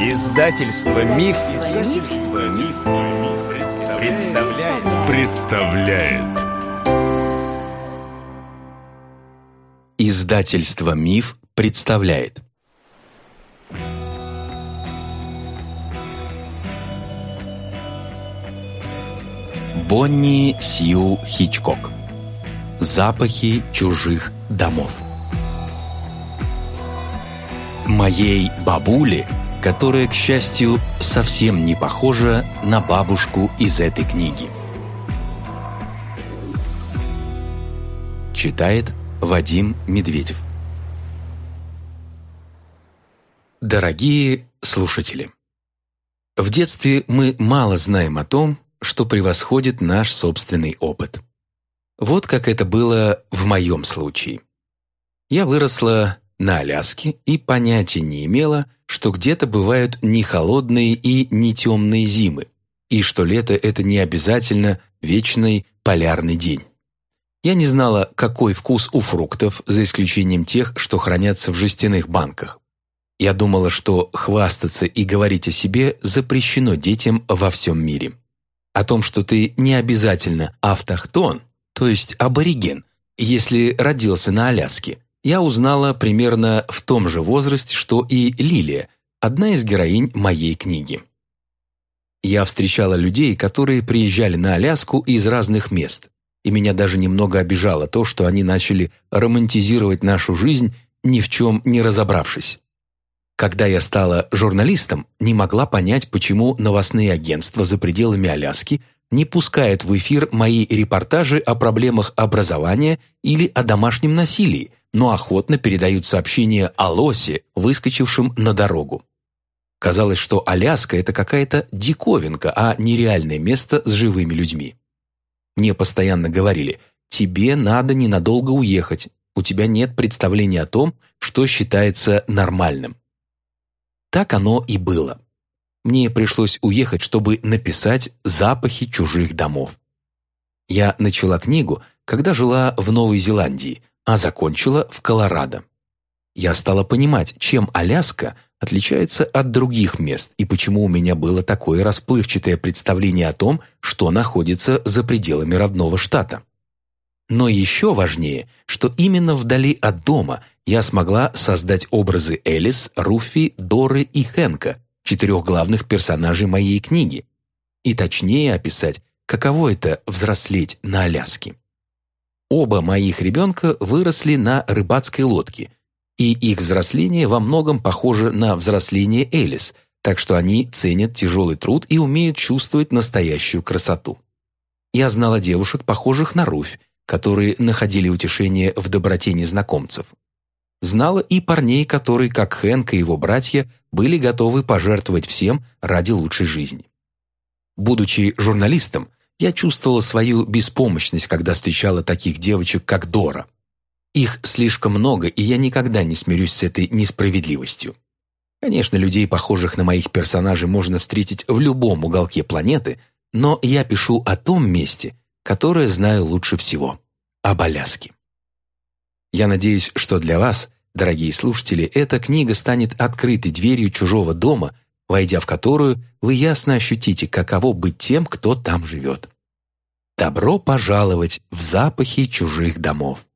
Издательство Миф, Издательство Миф, представляет. представляет. Издательство Миф представляет. Бонни Сью Хичкок. Запахи чужих домов. Моей бабуле – которая, к счастью, совсем не похожа на бабушку из этой книги. Читает Вадим Медведев. Дорогие слушатели! В детстве мы мало знаем о том, что превосходит наш собственный опыт. Вот как это было в моем случае. Я выросла на Аляске и понятия не имела, что где-то бывают не холодные и не темные зимы, и что лето – это не обязательно вечный полярный день. Я не знала, какой вкус у фруктов, за исключением тех, что хранятся в жестяных банках. Я думала, что хвастаться и говорить о себе запрещено детям во всем мире. О том, что ты не обязательно автохтон, то есть абориген, если родился на Аляске, я узнала примерно в том же возрасте, что и Лилия, одна из героинь моей книги. Я встречала людей, которые приезжали на Аляску из разных мест, и меня даже немного обижало то, что они начали романтизировать нашу жизнь, ни в чем не разобравшись. Когда я стала журналистом, не могла понять, почему новостные агентства за пределами Аляски не пускают в эфир мои репортажи о проблемах образования или о домашнем насилии, но охотно передают сообщения о лосе, выскочившем на дорогу. Казалось, что Аляска – это какая-то диковинка, а не реальное место с живыми людьми. Мне постоянно говорили, тебе надо ненадолго уехать, у тебя нет представления о том, что считается нормальным. Так оно и было. Мне пришлось уехать, чтобы написать «Запахи чужих домов». Я начала книгу, когда жила в Новой Зеландии – а закончила в Колорадо. Я стала понимать, чем Аляска отличается от других мест и почему у меня было такое расплывчатое представление о том, что находится за пределами родного штата. Но еще важнее, что именно вдали от дома я смогла создать образы Элис, Руфи, Доры и Хэнка, четырех главных персонажей моей книги, и точнее описать, каково это взрослеть на Аляске. Оба моих ребенка выросли на рыбацкой лодке, и их взросление во многом похоже на взросление Элис, так что они ценят тяжелый труд и умеют чувствовать настоящую красоту. Я знала девушек, похожих на Руфь, которые находили утешение в доброте незнакомцев. Знала и парней, которые, как Хэнк и его братья, были готовы пожертвовать всем ради лучшей жизни. Будучи журналистом, я чувствовала свою беспомощность, когда встречала таких девочек, как Дора. Их слишком много, и я никогда не смирюсь с этой несправедливостью. Конечно, людей, похожих на моих персонажей, можно встретить в любом уголке планеты, но я пишу о том месте, которое знаю лучше всего – об Аляске. Я надеюсь, что для вас, дорогие слушатели, эта книга станет открытой дверью чужого дома, войдя в которую вы ясно ощутите, каково быть тем, кто там живет. Добро пожаловать в запахи чужих домов.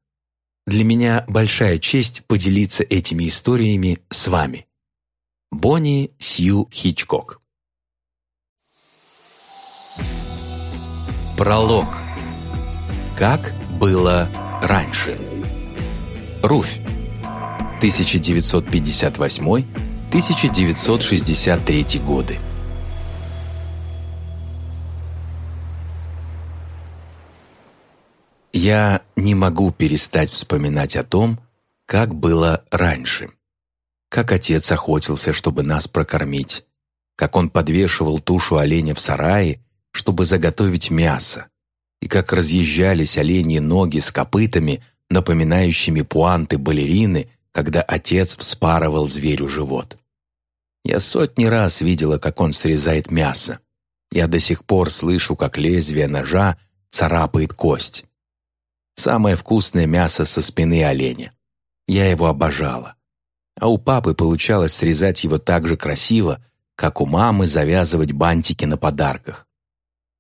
Для меня большая честь поделиться этими историями с вами. Бонни Сью Хичкок Пролог. Как было раньше. Руфь. 1958 1963 годы. Я не могу перестать вспоминать о том, как было раньше. Как отец охотился, чтобы нас прокормить. Как он подвешивал тушу оленя в сарае, чтобы заготовить мясо. И как разъезжались оленьи ноги с копытами, напоминающими пуанты балерины, когда отец вспарывал зверю живот. Я сотни раз видела, как он срезает мясо. Я до сих пор слышу, как лезвие ножа царапает кость. Самое вкусное мясо со спины оленя. Я его обожала. а у папы получалось срезать его так же красиво, как у мамы завязывать бантики на подарках.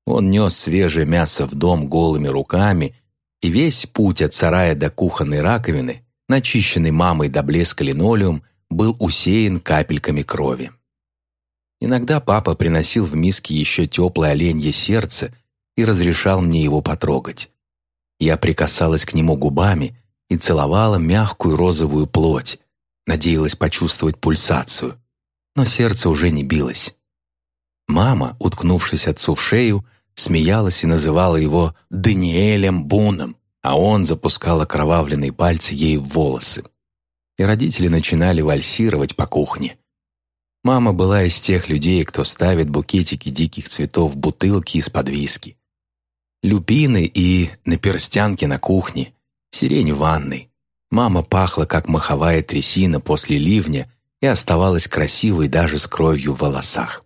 Он нес свежее мясо в дом голыми руками, и весь путь от сарая до кухонной раковины, начищенный мамой до блеска линолеум, был усеян капельками крови. Иногда папа приносил в миске еще теплое оленье сердце и разрешал мне его потрогать. Я прикасалась к нему губами и целовала мягкую розовую плоть, надеялась почувствовать пульсацию, но сердце уже не билось. Мама, уткнувшись отцу в шею, смеялась и называла его Даниэлем Буном, а он запускал окровавленные пальцы ей в волосы. И родители начинали вальсировать по кухне. Мама была из тех людей, кто ставит букетики диких цветов в бутылки из-под виски. Люпины и наперстянки на кухне, сирень в ванной. Мама пахла, как маховая трясина после ливня и оставалась красивой даже с кровью в волосах.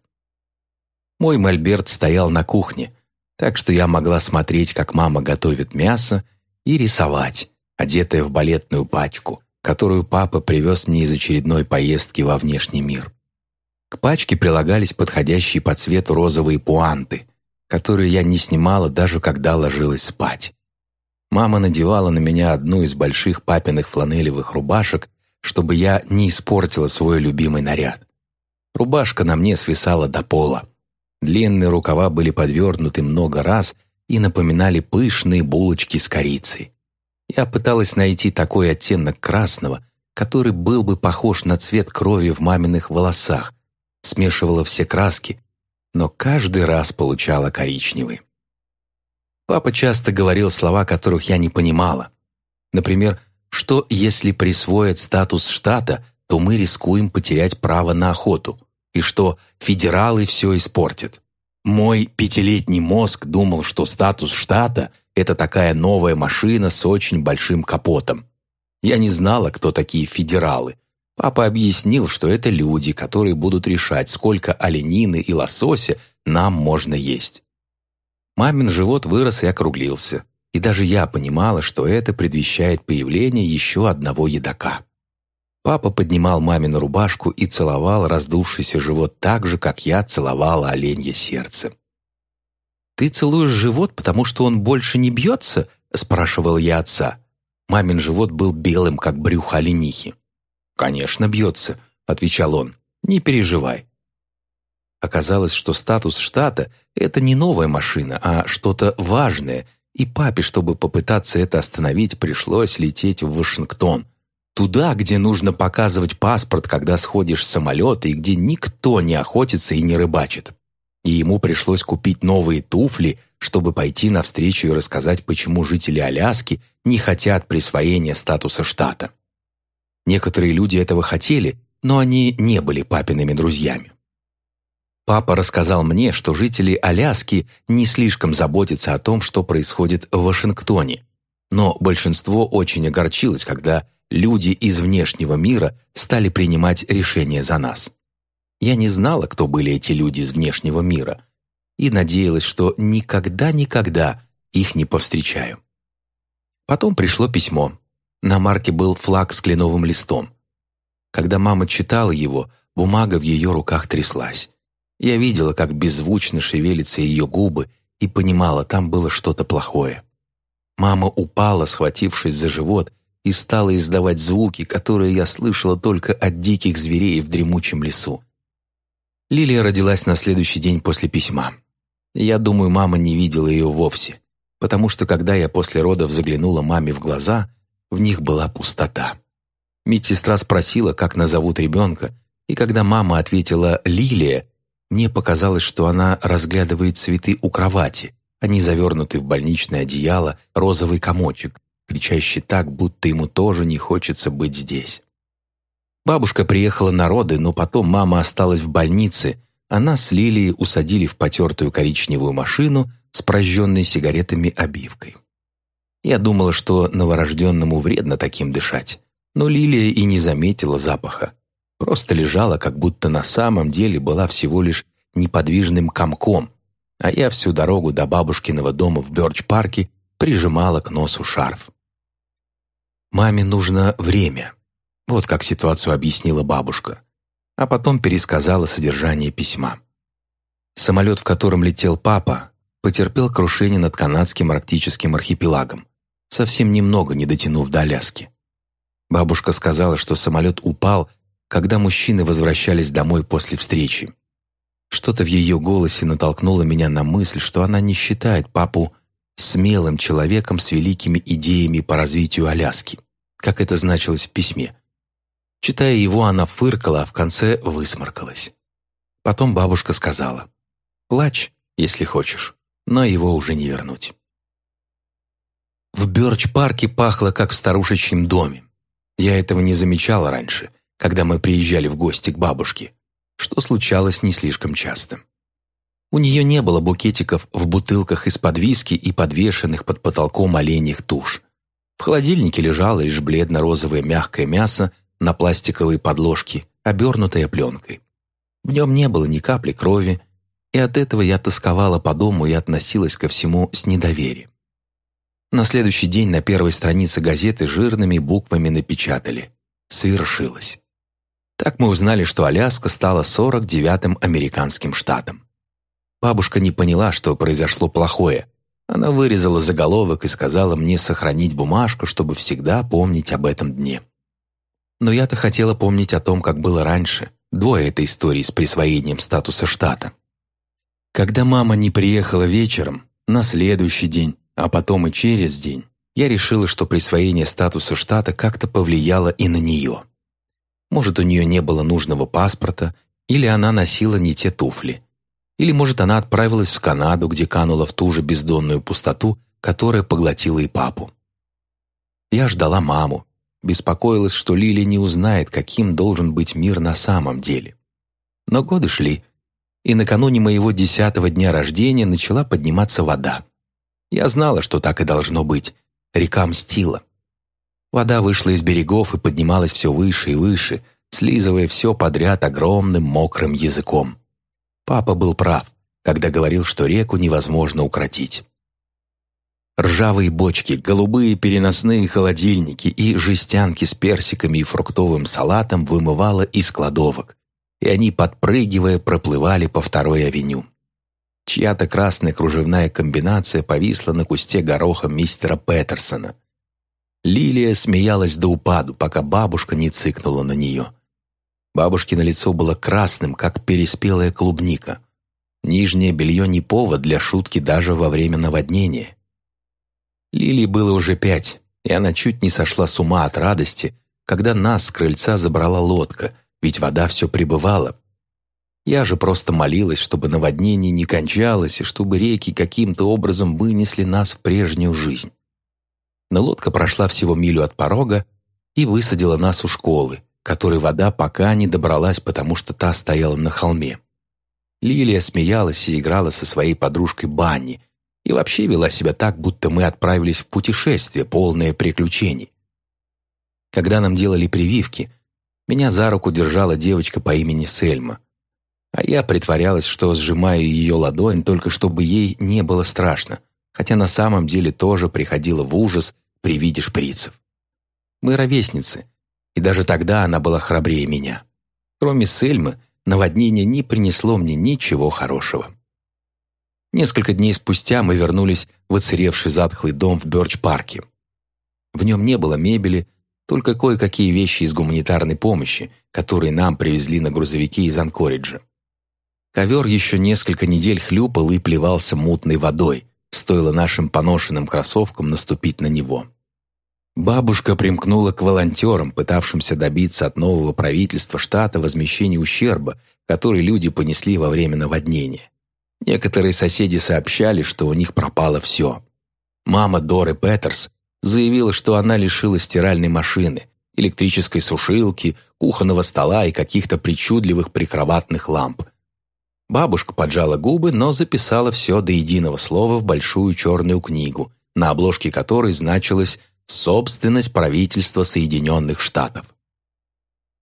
Мой мольберт стоял на кухне, так что я могла смотреть, как мама готовит мясо, и рисовать, одетая в балетную пачку, которую папа привез мне из очередной поездки во внешний мир. К пачке прилагались подходящие по цвету розовые пуанты, которые я не снимала даже когда ложилась спать. Мама надевала на меня одну из больших папиных фланелевых рубашек, чтобы я не испортила свой любимый наряд. Рубашка на мне свисала до пола. Длинные рукава были подвернуты много раз и напоминали пышные булочки с корицей. Я пыталась найти такой оттенок красного, который был бы похож на цвет крови в маминых волосах, смешивала все краски, но каждый раз получала коричневый. Папа часто говорил слова, которых я не понимала. Например, что если присвоят статус штата, то мы рискуем потерять право на охоту, и что федералы все испортят. Мой пятилетний мозг думал, что статус штата – это такая новая машина с очень большим капотом. Я не знала, кто такие федералы, Папа объяснил, что это люди, которые будут решать, сколько оленины и лосося нам можно есть. Мамин живот вырос и округлился, и даже я понимала, что это предвещает появление еще одного едока. Папа поднимал мамину рубашку и целовал раздувшийся живот так же, как я целовала оленье сердце. «Ты целуешь живот, потому что он больше не бьется?» – спрашивал я отца. Мамин живот был белым, как брюхо оленихи. «Конечно, бьется», — отвечал он. «Не переживай». Оказалось, что статус штата — это не новая машина, а что-то важное, и папе, чтобы попытаться это остановить, пришлось лететь в Вашингтон. Туда, где нужно показывать паспорт, когда сходишь с самолета, и где никто не охотится и не рыбачит. И ему пришлось купить новые туфли, чтобы пойти навстречу и рассказать, почему жители Аляски не хотят присвоения статуса штата. Некоторые люди этого хотели, но они не были папиными друзьями. Папа рассказал мне, что жители Аляски не слишком заботятся о том, что происходит в Вашингтоне, но большинство очень огорчилось, когда люди из внешнего мира стали принимать решения за нас. Я не знала, кто были эти люди из внешнего мира, и надеялась, что никогда-никогда их не повстречаю. Потом пришло письмо. На марке был флаг с кленовым листом. Когда мама читала его, бумага в ее руках тряслась. Я видела, как беззвучно шевелятся ее губы, и понимала, там было что-то плохое. Мама упала, схватившись за живот, и стала издавать звуки, которые я слышала только от диких зверей в дремучем лесу. Лилия родилась на следующий день после письма. Я думаю, мама не видела ее вовсе, потому что когда я после родов заглянула маме в глаза – в них была пустота. Медсестра спросила, как назовут ребенка, и когда мама ответила «Лилия», мне показалось, что она разглядывает цветы у кровати, не завернутый в больничное одеяло розовый комочек, кричащий так, будто ему тоже не хочется быть здесь. Бабушка приехала на роды, но потом мама осталась в больнице, она с Лилией усадили в потертую коричневую машину с прожженной сигаретами обивкой. Я думала, что новорожденному вредно таким дышать, но Лилия и не заметила запаха. Просто лежала, как будто на самом деле была всего лишь неподвижным комком, а я всю дорогу до бабушкиного дома в Бёрч-парке прижимала к носу шарф. Маме нужно время. Вот как ситуацию объяснила бабушка. А потом пересказала содержание письма. Самолет, в котором летел папа, потерпел крушение над канадским арктическим архипелагом, совсем немного не дотянув до Аляски. Бабушка сказала, что самолет упал, когда мужчины возвращались домой после встречи. Что-то в ее голосе натолкнуло меня на мысль, что она не считает папу смелым человеком с великими идеями по развитию Аляски, как это значилось в письме. Читая его, она фыркала, а в конце высморкалась. Потом бабушка сказала, «Плачь, если хочешь, но его уже не вернуть». В Бёрч-парке пахло, как в старушечьем доме. Я этого не замечала раньше, когда мы приезжали в гости к бабушке, что случалось не слишком часто. У нее не было букетиков в бутылках из-под виски и подвешенных под потолком оленьих туш. В холодильнике лежало лишь бледно-розовое мягкое мясо на пластиковой подложке, обернутое пленкой. В нем не было ни капли крови, и от этого я тосковала по дому и относилась ко всему с недоверием. На следующий день на первой странице газеты жирными буквами напечатали «Свершилось». Так мы узнали, что Аляска стала 49-м американским штатом. Бабушка не поняла, что произошло плохое. Она вырезала заголовок и сказала мне сохранить бумажку, чтобы всегда помнить об этом дне. Но я-то хотела помнить о том, как было раньше, до этой истории с присвоением статуса штата. Когда мама не приехала вечером, на следующий день, а потом и через день, я решила, что присвоение статуса штата как-то повлияло и на нее. Может, у нее не было нужного паспорта, или она носила не те туфли. Или, может, она отправилась в Канаду, где канула в ту же бездонную пустоту, которая поглотила и папу. Я ждала маму, беспокоилась, что Лили не узнает, каким должен быть мир на самом деле. Но годы шли, и накануне моего десятого дня рождения начала подниматься вода. Я знала, что так и должно быть. Река мстила. Вода вышла из берегов и поднималась все выше и выше, слизывая все подряд огромным мокрым языком. Папа был прав, когда говорил, что реку невозможно укротить. Ржавые бочки, голубые переносные холодильники и жестянки с персиками и фруктовым салатом вымывало из кладовок, и они, подпрыгивая, проплывали по второй авеню. Чья-то красная кружевная комбинация повисла на кусте гороха мистера Петерсона. Лилия смеялась до упаду, пока бабушка не цыкнула на нее. Бабушкино лицо было красным, как переспелая клубника. Нижнее белье не повод для шутки даже во время наводнения. Лилии было уже пять, и она чуть не сошла с ума от радости, когда нас с крыльца забрала лодка, ведь вода все прибывала, я же просто молилась, чтобы наводнение не кончалось и чтобы реки каким-то образом вынесли нас в прежнюю жизнь. Но лодка прошла всего милю от порога и высадила нас у школы, которой вода пока не добралась, потому что та стояла на холме. Лилия смеялась и играла со своей подружкой Банни и вообще вела себя так, будто мы отправились в путешествие, полное приключений. Когда нам делали прививки, меня за руку держала девочка по имени Сельма – а я притворялась, что сжимаю ее ладонь, только чтобы ей не было страшно, хотя на самом деле тоже приходила в ужас при виде шприцев. Мы ровесницы, и даже тогда она была храбрее меня. Кроме Сельмы, наводнение не принесло мне ничего хорошего. Несколько дней спустя мы вернулись в оцаревший затхлый дом в Бёрч-парке. В нем не было мебели, только кое-какие вещи из гуманитарной помощи, которые нам привезли на грузовике из Анкориджа. Ковер еще несколько недель хлюпал и плевался мутной водой, стоило нашим поношенным кроссовкам наступить на него. Бабушка примкнула к волонтерам, пытавшимся добиться от нового правительства штата возмещения ущерба, который люди понесли во время наводнения. Некоторые соседи сообщали, что у них пропало все. Мама Доры Петерс заявила, что она лишила стиральной машины, электрической сушилки, кухонного стола и каких-то причудливых прикроватных ламп. Бабушка поджала губы, но записала все до единого слова в большую черную книгу, на обложке которой значилась «Собственность правительства Соединенных Штатов».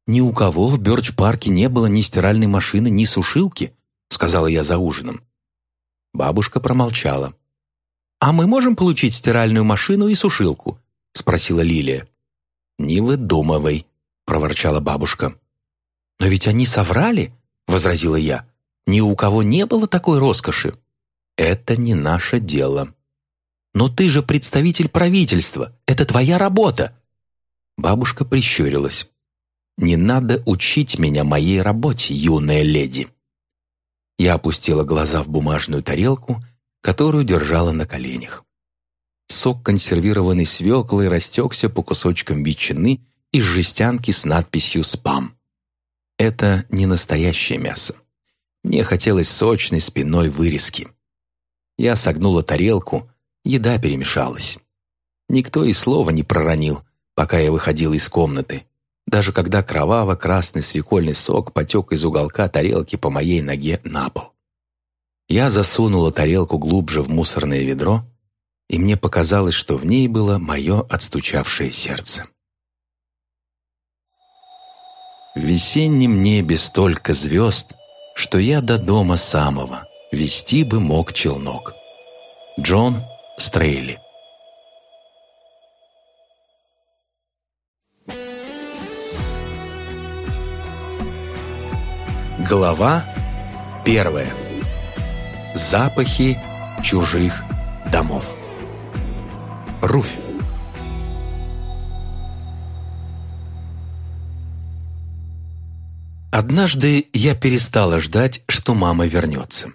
«Ни у кого в Бёрч-парке не было ни стиральной машины, ни сушилки», сказала я за ужином. Бабушка промолчала. «А мы можем получить стиральную машину и сушилку?» спросила Лилия. «Не выдумывай», проворчала бабушка. «Но ведь они соврали», — возразила я. «Ни у кого не было такой роскоши». «Это не наше дело». «Но ты же представитель правительства. Это твоя работа». Бабушка прищурилась. «Не надо учить меня моей работе, юная леди». Я опустила глаза в бумажную тарелку, которую держала на коленях. Сок консервированной свеклы растекся по кусочкам ветчины из жестянки с надписью «Спам». Это не настоящее мясо. Мне хотелось сочной спиной вырезки. Я согнула тарелку, еда перемешалась. Никто и слова не проронил, пока я выходила из комнаты, даже когда кроваво-красный свекольный сок потек из уголка тарелки по моей ноге на пол. Я засунула тарелку глубже в мусорное ведро, и мне показалось, что в ней было мое отстучавшее сердце. В весеннем небе столько звезд, что я до дома самого вести бы мог челнок. Джон Стрейли Глава первая. Запахи чужих домов. Руфь. Однажды я перестала ждать, что мама вернется.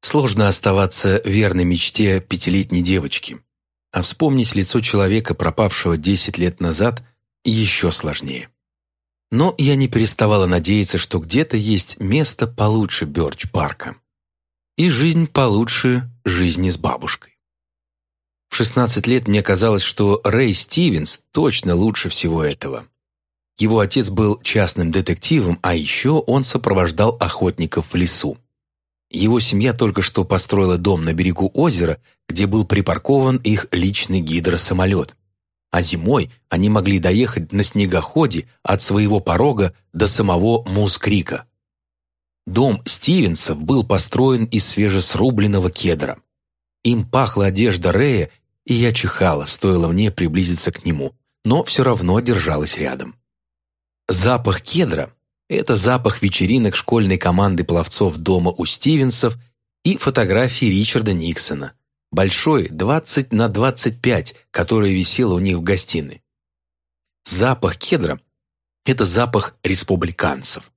Сложно оставаться верной мечте пятилетней девочки, а вспомнить лицо человека, пропавшего десять лет назад, еще сложнее. Но я не переставала надеяться, что где-то есть место получше Бёрч-парка. И жизнь получше жизни с бабушкой. В 16 лет мне казалось, что Рэй Стивенс точно лучше всего этого. Его отец был частным детективом, а еще он сопровождал охотников в лесу. Его семья только что построила дом на берегу озера, где был припаркован их личный гидросамолет а зимой они могли доехать на снегоходе от своего порога до самого Мускрика. Дом Стивенсов был построен из свежесрубленного кедра. Им пахла одежда Рэя, и я чихала, стоило мне приблизиться к нему, но все равно держалась рядом. Запах кедра – это запах вечеринок школьной команды пловцов дома у Стивенсов и фотографии Ричарда Никсона, большой 20 на 25, который висел у них в гостиной. Запах кедра – это запах республиканцев.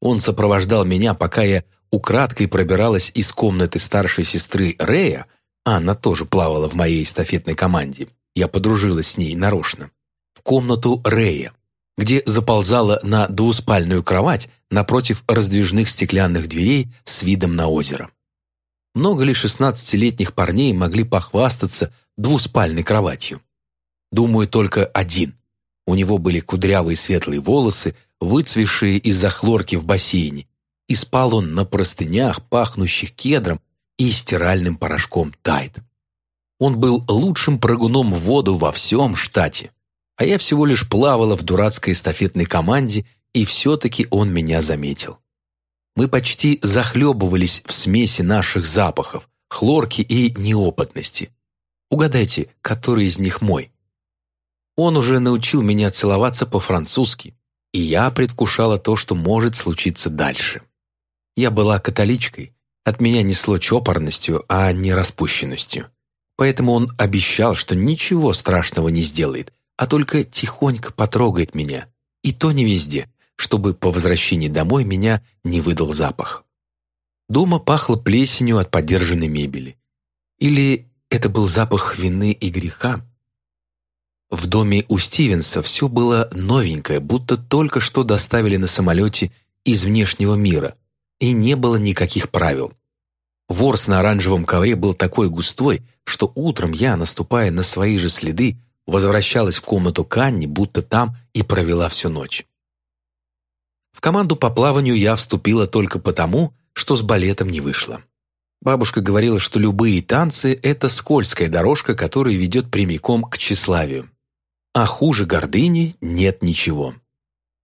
Он сопровождал меня, пока я украдкой пробиралась из комнаты старшей сестры Рея, она тоже плавала в моей эстафетной команде, я подружилась с ней нарочно, в комнату Рея, где заползала на двуспальную кровать напротив раздвижных стеклянных дверей с видом на озеро. Много ли шестнадцатилетних парней могли похвастаться двуспальной кроватью? Думаю, только один. У него были кудрявые светлые волосы, выцвевшие из-за хлорки в бассейне, и спал он на простынях, пахнущих кедром и стиральным порошком Тайд. Он был лучшим прыгуном в воду во всем штате, а я всего лишь плавала в дурацкой эстафетной команде, и все-таки он меня заметил. Мы почти захлебывались в смеси наших запахов, хлорки и неопытности. Угадайте, который из них мой? Он уже научил меня целоваться по-французски, и я предвкушала то, что может случиться дальше. Я была католичкой, от меня несло чопорностью, а не распущенностью. Поэтому он обещал, что ничего страшного не сделает, а только тихонько потрогает меня. И то не везде чтобы по возвращении домой меня не выдал запах. Дома пахло плесенью от подержанной мебели. Или это был запах вины и греха? В доме у Стивенса все было новенькое, будто только что доставили на самолете из внешнего мира, и не было никаких правил. Ворс на оранжевом ковре был такой густой, что утром я, наступая на свои же следы, возвращалась в комнату Канни, будто там и провела всю ночь. В команду по плаванию я вступила только потому, что с балетом не вышло. Бабушка говорила, что любые танцы – это скользкая дорожка, которая ведет прямиком к тщеславию. А хуже гордыни нет ничего.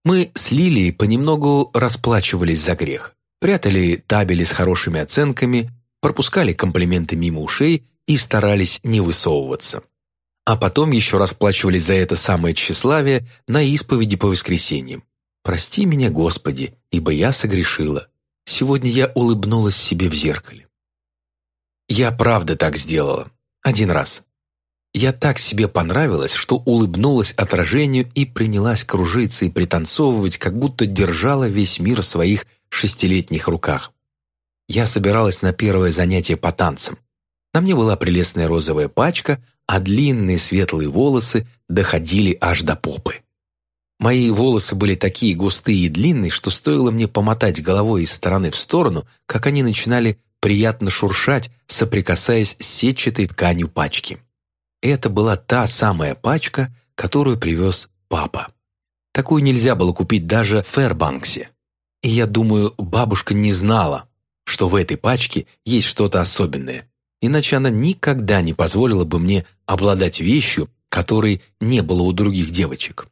Мы с Лилией понемногу расплачивались за грех, прятали табели с хорошими оценками, пропускали комплименты мимо ушей и старались не высовываться. А потом еще расплачивались за это самое тщеславие на исповеди по воскресеньям. «Прости меня, Господи, ибо я согрешила. Сегодня я улыбнулась себе в зеркале». Я правда так сделала. Один раз. Я так себе понравилась, что улыбнулась отражению и принялась кружиться и пританцовывать, как будто держала весь мир в своих шестилетних руках. Я собиралась на первое занятие по танцам. На мне была прелестная розовая пачка, а длинные светлые волосы доходили аж до попы. Мои волосы были такие густые и длинные, что стоило мне помотать головой из стороны в сторону, как они начинали приятно шуршать, соприкасаясь с сетчатой тканью пачки. Это была та самая пачка, которую привез папа. Такую нельзя было купить даже в Фэрбанксе. И я думаю, бабушка не знала, что в этой пачке есть что-то особенное. Иначе она никогда не позволила бы мне обладать вещью, которой не было у других девочек.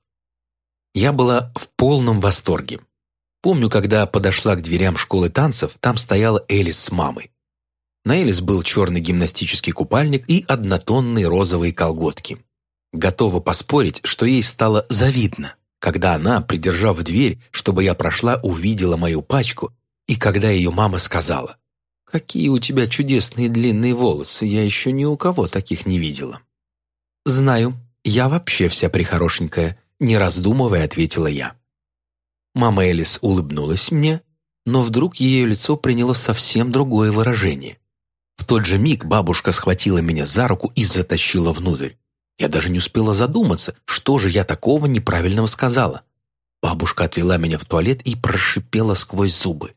Я была в полном восторге. Помню, когда подошла к дверям школы танцев, там стояла Элис с мамой. На Элис был черный гимнастический купальник и однотонные розовые колготки. Готова поспорить, что ей стало завидно, когда она, придержав дверь, чтобы я прошла, увидела мою пачку, и когда ее мама сказала, «Какие у тебя чудесные длинные волосы, я еще ни у кого таких не видела». «Знаю, я вообще вся прихорошенькая», не раздумывая, ответила я. Мама Элис улыбнулась мне, но вдруг ее лицо приняло совсем другое выражение. В тот же миг бабушка схватила меня за руку и затащила внутрь. Я даже не успела задуматься, что же я такого неправильного сказала. Бабушка отвела меня в туалет и прошипела сквозь зубы.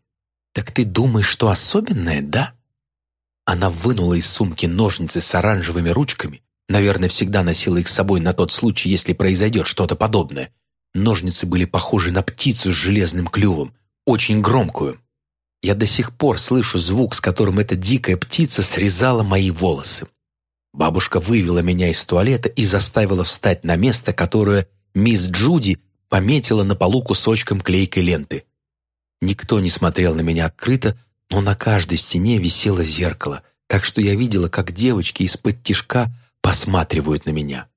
«Так ты думаешь, что особенное, да?» Она вынула из сумки ножницы с оранжевыми ручками, наверное, всегда носила их с собой на тот случай, если произойдет что-то подобное. Ножницы были похожи на птицу с железным клювом, очень громкую. Я до сих пор слышу звук, с которым эта дикая птица срезала мои волосы. Бабушка вывела меня из туалета и заставила встать на место, которое мисс Джуди пометила на полу кусочком клейкой ленты. Никто не смотрел на меня открыто, но на каждой стене висело зеркало, так что я видела, как девочки из-под тишка посматривают на меня.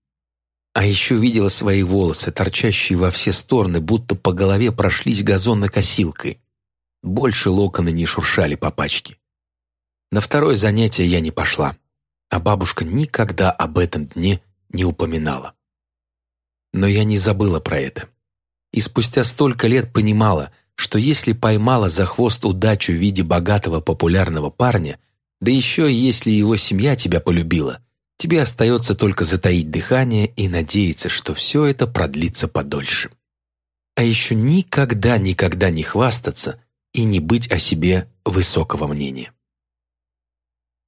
А еще видела свои волосы, торчащие во все стороны, будто по голове прошлись газонно-косилкой. Больше локоны не шуршали по пачке. На второе занятие я не пошла, а бабушка никогда об этом дне не упоминала. Но я не забыла про это. И спустя столько лет понимала, что если поймала за хвост удачу в виде богатого популярного парня, да еще если его семья тебя полюбила, тебе остается только затаить дыхание и надеяться, что все это продлится подольше. А еще никогда-никогда не хвастаться и не быть о себе высокого мнения.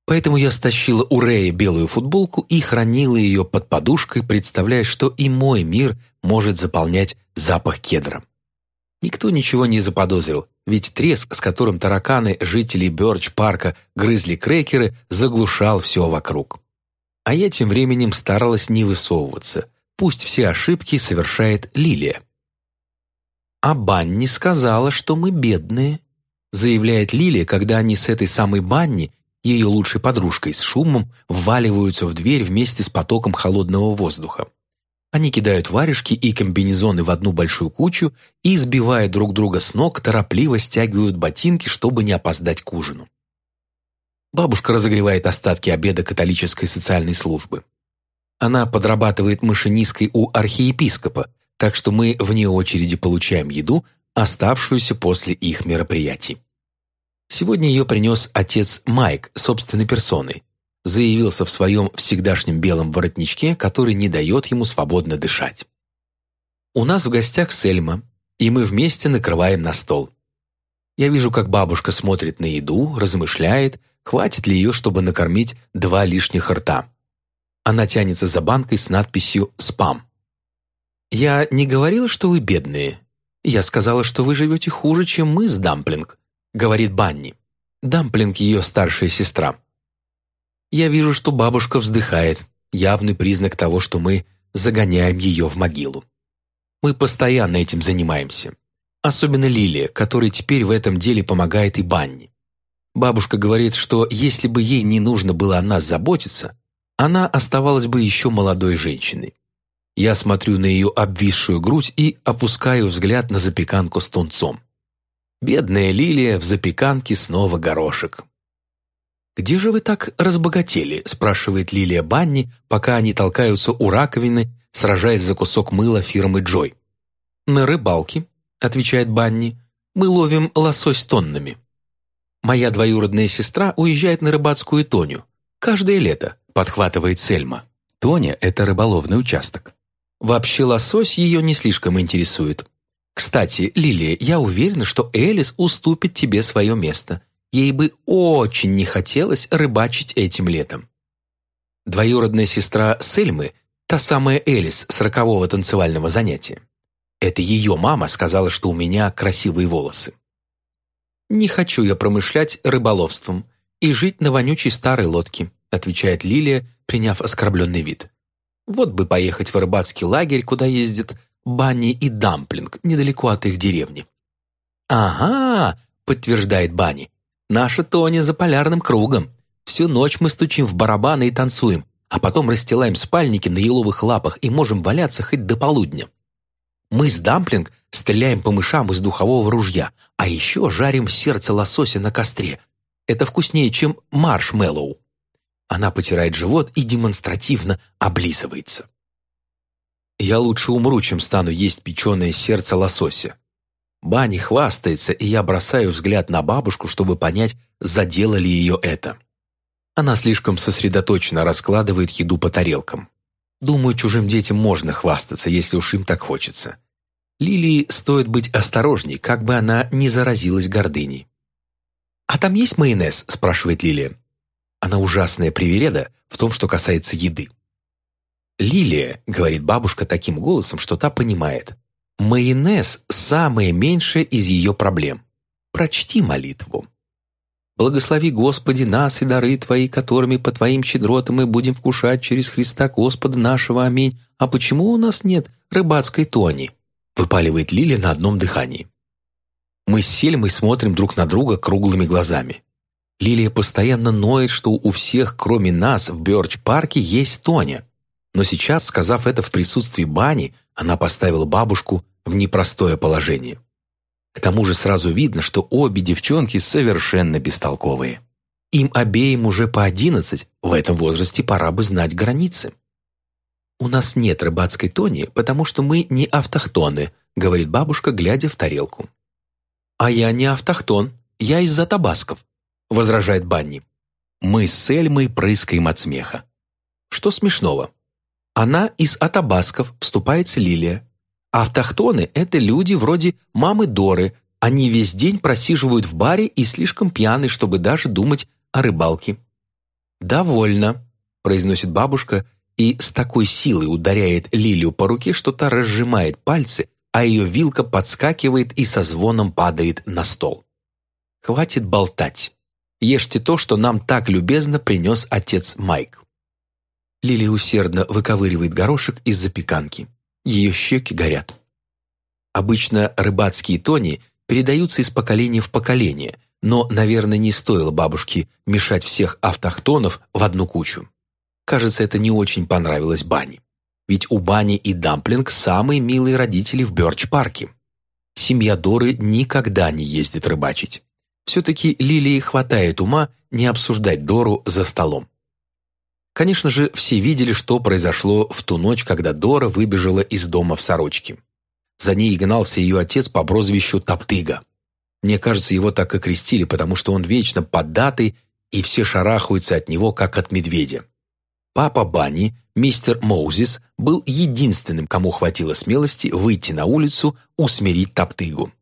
Поэтому я стащила у Рэя белую футболку и хранила ее под подушкой, представляя, что и мой мир может заполнять запах кедра. Никто ничего не заподозрил, ведь треск, с которым тараканы, жители Бёрч-парка, грызли крекеры, заглушал все вокруг. А я тем временем старалась не высовываться. Пусть все ошибки совершает Лилия. «А Банни сказала, что мы бедные», заявляет Лилия, когда они с этой самой Банни, ее лучшей подружкой, с шумом вваливаются в дверь вместе с потоком холодного воздуха. Они кидают варежки и комбинезоны в одну большую кучу и, сбивая друг друга с ног, торопливо стягивают ботинки, чтобы не опоздать к ужину. Бабушка разогревает остатки обеда католической социальной службы. Она подрабатывает машинисткой у архиепископа, так что мы вне очереди получаем еду, оставшуюся после их мероприятий. Сегодня ее принес отец Майк собственной персоной. Заявился в своем всегдашнем белом воротничке, который не дает ему свободно дышать. У нас в гостях Сельма, и мы вместе накрываем на стол. Я вижу, как бабушка смотрит на еду, размышляет, хватит ли ее, чтобы накормить два лишних рта. Она тянется за банкой с надписью «Спам». «Я не говорила, что вы бедные. Я сказала, что вы живете хуже, чем мы с Дамплинг», — говорит Банни. Дамплинг — ее старшая сестра. Я вижу, что бабушка вздыхает, явный признак того, что мы загоняем ее в могилу. Мы постоянно этим занимаемся. Особенно Лилия, которая теперь в этом деле помогает и Банни. Бабушка говорит, что если бы ей не нужно было о нас заботиться, она оставалась бы еще молодой женщиной. Я смотрю на ее обвисшую грудь и опускаю взгляд на запеканку с тунцом. Бедная Лилия в запеканке снова горошек. «Где же вы так разбогатели?» – спрашивает Лилия Банни, пока они толкаются у раковины, сражаясь за кусок мыла фирмы Джой. «На рыбалке», – отвечает Банни. «Мы ловим лосось тоннами». «Моя двоюродная сестра уезжает на рыбацкую Тоню. Каждое лето», – подхватывает Сельма. Тоня – это рыболовный участок. Вообще лосось ее не слишком интересует. Кстати, Лилия, я уверена, что Элис уступит тебе свое место. Ей бы очень не хотелось рыбачить этим летом. Двоюродная сестра Сельмы, та самая Элис с рокового танцевального занятия. Это ее мама сказала, что у меня красивые волосы. «Не хочу я промышлять рыболовством и жить на вонючей старой лодке», отвечает Лилия, приняв оскорбленный вид. «Вот бы поехать в рыбацкий лагерь, куда ездят Банни и Дамплинг, недалеко от их деревни». «Ага», — подтверждает Банни, «наша Тоня за полярным кругом. Всю ночь мы стучим в барабаны и танцуем, а потом расстилаем спальники на еловых лапах и можем валяться хоть до полудня. Мы с Дамплинг стреляем по мышам из духового ружья, а еще жарим сердце лосося на костре. Это вкуснее, чем маршмеллоу». Она потирает живот и демонстративно облизывается. Я лучше умру, чем стану есть печеное сердце лосося. Бани хвастается, и я бросаю взгляд на бабушку, чтобы понять, задело ли ее это. Она слишком сосредоточенно раскладывает еду по тарелкам. Думаю, чужим детям можно хвастаться, если уж им так хочется. Лилии стоит быть осторожней, как бы она не заразилась гордыней. «А там есть майонез?» – спрашивает Лилия. Она ужасная привереда в том, что касается еды. «Лилия», — говорит бабушка таким голосом, что та понимает, «майонез — самое меньшее из ее проблем. Прочти молитву». «Благослови, Господи, нас и дары Твои, которыми по Твоим щедротам мы будем вкушать через Христа Господа нашего. Аминь. А почему у нас нет рыбацкой тони?» выпаливает Лилия на одном дыхании. Мы с Сельмой смотрим друг на друга круглыми глазами. Лилия постоянно ноет, что у всех, кроме нас, в Бёрч-парке есть Тоня. Но сейчас, сказав это в присутствии Бани, она поставила бабушку в непростое положение. К тому же сразу видно, что обе девчонки совершенно бестолковые. Им обеим уже по одиннадцать, в этом возрасте пора бы знать границы. «У нас нет рыбацкой тони, потому что мы не автохтоны», говорит бабушка, глядя в тарелку. «А я не автохтон, я из-за табасков», возражает Банни. Мы с Сельмой прыскаем от смеха. Что смешного? Она из Атабасков, вступается Лилия. Автохтоны – это люди вроде мамы Доры. Они весь день просиживают в баре и слишком пьяны, чтобы даже думать о рыбалке. «Довольно», – произносит бабушка и с такой силой ударяет Лилию по руке, что та разжимает пальцы, а ее вилка подскакивает и со звоном падает на стол. «Хватит болтать. Ешьте то, что нам так любезно принес отец Майк». Лилия усердно выковыривает горошек из запеканки. Ее щеки горят. Обычно рыбацкие тони передаются из поколения в поколение, но, наверное, не стоило бабушке мешать всех автохтонов в одну кучу. Кажется, это не очень понравилось Бани. Ведь у Бани и Дамплинг самые милые родители в Бёрч-парке. Семья Доры никогда не ездит рыбачить. Все-таки Лилии хватает ума не обсуждать Дору за столом. Конечно же, все видели, что произошло в ту ночь, когда Дора выбежала из дома в сорочке. За ней гнался ее отец по прозвищу Топтыга. Мне кажется, его так и крестили, потому что он вечно поддатый, и все шарахаются от него, как от медведя. Папа Банни, мистер Моузис, был единственным, кому хватило смелости выйти на улицу, усмирить Топтыгу.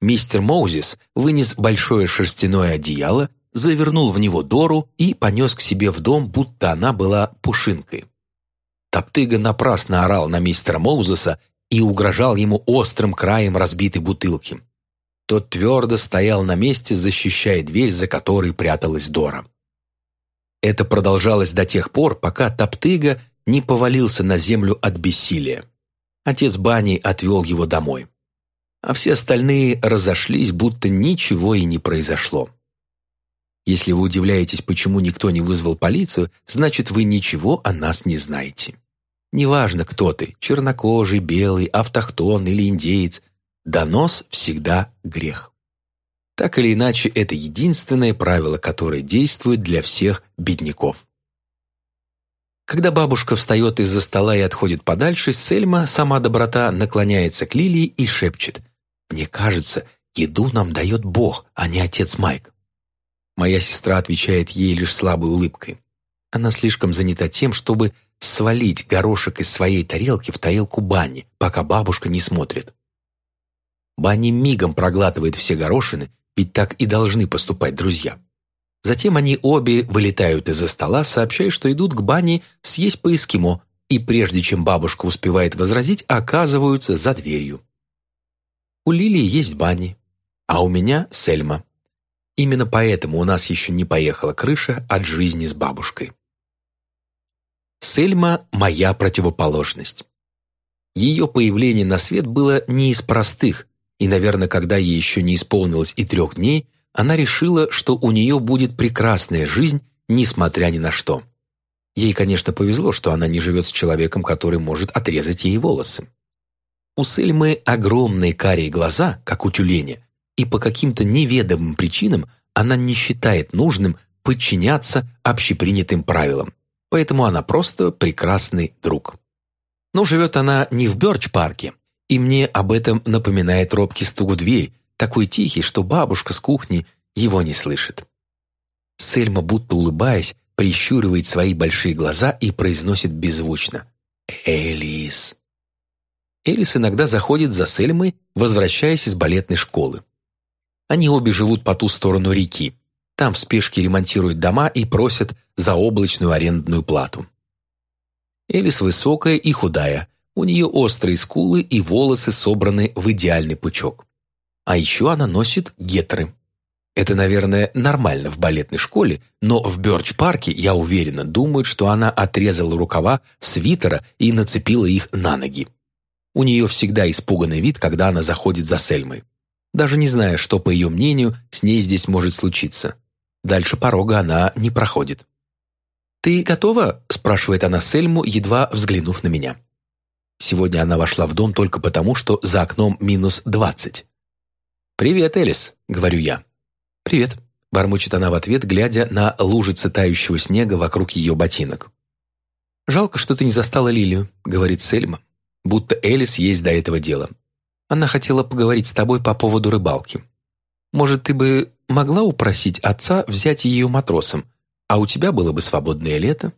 Мистер Моузис вынес большое шерстяное одеяло завернул в него Дору и понес к себе в дом, будто она была пушинкой. Топтыга напрасно орал на мистера Моузеса и угрожал ему острым краем разбитой бутылки. Тот твердо стоял на месте, защищая дверь, за которой пряталась Дора. Это продолжалось до тех пор, пока Топтыга не повалился на землю от бессилия. Отец Бани отвел его домой. А все остальные разошлись, будто ничего и не произошло. Если вы удивляетесь, почему никто не вызвал полицию, значит, вы ничего о нас не знаете. Неважно, кто ты – чернокожий, белый, автохтон или индеец – донос всегда грех. Так или иначе, это единственное правило, которое действует для всех бедняков. Когда бабушка встает из-за стола и отходит подальше, Сельма, сама доброта, наклоняется к Лилии и шепчет. «Мне кажется, еду нам дает Бог, а не отец Майк». Моя сестра отвечает ей лишь слабой улыбкой. Она слишком занята тем, чтобы свалить горошек из своей тарелки в тарелку Банни, пока бабушка не смотрит. Банни мигом проглатывает все горошины, ведь так и должны поступать друзья. Затем они обе вылетают из-за стола, сообщая, что идут к Банни съесть по эскимо, и прежде чем бабушка успевает возразить, оказываются за дверью. У Лилии есть Банни, а у меня Сельма. Именно поэтому у нас еще не поехала крыша от жизни с бабушкой. Сельма – моя противоположность. Ее появление на свет было не из простых, и, наверное, когда ей еще не исполнилось и трех дней, она решила, что у нее будет прекрасная жизнь, несмотря ни на что. Ей, конечно, повезло, что она не живет с человеком, который может отрезать ей волосы. У Сельмы огромные карие глаза, как у тюленя, и по каким-то неведомым причинам она не считает нужным подчиняться общепринятым правилам поэтому она просто прекрасный друг. Но живет она не в Бёрч-парке, и мне об этом напоминает робкий стук в дверь, такой тихий, что бабушка с кухни его не слышит. Сельма, будто улыбаясь, прищуривает свои большие глаза и произносит беззвучно «Элис». Элис иногда заходит за Сельмой, возвращаясь из балетной школы. Они обе живут по ту сторону реки, там в спешке ремонтируют дома и просят за облачную арендную плату. Элис высокая и худая, у нее острые скулы и волосы собраны в идеальный пучок. А еще она носит гетры. Это, наверное, нормально в балетной школе, но в Бёрч-парке, я уверена, думают, что она отрезала рукава свитера и нацепила их на ноги. У нее всегда испуганный вид, когда она заходит за Сельмой. Даже не зная, что, по ее мнению, с ней здесь может случиться. Дальше порога она не проходит. «Ты готова?» – спрашивает она Сельму, едва взглянув на меня. Сегодня она вошла в дом только потому, что за окном минус двадцать. «Привет, Элис», – говорю я. «Привет», – бормочет она в ответ, глядя на лужицы тающего снега вокруг ее ботинок. «Жалко, что ты не застала Лилию», – говорит Сельма, будто Элис есть до этого дела. Она хотела поговорить с тобой по поводу рыбалки. Может, ты бы могла упросить отца взять ее матросом, а у тебя было бы свободное лето?»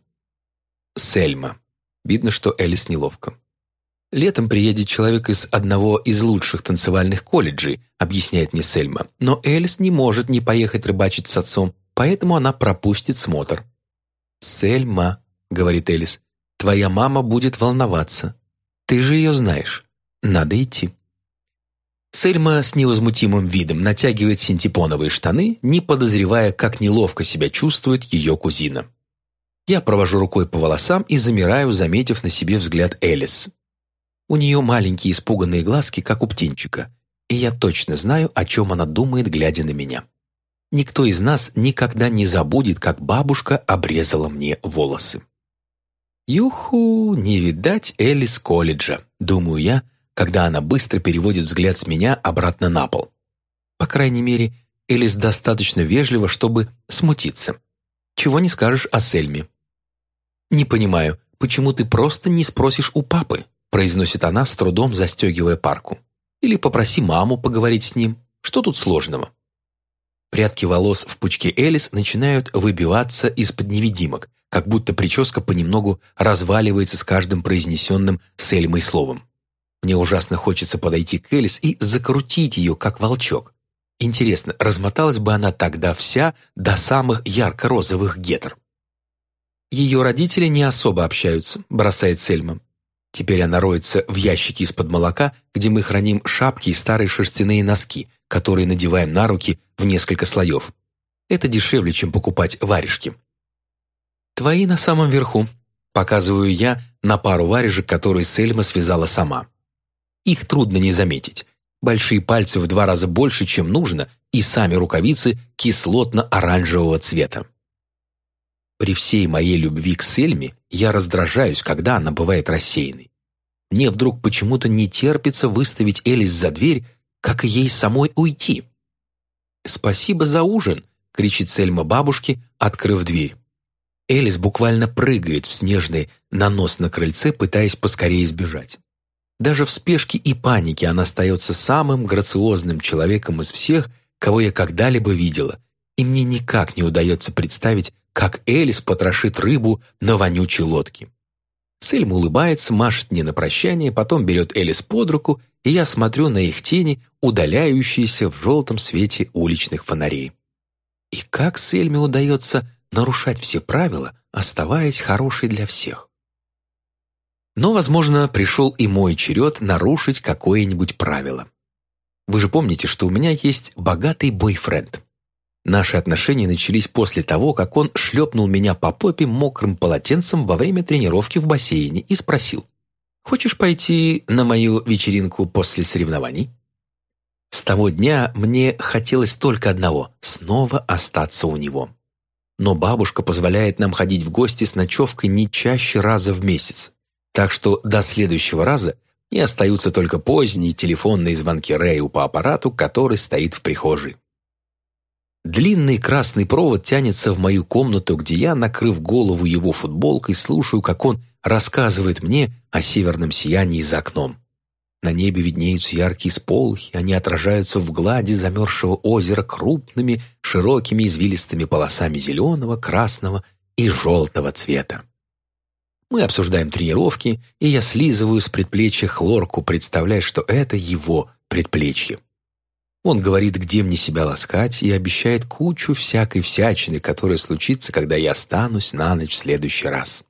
Сельма. Видно, что Элис неловко. «Летом приедет человек из одного из лучших танцевальных колледжей», объясняет мне Сельма. «Но Элис не может не поехать рыбачить с отцом, поэтому она пропустит смотр». «Сельма», — говорит Элис, — «твоя мама будет волноваться. Ты же ее знаешь. Надо идти». Сельма с невозмутимым видом натягивает синтепоновые штаны, не подозревая, как неловко себя чувствует ее кузина. Я провожу рукой по волосам и замираю, заметив на себе взгляд Элис. У нее маленькие испуганные глазки, как у птенчика, и я точно знаю, о чем она думает, глядя на меня. Никто из нас никогда не забудет, как бабушка обрезала мне волосы. «Юху, не видать Элис колледжа», — думаю я, когда она быстро переводит взгляд с меня обратно на пол. По крайней мере, Элис достаточно вежлива, чтобы смутиться. Чего не скажешь о Сельме. «Не понимаю, почему ты просто не спросишь у папы?» произносит она, с трудом застегивая парку. «Или попроси маму поговорить с ним. Что тут сложного?» Прядки волос в пучке Элис начинают выбиваться из-под невидимок, как будто прическа понемногу разваливается с каждым произнесенным Сельмой словом. Мне ужасно хочется подойти к Элис и закрутить ее, как волчок. Интересно, размоталась бы она тогда вся до самых ярко-розовых гетер? Ее родители не особо общаются, бросает Сельма. Теперь она роется в ящике из-под молока, где мы храним шапки и старые шерстяные носки, которые надеваем на руки в несколько слоев. Это дешевле, чем покупать варежки. «Твои на самом верху», — показываю я на пару варежек, которые Сельма связала сама. Их трудно не заметить. большие пальцы в два раза больше, чем нужно, и сами рукавицы кислотно-оранжевого цвета. При всей моей любви к Сельме я раздражаюсь, когда она бывает рассеянной. Мне вдруг почему-то не терпится выставить Элис за дверь, как и ей самой уйти. «Спасибо за ужин!» — кричит Сельма бабушке, открыв дверь. Элис буквально прыгает в снежный нанос на крыльце, пытаясь поскорее сбежать. Даже в спешке и панике она остается самым грациозным человеком из всех, кого я когда-либо видела, и мне никак не удается представить, как Элис потрошит рыбу на вонючей лодке. Сельма улыбается, машет мне на прощание, потом берет Элис под руку, и я смотрю на их тени, удаляющиеся в желтом свете уличных фонарей. И как Сельме удается нарушать все правила, оставаясь хорошей для всех? Но, возможно, пришел и мой черед нарушить какое-нибудь правило. Вы же помните, что у меня есть богатый бойфренд. Наши отношения начались после того, как он шлепнул меня по попе мокрым полотенцем во время тренировки в бассейне и спросил, «Хочешь пойти на мою вечеринку после соревнований?» С того дня мне хотелось только одного – снова остаться у него. Но бабушка позволяет нам ходить в гости с ночевкой не чаще раза в месяц. Так что до следующего раза не остаются только поздние телефонные звонки Рэю по аппарату, который стоит в прихожей. Длинный красный провод тянется в мою комнату, где я, накрыв голову его футболкой, слушаю, как он рассказывает мне о северном сиянии за окном. На небе виднеются яркие сполохи, они отражаются в глади замерзшего озера крупными, широкими извилистыми полосами зеленого, красного и желтого цвета. Мы обсуждаем тренировки, и я слизываю с предплечья хлорку, представляя, что это его предплечье. Он говорит, где мне себя ласкать, и обещает кучу всякой всячины, которая случится, когда я останусь на ночь в следующий раз.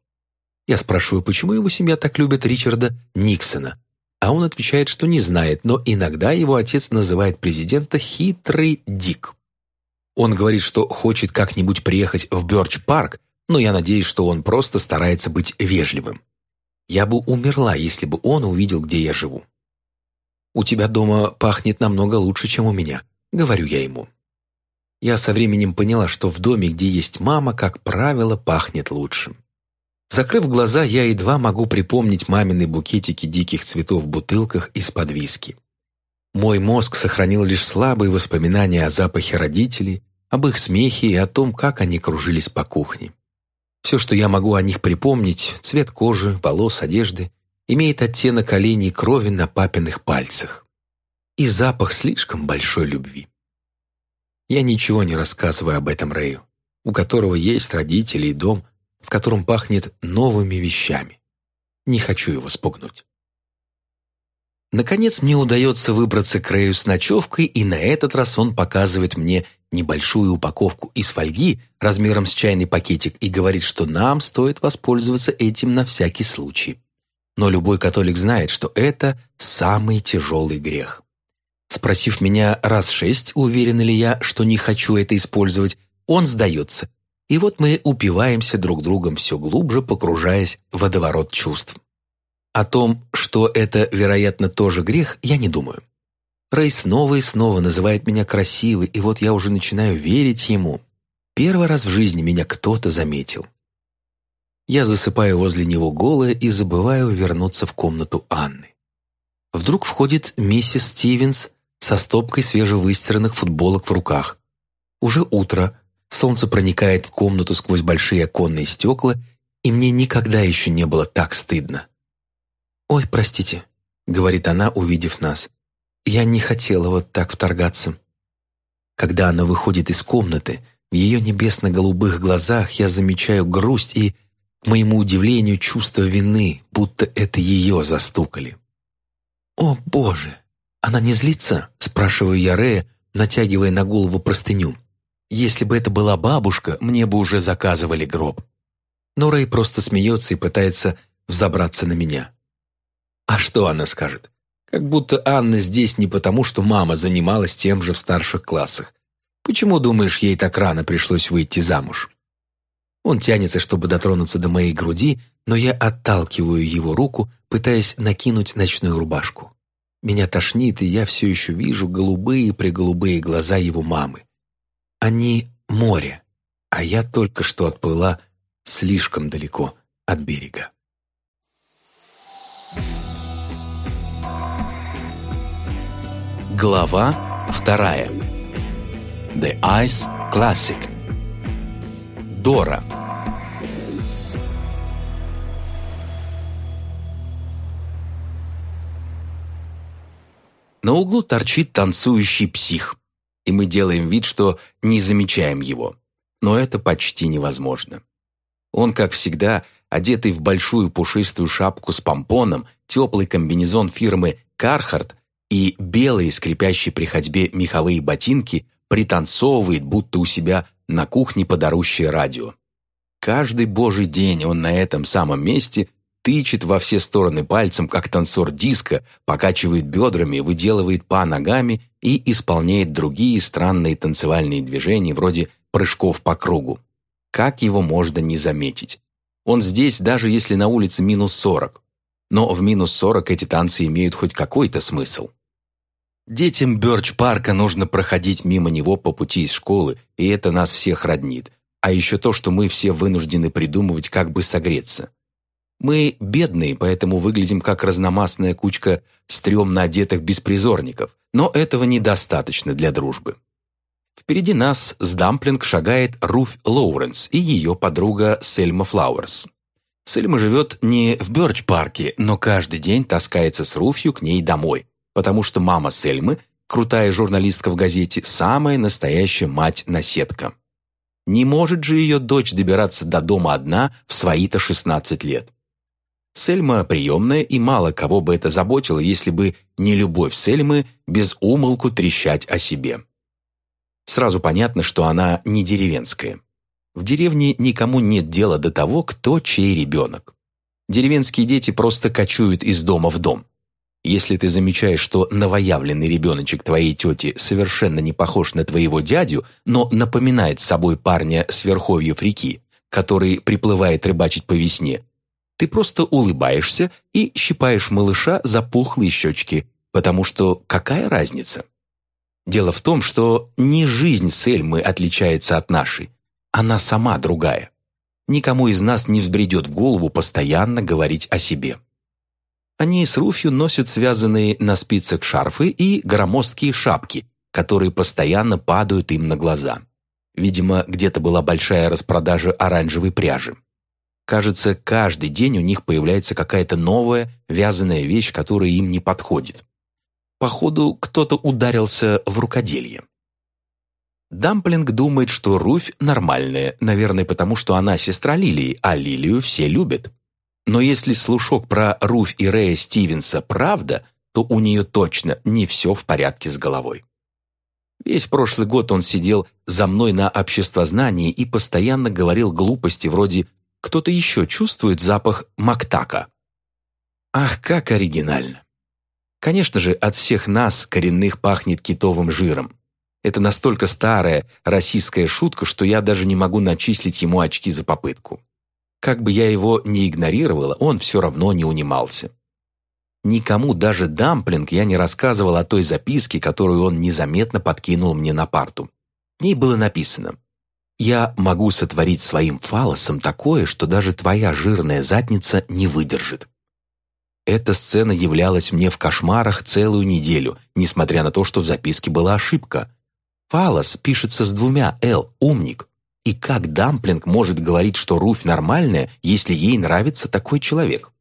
Я спрашиваю, почему его семья так любит Ричарда Никсона, а он отвечает, что не знает, но иногда его отец называет президента «хитрый Дик». Он говорит, что хочет как-нибудь приехать в Бёрч-парк, но я надеюсь, что он просто старается быть вежливым. Я бы умерла, если бы он увидел, где я живу. «У тебя дома пахнет намного лучше, чем у меня», — говорю я ему. Я со временем поняла, что в доме, где есть мама, как правило, пахнет лучше. Закрыв глаза, я едва могу припомнить мамины букетики диких цветов в бутылках из-под виски. Мой мозг сохранил лишь слабые воспоминания о запахе родителей, об их смехе и о том, как они кружились по кухне. Все, что я могу о них припомнить, цвет кожи, волос, одежды, имеет оттенок оленей крови на папиных пальцах. И запах слишком большой любви. Я ничего не рассказываю об этом Рэю, у которого есть родители и дом, в котором пахнет новыми вещами. Не хочу его спугнуть. Наконец мне удается выбраться к Рэю с ночевкой, и на этот раз он показывает мне небольшую упаковку из фольги размером с чайный пакетик и говорит, что нам стоит воспользоваться этим на всякий случай. Но любой католик знает, что это самый тяжелый грех. Спросив меня раз шесть, уверен ли я, что не хочу это использовать, он сдается. И вот мы упиваемся друг другом все глубже, погружаясь в водоворот чувств. О том, что это, вероятно, тоже грех, я не думаю. Рэй снова и снова называет меня красивой, и вот я уже начинаю верить ему. Первый раз в жизни меня кто-то заметил. Я засыпаю возле него голая и забываю вернуться в комнату Анны. Вдруг входит миссис Стивенс со стопкой свежевыстиранных футболок в руках. Уже утро, солнце проникает в комнату сквозь большие оконные стекла, и мне никогда еще не было так стыдно. «Ой, простите», — говорит она, увидев нас. «Я не хотела вот так вторгаться». Когда она выходит из комнаты, в ее небесно-голубых глазах я замечаю грусть и к моему удивлению, чувство вины, будто это ее застукали. «О, Боже! Она не злится?» – спрашиваю я Рея, натягивая на голову простыню. «Если бы это была бабушка, мне бы уже заказывали гроб». Но Рэй просто смеется и пытается взобраться на меня. А что она скажет? Как будто Анна здесь не потому, что мама занималась тем же в старших классах. Почему, думаешь, ей так рано пришлось выйти замуж? Он тянется, чтобы дотронуться до моей груди, но я отталкиваю его руку, пытаясь накинуть ночную рубашку. Меня тошнит, и я все еще вижу голубые-преголубые глаза его мамы. Они море, а я только что отплыла слишком далеко от берега. Глава вторая. The Ice Classic. Дора. На углу торчит танцующий псих, и мы делаем вид, что не замечаем его. Но это почти невозможно. Он, как всегда, одетый в большую пушистую шапку с помпоном, теплый комбинезон фирмы «Кархард» и белые, скрипящие при ходьбе меховые ботинки, пританцовывает, будто у себя на кухне подорущее радио. Каждый божий день он на этом самом месте тычет во все стороны пальцем, как танцор диска, покачивает бедрами, выделывает па ногами и исполняет другие странные танцевальные движения вроде прыжков по кругу. Как его можно не заметить? Он здесь, даже если на улице минус 40. Но в минус 40 эти танцы имеют хоть какой-то смысл. Детям Бёрч-парка нужно проходить мимо него по пути из школы, и это нас всех роднит. А еще то, что мы все вынуждены придумывать, как бы согреться. Мы бедные, поэтому выглядим как разномастная кучка стрёмно одетых беспризорников, но этого недостаточно для дружбы. Впереди нас с Дамплинг шагает Руф Лоуренс и ее подруга Сельма Флауэрс. Сельма живет не в Бёрч-парке, но каждый день таскается с Руфью к ней домой, потому что мама Сельмы, крутая журналистка в газете, самая настоящая мать-наседка. Не может же ее дочь добираться до дома одна в свои-то 16 лет. Сельма приемная, и мало кого бы это заботило, если бы не любовь Сельмы без умолку трещать о себе. Сразу понятно, что она не деревенская. В деревне никому нет дела до того, кто чей ребенок. Деревенские дети просто кочуют из дома в дом. Если ты замечаешь, что новоявленный ребеночек твоей тети совершенно не похож на твоего дядю, но напоминает собой парня с верховьев реки, который приплывает рыбачить по весне, ты просто улыбаешься и щипаешь малыша за пухлые щечки, потому что какая разница? Дело в том, что не жизнь Сельмы отличается от нашей, она сама другая. Никому из нас не взбредет в голову постоянно говорить о себе. Они с Руфью носят связанные на спицах шарфы и громоздкие шапки, которые постоянно падают им на глаза. Видимо, где-то была большая распродажа оранжевой пряжи. Кажется, каждый день у них появляется какая-то новая вязаная вещь, которая им не подходит. Походу, кто-то ударился в рукоделье. Дамплинг думает, что Руфь нормальная, наверное, потому что она сестра Лилии, а Лилию все любят. Но если слушок про Руфь и Рэя Стивенса правда, то у нее точно не все в порядке с головой. Весь прошлый год он сидел за мной на обществознании и постоянно говорил глупости вроде кто-то еще чувствует запах мактака. Ах, как оригинально! Конечно же, от всех нас коренных пахнет китовым жиром. Это настолько старая российская шутка, что я даже не могу начислить ему очки за попытку. Как бы я его ни игнорировала, он все равно не унимался. Никому, даже Дамплинг, я не рассказывал о той записке, которую он незаметно подкинул мне на парту. В ней было написано я могу сотворить своим фалосом такое, что даже твоя жирная задница не выдержит. Эта сцена являлась мне в кошмарах целую неделю, несмотря на то, что в записке была ошибка. Фалос пишется с двумя «л», умник. И как Дамплинг может говорить, что Руфь нормальная, если ей нравится такой человек?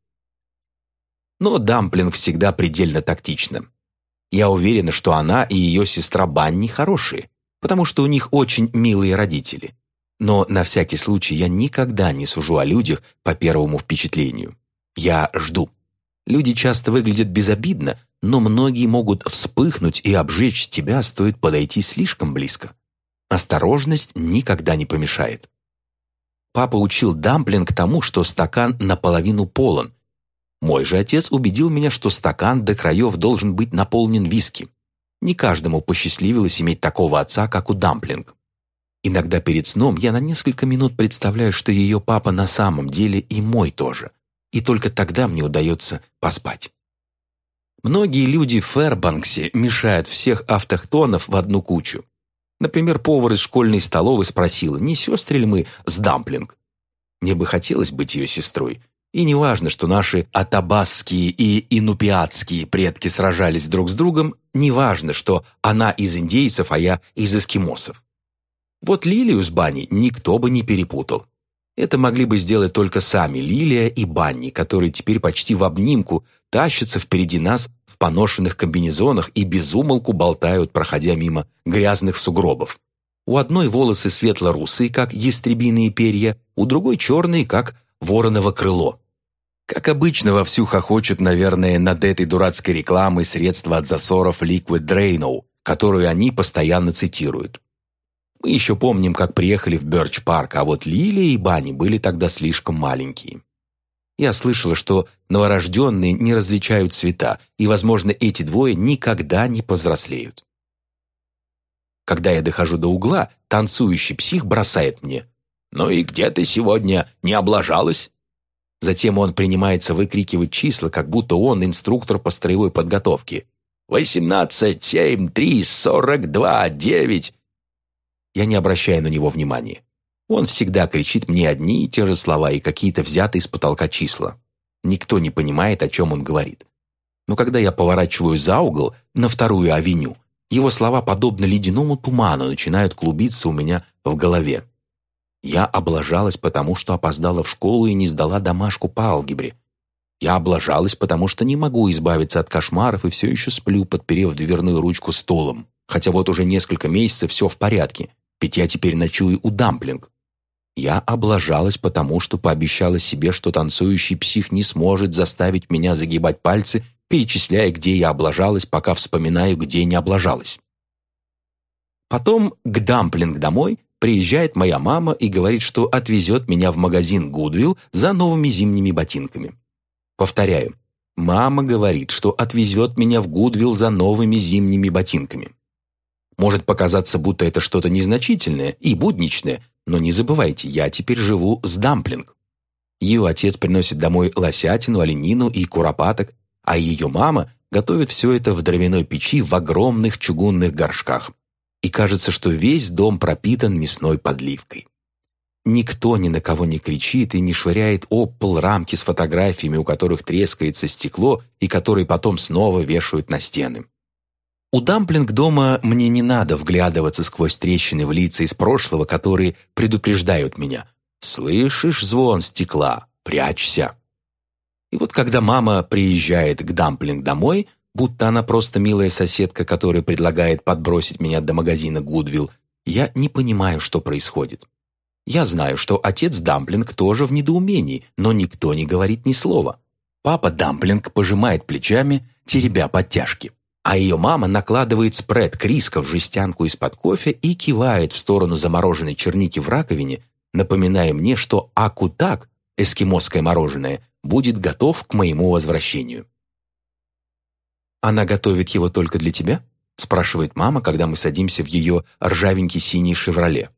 Но Дамплинг всегда предельно тактична. Я уверена, что она и ее сестра Банни хорошие, потому что у них очень милые родители. Но на всякий случай я никогда не сужу о людях по первому впечатлению. Я жду. Люди часто выглядят безобидно, но многие могут вспыхнуть и обжечь тебя, стоит подойти слишком близко. Осторожность никогда не помешает. Папа учил Дамплинг тому, что стакан наполовину полон. Мой же отец убедил меня, что стакан до краев должен быть наполнен виски. Не каждому посчастливилось иметь такого отца, как у Дамплинг. Иногда перед сном я на несколько минут представляю, что ее папа на самом деле и мой тоже. И только тогда мне удается поспать. Многие люди в Фэрбанксе мешают всех автохтонов в одну кучу. Например, повар из школьной столовой спросил, не сестры ли мы с дамплинг. Мне бы хотелось быть ее сестрой. И не важно, что наши атабасские и инупиатские предки сражались друг с другом, не важно, что она из индейцев, а я из эскимосов. Вот Лилию с Банни никто бы не перепутал. Это могли бы сделать только сами Лилия и Банни, которые теперь почти в обнимку тащатся впереди нас поношенных комбинезонах и безумолку болтают, проходя мимо грязных сугробов. У одной волосы светло-русые, как ястребиные перья, у другой черные, как вороново крыло. Как обычно, вовсю хохочут, наверное, над этой дурацкой рекламой средства от засоров Liquid Drano, которую они постоянно цитируют. Мы еще помним, как приехали в Бёрч-парк, а вот Лилия и Банни были тогда слишком маленькие. Я слышала, что новорожденные не различают цвета, и, возможно, эти двое никогда не повзрослеют. Когда я дохожу до угла, танцующий псих бросает мне. «Ну и где ты сегодня? Не облажалась?» Затем он принимается выкрикивать числа, как будто он инструктор по строевой подготовке. «Восемнадцать, семь, три, сорок два, девять!» Я не обращаю на него внимания. Он всегда кричит мне одни и те же слова и какие-то взятые с потолка числа. Никто не понимает, о чем он говорит. Но когда я поворачиваю за угол на вторую авеню, его слова, подобно ледяному туману, начинают клубиться у меня в голове. Я облажалась, потому что опоздала в школу и не сдала домашку по алгебре. Я облажалась, потому что не могу избавиться от кошмаров и все еще сплю, подперев дверную ручку стулом. Хотя вот уже несколько месяцев все в порядке, ведь я теперь ночую у дамплинг. Я облажалась, потому что пообещала себе, что танцующий псих не сможет заставить меня загибать пальцы, перечисляя, где я облажалась, пока вспоминаю, где не облажалась. Потом к дамплинг домой приезжает моя мама и говорит, что отвезет меня в магазин Гудвилл за новыми зимними ботинками. Повторяю, мама говорит, что отвезет меня в Гудвилл за новыми зимними ботинками. Может показаться, будто это что-то незначительное и будничное, но не забывайте, я теперь живу с дамплинг. Ее отец приносит домой лосятину, оленину и куропаток, а ее мама готовит все это в дровяной печи в огромных чугунных горшках. И кажется, что весь дом пропитан мясной подливкой. Никто ни на кого не кричит и не швыряет об пол рамки с фотографиями, у которых трескается стекло и которые потом снова вешают на стены. У дамплинг дома мне не надо вглядываться сквозь трещины в лица из прошлого, которые предупреждают меня. «Слышишь звон стекла? Прячься!» И вот когда мама приезжает к дамплинг домой, будто она просто милая соседка, которая предлагает подбросить меня до магазина Гудвилл, я не понимаю, что происходит. Я знаю, что отец Дамплинг тоже в недоумении, но никто не говорит ни слова. Папа Дамплинг пожимает плечами, теребя подтяжки а ее мама накладывает спред криска в жестянку из-под кофе и кивает в сторону замороженной черники в раковине, напоминая мне, что акутак, эскимосское мороженое, будет готов к моему возвращению. «Она готовит его только для тебя?» спрашивает мама, когда мы садимся в ее ржавенький синий «Шевроле».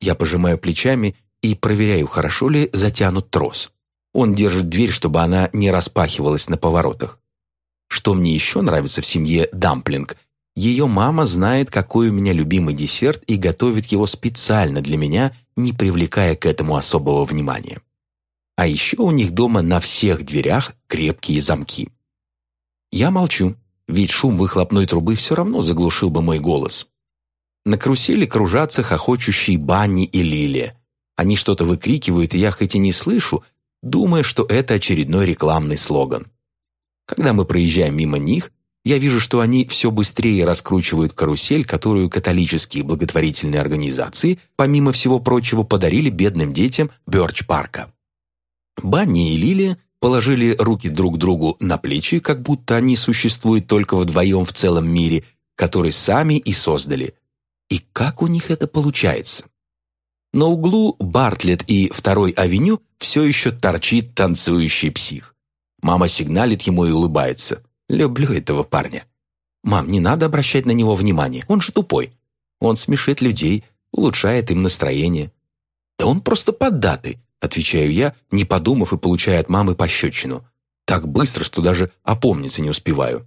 Я пожимаю плечами и проверяю, хорошо ли затянут трос. Он держит дверь, чтобы она не распахивалась на поворотах. Что мне еще нравится в семье Дамплинг, ее мама знает, какой у меня любимый десерт и готовит его специально для меня, не привлекая к этому особого внимания. А еще у них дома на всех дверях крепкие замки. Я молчу, ведь шум выхлопной трубы все равно заглушил бы мой голос. На карусели кружатся хохочущие Банни и Лилия. Они что-то выкрикивают, и я хоть и не слышу, думая, что это очередной рекламный слоган. Когда мы проезжаем мимо них, я вижу, что они все быстрее раскручивают карусель, которую католические благотворительные организации, помимо всего прочего, подарили бедным детям Бёрч-парка. Банни и Лилия положили руки друг другу на плечи, как будто они существуют только вдвоем в целом мире, который сами и создали. И как у них это получается? На углу Бартлетт и Второй авеню все еще торчит танцующий псих. Мама сигналит ему и улыбается. Люблю этого парня. Мам, не надо обращать на него внимание, он же тупой. Он смешит людей, улучшает им настроение. Да он просто поддатый, отвечаю я, не подумав и получая от мамы пощечину. Так быстро, что даже опомниться не успеваю.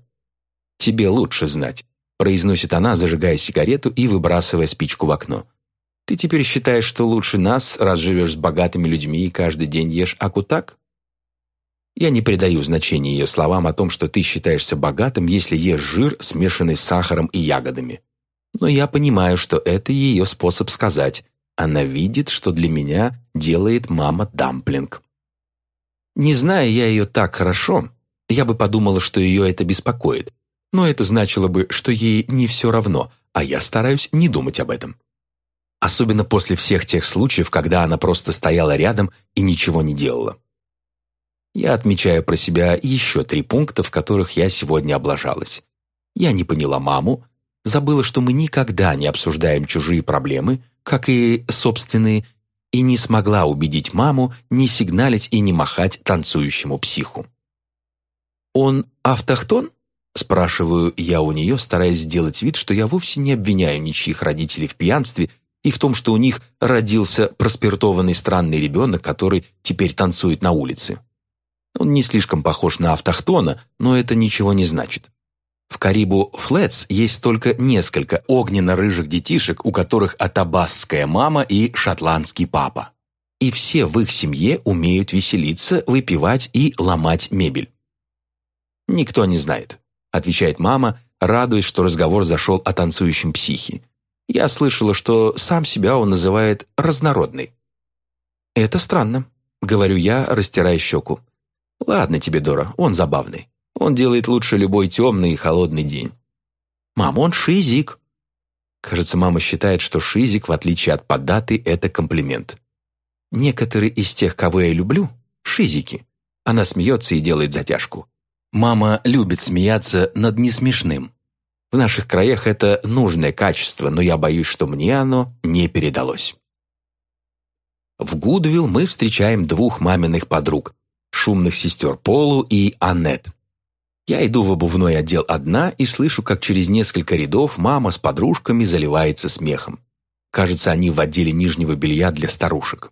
«Тебе лучше знать», — произносит она, зажигая сигарету и выбрасывая спичку в окно. «Ты теперь считаешь, что лучше нас, раз живешь с богатыми людьми и каждый день ешь акутак?» Я не придаю значения ее словам о том, что ты считаешься богатым, если ешь жир, смешанный с сахаром и ягодами. Но я понимаю, что это ее способ сказать. Она видит, что для меня делает мама дамплинг. Не зная я ее так хорошо, я бы подумала, что ее это беспокоит. Но это значило бы, что ей не все равно, а я стараюсь не думать об этом. Особенно после всех тех случаев, когда она просто стояла рядом и ничего не делала. Я отмечаю про себя еще три пункта, в которых я сегодня облажалась. Я не поняла маму, забыла, что мы никогда не обсуждаем чужие проблемы, как и собственные, и не смогла убедить маму не сигналить и не махать танцующему психу. «Он автохтон?» – спрашиваю я у нее, стараясь сделать вид, что я вовсе не обвиняю ничьих родителей в пьянстве и в том, что у них родился проспиртованный странный ребенок, который теперь танцует на улице. Он не слишком похож на автохтона, но это ничего не значит. В Карибу Флетс есть только несколько огненно-рыжих детишек, у которых атабасская мама и шотландский папа. И все в их семье умеют веселиться, выпивать и ломать мебель. «Никто не знает», — отвечает мама, радуясь, что разговор зашел о танцующем психе. «Я слышала, что сам себя он называет разнородный». «Это странно», — говорю я, растирая щеку. «Ладно тебе, Дора, он забавный. Он делает лучше любой темный и холодный день». «Мам, он шизик». Кажется, мама считает, что шизик, в отличие от поддаты, это комплимент. Некоторые из тех, кого я люблю, шизики. Она смеется и делает затяжку. Мама любит смеяться над несмешным. В наших краях это нужное качество, но я боюсь, что мне оно не передалось. В Гудвилл мы встречаем двух маминых подруг, шумных сестер Полу и Аннет. Я иду в обувной отдел одна и слышу, как через несколько рядов мама с подружками заливается смехом. Кажется, они в отделе нижнего белья для старушек.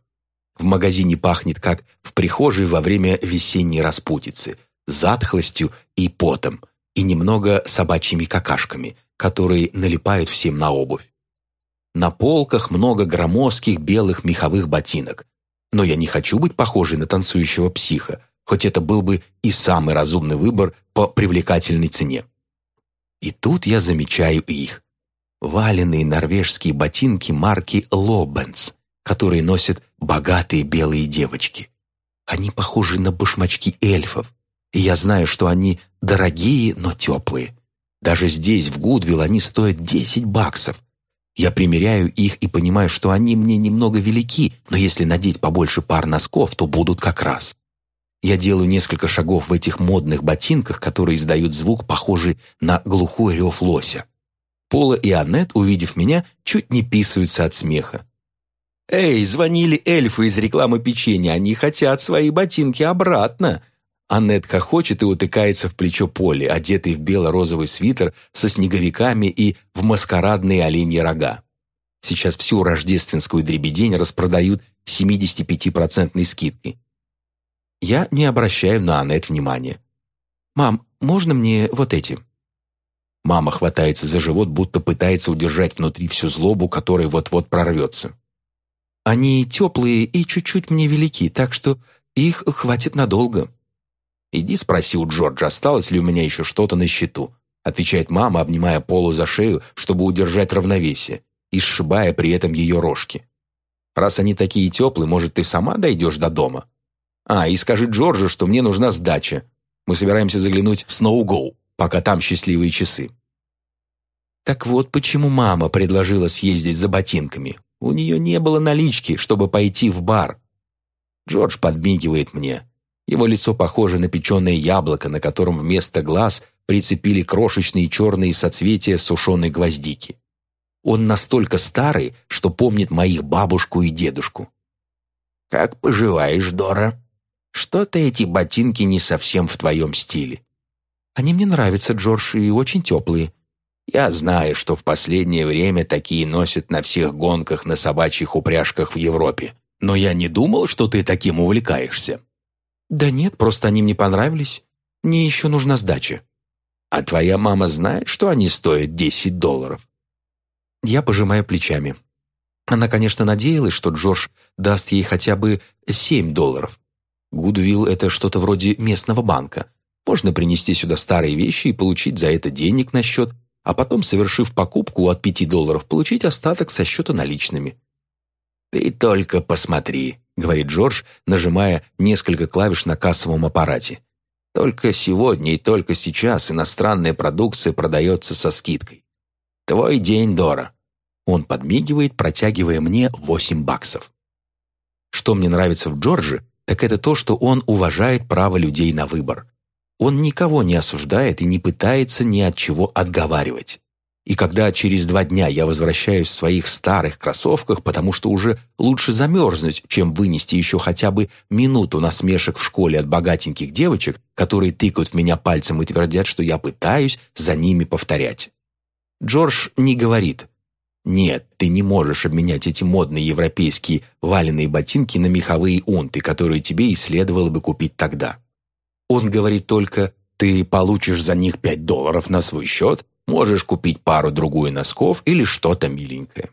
В магазине пахнет, как в прихожей во время весенней распутицы, затхлостью и потом, и немного собачьими какашками, которые налипают всем на обувь. На полках много громоздких белых меховых ботинок, но я не хочу быть похожей на танцующего психа, хоть это был бы и самый разумный выбор по привлекательной цене. И тут я замечаю их. Валенные норвежские ботинки марки Лобенс, которые носят богатые белые девочки. Они похожи на башмачки эльфов, и я знаю, что они дорогие, но теплые. Даже здесь, в Гудвилл, они стоят 10 баксов, я примеряю их и понимаю, что они мне немного велики, но если надеть побольше пар носков, то будут как раз. Я делаю несколько шагов в этих модных ботинках, которые издают звук, похожий на глухой рев лося. Пола и Аннет, увидев меня, чуть не писаются от смеха. «Эй, звонили эльфы из рекламы печенья, они хотят свои ботинки обратно!» Аннет хохочет и утыкается в плечо Поли, одетый в бело-розовый свитер со снеговиками и в маскарадные оленьи рога. Сейчас всю рождественскую дребедень распродают 75-процентной скидкой. Я не обращаю на Аннет внимания. «Мам, можно мне вот эти?» Мама хватается за живот, будто пытается удержать внутри всю злобу, которая вот-вот прорвется. «Они теплые и чуть-чуть мне велики, так что их хватит надолго». «Иди спроси у Джорджа, осталось ли у меня еще что-то на счету», отвечает мама, обнимая Полу за шею, чтобы удержать равновесие, и сшибая при этом ее рожки. «Раз они такие теплые, может, ты сама дойдешь до дома?» «А, и скажи Джорджу, что мне нужна сдача. Мы собираемся заглянуть в Сноугоу, пока там счастливые часы». Так вот почему мама предложила съездить за ботинками. У нее не было налички, чтобы пойти в бар. Джордж подмигивает мне. Его лицо похоже на печеное яблоко, на котором вместо глаз прицепили крошечные черные соцветия сушеной гвоздики. Он настолько старый, что помнит моих бабушку и дедушку. «Как поживаешь, Дора? Что-то эти ботинки не совсем в твоем стиле». «Они мне нравятся, Джордж, и очень теплые». «Я знаю, что в последнее время такие носят на всех гонках на собачьих упряжках в Европе. Но я не думал, что ты таким увлекаешься». «Да нет, просто они мне понравились. Мне еще нужна сдача». А твоя мама знает, что они стоят 10 долларов?» Я пожимаю плечами. Она, конечно, надеялась, что Джордж даст ей хотя бы 7 долларов. Гудвилл — это что-то вроде местного банка. Можно принести сюда старые вещи и получить за это денег на счет, а потом, совершив покупку от 5 долларов, получить остаток со счета наличными. «Ты только посмотри», — говорит Джордж, нажимая несколько клавиш на кассовом аппарате. «Только сегодня и только сейчас иностранная продукция продается со скидкой. Твой день, Дора». Он подмигивает, протягивая мне 8 баксов. Что мне нравится в Джордже, так это то, что он уважает право людей на выбор. Он никого не осуждает и не пытается ни от чего отговаривать. И когда через два дня я возвращаюсь в своих старых кроссовках, потому что уже лучше замерзнуть, чем вынести еще хотя бы минуту насмешек в школе от богатеньких девочек, которые тыкают в меня пальцем и твердят, что я пытаюсь за ними повторять. Джордж не говорит «Нет, ты не можешь обменять эти модные европейские валенные ботинки на меховые унты, которые тебе и следовало бы купить тогда». Он говорит только «Ты получишь за них пять долларов на свой счет, можешь купить пару-другую носков или что-то миленькое».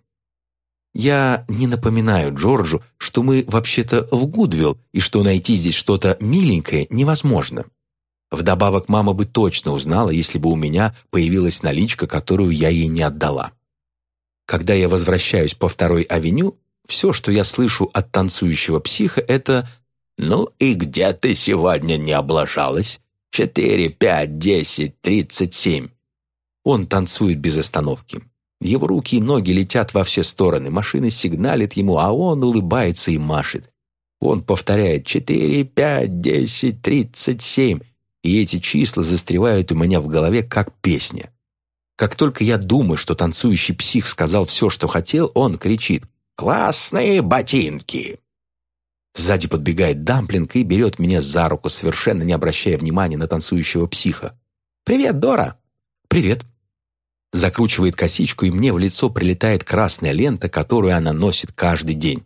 Я не напоминаю Джорджу, что мы вообще-то в Гудвилл и что найти здесь что-то миленькое невозможно. Вдобавок мама бы точно узнала, если бы у меня появилась наличка, которую я ей не отдала. Когда я возвращаюсь по второй авеню, все, что я слышу от танцующего психа, это «Ну и где ты сегодня не облажалась? Четыре, пять, десять, тридцать семь». Он танцует без остановки. Его руки и ноги летят во все стороны, машина сигналит ему, а он улыбается и машет. Он повторяет «четыре, пять, десять, тридцать семь», и эти числа застревают у меня в голове как песня. Как только я думаю, что танцующий псих сказал все, что хотел, он кричит «Классные ботинки!» Сзади подбегает Дамплинг и берет меня за руку, совершенно не обращая внимания на танцующего психа. «Привет, Дора!» «Привет!» Закручивает косичку, и мне в лицо прилетает красная лента, которую она носит каждый день.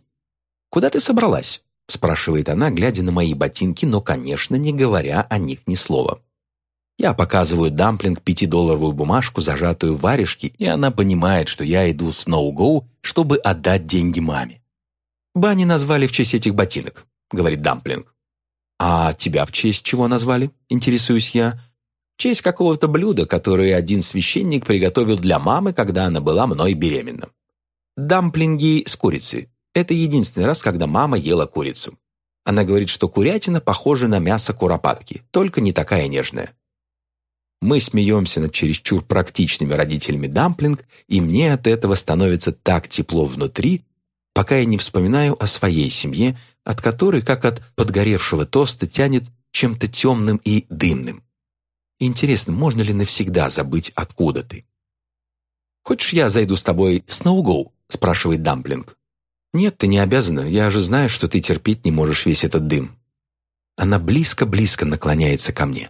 «Куда ты собралась?» спрашивает она, глядя на мои ботинки, но, конечно, не говоря о них ни слова. Я показываю Дамплинг пятидолларовую бумажку, зажатую в варежке, и она понимает, что я иду в Сноугоу, чтобы отдать деньги маме. «Бани назвали в честь этих ботинок», — говорит Дамплинг. «А тебя в честь чего назвали?» — интересуюсь я. «В честь какого-то блюда, которое один священник приготовил для мамы, когда она была мной беременна. Дамплинги с курицей. Это единственный раз, когда мама ела курицу. Она говорит, что курятина похожа на мясо куропатки, только не такая нежная. Мы смеемся над чересчур практичными родителями Дамплинг, и мне от этого становится так тепло внутри, пока я не вспоминаю о своей семье, от которой, как от подгоревшего тоста, тянет чем-то темным и дымным. Интересно, можно ли навсегда забыть, откуда ты? «Хочешь, я зайду с тобой в Сноугоу?» – спрашивает Дамплинг. «Нет, ты не обязана. Я же знаю, что ты терпеть не можешь весь этот дым». Она близко-близко наклоняется ко мне.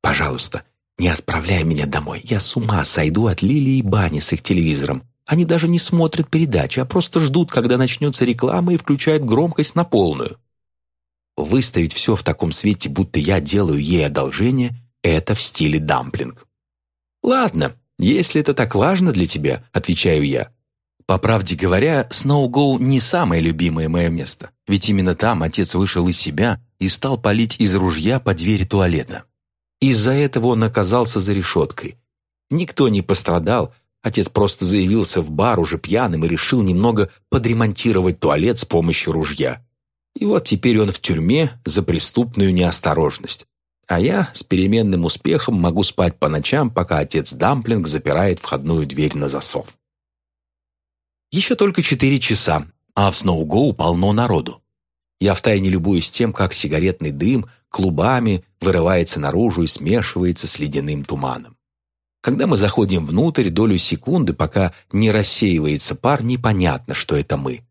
«Пожалуйста, не отправляй меня домой. Я с ума сойду от Лилии и Бани с их телевизором. Они даже не смотрят передачи, а просто ждут, когда начнется реклама и включают громкость на полную. Выставить все в таком свете, будто я делаю ей одолжение, это в стиле дамплинг. «Ладно, если это так важно для тебя», — отвечаю я. По правде говоря, Сноугоу не самое любимое мое место, ведь именно там отец вышел из себя и стал палить из ружья по двери туалета. Из-за этого он оказался за решеткой. Никто не пострадал, Отец просто заявился в бар уже пьяным и решил немного подремонтировать туалет с помощью ружья. И вот теперь он в тюрьме за преступную неосторожность. А я с переменным успехом могу спать по ночам, пока отец Дамплинг запирает входную дверь на засов. Еще только четыре часа, а в Сноугоу полно народу. Я втайне любуюсь тем, как сигаретный дым клубами вырывается наружу и смешивается с ледяным туманом. Когда мы заходим внутрь, долю секунды, пока не рассеивается пар, непонятно, что это мы.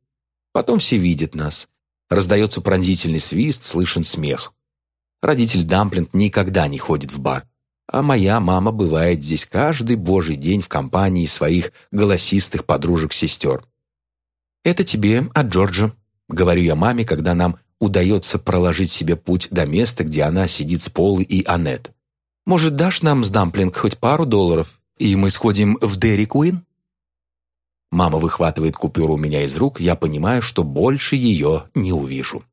Потом все видят нас. Раздается пронзительный свист, слышен смех. Родитель Дамплинг никогда не ходит в бар. А моя мама бывает здесь каждый божий день в компании своих голосистых подружек-сестер. «Это тебе от Джорджа», — говорю я маме, когда нам удается проложить себе путь до места, где она сидит с Полой и Аннет. Может, дашь нам с Дамплинг хоть пару долларов, и мы сходим в Дерри Куин?» Мама выхватывает купюру у меня из рук, я понимаю, что больше ее не увижу.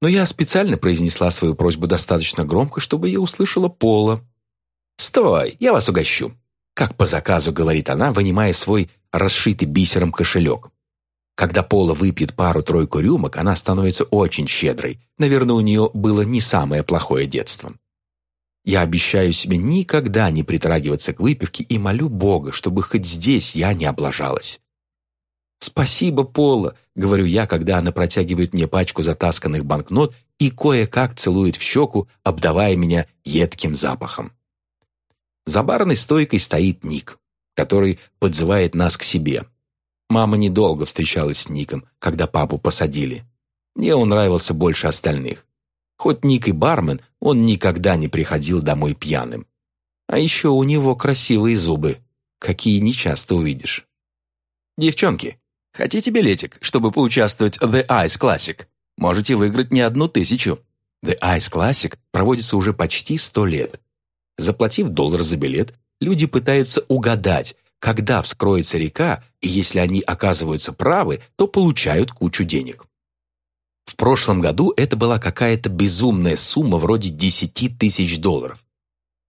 Но я специально произнесла свою просьбу достаточно громко, чтобы ее услышала Пола. «Стой, я вас угощу!» Как по заказу, говорит она, вынимая свой расшитый бисером кошелек. Когда Пола выпьет пару-тройку рюмок, она становится очень щедрой. Наверное, у нее было не самое плохое детство. Я обещаю себе никогда не притрагиваться к выпивке и молю Бога, чтобы хоть здесь я не облажалась. «Спасибо, Пола», — говорю я, когда она протягивает мне пачку затасканных банкнот и кое-как целует в щеку, обдавая меня едким запахом. За барной стойкой стоит Ник, который подзывает нас к себе. Мама недолго встречалась с Ником, когда папу посадили. Мне он нравился больше остальных. Хоть Ник и бармен, он никогда не приходил домой пьяным. А еще у него красивые зубы, какие нечасто увидишь. Девчонки, хотите билетик, чтобы поучаствовать в The Ice Classic? Можете выиграть не одну тысячу. The Ice Classic проводится уже почти сто лет. Заплатив доллар за билет, люди пытаются угадать, когда вскроется река, и если они оказываются правы, то получают кучу денег. В прошлом году это была какая-то безумная сумма вроде 10 тысяч долларов.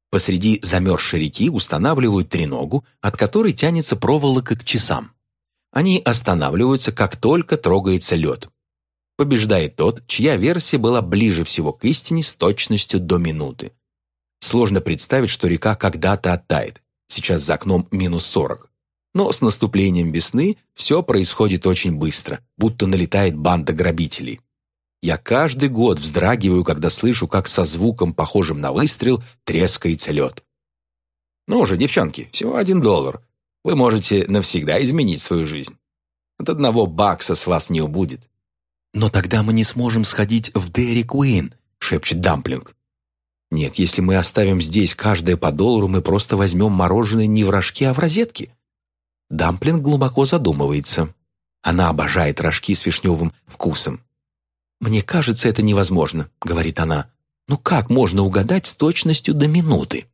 Посреди замерзшей реки устанавливают треногу, от которой тянется проволока к часам. Они останавливаются, как только трогается лед. Побеждает тот, чья версия была ближе всего к истине с точностью до минуты. Сложно представить, что река когда-то оттает. Сейчас за окном минус 40. Но с наступлением весны все происходит очень быстро, будто налетает банда грабителей. Я каждый год вздрагиваю, когда слышу, как со звуком, похожим на выстрел, трескается лед. Ну же, девчонки, всего один доллар. Вы можете навсегда изменить свою жизнь. От одного бакса с вас не убудет. «Но тогда мы не сможем сходить в Дерри Куин», — шепчет Дамплинг. «Нет, если мы оставим здесь каждое по доллару, мы просто возьмем мороженое не в рожке, а в розетке». Дамплинг глубоко задумывается. Она обожает рожки с вишневым вкусом. «Мне кажется, это невозможно», — говорит она. «Ну как можно угадать с точностью до минуты?»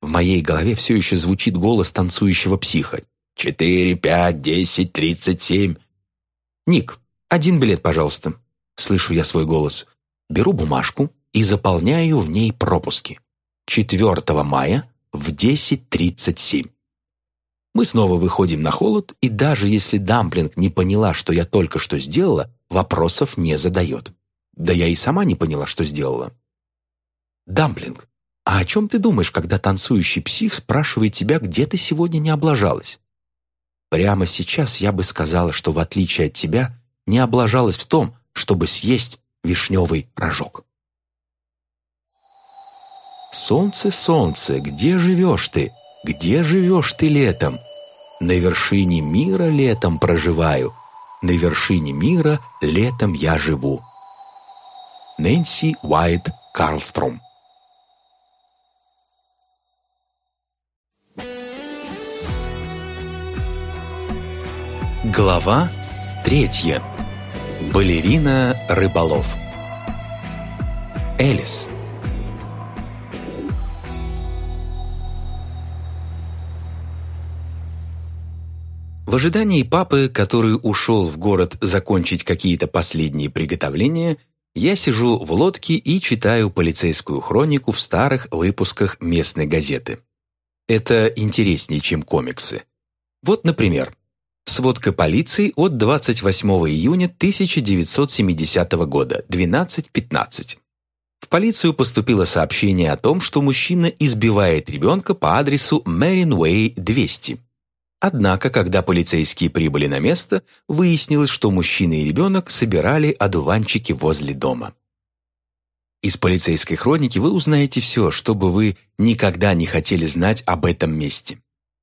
В моей голове все еще звучит голос танцующего психа. «Четыре, пять, десять, тридцать семь». «Ник, один билет, пожалуйста». Слышу я свой голос. Беру бумажку и заполняю в ней пропуски. 4 мая в 10.37. Мы снова выходим на холод, и даже если Дамплинг не поняла, что я только что сделала, вопросов не задает. Да я и сама не поняла, что сделала. Дамплинг, а о чем ты думаешь, когда танцующий псих спрашивает тебя, где ты сегодня не облажалась? Прямо сейчас я бы сказала, что в отличие от тебя, не облажалась в том, чтобы съесть вишневый рожок. Солнце, солнце, где живешь ты? Где живешь ты летом? На вершине мира летом проживаю — на вершине мира летом я живу. Нэнси Уайт Карлстром Глава третья. Балерина Рыболов. Элис. В ожидании папы, который ушел в город закончить какие-то последние приготовления, я сижу в лодке и читаю полицейскую хронику в старых выпусках местной газеты. Это интереснее, чем комиксы. Вот, например, сводка полиции от 28 июня 1970 года, 12.15. В полицию поступило сообщение о том, что мужчина избивает ребенка по адресу Мэрин Уэй 200. Однако, когда полицейские прибыли на место, выяснилось, что мужчина и ребенок собирали одуванчики возле дома. Из полицейской хроники вы узнаете все, что бы вы никогда не хотели знать об этом месте.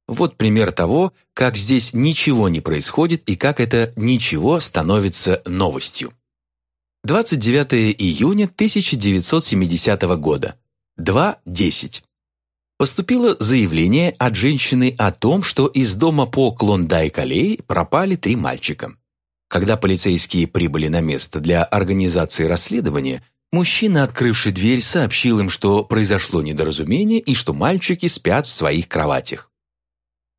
Вот пример того, как здесь ничего не происходит и как это ничего становится новостью. 29 июня 1970 года. 2.10 поступило заявление от женщины о том, что из дома по Клондайк-аллее пропали три мальчика. Когда полицейские прибыли на место для организации расследования, Мужчина, открывший дверь, сообщил им, что произошло недоразумение и что мальчики спят в своих кроватях.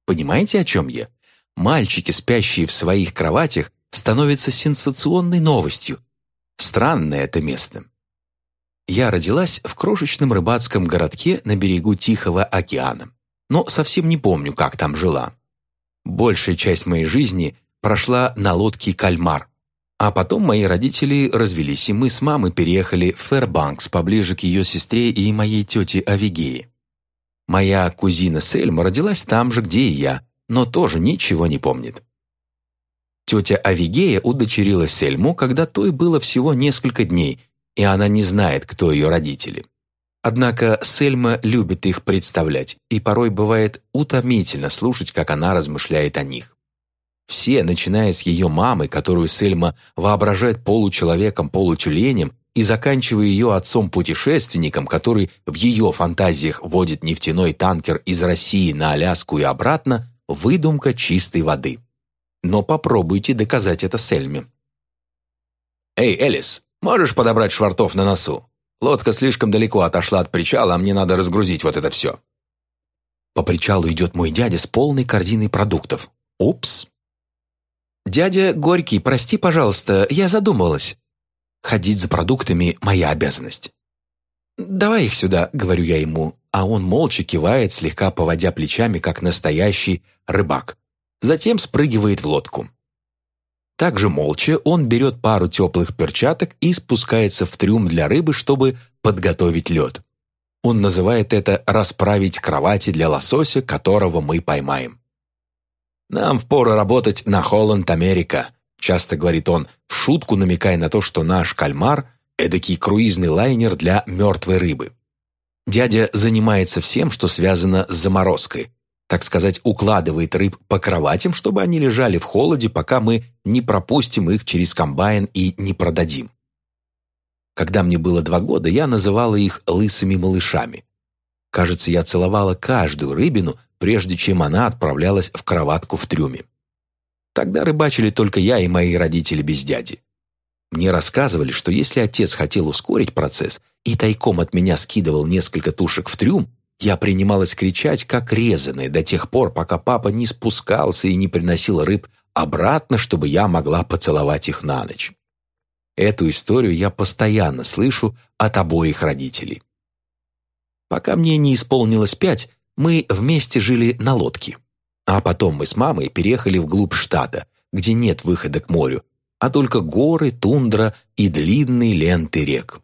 Понимаете, о чем я? Мальчики, спящие в своих кроватях, становятся сенсационной новостью. Странное это место. Я родилась в крошечном рыбацком городке на берегу Тихого океана, но совсем не помню, как там жила. Большая часть моей жизни прошла на лодке «Кальмар», а потом мои родители развелись, и мы с мамой переехали в Фэрбанкс, поближе к ее сестре и моей тете Авигее. Моя кузина Сельма родилась там же, где и я, но тоже ничего не помнит. Тетя Авигея удочерила Сельму, когда той было всего несколько дней, и она не знает, кто ее родители. Однако Сельма любит их представлять, и порой бывает утомительно слушать, как она размышляет о них. Все, начиная с ее мамы, которую Сельма воображает получеловеком-получеленем, и заканчивая ее отцом-путешественником, который в ее фантазиях водит нефтяной танкер из России на Аляску и обратно, выдумка чистой воды. Но попробуйте доказать это Сельме. «Эй, Элис, можешь подобрать швартов на носу? Лодка слишком далеко отошла от причала, а мне надо разгрузить вот это все». По причалу идет мой дядя с полной корзиной продуктов. Упс. «Дядя Горький, прости, пожалуйста, я задумалась. Ходить за продуктами – моя обязанность». «Давай их сюда», – говорю я ему, а он молча кивает, слегка поводя плечами, как настоящий рыбак. Затем спрыгивает в лодку. Также молча он берет пару теплых перчаток и спускается в трюм для рыбы, чтобы подготовить лед. Он называет это «расправить кровати для лосося, которого мы поймаем». «Нам впору работать на Холланд Америка», — часто говорит он, в шутку намекая на то, что наш кальмар — эдакий круизный лайнер для мертвой рыбы. Дядя занимается всем, что связано с заморозкой, так сказать, укладывает рыб по кроватям, чтобы они лежали в холоде, пока мы не пропустим их через комбайн и не продадим. Когда мне было два года, я называла их лысыми малышами. Кажется, я целовала каждую рыбину, прежде чем она отправлялась в кроватку в трюме. Тогда рыбачили только я и мои родители без дяди. Мне рассказывали, что если отец хотел ускорить процесс и тайком от меня скидывал несколько тушек в трюм, я принималась кричать, как резаная, до тех пор, пока папа не спускался и не приносил рыб обратно, чтобы я могла поцеловать их на ночь. Эту историю я постоянно слышу от обоих родителей. Пока мне не исполнилось пять, мы вместе жили на лодке. А потом мы с мамой переехали вглубь штата, где нет выхода к морю, а только горы, тундра и длинные ленты рек.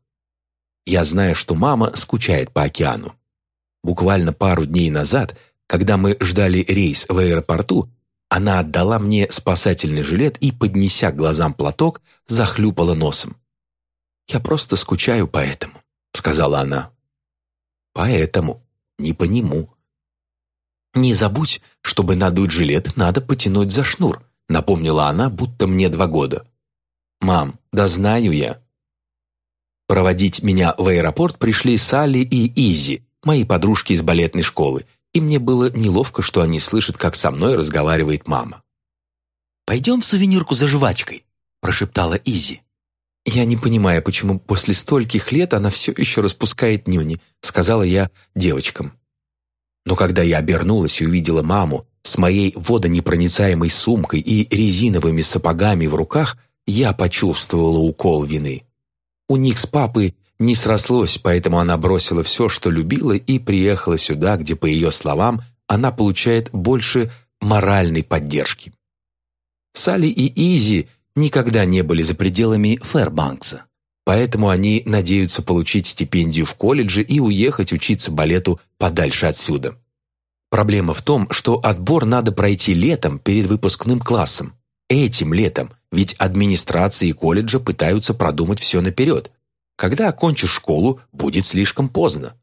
Я знаю, что мама скучает по океану. Буквально пару дней назад, когда мы ждали рейс в аэропорту, она отдала мне спасательный жилет и, поднеся к глазам платок, захлюпала носом. «Я просто скучаю по этому», — сказала она. «Поэтому, не по нему», «Не забудь, чтобы надуть жилет, надо потянуть за шнур», напомнила она, будто мне два года. «Мам, да знаю я». Проводить меня в аэропорт пришли Салли и Изи, мои подружки из балетной школы, и мне было неловко, что они слышат, как со мной разговаривает мама. «Пойдем в сувенирку за жвачкой», – прошептала Изи. «Я не понимаю, почему после стольких лет она все еще распускает нюни», – сказала я девочкам. Но когда я обернулась и увидела маму с моей водонепроницаемой сумкой и резиновыми сапогами в руках, я почувствовала укол вины. У них с папой не срослось, поэтому она бросила все, что любила, и приехала сюда, где, по ее словам, она получает больше моральной поддержки. Салли и Изи никогда не были за пределами Фэрбанкса, поэтому они надеются получить стипендию в колледже и уехать учиться балету подальше отсюда. Проблема в том, что отбор надо пройти летом перед выпускным классом. Этим летом, ведь администрации колледжа пытаются продумать все наперед. Когда окончишь школу, будет слишком поздно.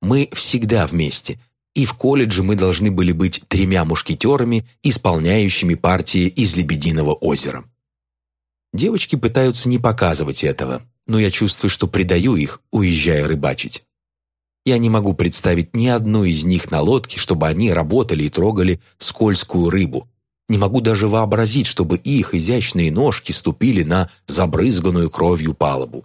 Мы всегда вместе, и в колледже мы должны были быть тремя мушкетерами, исполняющими партии из «Лебединого озера». Девочки пытаются не показывать этого, но я чувствую, что предаю их, уезжая рыбачить. Я не могу представить ни одну из них на лодке, чтобы они работали и трогали скользкую рыбу. Не могу даже вообразить, чтобы их изящные ножки ступили на забрызганную кровью палубу.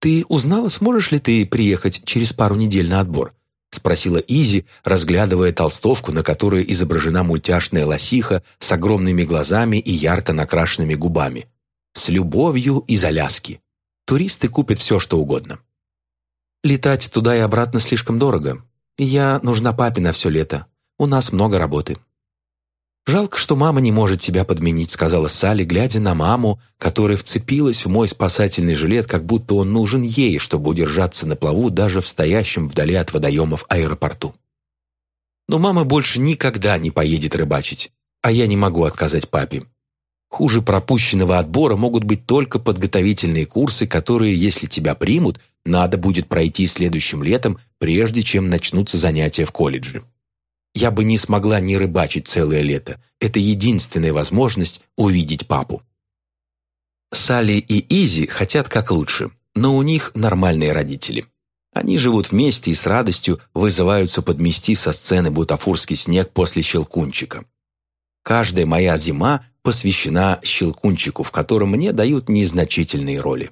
«Ты узнала, сможешь ли ты приехать через пару недель на отбор?» — спросила Изи, разглядывая толстовку, на которой изображена мультяшная лосиха с огромными глазами и ярко накрашенными губами. «С любовью из Аляски. Туристы купят все, что угодно». «Летать туда и обратно слишком дорого. Я нужна папе на все лето. У нас много работы». «Жалко, что мама не может тебя подменить», — сказала Салли, глядя на маму, которая вцепилась в мой спасательный жилет, как будто он нужен ей, чтобы удержаться на плаву даже в стоящем вдали от водоемов аэропорту. «Но мама больше никогда не поедет рыбачить, а я не могу отказать папе. Хуже пропущенного отбора могут быть только подготовительные курсы, которые, если тебя примут, надо будет пройти следующим летом, прежде чем начнутся занятия в колледже. Я бы не смогла не рыбачить целое лето. Это единственная возможность увидеть папу. Салли и Изи хотят как лучше, но у них нормальные родители. Они живут вместе и с радостью вызываются подмести со сцены бутафорский снег после щелкунчика. Каждая моя зима посвящена щелкунчику, в котором мне дают незначительные роли.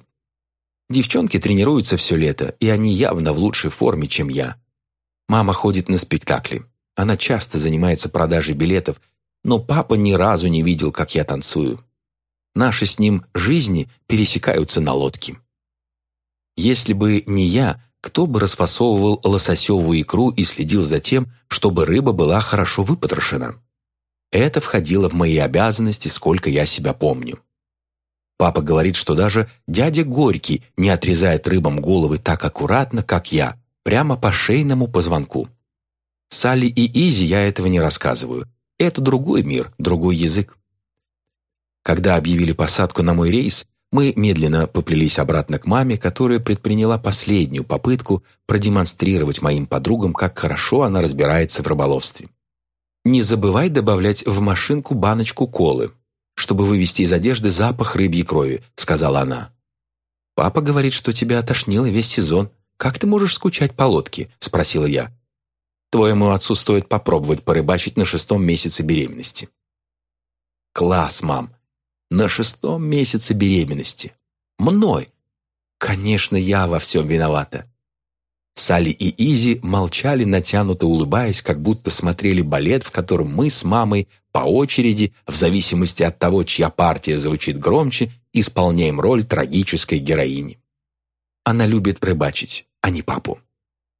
Девчонки тренируются все лето, и они явно в лучшей форме, чем я. Мама ходит на спектакли. Она часто занимается продажей билетов, но папа ни разу не видел, как я танцую. Наши с ним жизни пересекаются на лодке. Если бы не я, кто бы расфасовывал лососевую икру и следил за тем, чтобы рыба была хорошо выпотрошена? Это входило в мои обязанности, сколько я себя помню. Папа говорит, что даже дядя Горький не отрезает рыбам головы так аккуратно, как я, прямо по шейному позвонку. Салли и Изи я этого не рассказываю. Это другой мир, другой язык. Когда объявили посадку на мой рейс, мы медленно поплелись обратно к маме, которая предприняла последнюю попытку продемонстрировать моим подругам, как хорошо она разбирается в рыболовстве. «Не забывай добавлять в машинку баночку колы, чтобы вывести из одежды запах рыбьей крови», — сказала она. «Папа говорит, что тебя отошнило весь сезон. Как ты можешь скучать по лодке?» — спросила я. Твоему отцу стоит попробовать порыбачить на шестом месяце беременности». «Класс, мам! На шестом месяце беременности! Мной! Конечно, я во всем виновата!» Салли и Изи молчали, натянуто улыбаясь, как будто смотрели балет, в котором мы с мамой по очереди, в зависимости от того, чья партия звучит громче, исполняем роль трагической героини. Она любит рыбачить, а не папу.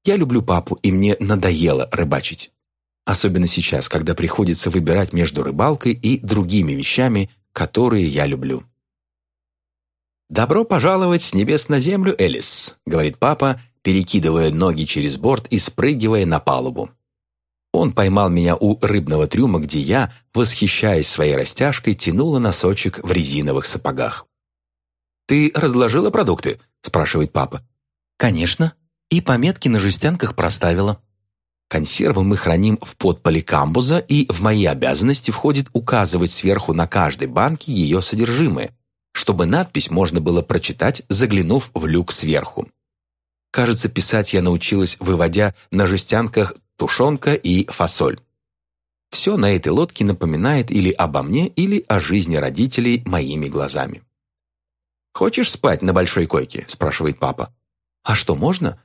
Я люблю папу, и мне надоело рыбачить. Особенно сейчас, когда приходится выбирать между рыбалкой и другими вещами, которые я люблю. «Добро пожаловать с небес на землю, Элис», — говорит папа, перекидывая ноги через борт и спрыгивая на палубу. Он поймал меня у рыбного трюма, где я, восхищаясь своей растяжкой, тянула носочек в резиновых сапогах. «Ты разложила продукты?» — спрашивает папа. «Конечно», и пометки на жестянках проставила. Консервы мы храним в подполе камбуза, и в мои обязанности входит указывать сверху на каждой банке ее содержимое, чтобы надпись можно было прочитать, заглянув в люк сверху. Кажется, писать я научилась, выводя на жестянках тушенка и фасоль. Все на этой лодке напоминает или обо мне, или о жизни родителей моими глазами. «Хочешь спать на большой койке?» – спрашивает папа. «А что, можно?»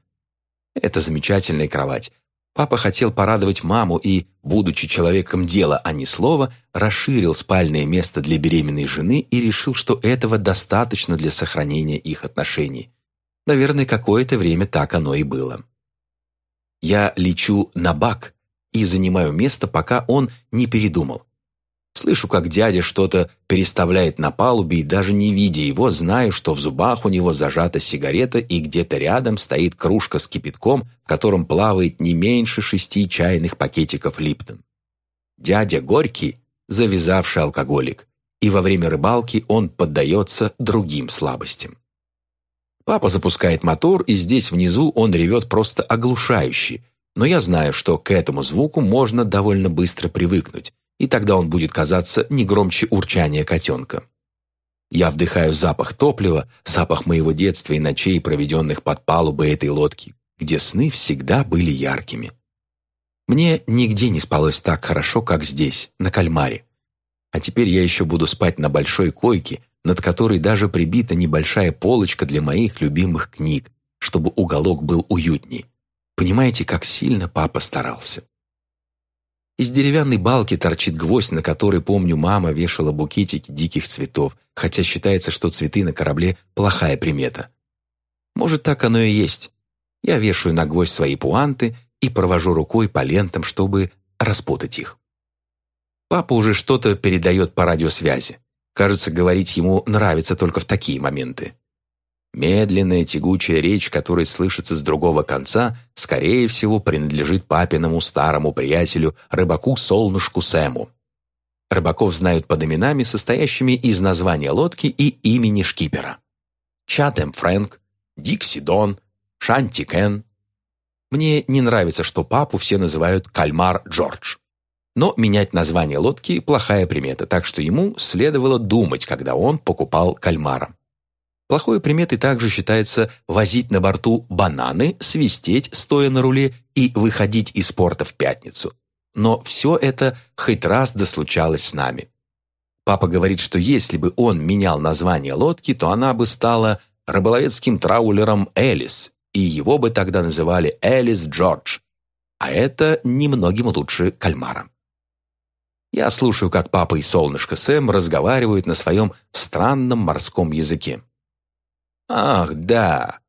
Это замечательная кровать. Папа хотел порадовать маму и, будучи человеком дела, а не слова, расширил спальное место для беременной жены и решил, что этого достаточно для сохранения их отношений. Наверное, какое-то время так оно и было. Я лечу на бак и занимаю место, пока он не передумал. Слышу, как дядя что-то переставляет на палубе, и даже не видя его, знаю, что в зубах у него зажата сигарета, и где-то рядом стоит кружка с кипятком, в котором плавает не меньше шести чайных пакетиков Липтон. Дядя Горький – завязавший алкоголик, и во время рыбалки он поддается другим слабостям. Папа запускает мотор, и здесь внизу он ревет просто оглушающе, но я знаю, что к этому звуку можно довольно быстро привыкнуть, и тогда он будет казаться не громче урчания котенка. Я вдыхаю запах топлива, запах моего детства и ночей, проведенных под палубой этой лодки, где сны всегда были яркими. Мне нигде не спалось так хорошо, как здесь, на кальмаре. А теперь я еще буду спать на большой койке, над которой даже прибита небольшая полочка для моих любимых книг, чтобы уголок был уютней. Понимаете, как сильно папа старался. Из деревянной балки торчит гвоздь, на который, помню, мама вешала букетики диких цветов, хотя считается, что цветы на корабле – плохая примета. Может, так оно и есть. Я вешаю на гвоздь свои пуанты и провожу рукой по лентам, чтобы распутать их. Папа уже что-то передает по радиосвязи. Кажется, говорить ему нравится только в такие моменты. Медленная тягучая речь, которая слышится с другого конца, скорее всего, принадлежит папиному старому приятелю, рыбаку-солнышку Сэму. Рыбаков знают под именами, состоящими из названия лодки и имени шкипера. Чатем Фрэнк, Дикси Дон, Шанти Кен. Мне не нравится, что папу все называют Кальмар Джордж. Но менять название лодки – плохая примета, так что ему следовало думать, когда он покупал кальмара. Плохой приметой также считается возить на борту бананы, свистеть, стоя на руле, и выходить из порта в пятницу. Но все это хоть раз да случалось с нами. Папа говорит, что если бы он менял название лодки, то она бы стала рыболовецким траулером «Элис», и его бы тогда называли «Элис Джордж», а это немногим лучше кальмара. Я слушаю, как папа и солнышко Сэм разговаривают на своем странном морском языке. «Ах, да!»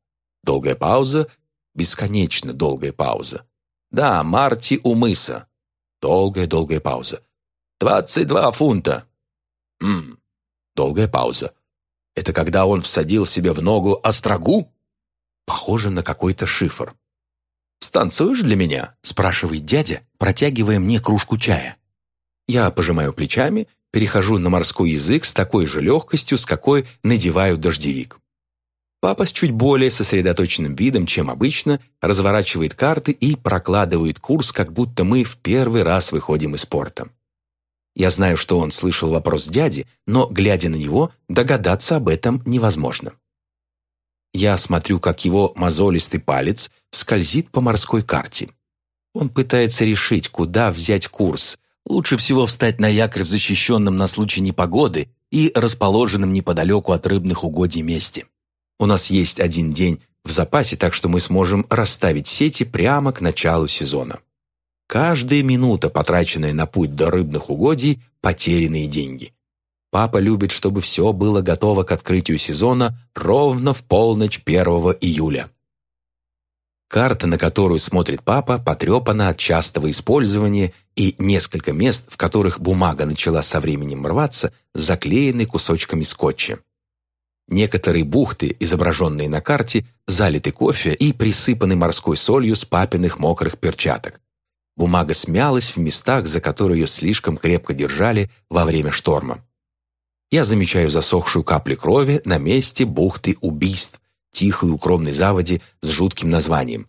Долгая пауза, бесконечно долгая пауза. «Да, Марти у мыса». Долгая-долгая пауза. «Двадцать два фунта». «Ммм». Долгая пауза. «Это когда он всадил себе в ногу острогу?» Похоже на какой-то шифр. «Станцуешь для меня?» – спрашивает дядя, протягивая мне кружку чая. Я пожимаю плечами, перехожу на морской язык с такой же легкостью, с какой надеваю дождевик. Папа с чуть более сосредоточенным видом, чем обычно, разворачивает карты и прокладывает курс, как будто мы в первый раз выходим из порта. Я знаю, что он слышал вопрос дяди, но, глядя на него, догадаться об этом невозможно. Я смотрю, как его мозолистый палец скользит по морской карте. Он пытается решить, куда взять курс. Лучше всего встать на якорь в защищенном на случай непогоды и расположенном неподалеку от рыбных угодий месте. У нас есть один день в запасе, так что мы сможем расставить сети прямо к началу сезона. Каждая минута, потраченная на путь до рыбных угодий, потерянные деньги. Папа любит, чтобы все было готово к открытию сезона ровно в полночь 1 июля. Карта, на которую смотрит папа, потрепана от частого использования, и несколько мест, в которых бумага начала со временем рваться, заклеены кусочками скотча. Некоторые бухты, изображенные на карте, залиты кофе и присыпаны морской солью с папиных мокрых перчаток. Бумага смялась в местах, за которые ее слишком крепко держали во время шторма. Я замечаю засохшую каплю крови на месте бухты убийств, тихой укромной заводе с жутким названием.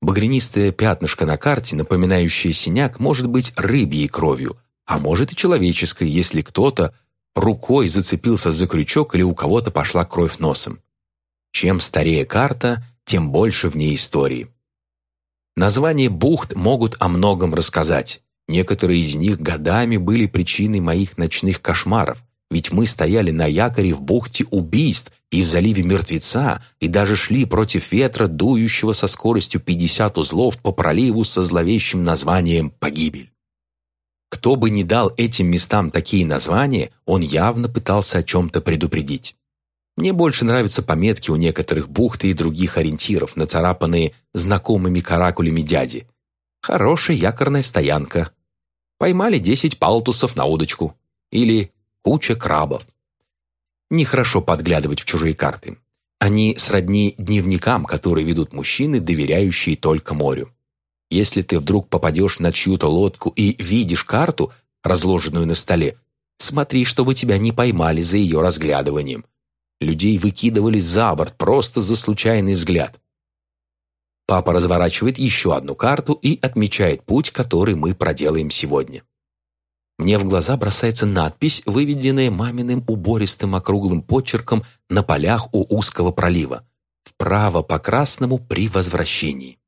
Багрянистое пятнышко на карте, напоминающее синяк, может быть рыбьей кровью, а может и человеческой, если кто-то рукой зацепился за крючок или у кого-то пошла кровь носом. Чем старее карта, тем больше в ней истории. Названия бухт могут о многом рассказать. Некоторые из них годами были причиной моих ночных кошмаров, ведь мы стояли на якоре в бухте убийств и в заливе Мертвеца и даже шли против ветра, дующего со скоростью 50 узлов по проливу со зловещим названием «Погибель». Кто бы ни дал этим местам такие названия, он явно пытался о чем-то предупредить. Мне больше нравятся пометки у некоторых бухт и других ориентиров, нацарапанные знакомыми каракулями дяди. Хорошая якорная стоянка. Поймали 10 палтусов на удочку. Или куча крабов. Нехорошо подглядывать в чужие карты. Они сродни дневникам, которые ведут мужчины, доверяющие только морю. Если ты вдруг попадешь на чью-то лодку и видишь карту, разложенную на столе, смотри, чтобы тебя не поймали за ее разглядыванием. Людей выкидывали за борт просто за случайный взгляд. Папа разворачивает еще одну карту и отмечает путь, который мы проделаем сегодня. Мне в глаза бросается надпись, выведенная маминым убористым округлым почерком на полях у узкого пролива. «Вправо по красному при возвращении».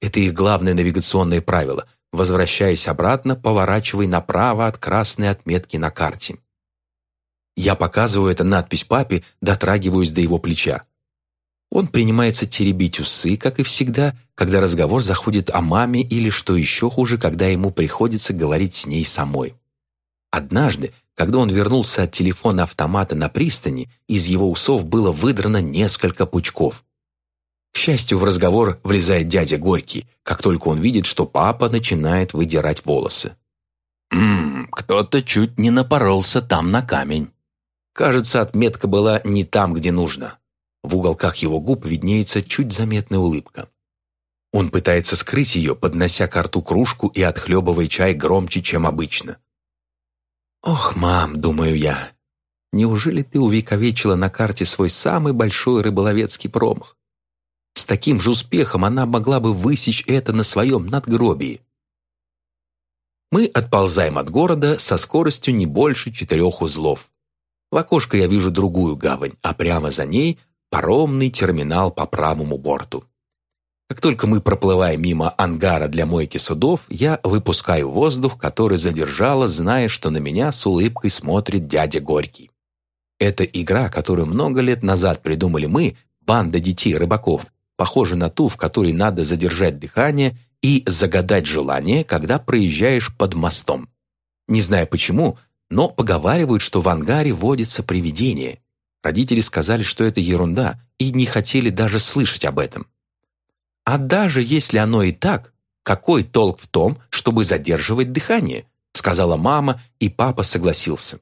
Это их главное навигационное правило. Возвращаясь обратно, поворачивай направо от красной отметки на карте. Я показываю эту надпись папе, дотрагиваюсь до его плеча. Он принимается теребить усы, как и всегда, когда разговор заходит о маме или, что еще хуже, когда ему приходится говорить с ней самой. Однажды, когда он вернулся от телефона автомата на пристани, из его усов было выдрано несколько пучков. К счастью, в разговор влезает дядя Горький, как только он видит, что папа начинает выдирать волосы. «Ммм, кто-то чуть не напоролся там на камень». Кажется, отметка была не там, где нужно. В уголках его губ виднеется чуть заметная улыбка. Он пытается скрыть ее, поднося к рту кружку и отхлебывая чай громче, чем обычно. «Ох, мам», — думаю я, — «неужели ты увековечила на карте свой самый большой рыболовецкий промах? С таким же успехом она могла бы высечь это на своем надгробии». Мы отползаем от города со скоростью не больше четырех узлов. В окошко я вижу другую гавань, а прямо за ней паромный терминал по правому борту. Как только мы проплываем мимо ангара для мойки судов, я выпускаю воздух, который задержала, зная, что на меня с улыбкой смотрит дядя Горький. Это игра, которую много лет назад придумали мы, банда детей-рыбаков, похожа на ту, в которой надо задержать дыхание и загадать желание, когда проезжаешь под мостом. Не знаю почему, но поговаривают, что в ангаре водится привидение. Родители сказали, что это ерунда, и не хотели даже слышать об этом. А даже если оно и так, какой толк в том, чтобы задерживать дыхание? Сказала мама, и папа согласился.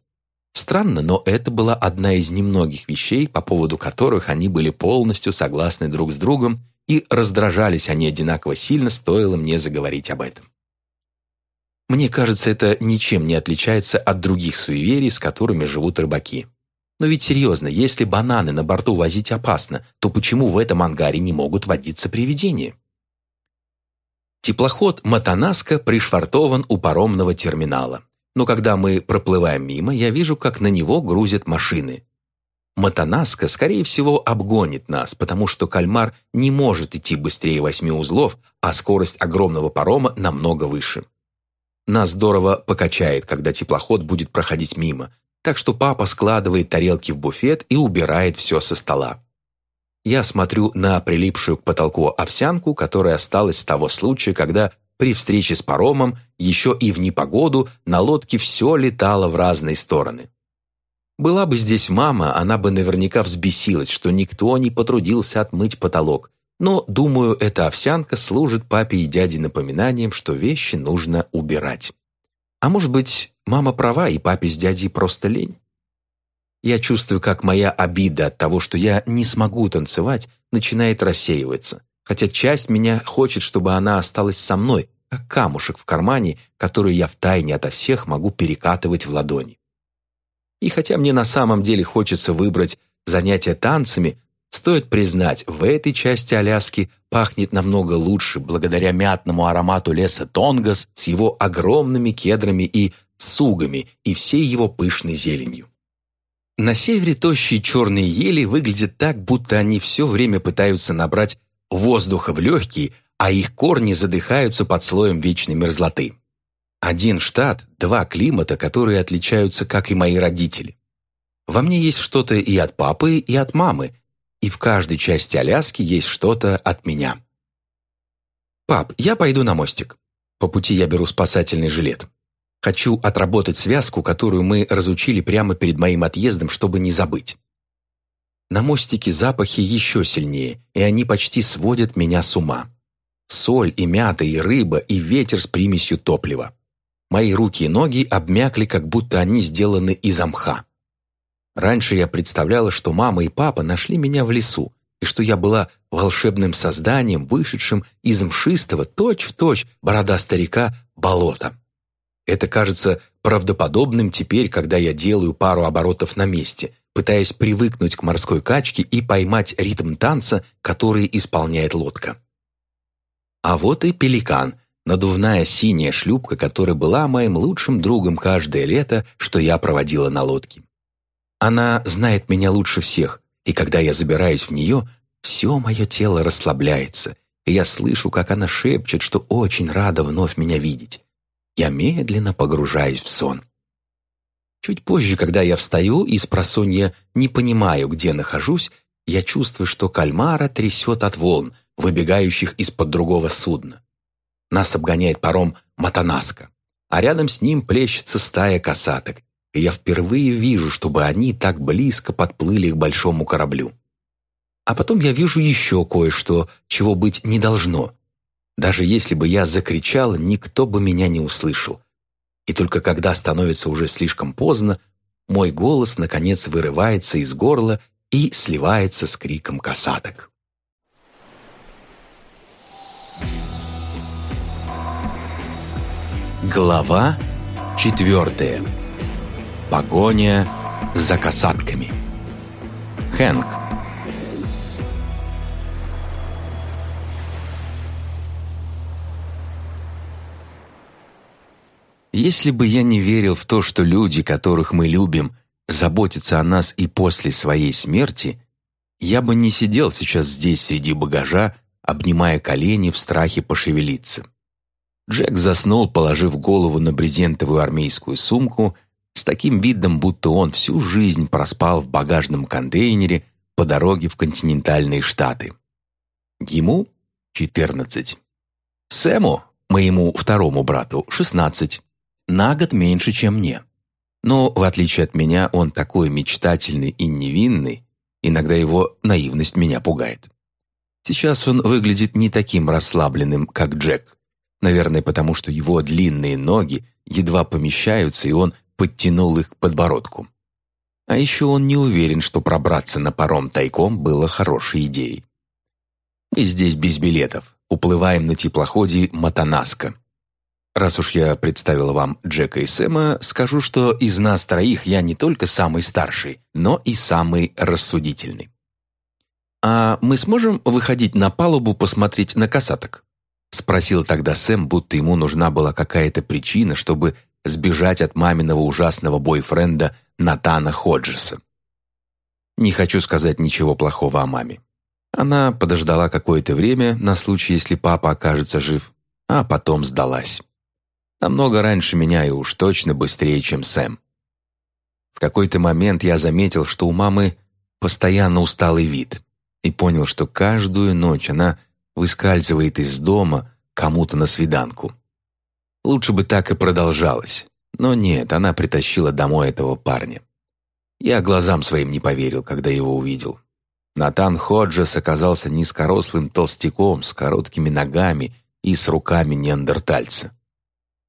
Странно, но это была одна из немногих вещей, по поводу которых они были полностью согласны друг с другом, и раздражались они одинаково сильно, стоило мне заговорить об этом. Мне кажется, это ничем не отличается от других суеверий, с которыми живут рыбаки. Но ведь серьезно, если бананы на борту возить опасно, то почему в этом ангаре не могут водиться привидения? Теплоход «Матанаска» пришвартован у паромного терминала. Но когда мы проплываем мимо, я вижу, как на него грузят машины. Матанаска, скорее всего, обгонит нас, потому что кальмар не может идти быстрее восьми узлов, а скорость огромного парома намного выше. Нас здорово покачает, когда теплоход будет проходить мимо, так что папа складывает тарелки в буфет и убирает все со стола. Я смотрю на прилипшую к потолку овсянку, которая осталась с того случая, когда при встрече с паромом еще и в непогоду на лодке все летало в разные стороны. Была бы здесь мама, она бы наверняка взбесилась, что никто не потрудился отмыть потолок, но, думаю, эта овсянка служит папе и дяде напоминанием, что вещи нужно убирать. А может быть, мама права, и папе с дядей просто лень? Я чувствую, как моя обида от того, что я не смогу танцевать, начинает рассеиваться. Хотя часть меня хочет, чтобы она осталась со мной, как камушек в кармане, который я втайне ото всех могу перекатывать в ладони. И хотя мне на самом деле хочется выбрать занятия танцами, Стоит признать, в этой части Аляски пахнет намного лучше благодаря мятному аромату леса Тонгас с его огромными кедрами и цугами и всей его пышной зеленью. На севере тощие черные ели выглядят так, будто они все время пытаются набрать воздуха в легкие, а их корни задыхаются под слоем вечной мерзлоты. Один штат, два климата, которые отличаются, как и мои родители. Во мне есть что-то и от папы, и от мамы, и в каждой части Аляски есть что-то от меня. «Пап, я пойду на мостик. По пути я беру спасательный жилет. Хочу отработать связку, которую мы разучили прямо перед моим отъездом, чтобы не забыть». На мостике запахи еще сильнее, и они почти сводят меня с ума. Соль и мята, и рыба, и ветер с примесью топлива. Мои руки и ноги обмякли, как будто они сделаны из мха. Раньше я представляла, что мама и папа нашли меня в лесу, и что я была волшебным созданием, вышедшим из мшистого, точь-в-точь, борода старика, болота. Это кажется правдоподобным теперь, когда я делаю пару оборотов на месте, пытаясь привыкнуть к морской качке и поймать ритм танца, который исполняет лодка. А вот и пеликан, надувная синяя шлюпка, которая была моим лучшим другом каждое лето, что я проводила на лодке. Она знает меня лучше всех, и когда я забираюсь в нее, все мое тело расслабляется, и я слышу, как она шепчет, что очень рада вновь меня видеть. Я медленно погружаюсь в сон. Чуть позже, когда я встаю и с просонья не понимаю, где нахожусь, я чувствую, что кальмара трясет от волн, выбегающих из-под другого судна. Нас обгоняет паром Матанаска, а рядом с ним плещется стая касаток, и я впервые вижу, чтобы они так близко подплыли к большому кораблю. А потом я вижу еще кое-что, чего быть не должно. Даже если бы я закричал, никто бы меня не услышал. И только когда становится уже слишком поздно, мой голос, наконец, вырывается из горла и сливается с криком касаток. Глава четвертая. Погоня за касатками. Хэнк. Если бы я не верил в то, что люди, которых мы любим, заботятся о нас и после своей смерти, я бы не сидел сейчас здесь среди багажа, обнимая колени в страхе пошевелиться. Джек заснул, положив голову на брезентовую армейскую сумку, с таким видом, будто он всю жизнь проспал в багажном контейнере по дороге в континентальные штаты. Ему 14. Сэму, моему второму брату, 16 на год меньше, чем мне. Но, в отличие от меня, он такой мечтательный и невинный, иногда его наивность меня пугает. Сейчас он выглядит не таким расслабленным, как Джек. Наверное, потому что его длинные ноги едва помещаются, и он подтянул их к подбородку. А еще он не уверен, что пробраться на паром тайком было хорошей идеей. Мы здесь без билетов, уплываем на теплоходе «Матанаска». Раз уж я представила вам Джека и Сэма, скажу, что из нас троих я не только самый старший, но и самый рассудительный. «А мы сможем выходить на палубу посмотреть на касаток?» Спросил тогда Сэм, будто ему нужна была какая-то причина, чтобы сбежать от маминого ужасного бойфренда Натана Ходжеса. Не хочу сказать ничего плохого о маме. Она подождала какое-то время на случай, если папа окажется жив, а потом сдалась. Намного раньше меня и уж точно быстрее, чем Сэм. В какой-то момент я заметил, что у мамы постоянно усталый вид, и понял, что каждую ночь она выскальзывает из дома кому-то на свиданку. Лучше бы так и продолжалось, но нет, она притащила домой этого парня. Я глазам своим не поверил, когда его увидел. Натан Ходжес оказался низкорослым толстяком с короткими ногами и с руками неандертальца.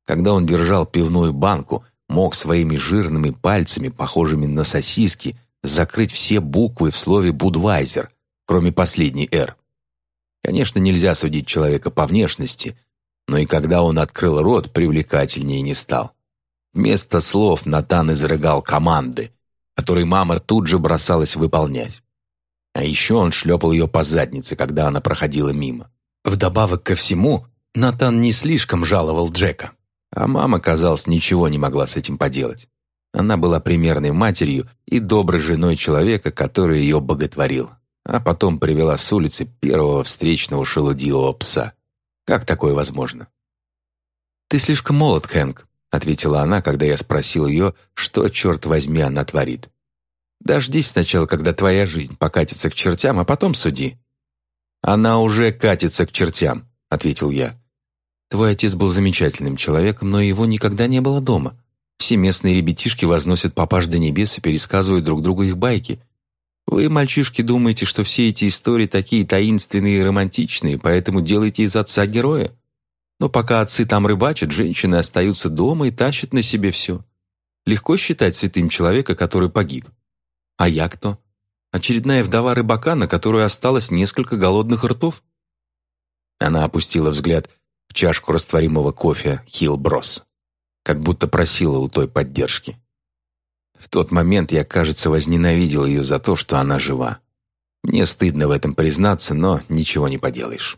Когда он держал пивную банку, мог своими жирными пальцами, похожими на сосиски, закрыть все буквы в слове «Будвайзер», кроме последней «Р». Конечно, нельзя судить человека по внешности, но и когда он открыл рот, привлекательнее не стал. Вместо слов Натан изрыгал команды, которые мама тут же бросалась выполнять. А еще он шлепал ее по заднице, когда она проходила мимо. Вдобавок ко всему, Натан не слишком жаловал Джека. А мама, казалось, ничего не могла с этим поделать. Она была примерной матерью и доброй женой человека, который ее боготворил, а потом привела с улицы первого встречного шелудивого пса. Как такое возможно? «Ты слишком молод, Хэнк», — ответила она, когда я спросил ее, что, черт возьми, она творит. «Дождись сначала, когда твоя жизнь покатится к чертям, а потом суди». «Она уже катится к чертям», — ответил я. Твой отец был замечательным человеком, но его никогда не было дома. Все местные ребятишки возносят папаш до небес и пересказывают друг другу их байки. Вы, мальчишки, думаете, что все эти истории такие таинственные и романтичные, поэтому делаете из отца героя. Но пока отцы там рыбачат, женщины остаются дома и тащат на себе все. Легко считать святым человека, который погиб. А я кто? Очередная вдова рыбака, на которую осталось несколько голодных ртов? Она опустила взгляд чашку растворимого кофе Хилброс, как будто просила у той поддержки. В тот момент я, кажется, возненавидел ее за то, что она жива. Мне стыдно в этом признаться, но ничего не поделаешь.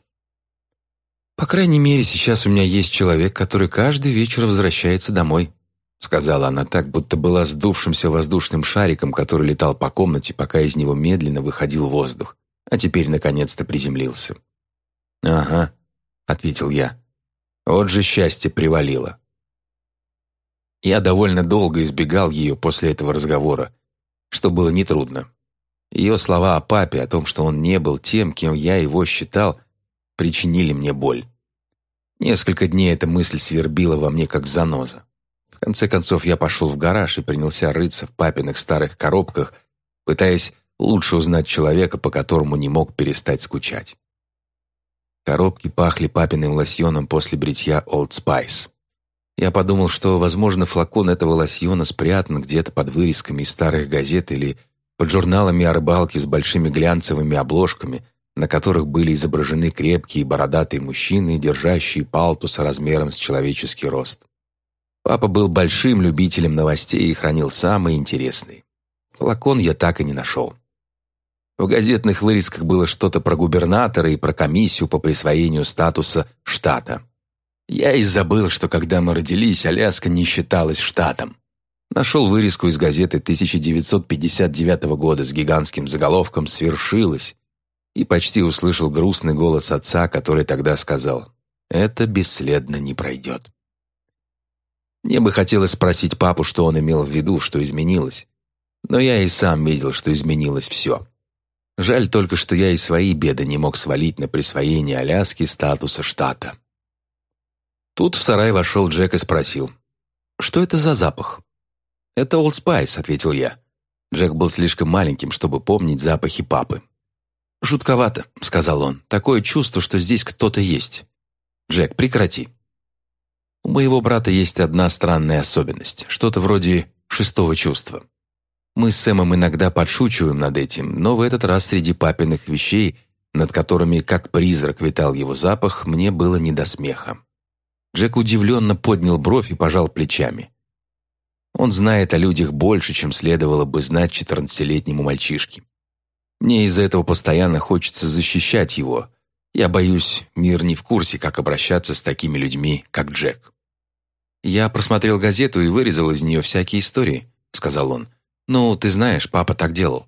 «По крайней мере, сейчас у меня есть человек, который каждый вечер возвращается домой», сказала она так, будто была сдувшимся воздушным шариком, который летал по комнате, пока из него медленно выходил воздух, а теперь наконец-то приземлился. «Ага», — ответил я. Вот же счастье привалило. Я довольно долго избегал ее после этого разговора, что было нетрудно. Ее слова о папе, о том, что он не был тем, кем я его считал, причинили мне боль. Несколько дней эта мысль свербила во мне, как заноза. В конце концов, я пошел в гараж и принялся рыться в папиных старых коробках, пытаясь лучше узнать человека, по которому не мог перестать скучать. Коробки пахли папиным лосьоном после бритья Old Spice. Я подумал, что, возможно, флакон этого лосьона спрятан где-то под вырезками из старых газет или под журналами о рыбалке с большими глянцевыми обложками, на которых были изображены крепкие бородатые мужчины, держащие палтус размером с человеческий рост. Папа был большим любителем новостей и хранил самые интересные. Флакон я так и не нашел. В газетных вырезках было что-то про губернатора и про комиссию по присвоению статуса штата. Я и забыл, что когда мы родились, Аляска не считалась штатом. Нашел вырезку из газеты 1959 года с гигантским заголовком «Свершилось» и почти услышал грустный голос отца, который тогда сказал «Это бесследно не пройдет». Мне бы хотелось спросить папу, что он имел в виду, что изменилось. Но я и сам видел, что изменилось все. Жаль только, что я и свои беды не мог свалить на присвоение Аляски статуса штата. Тут в сарай вошел Джек и спросил, «Что это за запах?» «Это Old Spice», — ответил я. Джек был слишком маленьким, чтобы помнить запахи папы. «Жутковато», — сказал он. «Такое чувство, что здесь кто-то есть». «Джек, прекрати». У моего брата есть одна странная особенность, что-то вроде шестого чувства. Мы с Сэмом иногда подшучиваем над этим, но в этот раз среди папиных вещей, над которыми как призрак витал его запах, мне было не до смеха. Джек удивленно поднял бровь и пожал плечами. Он знает о людях больше, чем следовало бы знать четырнадцатилетнему мальчишке. Мне из-за этого постоянно хочется защищать его. Я боюсь, мир не в курсе, как обращаться с такими людьми, как Джек. «Я просмотрел газету и вырезал из нее всякие истории», — сказал он. «Ну, ты знаешь, папа так делал».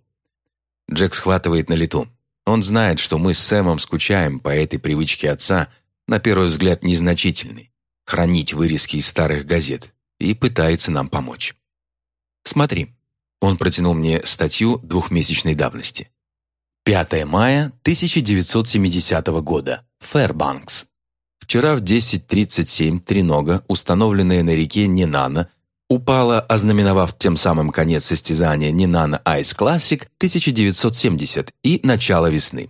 Джек схватывает на лету. Он знает, что мы с Сэмом скучаем по этой привычке отца, на первый взгляд незначительной хранить вырезки из старых газет, и пытается нам помочь. Смотри, он протянул мне статью двухмесячной давности. 5 мая 1970 года. Фэрбанкс. Вчера в 10.37 тренога, установленная на реке Нинана, упала, ознаменовав тем самым конец состязания Нинана Ice Classic 1970 и начало весны.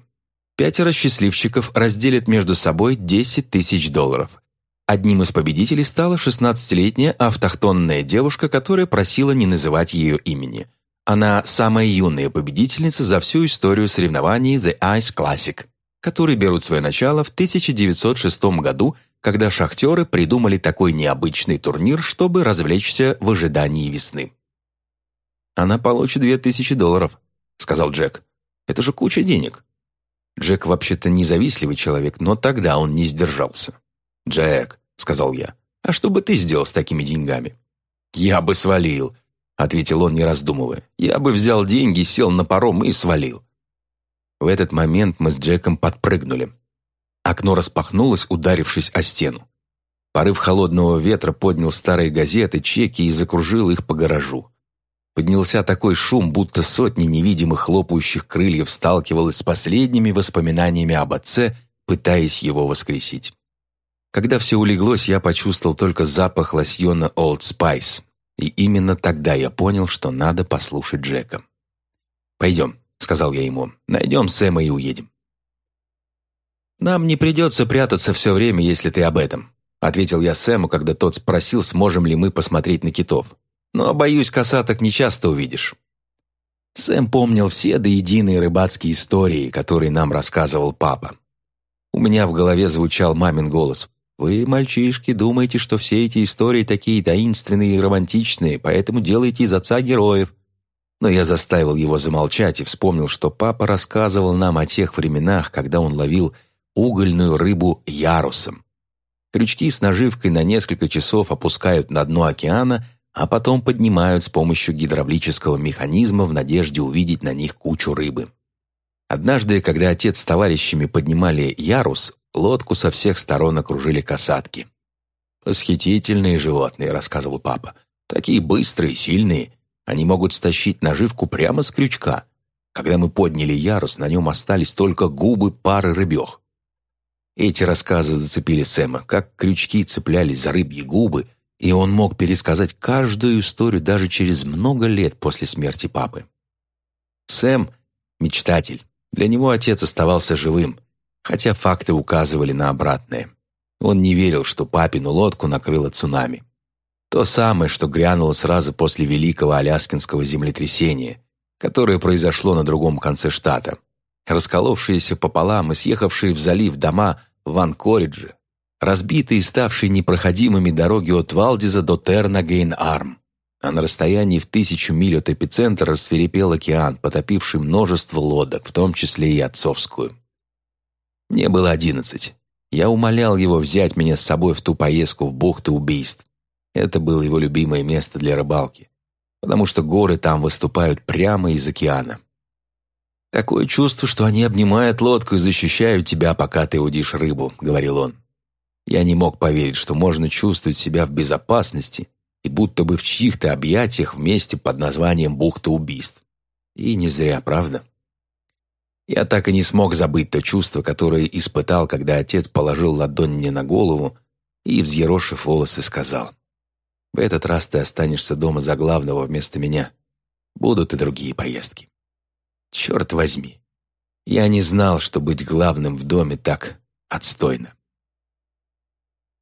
Пятеро счастливчиков разделят между собой 10 тысяч долларов. Одним из победителей стала 16-летняя автохтонная девушка, которая просила не называть ее имени. Она самая юная победительница за всю историю соревнований The Ice Classic, которые берут свое начало в 1906 году, когда шахтеры придумали такой необычный турнир, чтобы развлечься в ожидании весны. «Она получит 2000 долларов», — сказал Джек. «Это же куча денег». Джек вообще-то независливый человек, но тогда он не сдержался. «Джек, — сказал я. «А что бы ты сделал с такими деньгами?» «Я бы свалил», — ответил он, не раздумывая. «Я бы взял деньги, сел на паром и свалил». В этот момент мы с Джеком подпрыгнули. Окно распахнулось, ударившись о стену. Порыв холодного ветра поднял старые газеты, чеки и закружил их по гаражу. Поднялся такой шум, будто сотни невидимых хлопающих крыльев сталкивалась с последними воспоминаниями об отце, пытаясь его воскресить. Когда все улеглось, я почувствовал только запах лосьона Old Spice, и именно тогда я понял, что надо послушать Джека. «Пойдем», — сказал я ему, — «найдем Сэма и уедем». «Нам не придется прятаться все время, если ты об этом», — ответил я Сэму, когда тот спросил, сможем ли мы посмотреть на китов. «Но, боюсь, косаток не часто увидишь». Сэм помнил все до единой рыбацкие истории, которые нам рассказывал папа. У меня в голове звучал мамин голос. Вы, мальчишки, думаете, что все эти истории такие таинственные и романтичные, поэтому делаете из отца героев. Но я заставил его замолчать и вспомнил, что папа рассказывал нам о тех временах, когда он ловил угольную рыбу ярусом. Крючки с наживкой на несколько часов опускают на дно океана, а потом поднимают с помощью гидравлического механизма в надежде увидеть на них кучу рыбы. Однажды, когда отец с товарищами поднимали ярус, Лодку со всех сторон окружили касатки. «Восхитительные животные», — рассказывал папа. Такие быстрые, сильные. Они могут стащить наживку прямо с крючка. Когда мы подняли ярус, на нем остались только губы пары рыбех. Эти рассказы зацепили Сэма, как крючки цеплялись за рыбьи губы, и он мог пересказать каждую историю даже через много лет после смерти папы. Сэм – мечтатель. Для него отец оставался живым, хотя факты указывали на обратное. Он не верил, что папину лодку накрыло цунами. То самое, что грянуло сразу после великого аляскинского землетрясения, которое произошло на другом конце штата. Расколовшиеся пополам и съехавшие в залив дома в Анкоридже, разбитые и ставшие непроходимыми дороги от Валдиза до Терна-Гейн-Арм. А на расстоянии в тысячу миль от эпицентра рассверепел океан, потопивший множество лодок, в том числе и отцовскую. Мне было одиннадцать. Я умолял его взять меня с собой в ту поездку в бухту убийств. Это было его любимое место для рыбалки, потому что горы там выступают прямо из океана. «Такое чувство, что они обнимают лодку и защищают тебя, пока ты удишь рыбу», — говорил он. Я не мог поверить, что можно чувствовать себя в безопасности и будто бы в чьих-то объятиях вместе под названием «Бухта убийств». И не зря, правда? Я так и не смог забыть то чувство, которое испытал, когда отец положил ладонь мне на голову и, взъерошив волосы, сказал, «В этот раз ты останешься дома за главного вместо меня. Будут и другие поездки». Черт возьми, я не знал, что быть главным в доме так отстойно.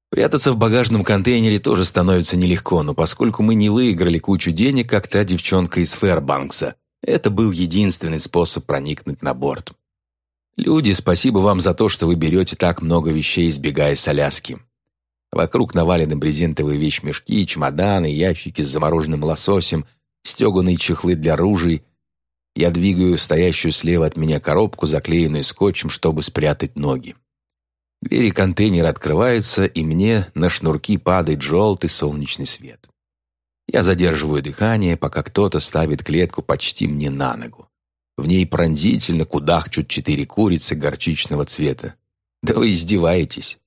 Прятаться в багажном контейнере тоже становится нелегко, но поскольку мы не выиграли кучу денег, как та девчонка из Фэрбанкса, это был единственный способ проникнуть на борт. Люди, спасибо вам за то, что вы берете так много вещей, избегая с Аляски. Вокруг навалены брезентовые вещмешки, чемоданы, ящики с замороженным лососем, стеганые чехлы для ружей. Я двигаю стоящую слева от меня коробку, заклеенную скотчем, чтобы спрятать ноги. Двери контейнера открываются, и мне на шнурки падает желтый солнечный свет. Я задерживаю дыхание, пока кто-то ставит клетку почти мне на ногу. В ней пронзительно кудахчут четыре курицы горчичного цвета. Да вы издеваетесь.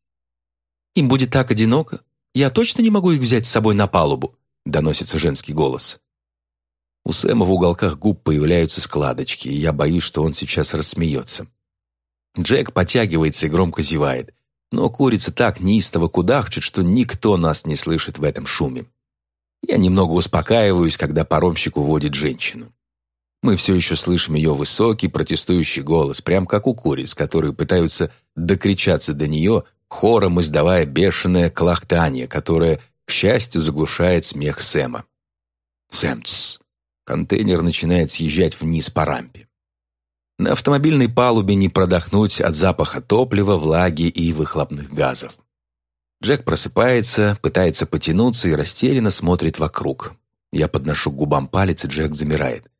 «Им будет так одиноко. Я точно не могу их взять с собой на палубу», — доносится женский голос. У Сэма в уголках губ появляются складочки, и я боюсь, что он сейчас рассмеется. Джек потягивается и громко зевает, но курица так неистово кудахчет, что никто нас не слышит в этом шуме. Я немного успокаиваюсь, когда паромщик уводит женщину. Мы все еще слышим ее высокий протестующий голос, прям как у куриц, которые пытаются докричаться до нее, хором издавая бешеное клохтание, которое, к счастью, заглушает смех Сэма. Сэмц. Контейнер начинает съезжать вниз по рампе. На автомобильной палубе не продохнуть от запаха топлива, влаги и выхлопных газов. Джек просыпается, пытается потянуться и растерянно смотрит вокруг. Я подношу к губам палец, и Джек замирает.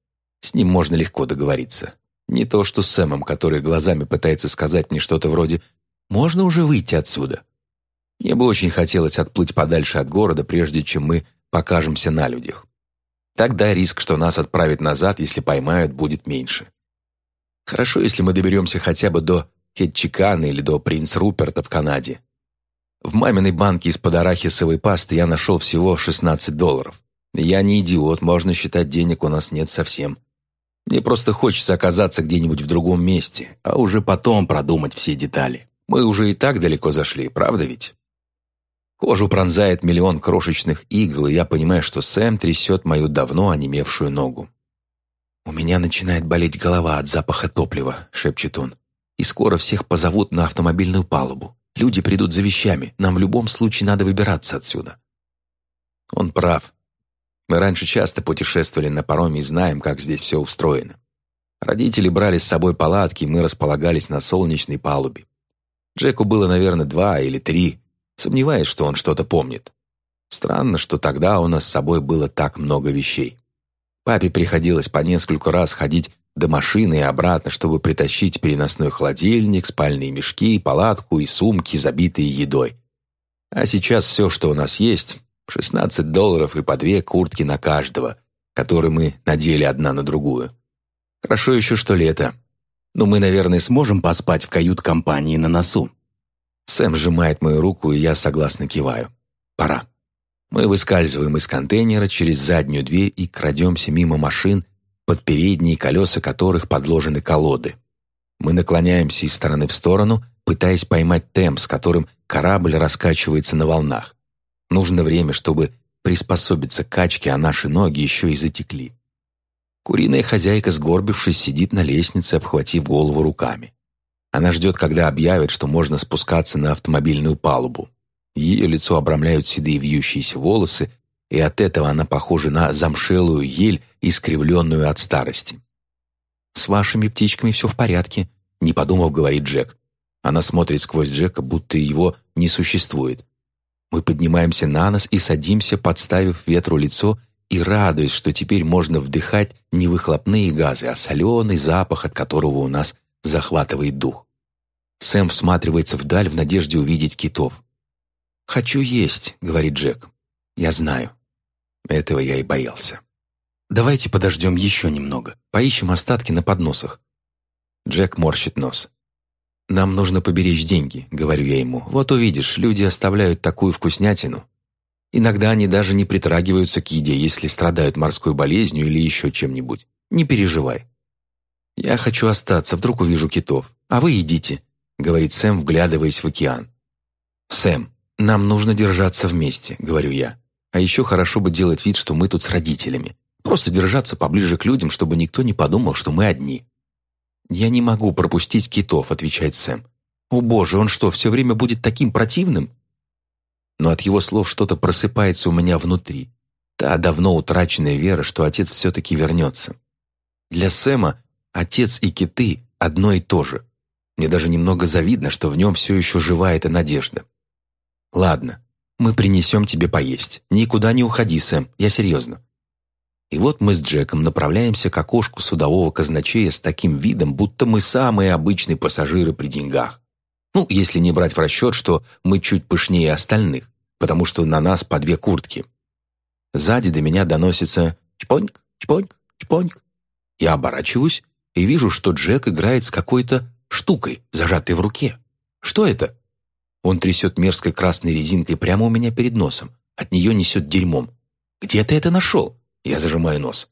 С ним можно легко договориться. Не то, что с Сэмом, который глазами пытается сказать мне что-то вроде «Можно уже выйти отсюда?» Мне бы очень хотелось отплыть подальше от города, прежде чем мы покажемся на людях. Тогда риск, что нас отправят назад, если поймают, будет меньше. Хорошо, если мы доберемся хотя бы до Кетчикана или до Принц Руперта в Канаде. В маминой банке из-под арахисовой пасты я нашел всего 16 долларов. Я не идиот, можно считать, денег у нас нет совсем. Мне просто хочется оказаться где-нибудь в другом месте, а уже потом продумать все детали. Мы уже и так далеко зашли, правда ведь? Кожу пронзает миллион крошечных игл, и я понимаю, что Сэм трясет мою давно онемевшую ногу. «У меня начинает болеть голова от запаха топлива», — шепчет он. «И скоро всех позовут на автомобильную палубу. Люди придут за вещами. Нам в любом случае надо выбираться отсюда». Он прав. Мы раньше часто путешествовали на пароме и знаем, как здесь все устроено. Родители брали с собой палатки, и мы располагались на солнечной палубе. Джеку было, наверное, два или три. Сомневаюсь, что он что-то помнит. Странно, что тогда у нас с собой было так много вещей. Папе приходилось по несколько раз ходить до машины и обратно, чтобы притащить переносной холодильник, спальные мешки, палатку и сумки, забитые едой. А сейчас все, что у нас есть, 16 долларов и по две куртки на каждого, которые мы надели одна на другую. Хорошо еще, что лето. Но мы, наверное, сможем поспать в кают-компании на носу. Сэм сжимает мою руку, и я согласно киваю. Пора. Мы выскальзываем из контейнера через заднюю дверь и крадемся мимо машин, под передние колеса которых подложены колоды. Мы наклоняемся из стороны в сторону, пытаясь поймать темп, с которым корабль раскачивается на волнах. Нужно время, чтобы приспособиться к качке, а наши ноги еще и затекли. Куриная хозяйка, сгорбившись, сидит на лестнице, обхватив голову руками. Она ждет, когда объявят, что можно спускаться на автомобильную палубу. Ее лицо обрамляют седые вьющиеся волосы, и от этого она похожа на замшелую ель, искривленную от старости. «С вашими птичками все в порядке», — не подумав, говорит Джек. Она смотрит сквозь Джека, будто его не существует. Мы поднимаемся на нос и садимся, подставив ветру лицо и радуясь, что теперь можно вдыхать не выхлопные газы, а соленый запах, от которого у нас захватывает дух. Сэм всматривается вдаль в надежде увидеть китов. «Хочу есть», — говорит Джек. «Я знаю». Этого я и боялся. «Давайте подождем еще немного. Поищем остатки на подносах». Джек морщит нос. «Нам нужно поберечь деньги», — говорю я ему. «Вот увидишь, люди оставляют такую вкуснятину. Иногда они даже не притрагиваются к еде, если страдают морской болезнью или еще чем-нибудь. Не переживай». «Я хочу остаться, вдруг увижу китов. А вы идите», — говорит Сэм, вглядываясь в океан. «Сэм, нам нужно держаться вместе», — говорю я. «А еще хорошо бы делать вид, что мы тут с родителями. Просто держаться поближе к людям, чтобы никто не подумал, что мы одни». «Я не могу пропустить китов», — отвечает Сэм. «О боже, он что, все время будет таким противным?» Но от его слов что-то просыпается у меня внутри. Та давно утраченная вера, что отец все-таки вернется. Для Сэма отец и киты одно и то же. Мне даже немного завидно, что в нем все еще жива эта надежда. «Ладно, мы принесем тебе поесть. Никуда не уходи, Сэм, я серьезно. И вот мы с Джеком направляемся к окошку судового казначея с таким видом, будто мы самые обычные пассажиры при деньгах. Ну, если не брать в расчет, что мы чуть пышнее остальных, потому что на нас по две куртки. Сзади до меня доносится чпоньк, чпоньк, чпоньк. Я оборачиваюсь и вижу, что Джек играет с какой-то штукой, зажатой в руке. Что это? Он трясет мерзкой красной резинкой прямо у меня перед носом. От нее несет дерьмом. Где ты это нашел? Я зажимаю нос.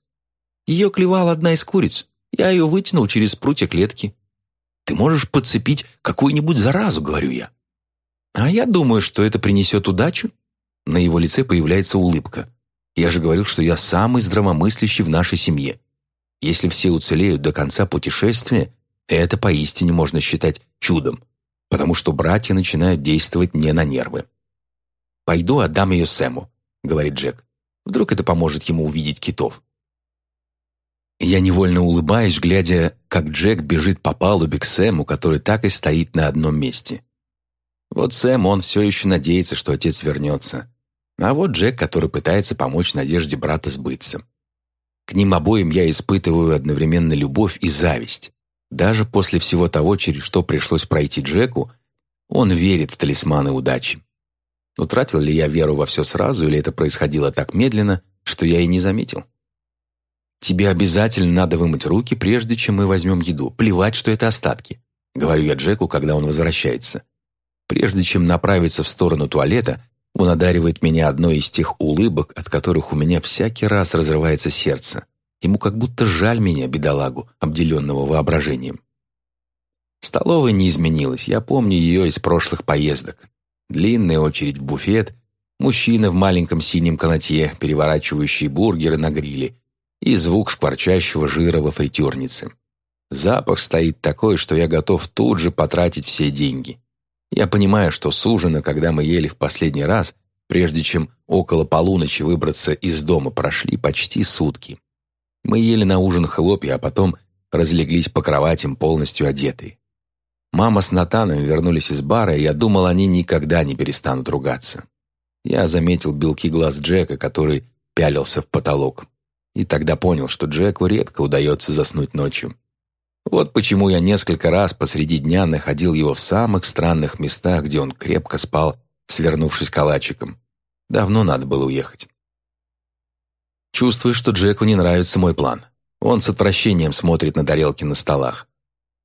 Ее клевала одна из куриц. Я ее вытянул через прутья клетки. Ты можешь подцепить какую-нибудь заразу, говорю я. А я думаю, что это принесет удачу. На его лице появляется улыбка. Я же говорил, что я самый здравомыслящий в нашей семье. Если все уцелеют до конца путешествия, это поистине можно считать чудом, потому что братья начинают действовать не на нервы. «Пойду отдам ее Сэму», — говорит Джек. Вдруг это поможет ему увидеть китов. Я невольно улыбаюсь, глядя, как Джек бежит по палубе к Сэму, который так и стоит на одном месте. Вот Сэм, он все еще надеется, что отец вернется. А вот Джек, который пытается помочь надежде брата сбыться. К ним обоим я испытываю одновременно любовь и зависть. Даже после всего того, через что пришлось пройти Джеку, он верит в талисманы удачи. Утратил ли я веру во все сразу, или это происходило так медленно, что я и не заметил? «Тебе обязательно надо вымыть руки, прежде чем мы возьмем еду. Плевать, что это остатки», — говорю я Джеку, когда он возвращается. Прежде чем направиться в сторону туалета, он одаривает меня одной из тех улыбок, от которых у меня всякий раз разрывается сердце. Ему как будто жаль меня, бедолагу, обделенного воображением. Столовая не изменилась, я помню ее из прошлых поездок. Длинная очередь в буфет, мужчина в маленьком синем канатье, переворачивающий бургеры на гриле, и звук шкварчащего жира во фритюрнице. Запах стоит такой, что я готов тут же потратить все деньги. Я понимаю, что с ужина, когда мы ели в последний раз, прежде чем около полуночи выбраться из дома, прошли почти сутки. Мы ели на ужин хлопья, а потом разлеглись по кроватям полностью одетые. Мама с Натаном вернулись из бара, и я думал, они никогда не перестанут ругаться. Я заметил белки глаз Джека, который пялился в потолок. И тогда понял, что Джеку редко удается заснуть ночью. Вот почему я несколько раз посреди дня находил его в самых странных местах, где он крепко спал, свернувшись калачиком. Давно надо было уехать. Чувствую, что Джеку не нравится мой план. Он с отвращением смотрит на тарелки на столах.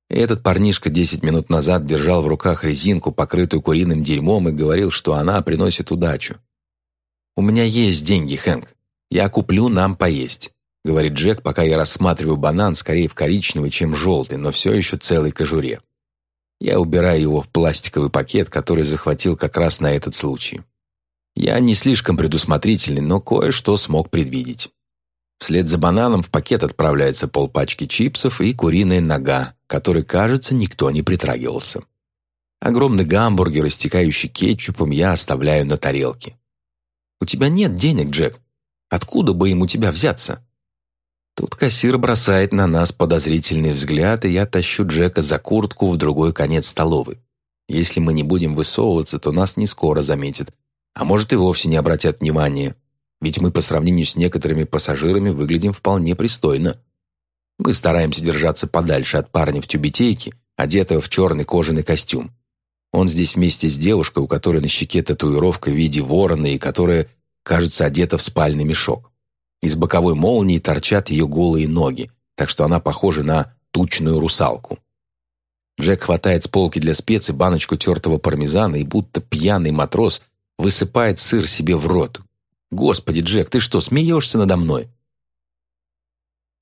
Этот парнишка десять минут назад держал в руках резинку, покрытую куриным дерьмом, и говорил, что она приносит удачу. «У меня есть деньги, Хэнк. Я куплю нам поесть», — говорит Джек, пока я рассматриваю банан скорее в коричневый, чем желтый, но все еще целой кожуре. Я убираю его в пластиковый пакет, который захватил как раз на этот случай. Я не слишком предусмотрительный, но кое-что смог предвидеть. Вслед за бананом в пакет отправляется полпачки чипсов и куриная нога, которой, кажется, никто не притрагивался. Огромный гамбургер, истекающий кетчупом, я оставляю на тарелке. «У тебя нет денег, Джек. Откуда бы им у тебя взяться?» Тут кассир бросает на нас подозрительный взгляд, и я тащу Джека за куртку в другой конец столовой. Если мы не будем высовываться, то нас не скоро заметят, а может и вовсе не обратят внимания, ведь мы по сравнению с некоторыми пассажирами выглядим вполне пристойно. Мы стараемся держаться подальше от парня в тюбетейке, одетого в черный кожаный костюм. Он здесь вместе с девушкой, у которой на щеке татуировка в виде ворона и которая, кажется, одета в спальный мешок. Из боковой молнии торчат ее голые ноги, так что она похожа на тучную русалку. Джек хватает с полки для специй баночку тертого пармезана и будто пьяный матрос высыпает сыр себе в рот. «Господи, Джек, ты что, смеешься надо мной?»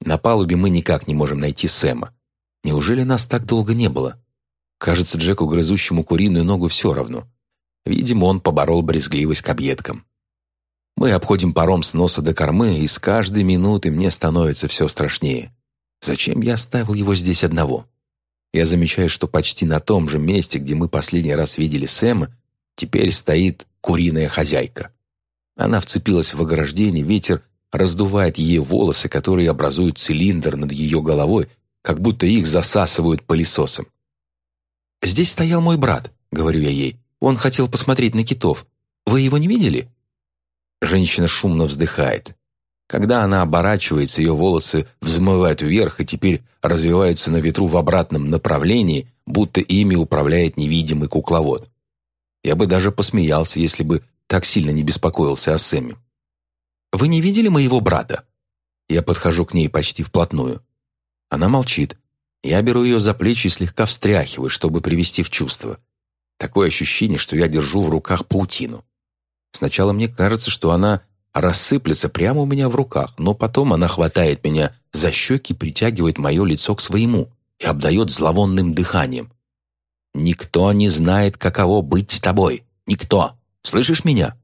На палубе мы никак не можем найти Сэма. Неужели нас так долго не было? Кажется, Джеку, грызущему куриную ногу, все равно. Видимо, он поборол брезгливость к объедкам. Мы обходим паром с носа до кормы, и с каждой минуты мне становится все страшнее. Зачем я оставил его здесь одного? Я замечаю, что почти на том же месте, где мы последний раз видели Сэма, теперь стоит куриная хозяйка. Она вцепилась в ограждение, ветер раздувает ей волосы, которые образуют цилиндр над ее головой, как будто их засасывают пылесосом. «Здесь стоял мой брат», — говорю я ей. «Он хотел посмотреть на китов. Вы его не видели?» Женщина шумно вздыхает. Когда она оборачивается, ее волосы взмывают вверх и теперь развиваются на ветру в обратном направлении, будто ими управляет невидимый кукловод. Я бы даже посмеялся, если бы так сильно не беспокоился о Сэме. «Вы не видели моего брата?» Я подхожу к ней почти вплотную. Она молчит. Я беру ее за плечи и слегка встряхиваю, чтобы привести в чувство. Такое ощущение, что я держу в руках паутину. Сначала мне кажется, что она рассыплется прямо у меня в руках, но потом она хватает меня за щеки, притягивает мое лицо к своему и обдает зловонным дыханием. «Никто не знает, каково быть с тобой. Никто. Слышишь меня?»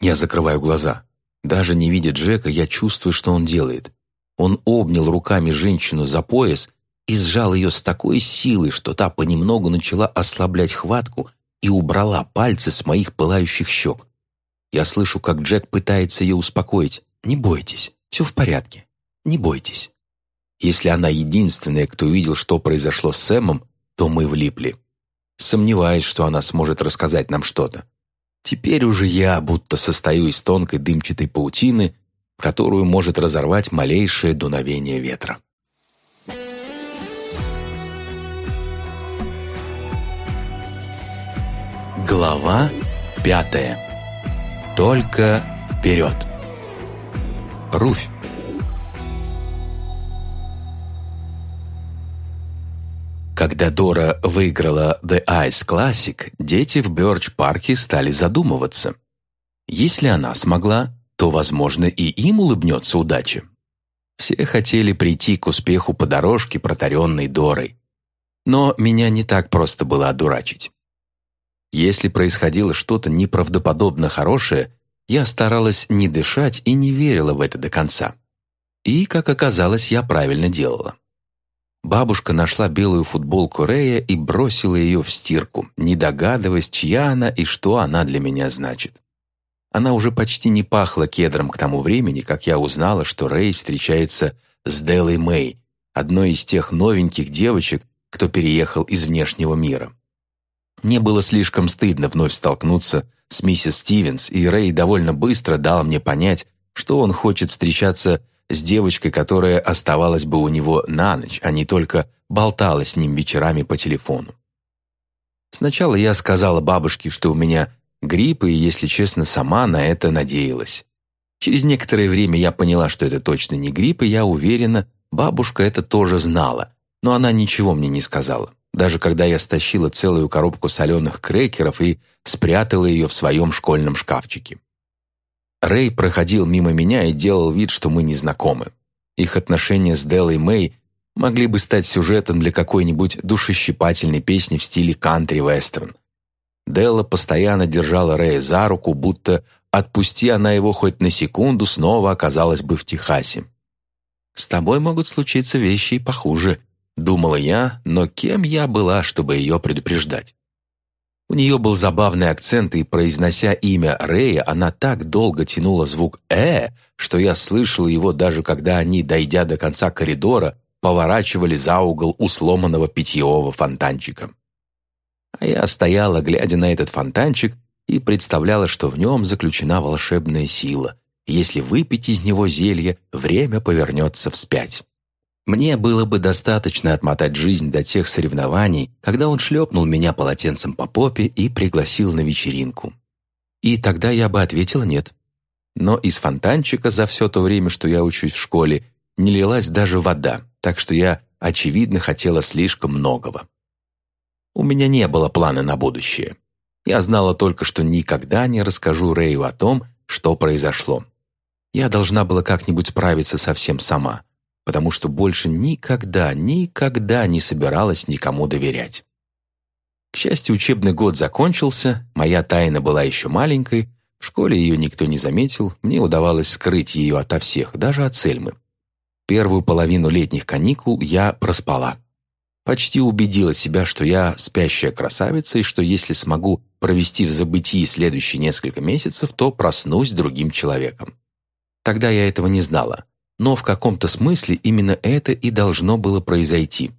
Я закрываю глаза. Даже не видя Джека, я чувствую, что он делает. Он обнял руками женщину за пояс и сжал ее с такой силой, что та понемногу начала ослаблять хватку и убрала пальцы с моих пылающих щек. Я слышу, как Джек пытается ее успокоить. «Не бойтесь, все в порядке. Не бойтесь». Если она единственная, кто увидел, что произошло с Сэмом, то мы влипли. Сомневаюсь, что она сможет рассказать нам что-то. Теперь уже я будто состою из тонкой дымчатой паутины, которую может разорвать малейшее дуновение ветра. Глава пятая. Только вперед. Руфь. Когда Дора выиграла The Ice Classic, дети в Бёрч-парке стали задумываться. Если она смогла, то, возможно, и им улыбнется удача. Все хотели прийти к успеху по дорожке, протаренной Дорой. Но меня не так просто было одурачить. Если происходило что-то неправдоподобно хорошее, я старалась не дышать и не верила в это до конца. И, как оказалось, я правильно делала. Бабушка нашла белую футболку Рея и бросила ее в стирку, не догадываясь, чья она и что она для меня значит. Она уже почти не пахла кедром к тому времени, как я узнала, что Рэй встречается с Делой Мэй, одной из тех новеньких девочек, кто переехал из внешнего мира. Мне было слишком стыдно вновь столкнуться с миссис Стивенс, и Рэй довольно быстро дал мне понять, что он хочет встречаться с девочкой, которая оставалась бы у него на ночь, а не только болтала с ним вечерами по телефону. Сначала я сказала бабушке, что у меня грипп, и, если честно, сама на это надеялась. Через некоторое время я поняла, что это точно не грипп, и я уверена, бабушка это тоже знала, но она ничего мне не сказала даже когда я стащила целую коробку соленых крекеров и спрятала ее в своем школьном шкафчике. Рэй проходил мимо меня и делал вид, что мы не знакомы. Их отношения с Деллой Мэй могли бы стать сюжетом для какой-нибудь душещипательной песни в стиле кантри-вестерн. Делла постоянно держала Рэя за руку, будто отпусти она его хоть на секунду, снова оказалась бы в Техасе. «С тобой могут случиться вещи и похуже», — думала я, но кем я была, чтобы ее предупреждать? У нее был забавный акцент, и, произнося имя Рэя, она так долго тянула звук «э», что я слышал его даже когда они, дойдя до конца коридора, поворачивали за угол у сломанного питьевого фонтанчика. А я стояла, глядя на этот фонтанчик, и представляла, что в нем заключена волшебная сила, если выпить из него зелье, время повернется вспять. Мне было бы достаточно отмотать жизнь до тех соревнований, когда он шлепнул меня полотенцем по попе и пригласил на вечеринку. И тогда я бы ответила «нет». Но из фонтанчика за все то время, что я учусь в школе, не лилась даже вода, так что я, очевидно, хотела слишком многого. У меня не было плана на будущее. Я знала только, что никогда не расскажу Рэю о том, что произошло. Я должна была как-нибудь справиться совсем сама, потому что больше никогда, никогда не собиралась никому доверять. К счастью, учебный год закончился, моя тайна была еще маленькой, в школе ее никто не заметил, мне удавалось скрыть ее ото всех, даже от Сельмы. Первую половину летних каникул я проспала. Почти убедила себя, что я спящая красавица и что если смогу провести в забытии следующие несколько месяцев, то проснусь другим человеком. Тогда я этого не знала. Но в каком-то смысле именно это и должно было произойти.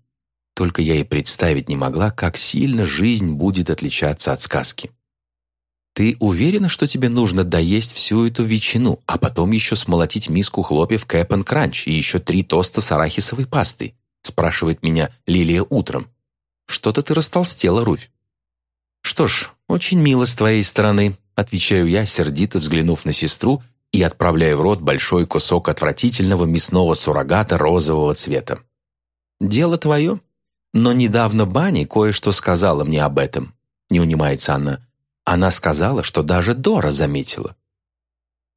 Только я и представить не могла, как сильно жизнь будет отличаться от сказки. «Ты уверена, что тебе нужно доесть всю эту ветчину, а потом еще смолотить миску хлопьев Кэп Кранч и еще три тоста с арахисовой пастой?» спрашивает меня Лилия утром. «Что-то ты растолстела, Руфь». «Что ж, очень мило с твоей стороны», отвечаю я, сердито взглянув на сестру и отправляю в рот большой кусок отвратительного мясного суррогата розового цвета. «Дело твое. Но недавно Бани кое-что сказала мне об этом», — не унимается она. «Она сказала, что даже Дора заметила».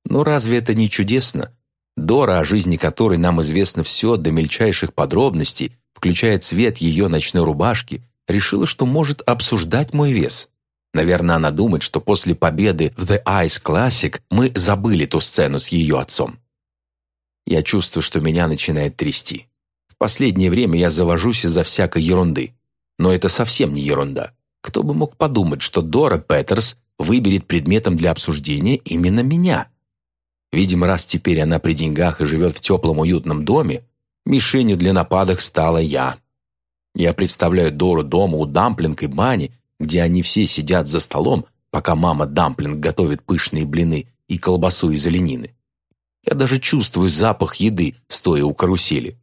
«Ну разве это не чудесно? Дора, о жизни которой нам известно все до мельчайших подробностей, включая цвет ее ночной рубашки, решила, что может обсуждать мой вес». Наверное, она думает, что после победы в The Ice Classic мы забыли ту сцену с ее отцом. Я чувствую, что меня начинает трясти. В последнее время я завожусь из-за всякой ерунды. Но это совсем не ерунда. Кто бы мог подумать, что Дора Петерс выберет предметом для обсуждения именно меня? Видимо, раз теперь она при деньгах и живет в теплом уютном доме, мишенью для нападок стала я. Я представляю Дору дома у Дамплинг и Бани, где они все сидят за столом, пока мама Дамплинг готовит пышные блины и колбасу из оленины. Я даже чувствую запах еды, стоя у карусели.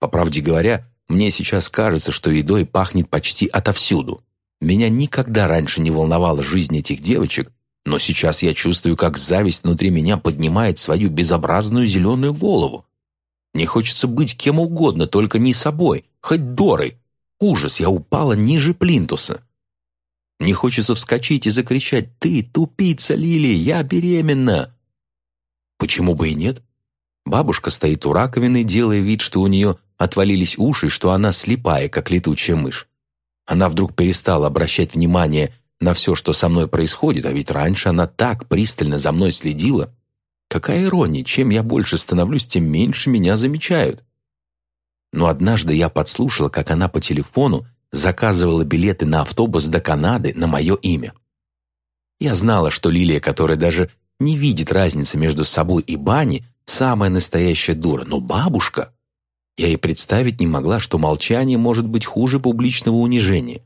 По правде говоря, мне сейчас кажется, что едой пахнет почти отовсюду. Меня никогда раньше не волновала жизнь этих девочек, но сейчас я чувствую, как зависть внутри меня поднимает свою безобразную зеленую голову. Мне хочется быть кем угодно, только не собой, хоть Дорой. Ужас, я упала ниже плинтуса. Мне хочется вскочить и закричать «Ты, тупица, Лили, я беременна!» Почему бы и нет? Бабушка стоит у раковины, делая вид, что у нее отвалились уши, что она слепая, как летучая мышь. Она вдруг перестала обращать внимание на все, что со мной происходит, а ведь раньше она так пристально за мной следила. Какая ирония, чем я больше становлюсь, тем меньше меня замечают. Но однажды я подслушала, как она по телефону заказывала билеты на автобус до Канады на мое имя. Я знала, что Лилия, которая даже не видит разницы между собой и Бани, самая настоящая дура, но бабушка... Я и представить не могла, что молчание может быть хуже публичного унижения.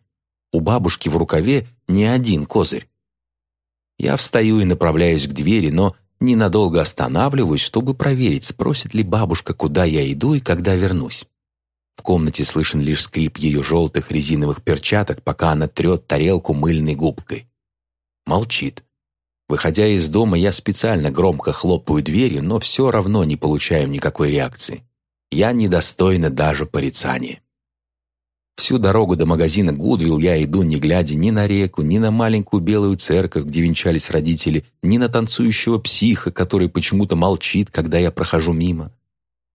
У бабушки в рукаве не один козырь. Я встаю и направляюсь к двери, но ненадолго останавливаюсь, чтобы проверить, спросит ли бабушка, куда я иду и когда вернусь. В комнате слышен лишь скрип ее желтых резиновых перчаток, пока она трет тарелку мыльной губкой. Молчит. Выходя из дома, я специально громко хлопаю дверью, но все равно не получаю никакой реакции. Я недостойна даже порицания. Всю дорогу до магазина Гудвилл я иду, не глядя ни на реку, ни на маленькую белую церковь, где венчались родители, ни на танцующего психа, который почему-то молчит, когда я прохожу мимо.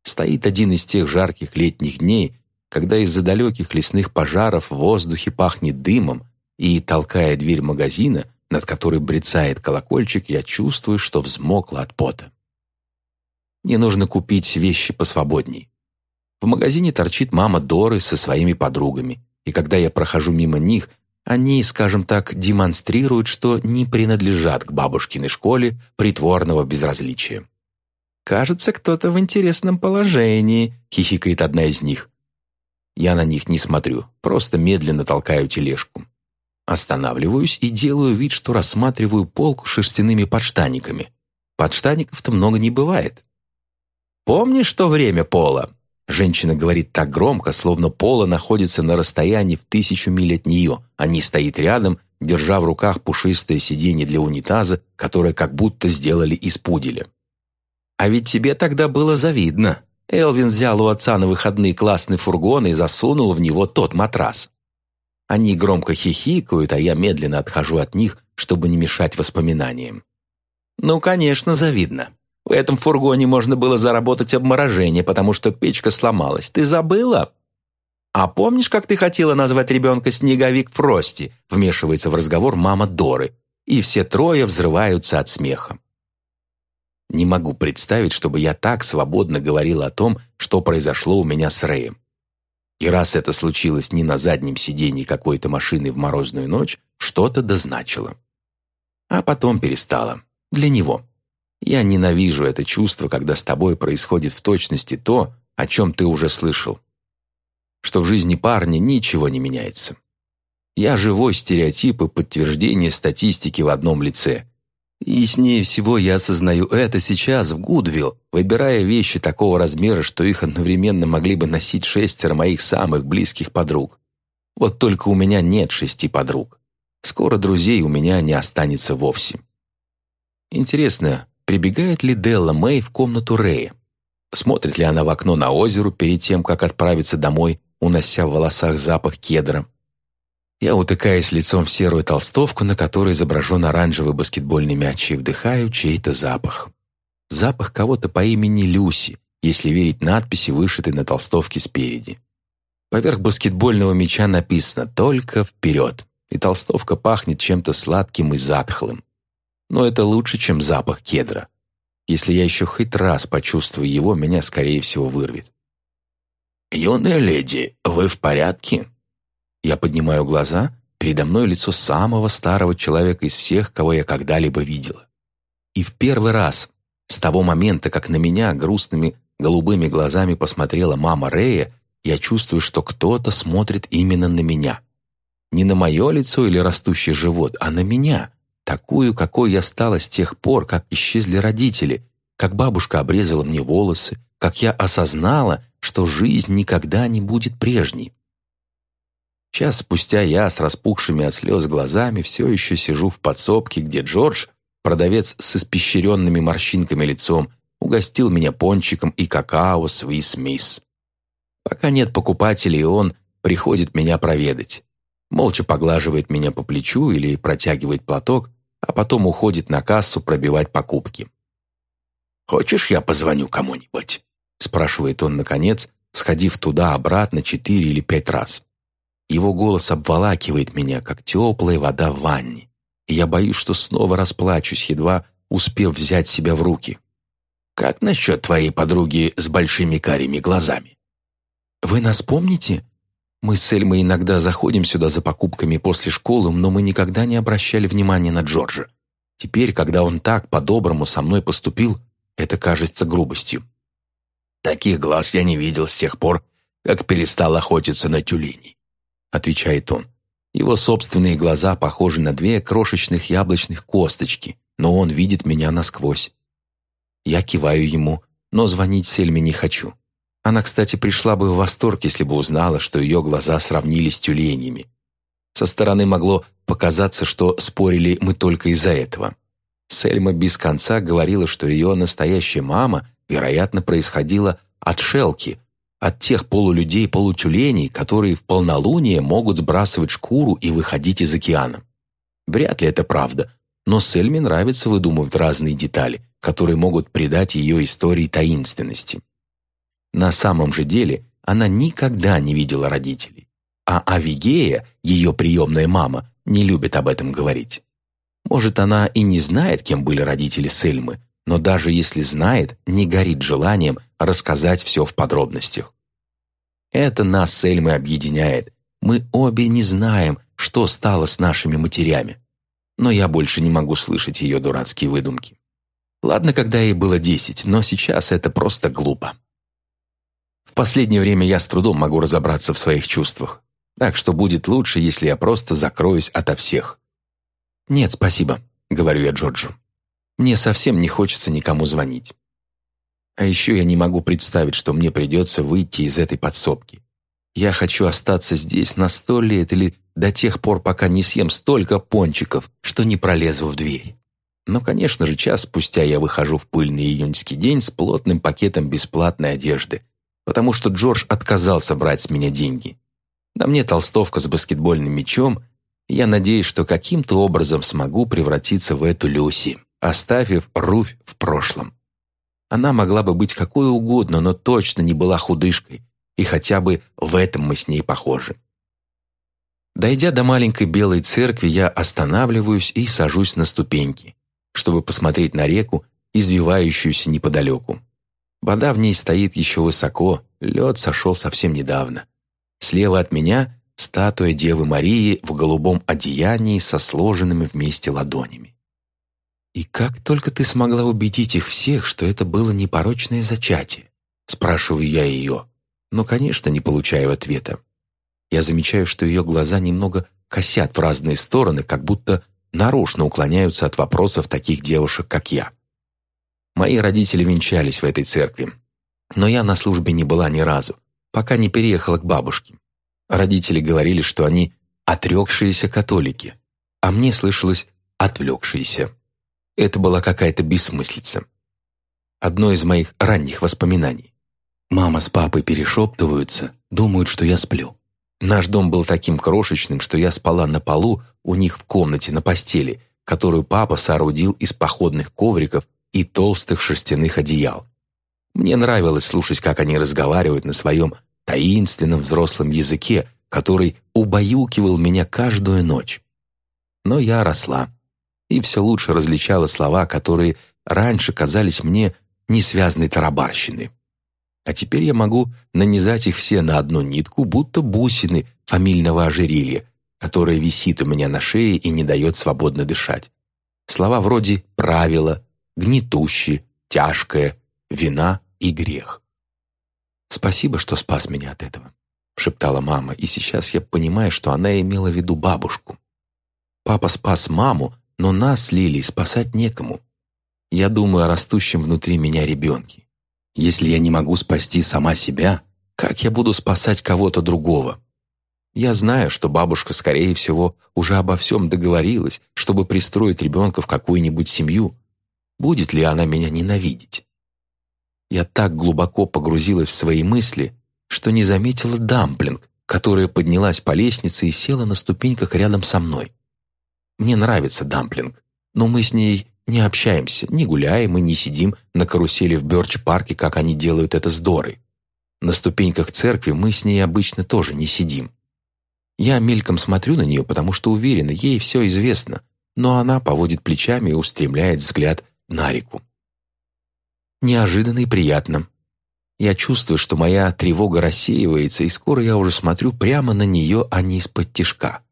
Стоит один из тех жарких летних дней, когда из-за далеких лесных пожаров в воздухе пахнет дымом, и, толкая дверь магазина, над которой брецает колокольчик, я чувствую, что взмокла от пота. Мне нужно купить вещи посвободней. В магазине торчит мама Доры со своими подругами, и когда я прохожу мимо них, они, скажем так, демонстрируют, что не принадлежат к бабушкиной школе притворного безразличия. «Кажется, кто-то в интересном положении», — хихикает одна из них. Я на них не смотрю, просто медленно толкаю тележку. Останавливаюсь и делаю вид, что рассматриваю полку шерстяными подштаниками. Подштаников-то много не бывает. «Помнишь то время, Пола?» Женщина говорит так громко, словно Пола находится на расстоянии в тысячу миль от нее, а не стоит рядом, держа в руках пушистое сиденье для унитаза, которое как будто сделали из пуделя. «А ведь тебе тогда было завидно. Элвин взял у отца на выходные классный фургон и засунул в него тот матрас. Они громко хихикают, а я медленно отхожу от них, чтобы не мешать воспоминаниям. Ну, конечно, завидно. В этом фургоне можно было заработать обморожение, потому что печка сломалась. Ты забыла? А помнишь, как ты хотела назвать ребенка Снеговик Фрости? Вмешивается в разговор мама Доры. И все трое взрываются от смеха. Не могу представить, чтобы я так свободно говорил о том, что произошло у меня с Рэем. И раз это случилось не на заднем сиденье какой-то машины в морозную ночь, что-то дозначило. А потом перестало. Для него. Я ненавижу это чувство, когда с тобой происходит в точности то, о чем ты уже слышал. Что в жизни парня ничего не меняется. Я живой стереотип и подтверждение статистики в одном лице. Яснее всего я осознаю это сейчас, в Гудвилл, выбирая вещи такого размера, что их одновременно могли бы носить шестеро моих самых близких подруг. Вот только у меня нет шести подруг. Скоро друзей у меня не останется вовсе. Интересно, Прибегает ли Делла Мэй в комнату Рэя? Смотрит ли она в окно на озеро перед тем, как отправиться домой, унося в волосах запах кедра? Я утыкаюсь лицом в серую толстовку, на которой изображен оранжевый баскетбольный мяч, и вдыхаю чей-то запах. Запах кого-то по имени Люси, если верить надписи, вышитой на толстовке спереди. Поверх баскетбольного мяча написано «Только вперед», и толстовка пахнет чем-то сладким и затхлым но это лучше, чем запах кедра. Если я еще хоть раз почувствую его, меня, скорее всего, вырвет. «Юная леди, вы в порядке?» Я поднимаю глаза, передо мной лицо самого старого человека из всех, кого я когда-либо видела. И в первый раз, с того момента, как на меня грустными голубыми глазами посмотрела мама Рея, я чувствую, что кто-то смотрит именно на меня. Не на мое лицо или растущий живот, а на меня, такую, какой я стала с тех пор, как исчезли родители, как бабушка обрезала мне волосы, как я осознала, что жизнь никогда не будет прежней. Час спустя я с распухшими от слез глазами все еще сижу в подсобке, где Джордж, продавец с испещренными морщинками лицом, угостил меня пончиком и какао Swiss Miss. Пока нет покупателей, он приходит меня проведать молча поглаживает меня по плечу или протягивает платок, а потом уходит на кассу пробивать покупки. «Хочешь, я позвоню кому-нибудь?» спрашивает он, наконец, сходив туда-обратно четыре или пять раз. Его голос обволакивает меня, как теплая вода в ванне, и я боюсь, что снова расплачусь, едва успев взять себя в руки. «Как насчет твоей подруги с большими карими глазами?» «Вы нас помните?» Мы с Эльмой иногда заходим сюда за покупками после школы, но мы никогда не обращали внимания на Джорджа. Теперь, когда он так по-доброму со мной поступил, это кажется грубостью. «Таких глаз я не видел с тех пор, как перестал охотиться на тюленей», — отвечает он. Его собственные глаза похожи на две крошечных яблочных косточки, но он видит меня насквозь. Я киваю ему, но звонить Сельме не хочу. Она, кстати, пришла бы в восторг, если бы узнала, что ее глаза сравнились с тюленями. Со стороны могло показаться, что спорили мы только из-за этого. Сельма без конца говорила, что ее настоящая мама, вероятно, происходила от Шелки, от тех полулюдей-полутюленей, которые в полнолуние могут сбрасывать шкуру и выходить из океана. Вряд ли это правда, но Сельме нравится выдумывать разные детали, которые могут придать ее истории таинственности. На самом же деле она никогда не видела родителей, а Авигея, ее приемная мама, не любит об этом говорить. Может, она и не знает, кем были родители Сельмы, но даже если знает, не горит желанием рассказать все в подробностях. Это нас с Эльмой объединяет. Мы обе не знаем, что стало с нашими матерями. Но я больше не могу слышать ее дурацкие выдумки. Ладно, когда ей было десять, но сейчас это просто глупо. В последнее время я с трудом могу разобраться в своих чувствах. Так что будет лучше, если я просто закроюсь ото всех. «Нет, спасибо», — говорю я Джорджу. «Мне совсем не хочется никому звонить. А еще я не могу представить, что мне придется выйти из этой подсобки. Я хочу остаться здесь на сто лет или до тех пор, пока не съем столько пончиков, что не пролезу в дверь. Но, конечно же, час спустя я выхожу в пыльный июньский день с плотным пакетом бесплатной одежды, потому что Джордж отказался брать с меня деньги. На мне толстовка с баскетбольным мячом, и я надеюсь, что каким-то образом смогу превратиться в эту Люси, оставив Руфь в прошлом. Она могла бы быть какой угодно, но точно не была худышкой, и хотя бы в этом мы с ней похожи. Дойдя до маленькой белой церкви, я останавливаюсь и сажусь на ступеньки, чтобы посмотреть на реку, извивающуюся неподалеку. Вода в ней стоит еще высоко, лед сошел совсем недавно. Слева от меня статуя Девы Марии в голубом одеянии со сложенными вместе ладонями. «И как только ты смогла убедить их всех, что это было непорочное зачатие?» Спрашиваю я ее, но, конечно, не получаю ответа. Я замечаю, что ее глаза немного косят в разные стороны, как будто нарочно уклоняются от вопросов таких девушек, как я. Мои родители венчались в этой церкви, но я на службе не была ни разу, пока не переехала к бабушке. Родители говорили, что они отрекшиеся католики, а мне слышалось «отвлекшиеся». Это была какая-то бессмыслица. Одно из моих ранних воспоминаний. Мама с папой перешептываются, думают, что я сплю. Наш дом был таким крошечным, что я спала на полу у них в комнате на постели, которую папа соорудил из походных ковриков и толстых шерстяных одеял. Мне нравилось слушать, как они разговаривают на своем таинственном взрослом языке, который убаюкивал меня каждую ночь. Но я росла и все лучше различала слова, которые раньше казались мне несвязной тарабарщиной. А теперь я могу нанизать их все на одну нитку, будто бусины фамильного ожерелья, которое висит у меня на шее и не дает свободно дышать. Слова вроде «правило», «гнетущее», «тяжкое», «вина» и «грех». «Спасибо, что спас меня от этого», — шептала мама, и сейчас я понимаю, что она имела в виду бабушку. Папа спас маму, но нас, Лили, спасать некому. Я думаю о растущем внутри меня ребенке. Если я не могу спасти сама себя, как я буду спасать кого-то другого? Я знаю, что бабушка, скорее всего, уже обо всем договорилась, чтобы пристроить ребенка в какую-нибудь семью. Будет ли она меня ненавидеть? Я так глубоко погрузилась в свои мысли, что не заметила дамплинг, которая поднялась по лестнице и села на ступеньках рядом со мной. Мне нравится дамплинг, но мы с ней не общаемся, не гуляем и не сидим на карусели в Бёрч-парке, как они делают это с Дорой. На ступеньках церкви мы с ней обычно тоже не сидим. Я мельком смотрю на нее, потому что уверена, ей все известно, но она поводит плечами и устремляет взгляд на реку. Неожиданно и приятно. Я чувствую, что моя тревога рассеивается, и скоро я уже смотрю прямо на нее, а не из-под тишка.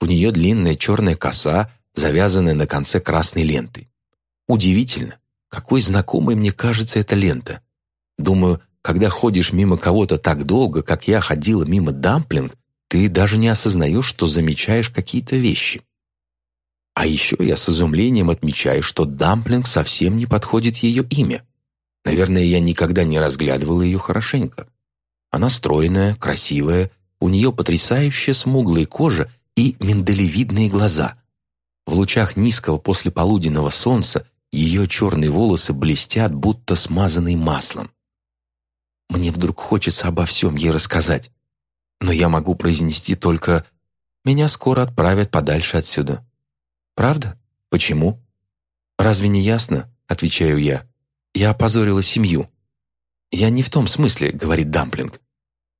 У нее длинная черная коса, завязанная на конце красной ленты. Удивительно, какой знакомой мне кажется эта лента. Думаю, когда ходишь мимо кого-то так долго, как я ходила мимо дамплинг, ты даже не осознаешь, что замечаешь какие-то вещи. А еще я с изумлением отмечаю, что дамплинг совсем не подходит ее имя. Наверное, я никогда не разглядывала ее хорошенько. Она стройная, красивая, у нее потрясающая смуглая кожа и миндалевидные глаза. В лучах низкого послеполуденного солнца ее черные волосы блестят, будто смазанные маслом. Мне вдруг хочется обо всем ей рассказать. Но я могу произнести только «Меня скоро отправят подальше отсюда». Правда? Почему? Разве не ясно? Отвечаю я. Я опозорила семью. Я не в том смысле, говорит Дамплинг.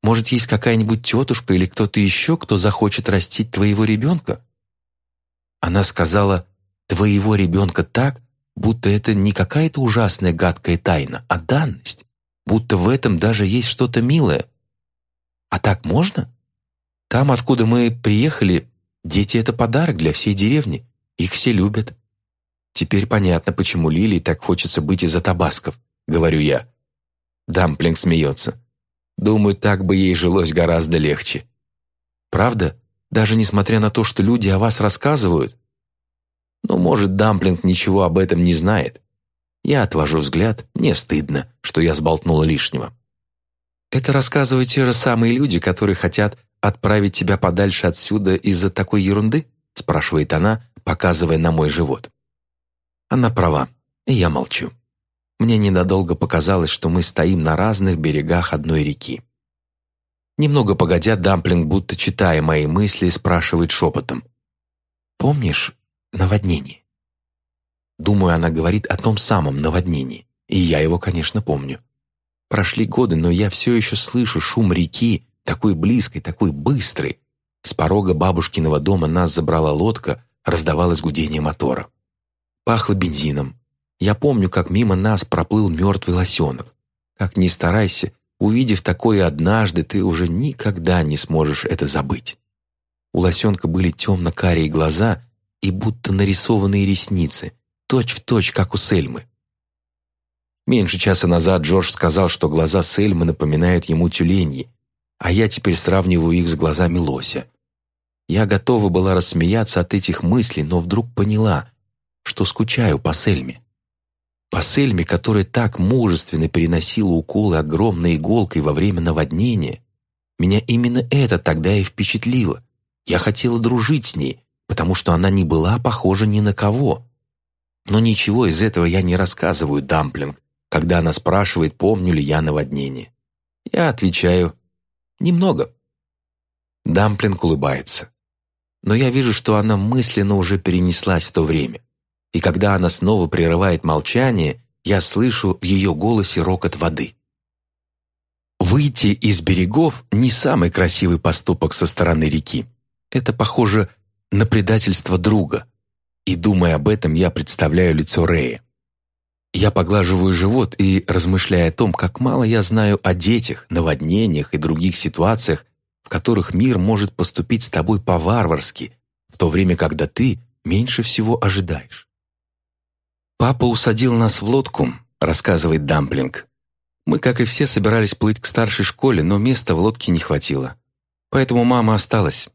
Может, есть какая-нибудь тетушка или кто-то еще, кто захочет растить твоего ребенка? Она сказала «твоего ребенка» так, будто это не какая-то ужасная гадкая тайна, а данность будто в этом даже есть что-то милое. А так можно? Там, откуда мы приехали, дети — это подарок для всей деревни. Их все любят. Теперь понятно, почему Лилии так хочется быть из-за табасков, говорю я. Дамплинг смеется. Думаю, так бы ей жилось гораздо легче. Правда? Даже несмотря на то, что люди о вас рассказывают? Но, может, Дамплинг ничего об этом не знает. Я отвожу взгляд, мне стыдно, что я сболтнула лишнего. Это рассказывают те же самые люди, которые хотят отправить тебя подальше отсюда из-за такой ерунды? спрашивает она, показывая на мой живот. Она права, и я молчу. Мне ненадолго показалось, что мы стоим на разных берегах одной реки. Немного погодя, Дамплинг, будто читая мои мысли, спрашивает шепотом. «Помнишь наводнение?» Думаю, она говорит о том самом наводнении, и я его, конечно, помню. Прошли годы, но я все еще слышу шум реки, такой близкой, такой быстрой. С порога бабушкиного дома нас забрала лодка, раздавалось гудение мотора. Пахло бензином. Я помню, как мимо нас проплыл мертвый лосенок. Как ни старайся, увидев такое однажды, ты уже никогда не сможешь это забыть. У лосенка были темно-карие глаза и будто нарисованные ресницы, точь в точь, как у Сельмы. Меньше часа назад Джордж сказал, что глаза Сельмы напоминают ему тюленьи, а я теперь сравниваю их с глазами лося. Я готова была рассмеяться от этих мыслей, но вдруг поняла, что скучаю по Сельме. По Сельме, которая так мужественно переносила уколы огромной иголкой во время наводнения. Меня именно это тогда и впечатлило. Я хотела дружить с ней, потому что она не была похожа ни на кого. Но ничего из этого я не рассказываю Дамплинг, когда она спрашивает, помню ли я наводнение. Я отвечаю «немного». Дамплинг улыбается. Но я вижу, что она мысленно уже перенеслась в то время. И когда она снова прерывает молчание, я слышу в ее голосе рокот воды. Выйти из берегов – не самый красивый поступок со стороны реки. Это похоже на предательство друга, и, думая об этом, я представляю лицо Рэя. Я поглаживаю живот и размышляю о том, как мало я знаю о детях, наводнениях и других ситуациях, в которых мир может поступить с тобой по-варварски, в то время, когда ты меньше всего ожидаешь. «Папа усадил нас в лодку», — рассказывает Дамплинг. «Мы, как и все, собирались плыть к старшей школе, но места в лодке не хватило. Поэтому мама осталась.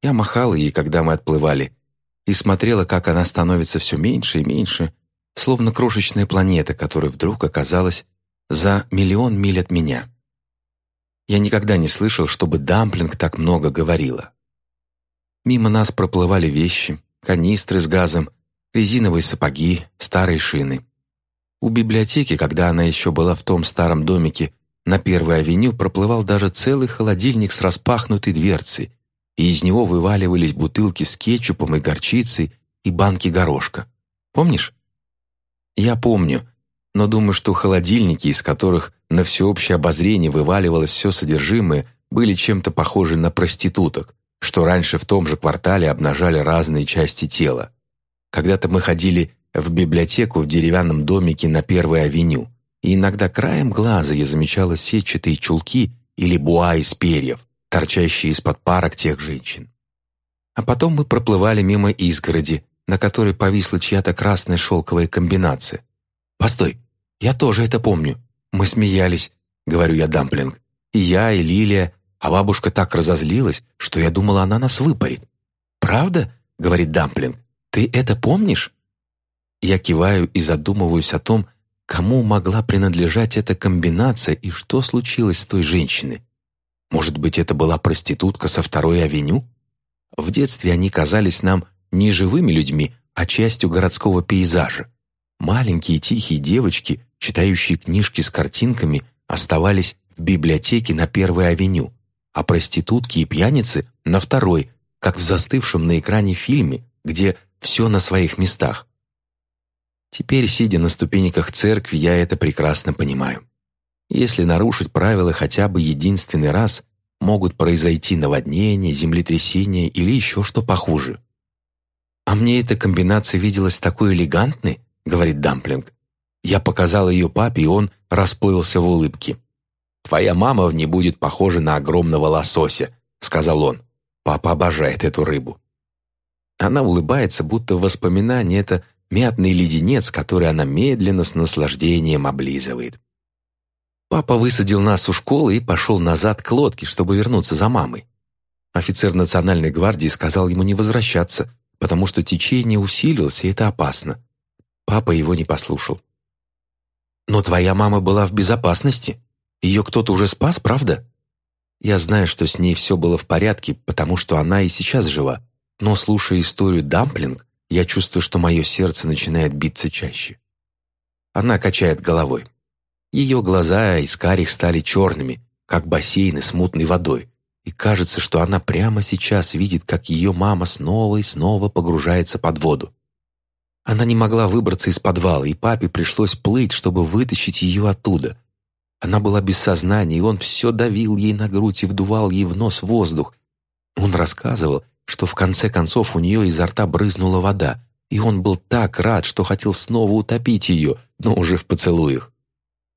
Я махала ей, когда мы отплывали, и смотрела, как она становится все меньше и меньше, словно крошечная планета, которая вдруг оказалась за миллион миль от меня. Я никогда не слышал, чтобы Дамплинг так много говорила. Мимо нас проплывали вещи, канистры с газом, резиновые сапоги, старые шины. У библиотеки, когда она еще была в том старом домике на Первой авеню, проплывал даже целый холодильник с распахнутой дверцей, и из него вываливались бутылки с кетчупом и горчицей и банки горошка. Помнишь? Я помню, но думаю, что холодильники, из которых на всеобщее обозрение вываливалось все содержимое, были чем-то похожи на проституток, что раньше в том же квартале обнажали разные части тела. Когда-то мы ходили в библиотеку в деревянном домике на Первой авеню, и иногда краем глаза я замечала сетчатые чулки или буа из перьев, торчащие из-под парок тех женщин. А потом мы проплывали мимо изгороди, на которой повисла чья-то красная шелковая комбинация. «Постой, я тоже это помню. Мы смеялись», — говорю я Дамплинг. «И я, и Лилия, а бабушка так разозлилась, что я думала, она нас выпарит». «Правда?» — говорит Дамплинг. «Ты это помнишь?» Я киваю и задумываюсь о том, кому могла принадлежать эта комбинация и что случилось с той женщиной. Может быть, это была проститутка со второй авеню? В детстве они казались нам не живыми людьми, а частью городского пейзажа. Маленькие тихие девочки, читающие книжки с картинками, оставались в библиотеке на Первой авеню, а проститутки и пьяницы на Второй, как в застывшем на экране фильме, где все на своих местах. Теперь, сидя на ступеньках церкви, я это прекрасно понимаю. Если нарушить правила хотя бы единственный раз, могут произойти наводнения, землетрясения или еще что похуже. «А мне эта комбинация виделась такой элегантной», — говорит Дамплинг. Я показал ее папе, и он расплылся в улыбке. «Твоя мама в ней будет похожа на огромного лосося», — сказал он. «Папа обожает эту рыбу». Она улыбается, будто воспоминание — это мятный леденец, который она медленно с наслаждением облизывает. Папа высадил нас у школы и пошел назад к лодке, чтобы вернуться за мамой. Офицер национальной гвардии сказал ему не возвращаться, потому что течение усилилось, и это опасно. Папа его не послушал. «Но твоя мама была в безопасности. Ее кто-то уже спас, правда?» Я знаю, что с ней все было в порядке, потому что она и сейчас жива. Но, слушая историю Дамплинг, я чувствую, что мое сердце начинает биться чаще. Она качает головой. Ее глаза из карих стали черными, как бассейны с мутной водой, и кажется, что она прямо сейчас видит, как ее мама снова и снова погружается под воду. Она не могла выбраться из подвала, и папе пришлось плыть, чтобы вытащить ее оттуда. Она была без сознания, и он все давил ей на грудь и вдувал ей в нос воздух. Он рассказывал, что в конце концов у нее изо рта брызнула вода, и он был так рад, что хотел снова утопить ее, но уже в поцелуях.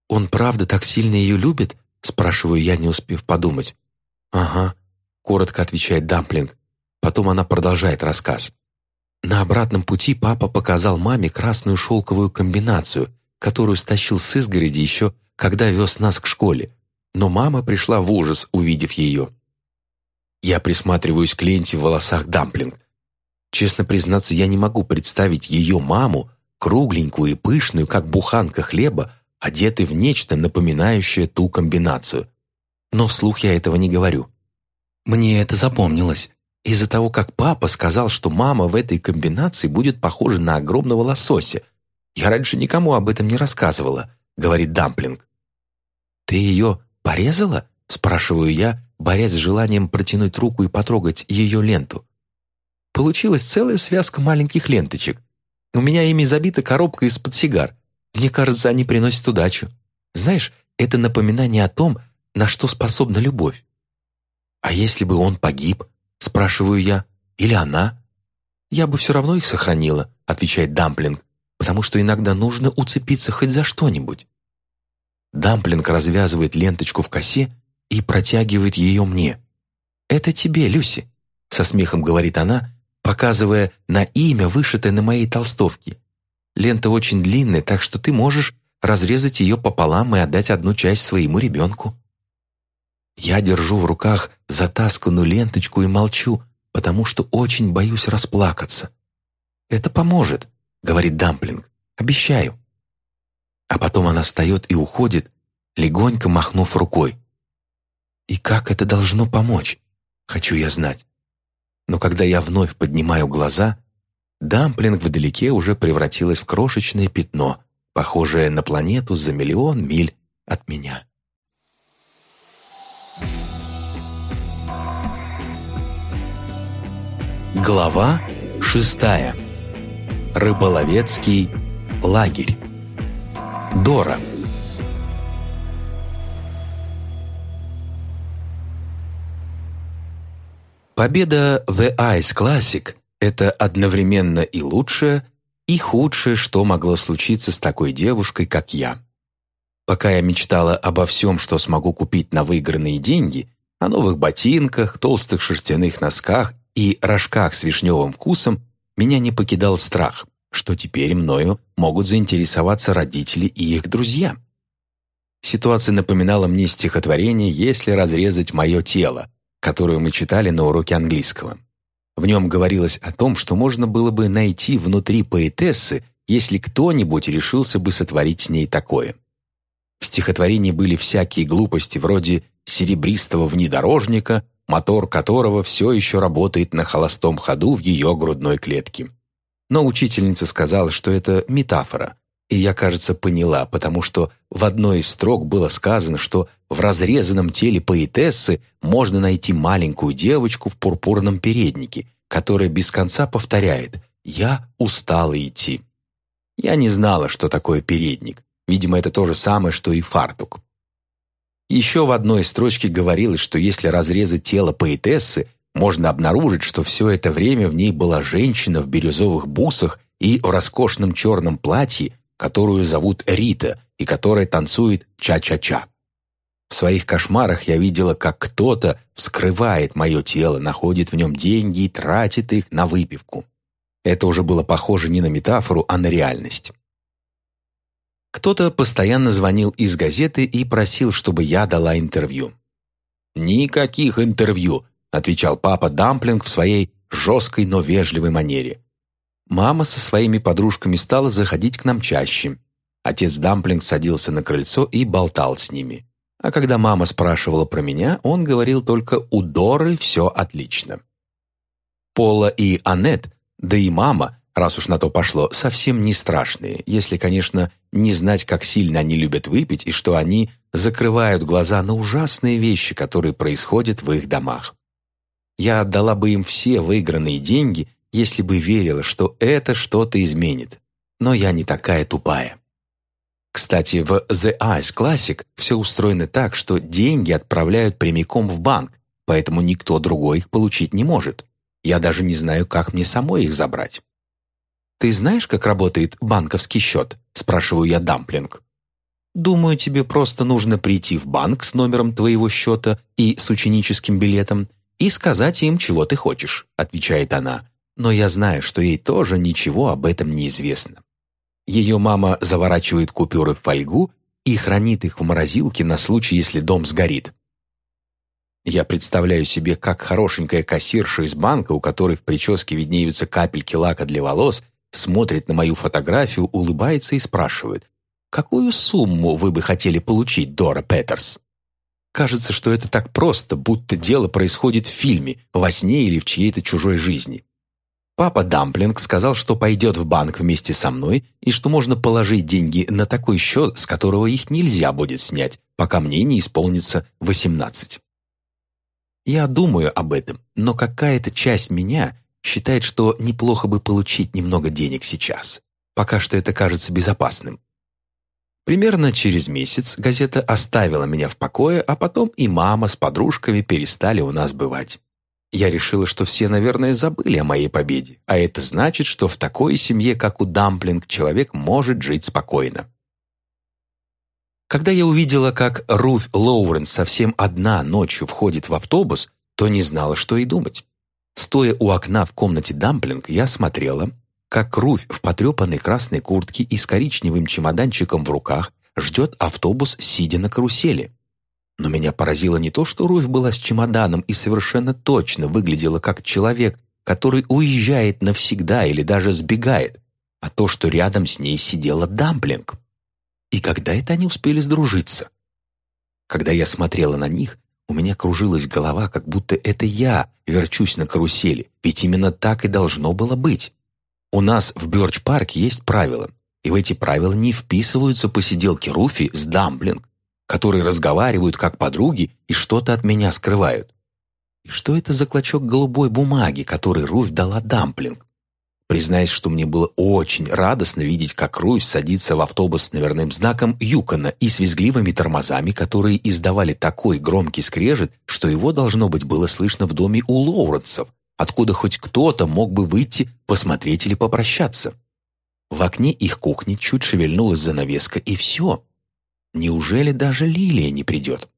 «Он правда так сильно ее любит?» — спрашиваю я, не успев подумать. «Ага», — коротко отвечает Дамплинг. Потом она продолжает рассказ. На обратном пути папа показал маме красную шелковую комбинацию, которую стащил с изгороди еще, когда вез нас к школе. Но мама пришла в ужас, увидев ее. Я присматриваюсь к ленте в волосах Дамплинг. Честно признаться, я не могу представить ее маму, кругленькую и пышную, как буханка хлеба, одеты в нечто, напоминающее ту комбинацию. Но вслух я этого не говорю. Мне это запомнилось. Из-за того, как папа сказал, что мама в этой комбинации будет похожа на огромного лосося. Я раньше никому об этом не рассказывала, говорит Дамплинг. Ты ее порезала? Спрашиваю я, борясь с желанием протянуть руку и потрогать ее ленту. Получилась целая связка маленьких ленточек. У меня ими забита коробка из-под сигар. Мне кажется, они приносят удачу. Знаешь, это напоминание о том, на что способна любовь. А если бы он погиб, спрашиваю я, или она? Я бы все равно их сохранила, отвечает Дамплинг, потому что иногда нужно уцепиться хоть за что-нибудь. Дамплинг развязывает ленточку в косе и протягивает ее мне. «Это тебе, Люси», — со смехом говорит она, показывая на имя, вышитое на моей толстовке. Лента очень длинная, так что ты можешь разрезать ее пополам и отдать одну часть своему ребенку. Я держу в руках затасканную ленточку и молчу, потому что очень боюсь расплакаться. «Это поможет», — говорит Дамплинг, — «обещаю». А потом она встает и уходит, легонько махнув рукой. И как это должно помочь, хочу я знать. Но когда я вновь поднимаю глаза, Дамплинг вдалеке уже превратилась в крошечное пятно, похожее на планету за миллион миль от меня. Глава шестая. Рыболовецкий лагерь. Дора. Победа The Ice Classic это одновременно и лучшее, и худшее, что могло случиться с такой девушкой, как я. Пока я мечтала обо всем, что смогу купить на выигранные деньги, о новых ботинках, толстых шерстяных носках и рожках с вишневым вкусом, меня не покидал страх, что теперь мною могут заинтересоваться родители и их друзья. Ситуация напоминала мне стихотворение «Если разрезать мое тело», которое мы читали на уроке английского. В нем говорилось о том, что можно было бы найти внутри поэтессы, если кто-нибудь решился бы сотворить с ней такое. В стихотворении были всякие глупости вроде «серебристого внедорожника», мотор которого все еще работает на холостом ходу в ее грудной клетке. Но учительница сказала, что это метафора, И я, кажется, поняла, потому что в одной из строк было сказано, что в разрезанном теле поэтессы можно найти маленькую девочку в пурпурном переднике, которая без конца повторяет «Я устала идти». Я не знала, что такое передник. Видимо, это то же самое, что и фартук. Еще в одной строчке говорилось, что если разрезать тело поэтессы, можно обнаружить, что все это время в ней была женщина в бирюзовых бусах и в роскошном черном платье, которую зовут Рита и которая танцует ча-ча-ча. В своих кошмарах я видела, как кто-то вскрывает мое тело, находит в нем деньги и тратит их на выпивку. Это уже было похоже не на метафору, а на реальность. Кто-то постоянно звонил из газеты и просил, чтобы я дала интервью. «Никаких интервью», — отвечал папа Дамплинг в своей жесткой, но вежливой манере. Мама со своими подружками стала заходить к нам чаще. Отец Дамплинг садился на крыльцо и болтал с ними. А когда мама спрашивала про меня, он говорил только «у Доры все отлично». Пола и Аннет, да и мама, раз уж на то пошло, совсем не страшные, если, конечно, не знать, как сильно они любят выпить и что они закрывают глаза на ужасные вещи, которые происходят в их домах. Я отдала бы им все выигранные деньги, если бы верила, что это что-то изменит. Но я не такая тупая. Кстати, в The Ice Classic все устроено так, что деньги отправляют прямиком в банк, поэтому никто другой их получить не может. Я даже не знаю, как мне самой их забрать. «Ты знаешь, как работает банковский счет?» – спрашиваю я Дамплинг. «Думаю, тебе просто нужно прийти в банк с номером твоего счета и с ученическим билетом и сказать им, чего ты хочешь», – отвечает она но я знаю, что ей тоже ничего об этом не известно. Ее мама заворачивает купюры в фольгу и хранит их в морозилке на случай, если дом сгорит. Я представляю себе, как хорошенькая кассирша из банка, у которой в прическе виднеются капельки лака для волос, смотрит на мою фотографию, улыбается и спрашивает, «Какую сумму вы бы хотели получить, Дора Петерс?» Кажется, что это так просто, будто дело происходит в фильме, во сне или в чьей-то чужой жизни. Папа Дамплинг сказал, что пойдет в банк вместе со мной и что можно положить деньги на такой счет, с которого их нельзя будет снять, пока мне не исполнится 18. Я думаю об этом, но какая-то часть меня считает, что неплохо бы получить немного денег сейчас. Пока что это кажется безопасным. Примерно через месяц газета оставила меня в покое, а потом и мама с подружками перестали у нас бывать. Я решила, что все, наверное, забыли о моей победе, а это значит, что в такой семье, как у Дамплинг, человек может жить спокойно. Когда я увидела, как Руф Лоуренс совсем одна ночью входит в автобус, то не знала, что и думать. Стоя у окна в комнате Дамплинг, я смотрела, как Руф в потрепанной красной куртке и с коричневым чемоданчиком в руках ждет автобус, сидя на карусели. Но меня поразило не то, что Руфь была с чемоданом и совершенно точно выглядела как человек, который уезжает навсегда или даже сбегает, а то, что рядом с ней сидела Дамплинг. И когда это они успели сдружиться? Когда я смотрела на них, у меня кружилась голова, как будто это я верчусь на карусели, ведь именно так и должно было быть. У нас в Бёрч-парк есть правила, и в эти правила не вписываются посиделки Руфи с Дамплинг, которые разговаривают как подруги и что-то от меня скрывают. И что это за клочок голубой бумаги, который Руфь дала Дамплинг? Признаюсь, что мне было очень радостно видеть, как Руфь садится в автобус с номерным знаком Юкона и с визгливыми тормозами, которые издавали такой громкий скрежет, что его, должно быть, было слышно в доме у Лоуренсов, откуда хоть кто-то мог бы выйти, посмотреть или попрощаться. В окне их кухни чуть шевельнулась занавеска, и все. Неужели даже Лилия не придет?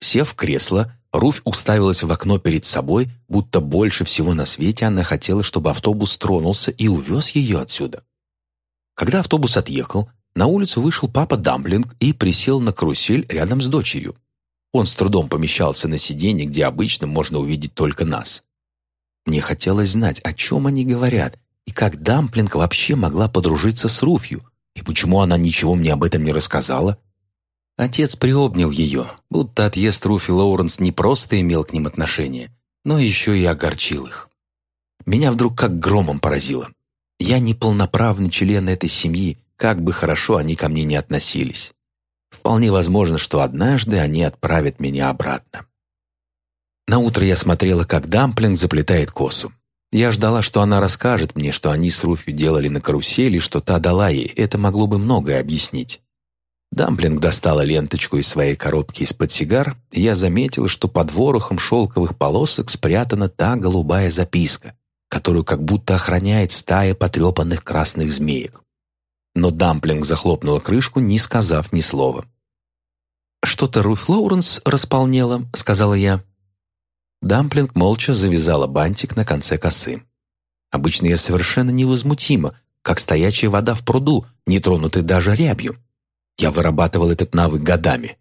Сев в кресло, Руфь уставилась в окно перед собой, будто больше всего на свете она хотела, чтобы автобус тронулся и увез ее отсюда. Когда автобус отъехал, на улицу вышел папа Дамблинг и присел на карусель рядом с дочерью. Он с трудом помещался на сиденье, где обычно можно увидеть только нас. Мне хотелось знать, о чем они говорят, и как Дамплинг вообще могла подружиться с Руфью, и почему она ничего мне об этом не рассказала? Отец приобнял ее, будто отъезд Руфи Лоуренс не просто имел к ним отношение, но еще и огорчил их. Меня вдруг как громом поразило. Я не полноправный член этой семьи, как бы хорошо они ко мне не относились. Вполне возможно, что однажды они отправят меня обратно. На утро я смотрела, как Дамплинг заплетает косу. Я ждала, что она расскажет мне, что они с Руфью делали на карусели, что та дала ей. Это могло бы многое объяснить. Дамплинг достала ленточку из своей коробки из-под сигар, и я заметила, что под ворохом шелковых полосок спрятана та голубая записка, которую как будто охраняет стая потрепанных красных змеек. Но Дамплинг захлопнула крышку, не сказав ни слова. «Что-то Руф Лоуренс располнела», — сказала я. Дамплинг молча завязала бантик на конце косы. Обычно я совершенно невозмутима, как стоячая вода в пруду, не тронутый даже рябью. Я вырабатывал этот навык годами.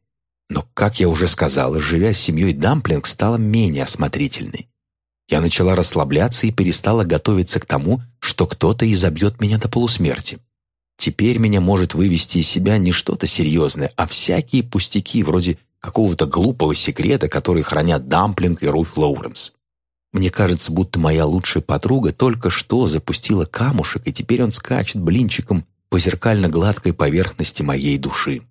Но, как я уже сказала, живя с семьей Дамплинг стала менее осмотрительной. Я начала расслабляться и перестала готовиться к тому, что кто-то изобьет меня до полусмерти. Теперь меня может вывести из себя не что-то серьезное, а всякие пустяки, вроде какого-то глупого секрета, который хранят Дамплинг и Руф Лоуренс. Мне кажется, будто моя лучшая подруга только что запустила камушек, и теперь он скачет блинчиком по зеркально-гладкой поверхности моей души.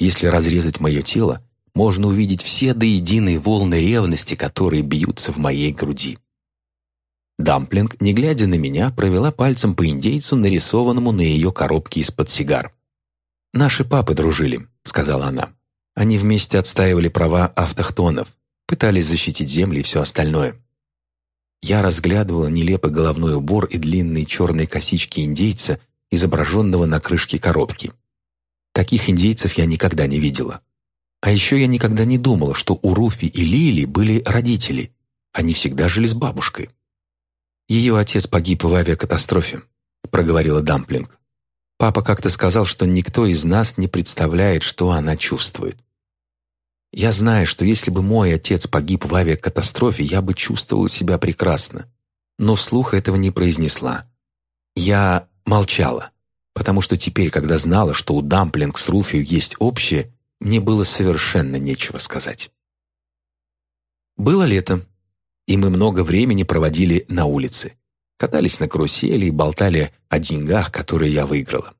Если разрезать мое тело, можно увидеть все до единой волны ревности, которые бьются в моей груди. Дамплинг, не глядя на меня, провела пальцем по индейцу, нарисованному на ее коробке из-под сигар. «Наши папы дружили», — сказала она. Они вместе отстаивали права автохтонов, пытались защитить земли и все остальное. Я разглядывала нелепый головной убор и длинные черные косички индейца, изображенного на крышке коробки. Таких индейцев я никогда не видела. А еще я никогда не думала, что у Руфи и Лили были родители. Они всегда жили с бабушкой. Ее отец погиб в авиакатастрофе, проговорила Дамплинг. Папа как-то сказал, что никто из нас не представляет, что она чувствует. Я знаю, что если бы мой отец погиб в авиакатастрофе, я бы чувствовала себя прекрасно. Но вслух этого не произнесла. Я молчала, потому что теперь, когда знала, что у Дамплинг с Руфью есть общее, мне было совершенно нечего сказать. Было лето, и мы много времени проводили на улице катались на карусели и болтали о деньгах, которые я выиграла.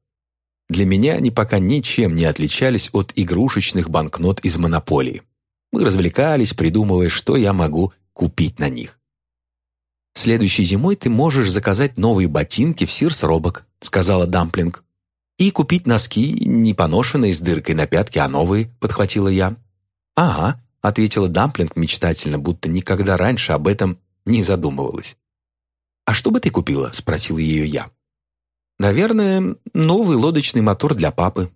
Для меня они пока ничем не отличались от игрушечных банкнот из монополии. Мы развлекались, придумывая, что я могу купить на них. «Следующей зимой ты можешь заказать новые ботинки в Сирс Робок», — сказала Дамплинг. «И купить носки, не поношенные с дыркой на пятке, а новые», — подхватила я. «Ага», — ответила Дамплинг мечтательно, будто никогда раньше об этом не задумывалась. «А что бы ты купила?» — спросил ее я. «Наверное, новый лодочный мотор для папы.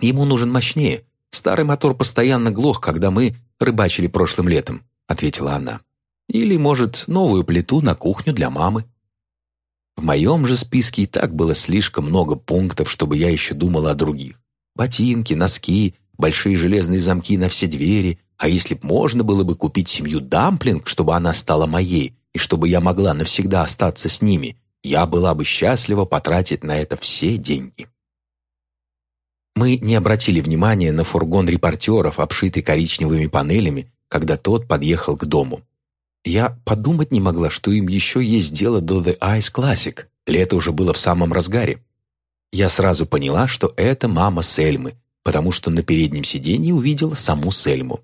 Ему нужен мощнее. Старый мотор постоянно глох, когда мы рыбачили прошлым летом», — ответила она. «Или, может, новую плиту на кухню для мамы». В моем же списке и так было слишком много пунктов, чтобы я еще думала о других. Ботинки, носки, большие железные замки на все двери. А если б можно было бы купить семью Дамплинг, чтобы она стала моей, и чтобы я могла навсегда остаться с ними, я была бы счастлива потратить на это все деньги. Мы не обратили внимания на фургон репортеров, обшитый коричневыми панелями, когда тот подъехал к дому. Я подумать не могла, что им еще есть дело до The Ice Classic. Лето уже было в самом разгаре. Я сразу поняла, что это мама Сельмы, потому что на переднем сиденье увидела саму Сельму.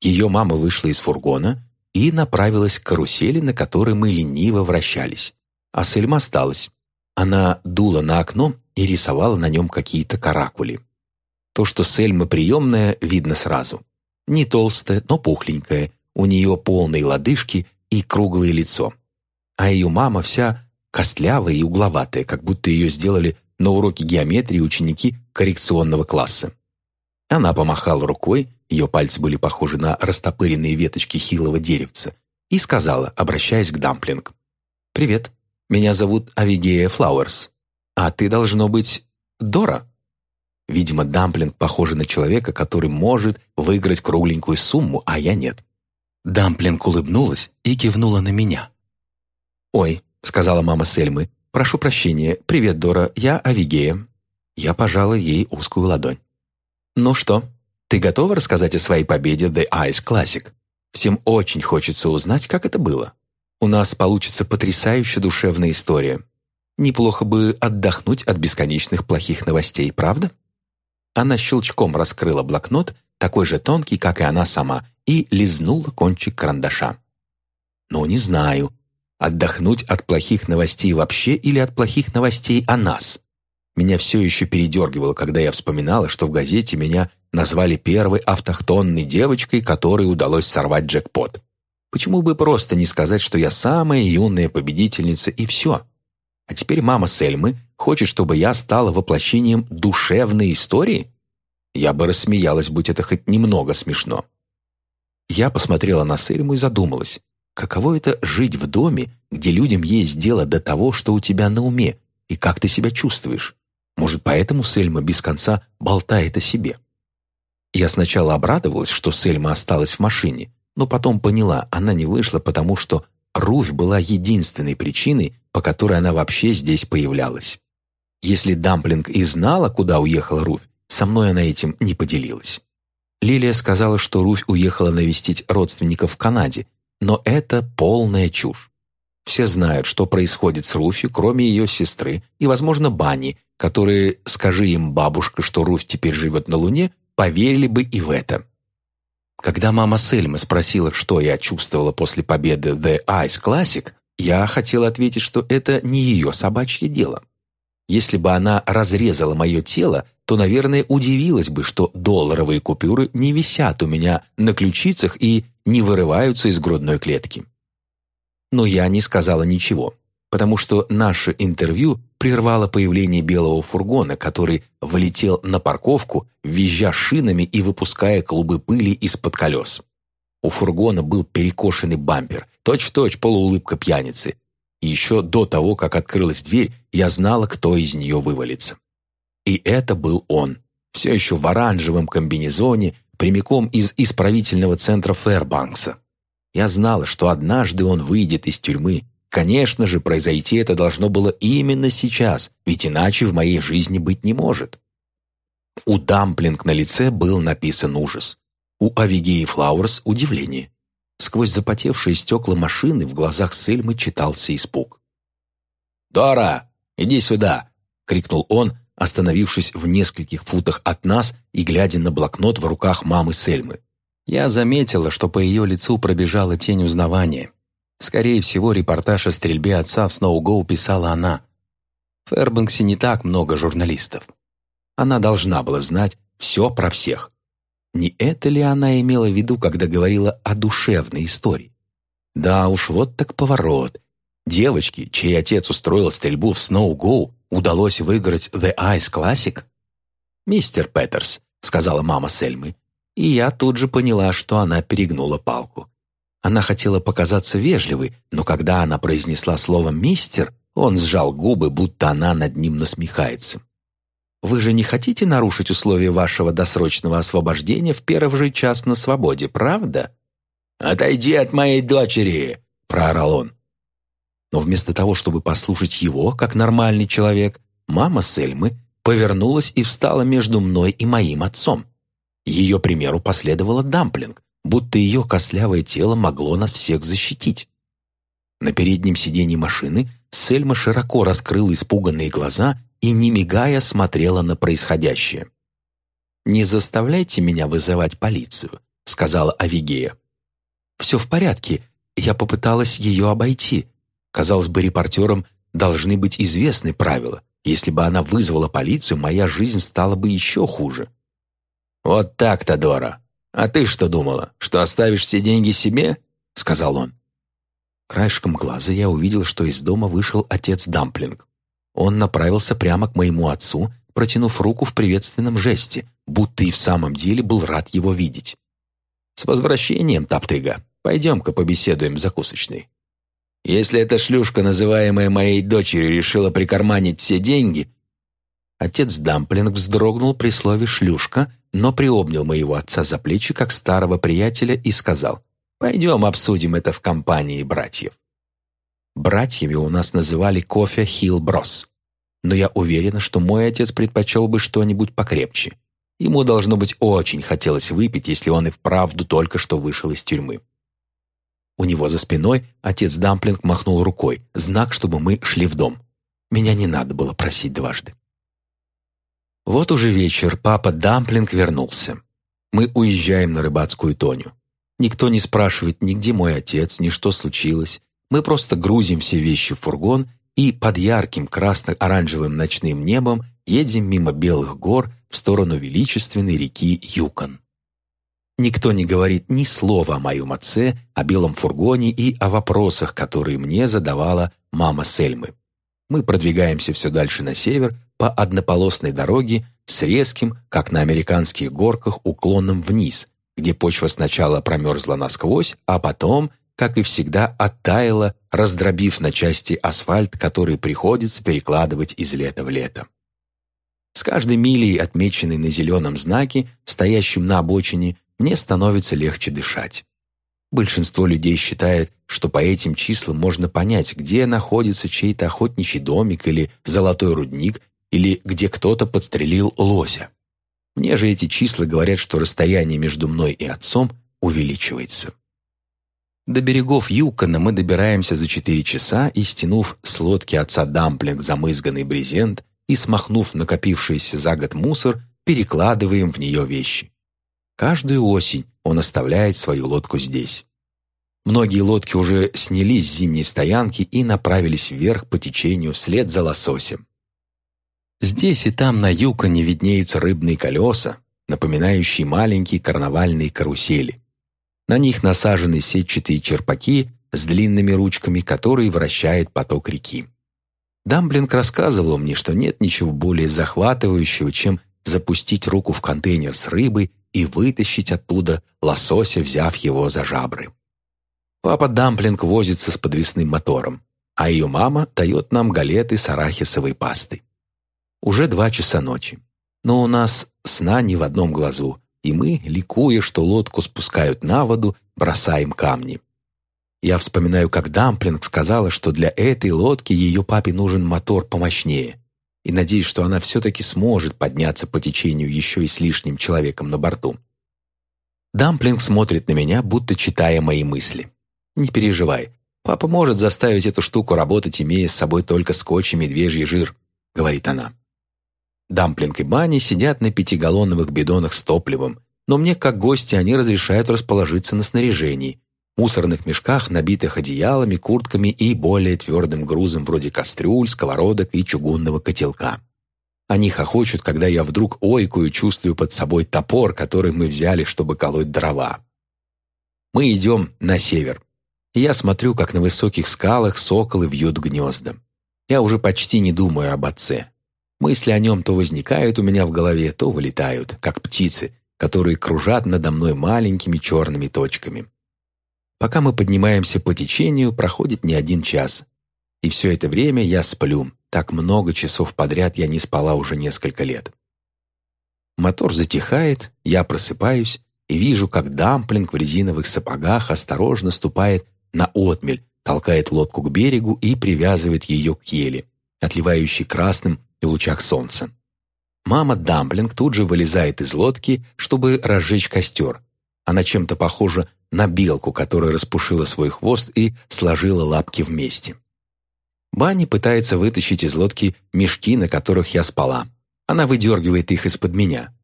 Ее мама вышла из фургона, и направилась к карусели, на которой мы лениво вращались. А Сельма осталась. Она дула на окно и рисовала на нем какие-то каракули. То, что Сельма приемная, видно сразу. Не толстая, но пухленькая, у нее полные лодыжки и круглое лицо. А ее мама вся костлявая и угловатая, как будто ее сделали на уроке геометрии ученики коррекционного класса. Она помахала рукой, ее пальцы были похожи на растопыренные веточки хилого деревца, и сказала, обращаясь к Дамплинг. «Привет, меня зовут Авигея Флауэрс. А ты, должно быть, Дора?» Видимо, Дамплинг похожа на человека, который может выиграть кругленькую сумму, а я нет. Дамплинг улыбнулась и кивнула на меня. «Ой», — сказала мама Сельмы, — «прошу прощения. Привет, Дора, я Авигея». Я пожала ей узкую ладонь. «Ну что, ты готова рассказать о своей победе The Ice Classic? Всем очень хочется узнать, как это было. У нас получится потрясающая душевная история. Неплохо бы отдохнуть от бесконечных плохих новостей, правда? Она щелчком раскрыла блокнот, такой же тонкий, как и она сама, и лизнула кончик карандаша. «Ну, не знаю. Отдохнуть от плохих новостей вообще или от плохих новостей о нас?» Меня все еще передергивало, когда я вспоминала, что в газете меня назвали первой автохтонной девочкой, которой удалось сорвать джекпот. Почему бы просто не сказать, что я самая юная победительница и все? А теперь мама Сельмы хочет, чтобы я стала воплощением душевной истории? Я бы рассмеялась, будь это хоть немного смешно. Я посмотрела на Сельму и задумалась, каково это жить в доме, где людям есть дело до того, что у тебя на уме, и как ты себя чувствуешь. Может, поэтому Сельма без конца болтает о себе. Я сначала обрадовалась, что Сельма осталась в машине, но потом поняла, она не вышла, потому что Руфь была единственной причиной, по которой она вообще здесь появлялась. Если Дамплинг и знала, куда уехала Руфь, со мной она этим не поделилась. Лилия сказала, что Руфь уехала навестить родственников в Канаде, но это полная чушь. Все знают, что происходит с Руфью, кроме ее сестры и, возможно, Бани, которые, скажи им бабушка, что Руфь теперь живет на Луне, поверили бы и в это. Когда мама Сельмы спросила, что я чувствовала после победы The Ice Classic, я хотела ответить, что это не ее собачье дело. Если бы она разрезала мое тело, то, наверное, удивилась бы, что долларовые купюры не висят у меня на ключицах и не вырываются из грудной клетки. Но я не сказала ничего потому что наше интервью прервало появление белого фургона, который влетел на парковку, визжа шинами и выпуская клубы пыли из-под колес. У фургона был перекошенный бампер, точь-в-точь -точь полуулыбка пьяницы. И еще до того, как открылась дверь, я знала, кто из нее вывалится. И это был он, все еще в оранжевом комбинезоне, прямиком из исправительного центра Фэрбанкса. Я знала, что однажды он выйдет из тюрьмы, Конечно же, произойти это должно было именно сейчас, ведь иначе в моей жизни быть не может. У Дамплинг на лице был написан ужас. У Авигеи Флауэрс – удивление. Сквозь запотевшие стекла машины в глазах Сельмы читался испуг. «Дора, иди сюда!» — крикнул он, остановившись в нескольких футах от нас и глядя на блокнот в руках мамы Сельмы. Я заметила, что по ее лицу пробежала тень узнавания. Скорее всего, репортаж о стрельбе отца в Сноугоу писала она. В Фэрбанксе не так много журналистов. Она должна была знать все про всех. Не это ли она имела в виду, когда говорила о душевной истории? Да уж, вот так поворот. Девочке, чей отец устроил стрельбу в Сноугоу, удалось выиграть The Ice Classic? «Мистер Петерс», — сказала мама Сельмы, и я тут же поняла, что она перегнула палку. Она хотела показаться вежливой, но когда она произнесла слово «мистер», он сжал губы, будто она над ним насмехается. «Вы же не хотите нарушить условия вашего досрочного освобождения в первый же час на свободе, правда?» «Отойди от моей дочери!» – проорал он. Но вместо того, чтобы послушать его, как нормальный человек, мама Сельмы повернулась и встала между мной и моим отцом. Ее примеру последовала Дамплинг, будто ее костлявое тело могло нас всех защитить. На переднем сиденье машины Сельма широко раскрыла испуганные глаза и, не мигая, смотрела на происходящее. «Не заставляйте меня вызывать полицию», — сказала Авигея. «Все в порядке. Я попыталась ее обойти. Казалось бы, репортерам должны быть известны правила. Если бы она вызвала полицию, моя жизнь стала бы еще хуже». «Вот так-то, Дора», «А ты что думала, что оставишь все деньги себе?» — сказал он. Краешком глаза я увидел, что из дома вышел отец Дамплинг. Он направился прямо к моему отцу, протянув руку в приветственном жесте, будто и в самом деле был рад его видеть. «С возвращением, Топтыга. Пойдем-ка побеседуем в закусочной. Если эта шлюшка, называемая моей дочерью, решила прикарманить все деньги...» Отец Дамплинг вздрогнул при слове «шлюшка», но приобнял моего отца за плечи, как старого приятеля, и сказал, «Пойдем обсудим это в компании братьев». Братьями у нас называли кофе Хилл Брос. Но я уверена, что мой отец предпочел бы что-нибудь покрепче. Ему, должно быть, очень хотелось выпить, если он и вправду только что вышел из тюрьмы. У него за спиной отец Дамплинг махнул рукой, знак, чтобы мы шли в дом. меня не надо было просить дважды. Вот уже вечер, папа Дамплинг вернулся. Мы уезжаем на рыбацкую Тоню. Никто не спрашивает ни где мой отец, ни что случилось. Мы просто грузим все вещи в фургон и под ярким красно-оранжевым ночным небом едем мимо белых гор в сторону величественной реки Юкон. Никто не говорит ни слова о моем отце, о белом фургоне и о вопросах, которые мне задавала мама Сельмы. Мы продвигаемся все дальше на север по однополосной дороге с резким, как на американских горках, уклоном вниз, где почва сначала промерзла насквозь, а потом, как и всегда, оттаяла, раздробив на части асфальт, который приходится перекладывать из лета в лето. С каждой милей, отмеченной на зеленом знаке, стоящем на обочине, мне становится легче дышать. Большинство людей считает, что по этим числам можно понять, где находится чей-то охотничий домик или золотой рудник, или где кто-то подстрелил лося. Мне же эти числа говорят, что расстояние между мной и отцом увеличивается. До берегов Юкона мы добираемся за четыре часа и, стянув с лодки отца дамплинг замызганный брезент и смахнув накопившийся за год мусор, перекладываем в нее вещи. Каждую осень он оставляет свою лодку здесь. Многие лодки уже снялись с зимней стоянки и направились вверх по течению вслед за лососем. Здесь и там на Юконе виднеются рыбные колеса, напоминающие маленькие карнавальные карусели. На них насажены сетчатые черпаки с длинными ручками, которые вращает поток реки. Дамблинг рассказывал мне, что нет ничего более захватывающего, чем запустить руку в контейнер с рыбой и вытащить оттуда лосося, взяв его за жабры. Папа Дамплинг возится с подвесным мотором, а ее мама дает нам галеты с арахисовой пастой. Уже два часа ночи. Но у нас сна ни в одном глазу, и мы, ликуя, что лодку спускают на воду, бросаем камни. Я вспоминаю, как Дамплинг сказала, что для этой лодки ее папе нужен мотор помощнее и надеюсь, что она все-таки сможет подняться по течению еще и с лишним человеком на борту. Дамплинг смотрит на меня, будто читая мои мысли. «Не переживай, папа может заставить эту штуку работать, имея с собой только скотч и медвежий жир», — говорит она. Дамплинг и Банни сидят на пятигаллоновых бидонах с топливом, но мне, как гости, они разрешают расположиться на снаряжении, мусорных мешках, набитых одеялами, куртками и более твердым грузом вроде кастрюль, сковородок и чугунного котелка. Они хохочут, когда я вдруг ойкую, чувствую под собой топор, который мы взяли, чтобы колоть дрова. Мы идем на север. Я смотрю, как на высоких скалах соколы вьют гнезда. Я уже почти не думаю об отце. Мысли о нем то возникают у меня в голове, то вылетают, как птицы, которые кружат надо мной маленькими черными точками. Пока мы поднимаемся по течению, проходит не один час. И все это время я сплю. Так много часов подряд я не спала уже несколько лет. Мотор затихает, я просыпаюсь и вижу, как дамплинг в резиновых сапогах осторожно ступает на отмель, толкает лодку к берегу и привязывает ее к еле, отливающей красным и лучах солнца. Мама Дамплинг тут же вылезает из лодки, чтобы разжечь костер. Она чем-то похожа на белку, которая распушила свой хвост и сложила лапки вместе. Банни пытается вытащить из лодки мешки, на которых я спала. Она выдергивает их из-под меня.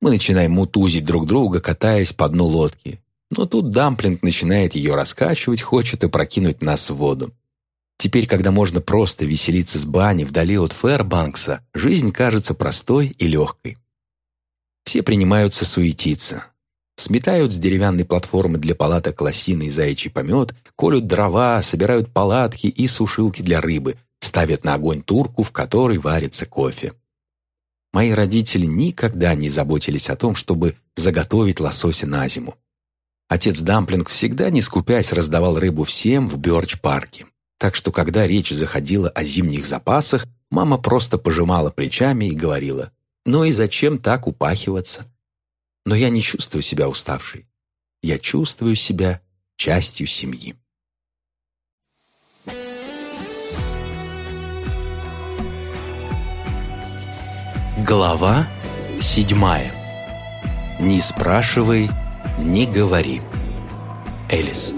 Мы начинаем мутузить друг друга, катаясь по дну лодки. Но тут Дамплинг начинает ее раскачивать, хочет опрокинуть нас в воду. Теперь, когда можно просто веселиться с бани вдали от Фэрбанкса, жизнь кажется простой и легкой. Все принимаются суетиться. Сметают с деревянной платформы для палаток лосиный заячий помет, колют дрова, собирают палатки и сушилки для рыбы, ставят на огонь турку, в которой варится кофе. Мои родители никогда не заботились о том, чтобы заготовить лосося на зиму. Отец Дамплинг всегда, не скупясь, раздавал рыбу всем в Бёрч-парке. Так что, когда речь заходила о зимних запасах, мама просто пожимала плечами и говорила, «Ну и зачем так упахиваться? но я не чувствую себя уставшей. Я чувствую себя частью семьи. Глава седьмая. Не спрашивай, не говори. Элис.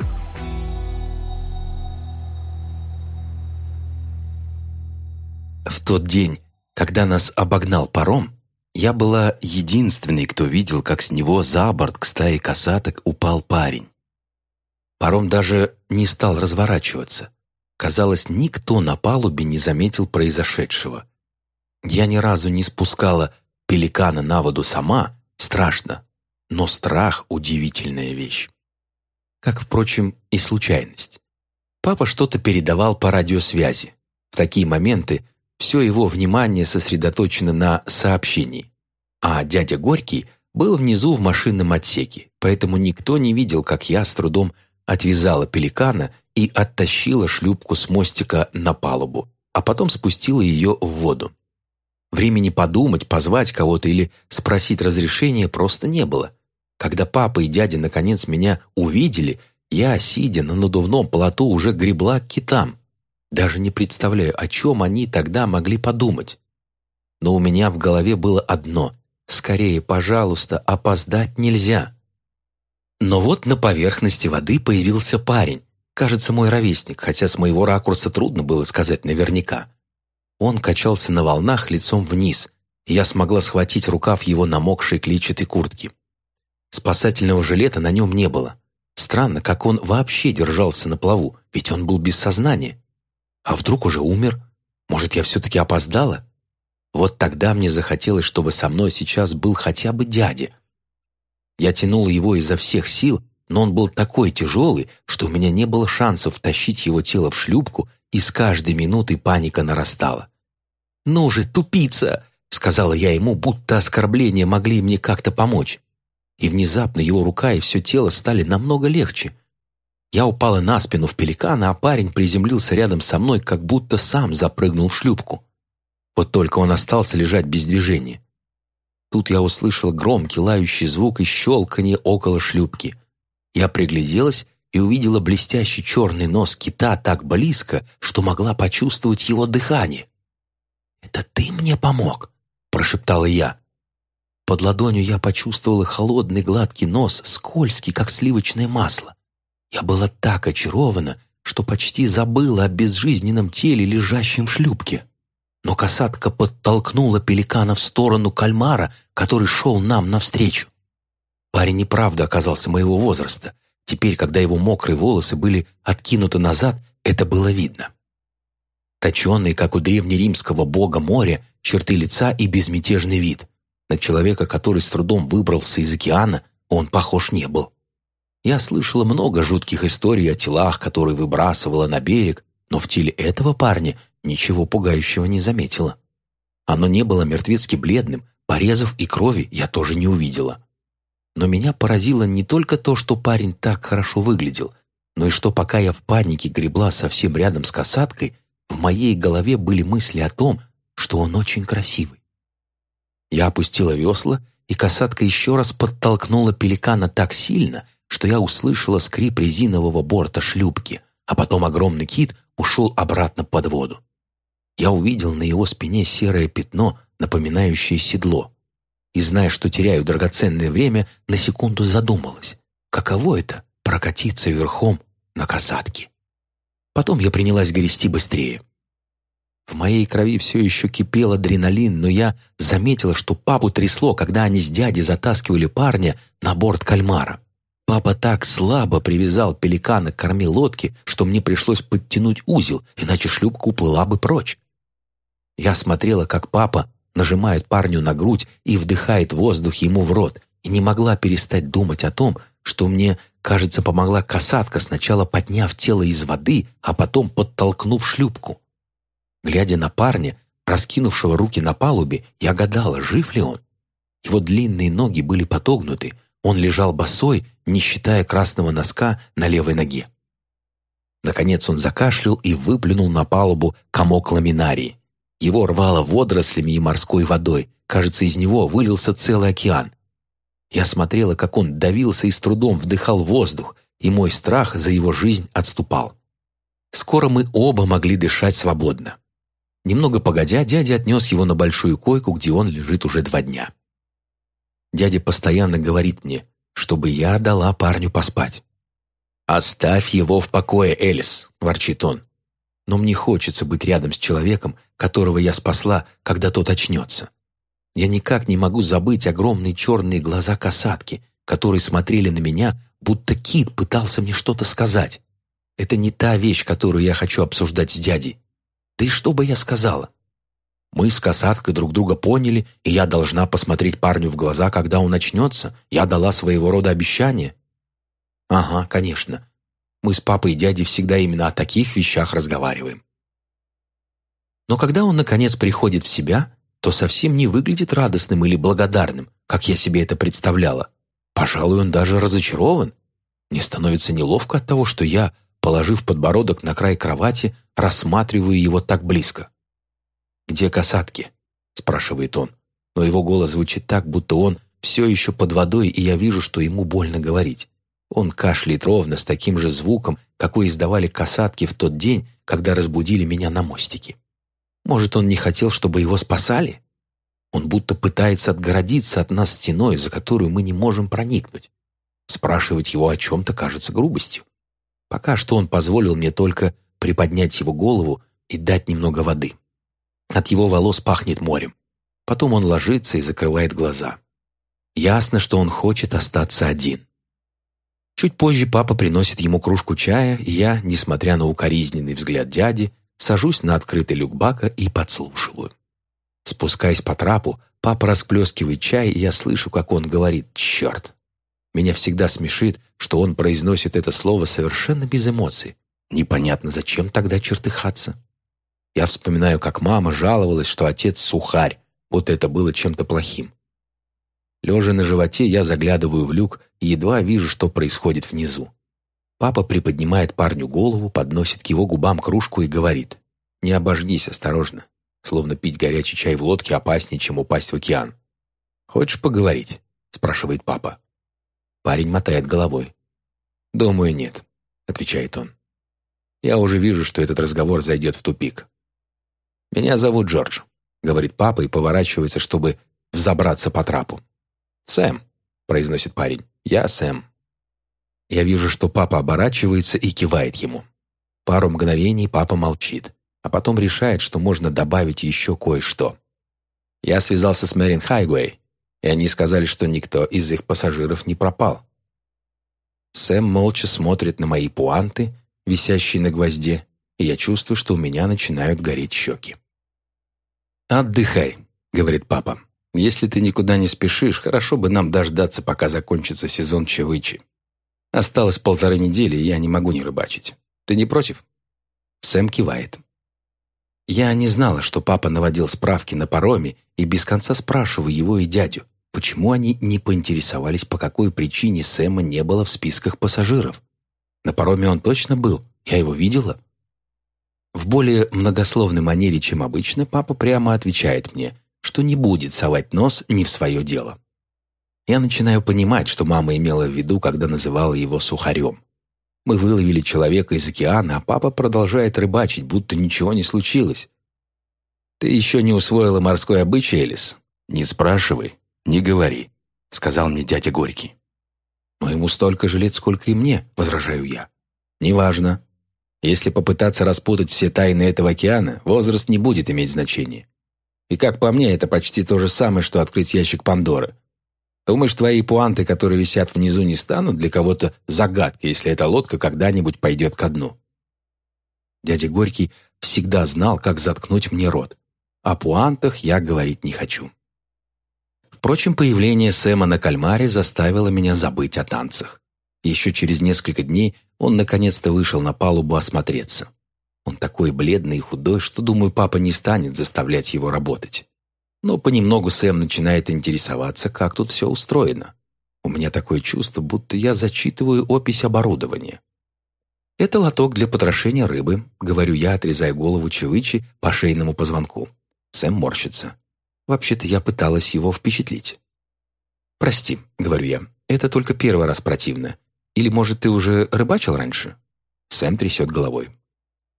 В тот день, когда нас обогнал паром, я была единственной, кто видел, как с него за борт к стае касаток упал парень. Паром даже не стал разворачиваться. Казалось, никто на палубе не заметил произошедшего. Я ни разу не спускала пеликана на воду сама, страшно, но страх — удивительная вещь. Как, впрочем, и случайность. Папа что-то передавал по радиосвязи. В такие моменты все его внимание сосредоточено на сообщении. А дядя Горький был внизу в машинном отсеке, поэтому никто не видел, как я с трудом отвязала пеликана и оттащила шлюпку с мостика на палубу, а потом спустила ее в воду. Времени подумать, позвать кого-то или спросить разрешения просто не было. Когда папа и дядя наконец меня увидели, я, сидя на надувном плоту, уже гребла к китам. Даже не представляю, о чем они тогда могли подумать. Но у меня в голове было одно — «Скорее, пожалуйста, опоздать нельзя». Но вот на поверхности воды появился парень, кажется, мой ровесник, хотя с моего ракурса трудно было сказать наверняка. Он качался на волнах лицом вниз, я смогла схватить рукав его намокшей клетчатой куртки. Спасательного жилета на нем не было. Странно, как он вообще держался на плаву, ведь он был без сознания. А вдруг уже умер? Может, я все-таки опоздала? Вот тогда мне захотелось, чтобы со мной сейчас был хотя бы дядя. Я тянул его изо всех сил, но он был такой тяжелый, что у меня не было шансов тащить его тело в шлюпку, и с каждой минутой паника нарастала. «Ну же, тупица!» — сказала я ему, будто оскорбления могли мне как-то помочь и внезапно его рука и все тело стали намного легче. Я упала на спину в пеликана, а парень приземлился рядом со мной, как будто сам запрыгнул в шлюпку. Вот только он остался лежать без движения. Тут я услышал громкий лающий звук и щелканье около шлюпки. Я пригляделась и увидела блестящий черный нос кита так близко, что могла почувствовать его дыхание. «Это ты мне помог?» – прошептала я. Под ладонью я почувствовала холодный гладкий нос, скользкий, как сливочное масло. Я была так очарована, что почти забыла о безжизненном теле, лежащем в шлюпке. Но касатка подтолкнула пеликана в сторону кальмара, который шел нам навстречу. Парень и правда оказался моего возраста. Теперь, когда его мокрые волосы были откинуты назад, это было видно. Точенные, как у древнеримского бога моря, черты лица и безмятежный вид. На человека, который с трудом выбрался из океана, он похож не был. Я слышала много жутких историй о телах, которые выбрасывала на берег, но в теле этого парня ничего пугающего не заметила. Оно не было мертвецки бледным, порезов и крови я тоже не увидела. Но меня поразило не только то, что парень так хорошо выглядел, но и что пока я в панике гребла совсем рядом с касаткой, в моей голове были мысли о том, что он очень красивый. Я опустила весла, и касатка еще раз подтолкнула пеликана так сильно, что я услышала скрип резинового борта шлюпки, а потом огромный кит ушел обратно под воду. Я увидел на его спине серое пятно, напоминающее седло. И, зная, что теряю драгоценное время, на секунду задумалась, каково это — прокатиться верхом на касатке. Потом я принялась грести быстрее. В моей крови все еще кипел адреналин, но я заметила, что папу трясло, когда они с дядей затаскивали парня на борт кальмара. Папа так слабо привязал пеликана к корме лодки, что мне пришлось подтянуть узел, иначе шлюпка уплыла бы прочь. Я смотрела, как папа нажимает парню на грудь и вдыхает воздух ему в рот, и не могла перестать думать о том, что мне, кажется, помогла касатка, сначала подняв тело из воды, а потом подтолкнув шлюпку. Глядя на парня, раскинувшего руки на палубе, я гадала, жив ли он. Его длинные ноги были подогнуты, он лежал босой, не считая красного носка на левой ноге. Наконец он закашлял и выплюнул на палубу комок ламинарии. Его рвало водорослями и морской водой. Кажется, из него вылился целый океан. Я смотрела, как он давился и с трудом вдыхал воздух, и мой страх за его жизнь отступал. Скоро мы оба могли дышать свободно. Немного погодя, дядя отнес его на большую койку, где он лежит уже два дня. Дядя постоянно говорит мне, чтобы я дала парню поспать. «Оставь его в покое, Элис», — ворчит он. но мне хочется быть рядом с человеком, которого я спасла, когда тот очнется. Я никак не могу забыть огромные черные глаза касатки, которые смотрели на меня, будто кит пытался мне что-то сказать. Это не та вещь, которую я хочу обсуждать с дядей. Да и что бы я сказала? Мы с касаткой друг друга поняли, и я должна посмотреть парню в глаза, когда он начнется. Я дала своего рода обещание. Ага, конечно. Мы с папой и дядей всегда именно о таких вещах разговариваем. Но когда он, наконец, приходит в себя, то совсем не выглядит радостным или благодарным, как я себе это представляла. Пожалуй, он даже разочарован. Мне становится неловко от того, что я, положив подбородок на край кровати, рассматриваю его так близко. «Где касатки?» – спрашивает он. Но его голос звучит так, будто он все еще под водой, и я вижу, что ему больно говорить. Он кашляет ровно с таким же звуком, какой издавали касатки в тот день, когда разбудили меня на мостике. Может, он не хотел, чтобы его спасали? Он будто пытается отгородиться от нас стеной, за которую мы не можем проникнуть. Спрашивать его о чем-то кажется грубостью. Пока что он позволил мне только приподнять его голову и дать немного воды. От его волос пахнет морем. Потом он ложится и закрывает глаза. Ясно, что он хочет остаться один. Чуть позже папа приносит ему кружку чая, и я, несмотря на укоризненный взгляд дяди, сажусь на открытый люк бака и подслушиваю. Спускаясь по трапу, папа расплескивает чай, и я слышу, как он говорит «черт». Меня всегда смешит, что он произносит это слово совершенно без эмоций. Непонятно, зачем тогда чертыхаться. Я вспоминаю, как мама жаловалась, что отец сухарь, вот это было чем-то плохим. Лежа на животе, я заглядываю в люк и едва вижу, что происходит внизу. Папа приподнимает парню голову, подносит к его губам кружку и говорит «Не обожгись, осторожно, словно пить горячий чай в лодке опаснее, чем упасть в океан». «Хочешь поговорить?» – спрашивает папа. Парень мотает головой. «Думаю, нет», – отвечает он. «Я уже вижу, что этот разговор зайдет в тупик. «Меня зовут Джордж», — говорит папа и поворачивается, чтобы взобраться по трапу. «Сэм», — произносит парень, — «я Сэм». Я вижу, что папа оборачивается и кивает ему. Пару мгновений папа молчит, а потом решает, что можно добавить еще кое-что. Я связался с Мэрин Хайгуэй, и они сказали, что никто из их пассажиров не пропал. Сэм молча смотрит на мои пуанты, висящие на гвозде, и я чувствую, что у меня начинают гореть щеки. «Отдыхай», — говорит папа. «Если ты никуда не спешишь, хорошо бы нам дождаться, пока закончится сезон чевычи. Осталось полторы недели, и я не могу не рыбачить. Ты не против?» Сэм кивает. Я не знала, что папа наводил справки на пароме, и без конца спрашиваю его и дядю, почему они не поинтересовались, по какой причине Сэма не было в списках пассажиров. На пароме он точно был, я его видела. В более многословной манере, чем обычно, папа прямо отвечает мне, что не будет совать нос не в свое дело. Я начинаю понимать, что мама имела в виду, когда называла его сухарем. Мы выловили человека из океана, а папа продолжает рыбачить, будто ничего не случилось. «Ты еще не усвоила морской обычай, Элис? Не спрашивай, не говори», — сказал мне дядя Горький. «Но ему столько же лет, сколько и мне», — возражаю я. «Неважно. Если попытаться распутать все тайны этого океана, возраст не будет иметь значения. И как по мне, это почти то же самое, что открыть ящик Пандоры. Думаешь, твои пуанты, которые висят внизу, не станут для кого-то загадкой, если эта лодка когда-нибудь пойдет ко дну? Дядя Горький всегда знал, как заткнуть мне рот. О пуантах я говорить не хочу. Впрочем, появление Сэма на кальмаре заставило меня забыть о танцах. Еще через несколько дней он наконец-то вышел на палубу осмотреться. Он такой бледный и худой, что, думаю, папа не станет заставлять его работать. Но понемногу Сэм начинает интересоваться, как тут все устроено. У меня такое чувство, будто я зачитываю опись оборудования. «Это лоток для потрошения рыбы», — говорю я, отрезая голову Чевычи по шейному позвонку. Сэм морщится. Вообще-то я пыталась его впечатлить. «Прости», — говорю я, — «это только первый раз противно. Или, может, ты уже рыбачил раньше?» Сэм трясет головой.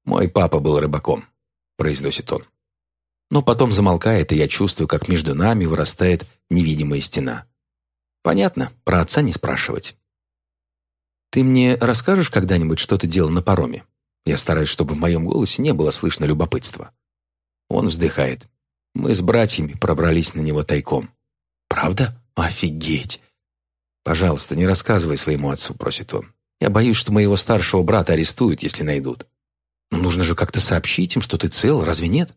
«Мой папа был рыбаком», — произносит он. Но потом замолкает, и я чувствую, как между нами вырастает невидимая стена. Понятно, про отца не спрашивать. «Ты мне расскажешь когда-нибудь, что ты делал на пароме? Я стараюсь, чтобы в моем голосе не было слышно любопытства. Он вздыхает. Мы с братьями пробрались на него тайком. «Правда? Офигеть!» «Пожалуйста, не рассказывай своему отцу», — просит он. «Я боюсь, что моего старшего брата арестуют, если найдут». «Но нужно же как-то сообщить им, что ты цел, разве нет?»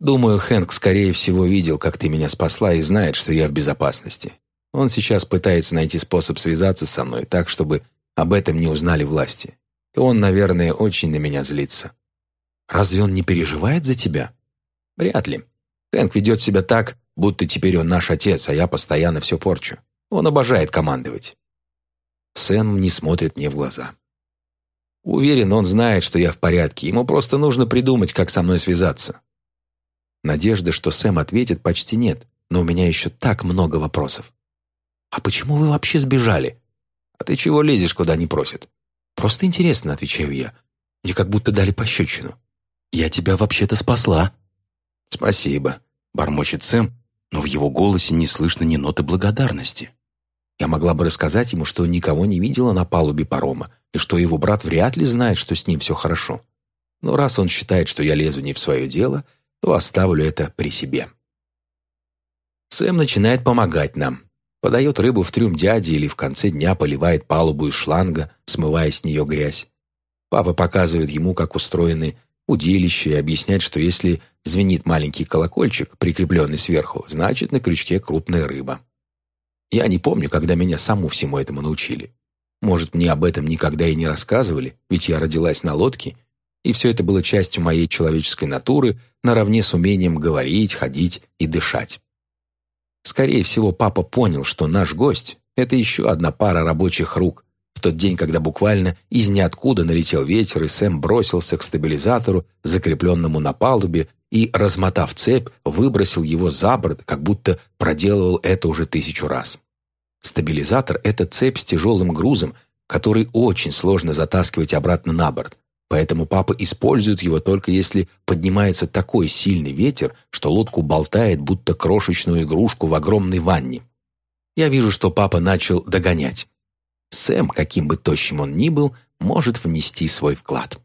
«Думаю, Хэнк, скорее всего, видел, как ты меня спасла и знает, что я в безопасности. Он сейчас пытается найти способ связаться со мной так, чтобы об этом не узнали власти. И он, наверное, очень на меня злится». «Разве он не переживает за тебя?» «Вряд ли. Хэнк ведет себя так, будто теперь он наш отец, а я постоянно все порчу. Он обожает командовать. Сэм не смотрит мне в глаза. Уверен, он знает, что я в порядке. Ему просто нужно придумать, как со мной связаться. Надежды, что Сэм ответит, почти нет, но у меня еще так много вопросов. «А почему вы вообще сбежали?» «А ты чего лезешь, куда не просят?» «Просто интересно», — отвечаю я. «Мне как будто дали пощечину». «Я тебя вообще-то спасла», «Спасибо», — бормочет Сэм, но в его голосе не слышно ни ноты благодарности. Я могла бы рассказать ему, что никого не видела на палубе парома, и что его брат вряд ли знает, что с ним все хорошо. Но раз он считает, что я лезу не в свое дело, то оставлю это при себе. Сэм начинает помогать нам. Подает рыбу в трюм дяди или в конце дня поливает палубу из шланга, смывая с нее грязь. Папа показывает ему, как устроены удилище, и объясняет, что если Звенит маленький колокольчик, прикрепленный сверху, значит, на крючке крупная рыба. Я не помню, когда меня саму всему этому научили. Может, мне об этом никогда и не рассказывали, ведь я родилась на лодке, и все это было частью моей человеческой натуры наравне с умением говорить, ходить и дышать. Скорее всего, папа понял, что наш гость — это еще одна пара рабочих рук, в тот день, когда буквально из ниоткуда налетел ветер, и Сэм бросился к стабилизатору, закрепленному на палубе, и, размотав цепь, выбросил его за борт, как будто проделывал это уже тысячу раз. Стабилизатор — это цепь с тяжелым грузом, который очень сложно затаскивать обратно на борт, поэтому папа использует его только если поднимается такой сильный ветер, что лодку болтает, будто крошечную игрушку в огромной ванне. Я вижу, что папа начал догонять. Сэм, каким бы тощим он ни был, может внести свой вклад.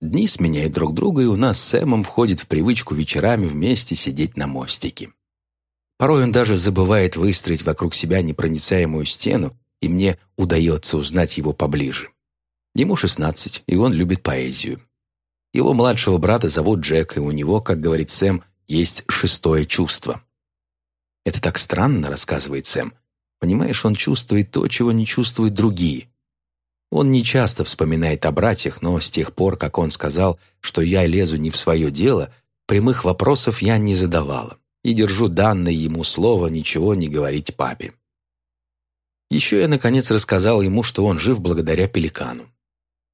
Дни сменяют друг друга, и у нас с Сэмом входит в привычку вечерами вместе сидеть на мостике. Порой он даже забывает выстроить вокруг себя непроницаемую стену, и мне удается узнать его поближе. Ему 16, и он любит поэзию. Его младшего брата зовут Джек, и у него, как говорит Сэм, есть шестое чувство. «Это так странно», — рассказывает Сэм. «Понимаешь, он чувствует то, чего не чувствуют другие. Он не часто вспоминает о братьях, но с тех пор, как он сказал, что я лезу не в свое дело, прямых вопросов я не задавала и держу данное ему слово ничего не говорить папе. Еще я, наконец, рассказал ему, что он жив благодаря пеликану.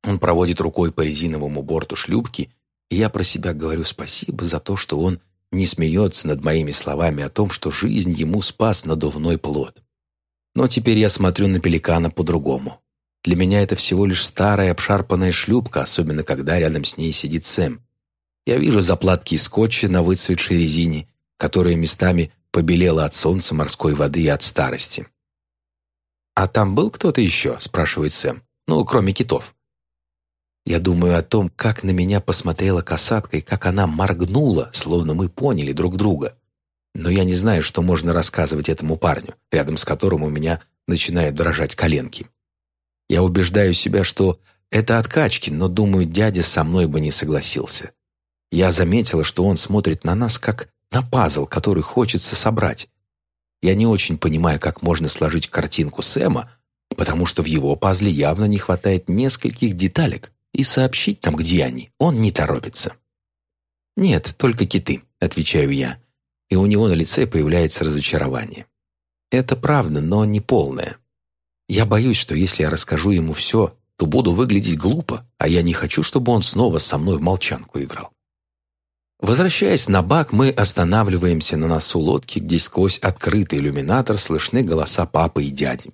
Он проводит рукой по резиновому борту шлюпки, и я про себя говорю спасибо за то, что он не смеется над моими словами о том, что жизнь ему спас надувной плод. Но теперь я смотрю на пеликана по-другому. Для меня это всего лишь старая обшарпанная шлюпка, особенно когда рядом с ней сидит Сэм. Я вижу заплатки скотча на выцветшей резине, которая местами побелела от солнца, морской воды и от старости. «А там был кто-то еще?» – спрашивает Сэм. «Ну, кроме китов». Я думаю о том, как на меня посмотрела касатка и как она моргнула, словно мы поняли друг друга. Но я не знаю, что можно рассказывать этому парню, рядом с которым у меня начинают дрожать коленки. Я убеждаю себя, что это откачки, но, думаю, дядя со мной бы не согласился. Я заметила, что он смотрит на нас как на пазл, который хочется собрать. Я не очень понимаю, как можно сложить картинку Сэма, потому что в его пазле явно не хватает нескольких деталек, и сообщить там, где они, он не торопится. «Нет, только киты», — отвечаю я, и у него на лице появляется разочарование. Это правда, но не полное. Я боюсь, что если я расскажу ему все, то буду выглядеть глупо, а я не хочу, чтобы он снова со мной в молчанку играл. Возвращаясь на бак, мы останавливаемся на носу лодки, где сквозь открытый иллюминатор слышны голоса папы и дяди.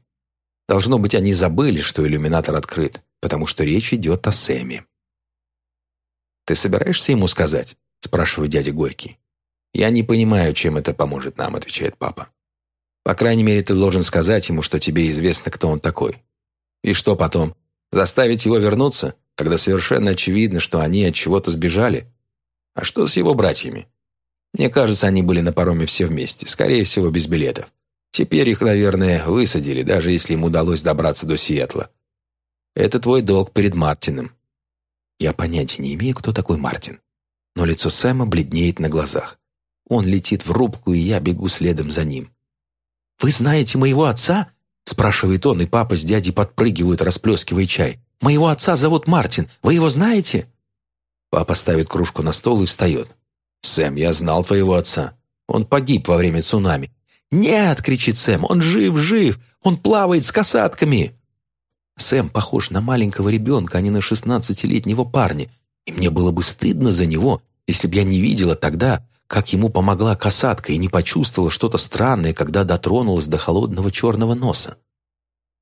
Должно быть, они забыли, что иллюминатор открыт, потому что речь идет о Сэме. «Ты собираешься ему сказать?» – спрашивает дядя Горький. «Я не понимаю, чем это поможет нам», – отвечает папа. По крайней мере, ты должен сказать ему, что тебе известно, кто он такой. И что потом? Заставить его вернуться? когда совершенно очевидно, что они от чего-то сбежали? А что с его братьями? Мне кажется, они были на пароме все вместе, скорее всего, без билетов. Теперь их, наверное, высадили, даже если им удалось добраться до Сиэтла. Это твой долг перед Мартином. Я понятия не имею, кто такой Мартин. Но лицо Сэма бледнеет на глазах. Он летит в рубку, и я бегу следом за ним. «Вы знаете моего отца?» спрашивает он, и папа с дядей подпрыгивают, расплескивая чай. «Моего отца зовут Мартин. Вы его знаете?» Папа ставит кружку на стол и встает. «Сэм, я знал твоего отца. Он погиб во время цунами». «Нет!» — кричит Сэм. «Он жив, жив! Он плавает с касатками!» Сэм похож на маленького ребенка, а не на шестнадцатилетнего парня. И мне было бы стыдно за него, если б я не видела тогда, как ему помогла касатка и не почувствовала что-то странное, когда дотронулась до холодного черного носа.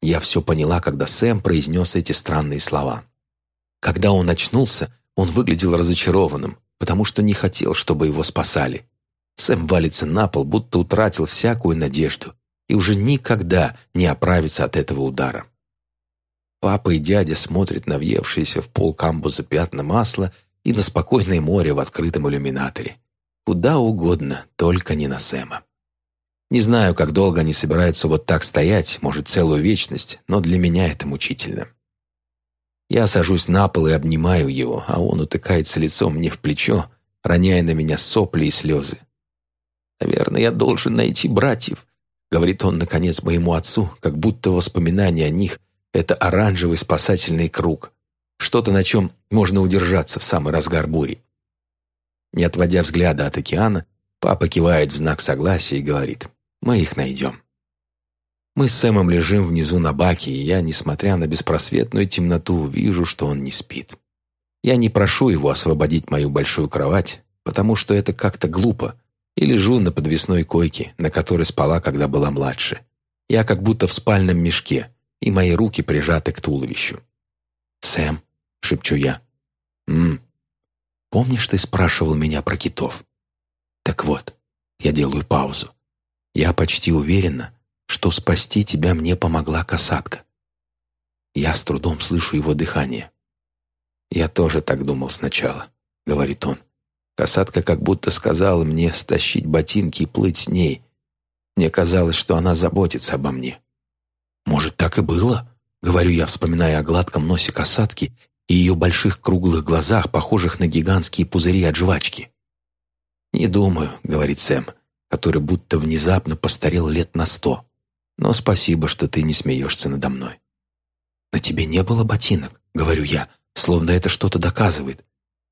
Я все поняла, когда Сэм произнес эти странные слова. Когда он очнулся, он выглядел разочарованным, потому что не хотел, чтобы его спасали. Сэм валится на пол, будто утратил всякую надежду и уже никогда не оправится от этого удара. Папа и дядя смотрят на въевшиеся в пол камбуза пятна масла и на спокойное море в открытом иллюминаторе. Куда угодно, только не на Сэма. Не знаю, как долго они собираются вот так стоять, может, целую вечность, но для меня это мучительно. Я сажусь на пол и обнимаю его, а он утыкается лицом мне в плечо, роняя на меня сопли и слезы. «Наверное, я должен найти братьев», — говорит он, наконец, моему отцу, как будто воспоминание о них — это оранжевый спасательный круг, что-то, на чем можно удержаться в самый разгар бури. Не отводя взгляда от океана, папа кивает в знак согласия и говорит «Мы их найдем». Мы с Сэмом лежим внизу на баке, и я, несмотря на беспросветную темноту, вижу, что он не спит. Я не прошу его освободить мою большую кровать, потому что это как-то глупо, и лежу на подвесной койке, на которой спала, когда была младше. Я как будто в спальном мешке, и мои руки прижаты к туловищу. «Сэм», — шепчу я. «М, Помнишь, ты спрашивал меня про китов? Так вот, я делаю паузу. Я почти уверена, что спасти тебя мне помогла касатка. Я с трудом слышу его дыхание. «Я тоже так думал сначала», — говорит он. Касатка как будто сказала мне стащить ботинки и плыть с ней. Мне казалось, что она заботится обо мне. «Может, так и было?» — говорю я, вспоминая о гладком носе касатки и ее больших круглых глазах, похожих на гигантские пузыри от жвачки. «Не думаю», — говорит Сэм, который будто внезапно постарел лет на сто. «Но спасибо, что ты не смеешься надо мной». «На тебе не было ботинок», — говорю я, словно это что-то доказывает.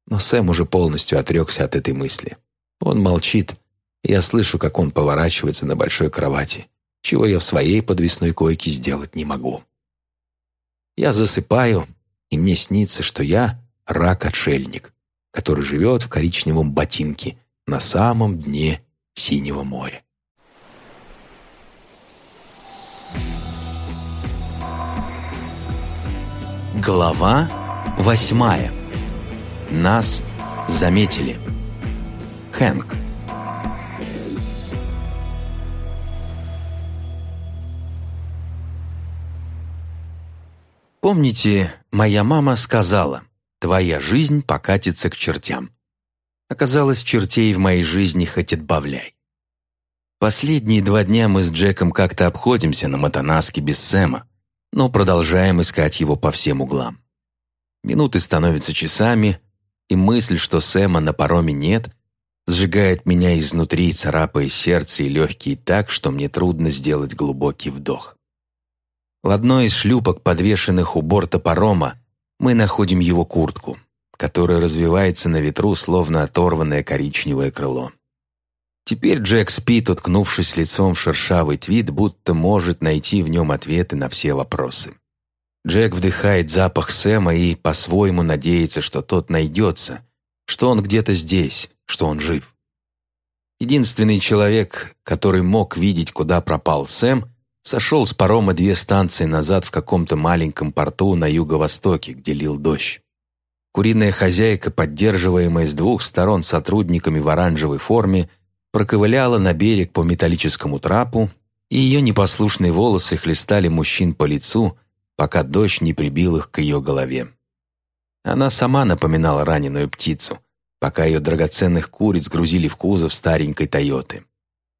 Но Сэм уже полностью отрекся от этой мысли. Он молчит, я слышу, как он поворачивается на большой кровати, чего я в своей подвесной койке сделать не могу. Я засыпаю, и мне снится, что я рак-отшельник, который живет в коричневом ботинке на самом дне Синего моря. Глава восьмая. Нас заметили. Хэнк. Помните, моя мама сказала, «Твоя жизнь покатится к чертям». Оказалось, чертей в моей жизни хоть отбавляй. Последние два дня мы с Джеком как-то обходимся на Матанаске без Сэма, но продолжаем искать его по всем углам. Минуты становятся часами, и мысль, что Сэма на пароме нет, сжигает меня изнутри, царапая сердце и легкие так, что мне трудно сделать глубокий вдох. В одной из шлюпок, подвешенных у борта парома, мы находим его куртку, которая развивается на ветру, словно оторванное коричневое крыло. Теперь Джек спит, уткнувшись лицом в шершавый твит, будто может найти в нем ответы на все вопросы. Джек вдыхает запах Сэма и по-своему надеется, что тот найдется, что он где-то здесь, что он жив. Единственный человек, который мог видеть, куда пропал Сэм, Сошел с парома две станции назад в каком-то маленьком порту на юго-востоке, где лил дождь. Куриная хозяйка, поддерживаемая с двух сторон сотрудниками в оранжевой форме, проковыляла на берег по металлическому трапу, и ее непослушные волосы хлестали мужчин по лицу, пока дождь не прибил их к ее голове. Она сама напоминала раненую птицу, пока ее драгоценных куриц грузили в кузов старенькой «Тойоты».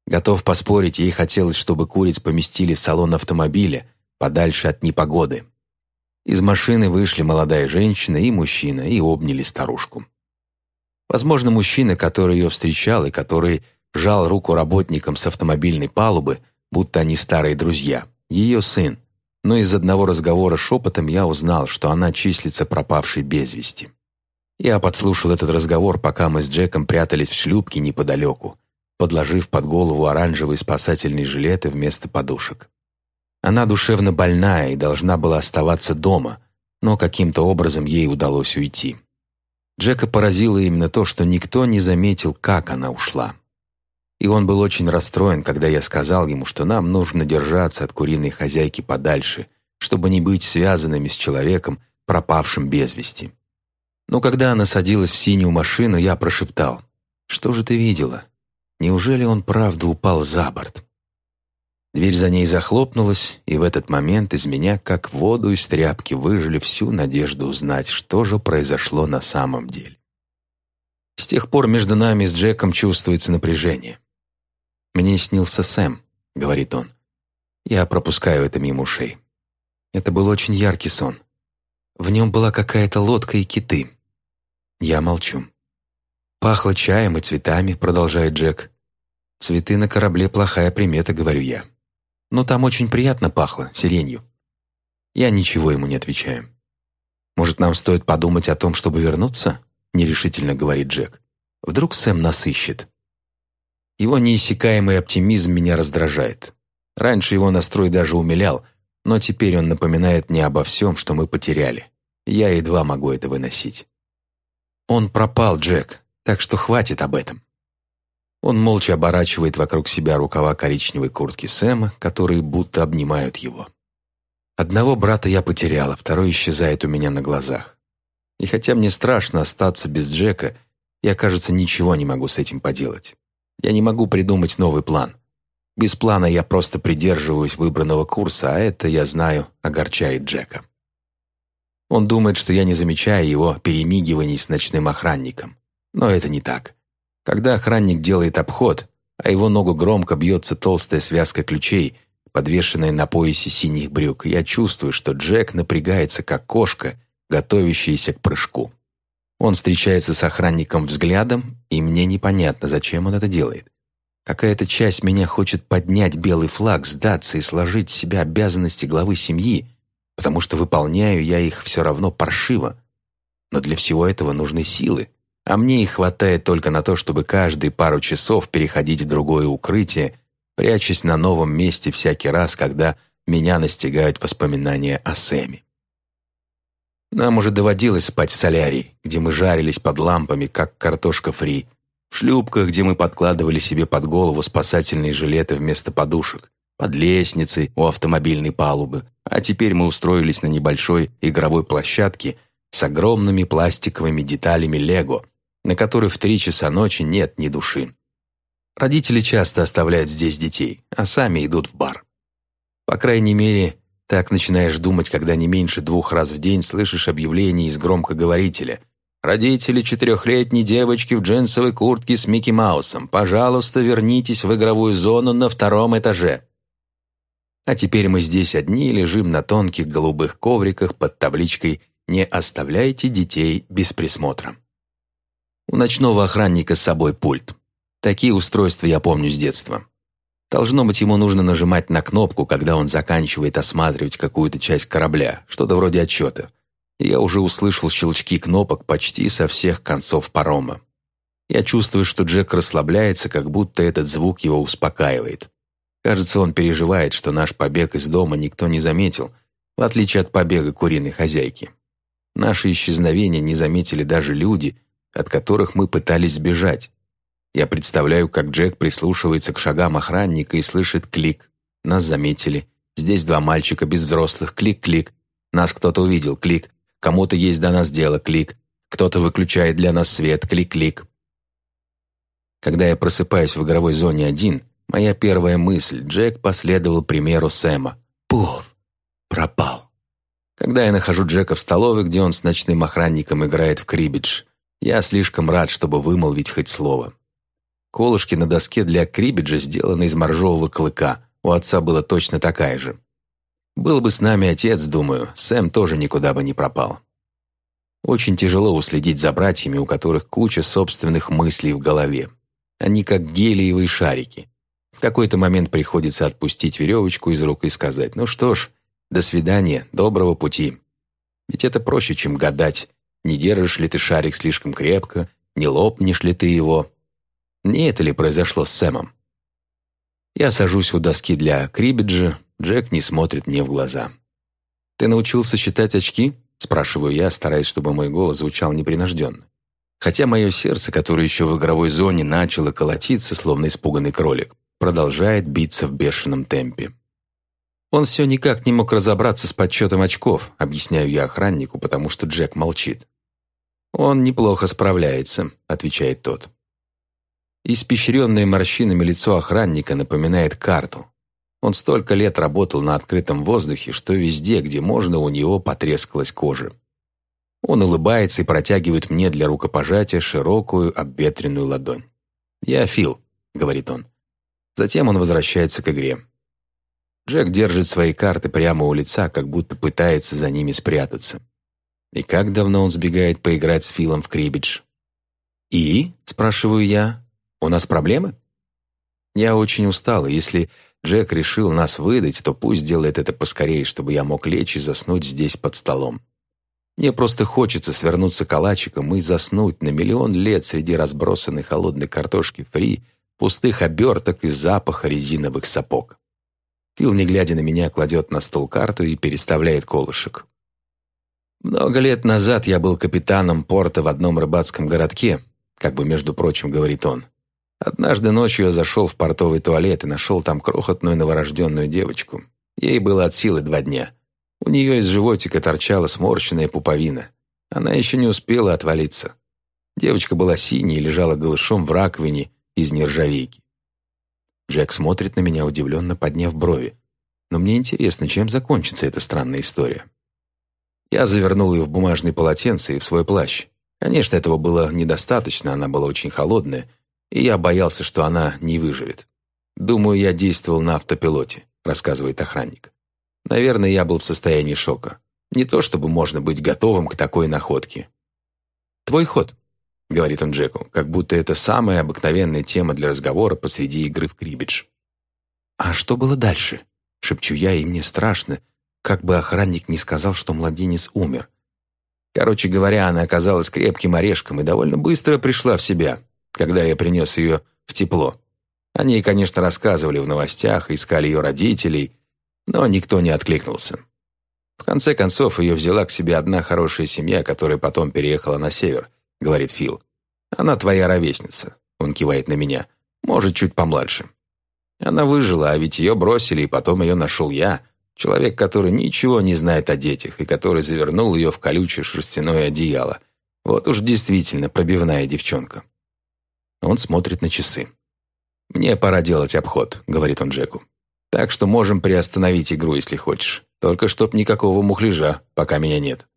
Готов поспорить, ей хотелось, чтобы куриц поместили в салон автомобиля, подальше от непогоды. Из машины вышли молодая женщина и мужчина и обняли старушку. Возможно, мужчина, который ее встречал и который жал руку работникам с автомобильной палубы, будто они старые друзья, ее сын, но из одного разговора шепотом я узнал, что она числится пропавшей без вести. Я подслушал этот разговор, пока мы с Джеком прятались в шлюпке неподалеку, подложив под голову оранжевые спасательные жилеты вместо подушек. Она душевно больная и должна была оставаться дома, но каким-то образом ей удалось уйти. Джека поразило именно то, что никто не заметил, как она ушла. И он был очень расстроен, когда я сказал ему, что нам нужно держаться от куриной хозяйки подальше, чтобы не быть связанными с человеком, пропавшим без вести. Но когда она садилась в синюю машину, я прошептал, «Что же ты видела? Неужели он правда упал за борт?» Дверь за ней захлопнулась, и в этот момент из меня, как воду из тряпки, выжили всю надежду узнать, что же произошло на самом деле. С тех пор между нами с Джеком чувствуется напряжение. «Мне снился Сэм», — говорит он. Я пропускаю это мимо ушей. Это был очень яркий сон. В нем была какая-то лодка и киты. Я молчу. «Пахло чаем и цветами», — продолжает Джек. «Цветы на корабле — плохая примета», — говорю я но там очень приятно пахло сиренью. Я ничего ему не отвечаю. «Может, нам стоит подумать о том, чтобы вернуться?» — нерешительно говорит Джек. «Вдруг Сэм нас ищет?» Его неиссякаемый оптимизм меня раздражает. Раньше его настрой даже умилял, но теперь он напоминает мне обо всем, что мы потеряли. Я едва могу это выносить. Он пропал, Джек, так что хватит об этом. Он молча оборачивает вокруг себя рукава коричневой куртки Сэма, которые будто обнимают его. Одного брата я потеряла, второй исчезает у меня на глазах. И хотя мне страшно остаться без Джека, я, кажется, ничего не могу с этим поделать. Я не могу придумать новый план. Без плана я просто придерживаюсь выбранного курса, а это, я знаю, огорчает Джека. Он думает, что я не замечаю его перемигиваний с ночным охранником. Но это не так. Когда охранник делает обход, а его ногу громко бьется толстая связка ключей, подвешенная на поясе синих брюк, я чувствую, что Джек напрягается, как кошка, готовящаяся к прыжку. Он встречается с охранником взглядом, и мне непонятно, зачем он это делает. Какая-то часть меня хочет поднять белый флаг, сдаться и сложить с себя обязанности главы семьи, потому что выполняю я их все равно паршиво. Но для всего этого нужны силы, а мне их хватает только на то, чтобы каждые пару часов переходить в другое укрытие, прячась на новом месте всякий раз, когда меня настигают воспоминания о Сэме. Нам уже доводилось спать в солярии, где мы жарились под лампами, как картошка фри, в шлюпках, где мы подкладывали себе под голову спасательные жилеты вместо подушек, под лестницей у автомобильной палубы, а теперь мы устроились на небольшой игровой площадке с огромными пластиковыми деталями Лего, на которой в три часа ночи нет ни души. Родители часто оставляют здесь детей, а сами идут в бар. По крайней мере, так начинаешь думать, когда не меньше двух раз в день слышишь объявление из громкоговорителя. «Родители четырехлетней девочки в джинсовой куртке с Микки Маусом, пожалуйста, вернитесь в игровую зону на втором этаже». А теперь мы здесь одни лежим на тонких голубых ковриках под табличкой «Не оставляйте детей без присмотра». У ночного охранника с собой пульт. Такие устройства я помню с детства. Должно быть, ему нужно нажимать на кнопку, когда он заканчивает осматривать какую-то часть корабля, что-то вроде отчета. я уже услышал щелчки кнопок почти со всех концов парома. Я чувствую, что Джек расслабляется, как будто этот звук его успокаивает. Кажется, он переживает, что наш побег из дома никто не заметил, в отличие от побега куриной хозяйки. Наше исчезновение не заметили даже люди, от которых мы пытались сбежать. Я представляю, как Джек прислушивается к шагам охранника и слышит клик. Нас заметили. Здесь два мальчика без взрослых. Клик-клик. Нас кто-то увидел. Клик. Кому-то есть до нас дело. Клик. Кто-то выключает для нас свет. Клик-клик. Когда я просыпаюсь в игровой зоне один, моя первая мысль – Джек последовал примеру Сэма. Пуф! Пропал. Когда я нахожу Джека в столовой, где он с ночным охранником играет в крибидж, я слишком рад, чтобы вымолвить хоть слово. Колышки на доске для крибиджа сделаны из моржового клыка. У отца была точно такая же. Был бы с нами отец, думаю, Сэм тоже никуда бы не пропал. Очень тяжело уследить за братьями, у которых куча собственных мыслей в голове. Они как гелиевые шарики. В какой-то момент приходится отпустить веревочку из рук и сказать, ну что ж, до свидания, доброго пути. Ведь это проще, чем гадать, не держишь ли ты шарик слишком крепко, не лопнешь ли ты его. Не это ли произошло с Сэмом? Я сажусь у доски для крибиджа, Джек не смотрит мне в глаза. «Ты научился считать очки?» – спрашиваю я, стараясь, чтобы мой голос звучал непринужденно. Хотя мое сердце, которое еще в игровой зоне начало колотиться, словно испуганный кролик, продолжает биться в бешеном темпе. Он все никак не мог разобраться с подсчетом очков, объясняю я охраннику, потому что Джек молчит. «Он неплохо справляется», — отвечает тот. Испещренное морщинами лицо охранника напоминает карту. Он столько лет работал на открытом воздухе, что везде, где можно, у него потрескалась кожа. Он улыбается и протягивает мне для рукопожатия широкую обветренную ладонь. «Я Фил», — говорит он. Затем он возвращается к игре. Джек держит свои карты прямо у лица, как будто пытается за ними спрятаться. И как давно он сбегает поиграть с Филом в крибидж? «И?» — спрашиваю я. У нас проблемы? Я очень устал, и если Джек решил нас выдать, то пусть делает это поскорее, чтобы я мог лечь и заснуть здесь под столом. Мне просто хочется свернуться калачиком и заснуть на миллион лет среди разбросанной холодной картошки фри, пустых оберток и запаха резиновых сапог. Фил, не глядя на меня, кладет на стол карту и переставляет колышек. Много лет назад я был капитаном порта в одном рыбацком городке, как бы, между прочим, говорит он. Однажды ночью я зашел в портовый туалет и нашел там крохотную новорожденную девочку. Ей было от силы два дня. У нее из животика торчала сморщенная пуповина. Она еще не успела отвалиться. Девочка была синей и лежала голышом в раковине из нержавейки. Джек смотрит на меня, удивленно подняв брови. Но мне интересно, чем закончится эта странная история. Я завернул ее в бумажный полотенце и в свой плащ. Конечно, этого было недостаточно, она была очень холодная, и я боялся, что она не выживет. Думаю, я действовал на автопилоте, рассказывает охранник. Наверное, я был в состоянии шока. Не то чтобы можно быть готовым к такой находке. «Твой ход», — говорит он Джеку, как будто это самая обыкновенная тема для разговора посреди игры в крибидж. «А что было дальше?» — шепчу я, и мне страшно, как бы охранник не сказал, что младенец умер. Короче говоря, она оказалась крепким орешком и довольно быстро пришла в себя когда я принес ее в тепло. Они, конечно, рассказывали в новостях, искали ее родителей, но никто не откликнулся. В конце концов, ее взяла к себе одна хорошая семья, которая потом переехала на север, говорит Фил. Она твоя ровесница, он кивает на меня, может, чуть помладше. Она выжила, а ведь ее бросили, и потом ее нашел я, человек, который ничего не знает о детях и который завернул ее в колючее шерстяное одеяло. Вот уж действительно пробивная девчонка. Он смотрит на часы. «Мне пора делать обход», — говорит он Джеку. «Так что можем приостановить игру, если хочешь. Только чтоб никакого мухляжа, пока меня нет».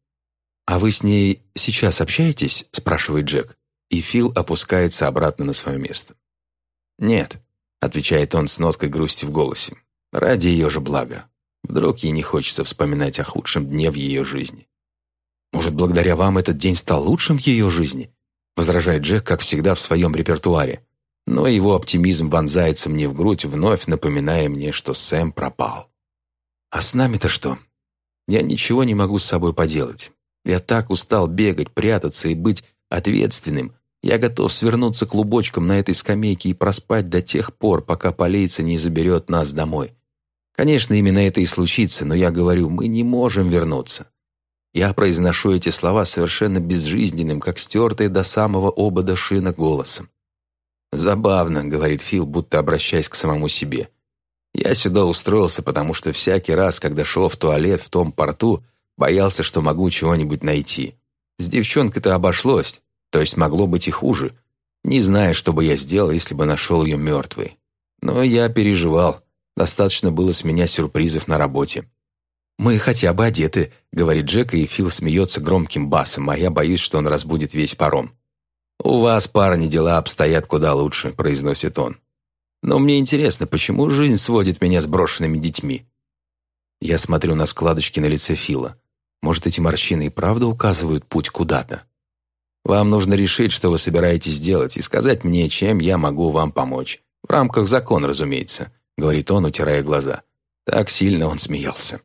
«А вы с ней сейчас общаетесь?» — спрашивает Джек. И Фил опускается обратно на свое место. «Нет», — отвечает он с ноткой грусти в голосе. «Ради ее же блага. Вдруг ей не хочется вспоминать о худшем дне в ее жизни». «Может, благодаря вам этот день стал лучшим в ее жизни?» возражает Джек, как всегда, в своем репертуаре. Но его оптимизм вонзается мне в грудь, вновь напоминая мне, что Сэм пропал. А с нами-то что? Я ничего не могу с собой поделать. Я так устал бегать, прятаться и быть ответственным. Я готов свернуться клубочком на этой скамейке и проспать до тех пор, пока полиция не заберет нас домой. Конечно, именно это и случится, но я говорю, мы не можем вернуться. Я произношу эти слова совершенно безжизненным, как стертые до самого обода шина голосом. «Забавно», — говорит Фил, будто обращаясь к самому себе. «Я сюда устроился, потому что всякий раз, когда шел в туалет в том порту, боялся, что могу чего-нибудь найти. С девчонкой-то обошлось, то есть могло быть и хуже. Не знаю, что бы я сделал, если бы нашел ее мертвой. Но я переживал. Достаточно было с меня сюрпризов на работе. «Мы хотя бы одеты», — говорит Джек, и Фил смеется громким басом, а я боюсь, что он разбудит весь паром. «У вас, парни, дела обстоят куда лучше», — произносит он. «Но мне интересно, почему жизнь сводит меня с брошенными детьми?» Я смотрю на складочки на лице Фила. Может, эти морщины и правда указывают путь куда-то? Вам нужно решить, что вы собираетесь делать, и сказать мне, чем я могу вам помочь. В рамках закона, разумеется», — говорит он, утирая глаза. Так сильно он смеялся.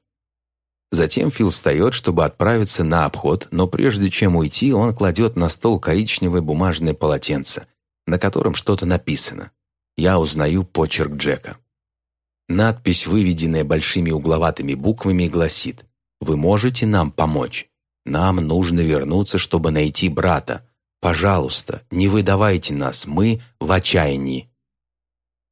Затем Фил встает, чтобы отправиться на обход, но прежде чем уйти, он кладет на стол коричневое бумажное полотенце, на котором что-то написано. Я узнаю почерк Джека. Надпись, выведенная большими угловатыми буквами, гласит «Вы можете нам помочь? Нам нужно вернуться, чтобы найти брата. Пожалуйста, не выдавайте нас, мы в отчаянии».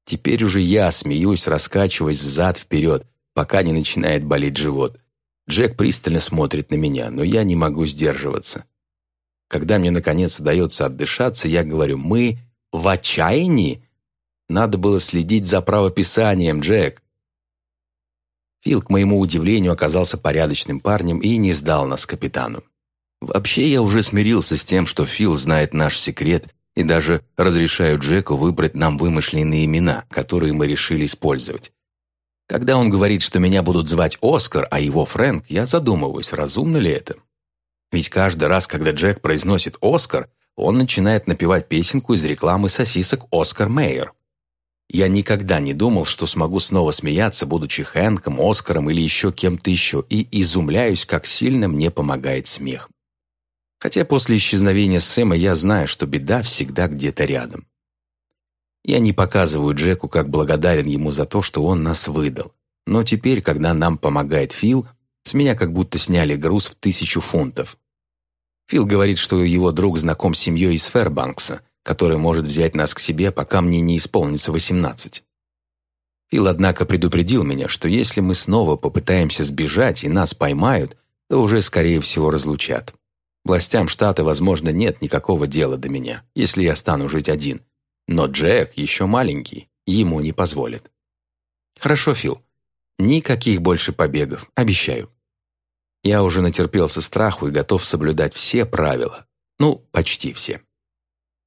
Теперь уже я смеюсь, раскачиваясь взад-вперед, пока не начинает болеть живот. Джек пристально смотрит на меня, но я не могу сдерживаться. Когда мне, наконец, удается отдышаться, я говорю «Мы в отчаянии?» Надо было следить за правописанием, Джек. Фил, к моему удивлению, оказался порядочным парнем и не сдал нас капитану. Вообще, я уже смирился с тем, что Фил знает наш секрет и даже разрешаю Джеку выбрать нам вымышленные имена, которые мы решили использовать. Когда он говорит, что меня будут звать Оскар, а его Фрэнк, я задумываюсь, разумно ли это. Ведь каждый раз, когда Джек произносит «Оскар», он начинает напевать песенку из рекламы сосисок «Оскар Мейер». Я никогда не думал, что смогу снова смеяться, будучи Хэнком, Оскаром или еще кем-то еще, и изумляюсь, как сильно мне помогает смех. Хотя после исчезновения Сэма я знаю, что беда всегда где-то рядом. Я не показываю Джеку, как благодарен ему за то, что он нас выдал. Но теперь, когда нам помогает Фил, с меня как будто сняли груз в тысячу фунтов. Фил говорит, что его друг знаком с семьей из Фэрбанкса, который может взять нас к себе, пока мне не исполнится 18. Фил, однако, предупредил меня, что если мы снова попытаемся сбежать и нас поймают, то уже, скорее всего, разлучат. Властям штата, возможно, нет никакого дела до меня, если я стану жить один – но Джек еще маленький, ему не позволит. Хорошо, Фил. Никаких больше побегов, обещаю. Я уже натерпелся страху и готов соблюдать все правила. Ну, почти все.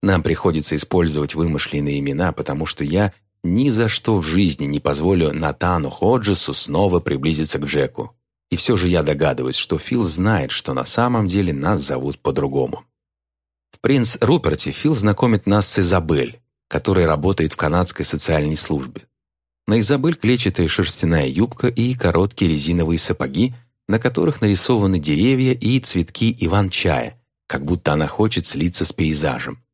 Нам приходится использовать вымышленные имена, потому что я ни за что в жизни не позволю Натану Ходжесу снова приблизиться к Джеку. И все же я догадываюсь, что Фил знает, что на самом деле нас зовут по-другому. В «Принц Руперте» Фил знакомит нас с Изабель, который работает в канадской социальной службе. На Изабель клетчатая шерстяная юбка и короткие резиновые сапоги, на которых нарисованы деревья и цветки иван-чая, как будто она хочет слиться с пейзажем.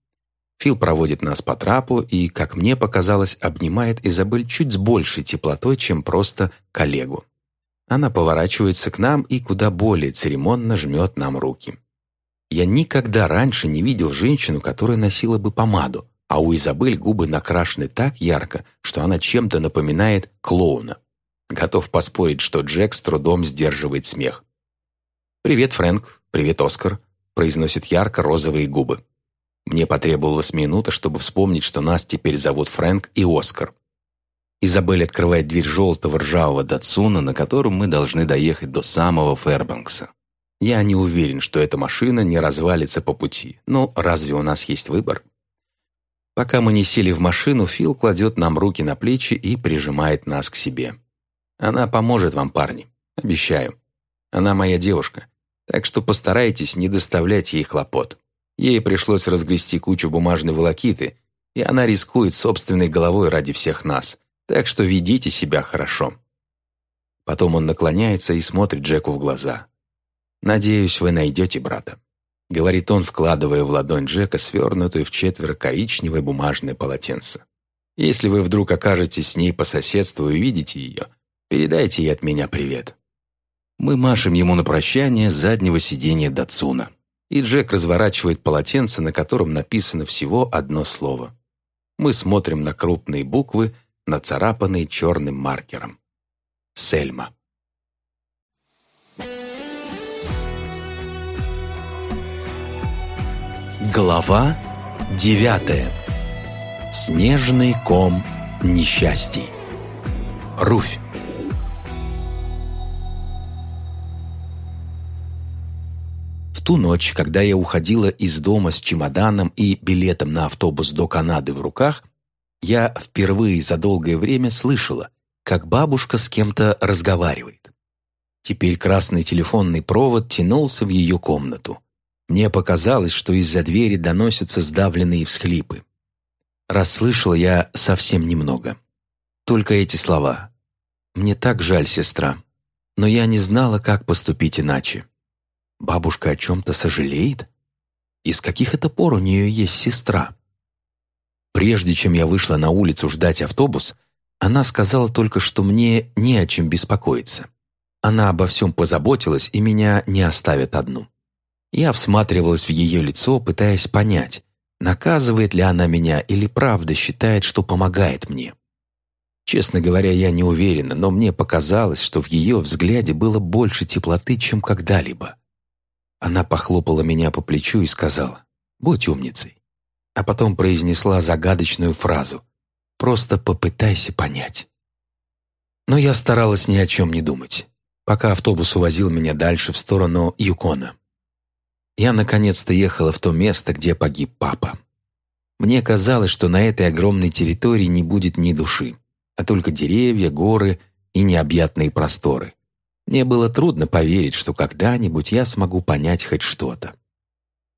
Фил проводит нас по трапу и, как мне показалось, обнимает Изабель чуть с большей теплотой, чем просто коллегу. Она поворачивается к нам и куда более церемонно жмет нам руки. Я никогда раньше не видел женщину, которая носила бы помаду, а у Изабель губы накрашены так ярко, что она чем-то напоминает клоуна. Готов поспорить, что Джек с трудом сдерживает смех. «Привет, Фрэнк. Привет, Оскар», — произносит ярко-розовые губы. Мне потребовалась минута, чтобы вспомнить, что нас теперь зовут Фрэнк и Оскар. Изабель открывает дверь желтого ржавого Датсуна, на котором мы должны доехать до самого Фэрбанкса. Я не уверен, что эта машина не развалится по пути, но разве у нас есть выбор? Пока мы не сели в машину, Фил кладет нам руки на плечи и прижимает нас к себе. Она поможет вам, парни. Обещаю. Она моя девушка. Так что постарайтесь не доставлять ей хлопот. Ей пришлось разгрести кучу бумажной волокиты, и она рискует собственной головой ради всех нас. Так что ведите себя хорошо. Потом он наклоняется и смотрит Джеку в глаза. «Надеюсь, вы найдете брата» говорит он, вкладывая в ладонь Джека свернутую в четверо коричневое бумажное полотенце. «Если вы вдруг окажетесь с ней по соседству и увидите ее, передайте ей от меня привет». Мы машем ему на прощание с заднего сиденья Датсуна, и Джек разворачивает полотенце, на котором написано всего одно слово. Мы смотрим на крупные буквы, нацарапанные черным маркером. Сельма. Глава девятая. Снежный ком несчастий. Руфь. Ту ночь, когда я уходила из дома с чемоданом и билетом на автобус до Канады в руках, я впервые за долгое время слышала, как бабушка с кем-то разговаривает. Теперь красный телефонный провод тянулся в ее комнату. Мне показалось, что из-за двери доносятся сдавленные всхлипы. Расслышала я совсем немного. Только эти слова. «Мне так жаль, сестра, но я не знала, как поступить иначе». Бабушка о чем-то сожалеет? И с каких это пор у нее есть сестра? Прежде чем я вышла на улицу ждать автобус, она сказала только, что мне не о чем беспокоиться. Она обо всем позаботилась и меня не оставит одну. Я всматривалась в ее лицо, пытаясь понять, наказывает ли она меня или правда считает, что помогает мне. Честно говоря, я не уверена, но мне показалось, что в ее взгляде было больше теплоты, чем когда-либо. Она похлопала меня по плечу и сказала «Будь умницей», а потом произнесла загадочную фразу «Просто попытайся понять». Но я старалась ни о чем не думать, пока автобус увозил меня дальше в сторону Юкона. Я наконец-то ехала в то место, где погиб папа. Мне казалось, что на этой огромной территории не будет ни души, а только деревья, горы и необъятные просторы. Мне было трудно поверить, что когда-нибудь я смогу понять хоть что-то.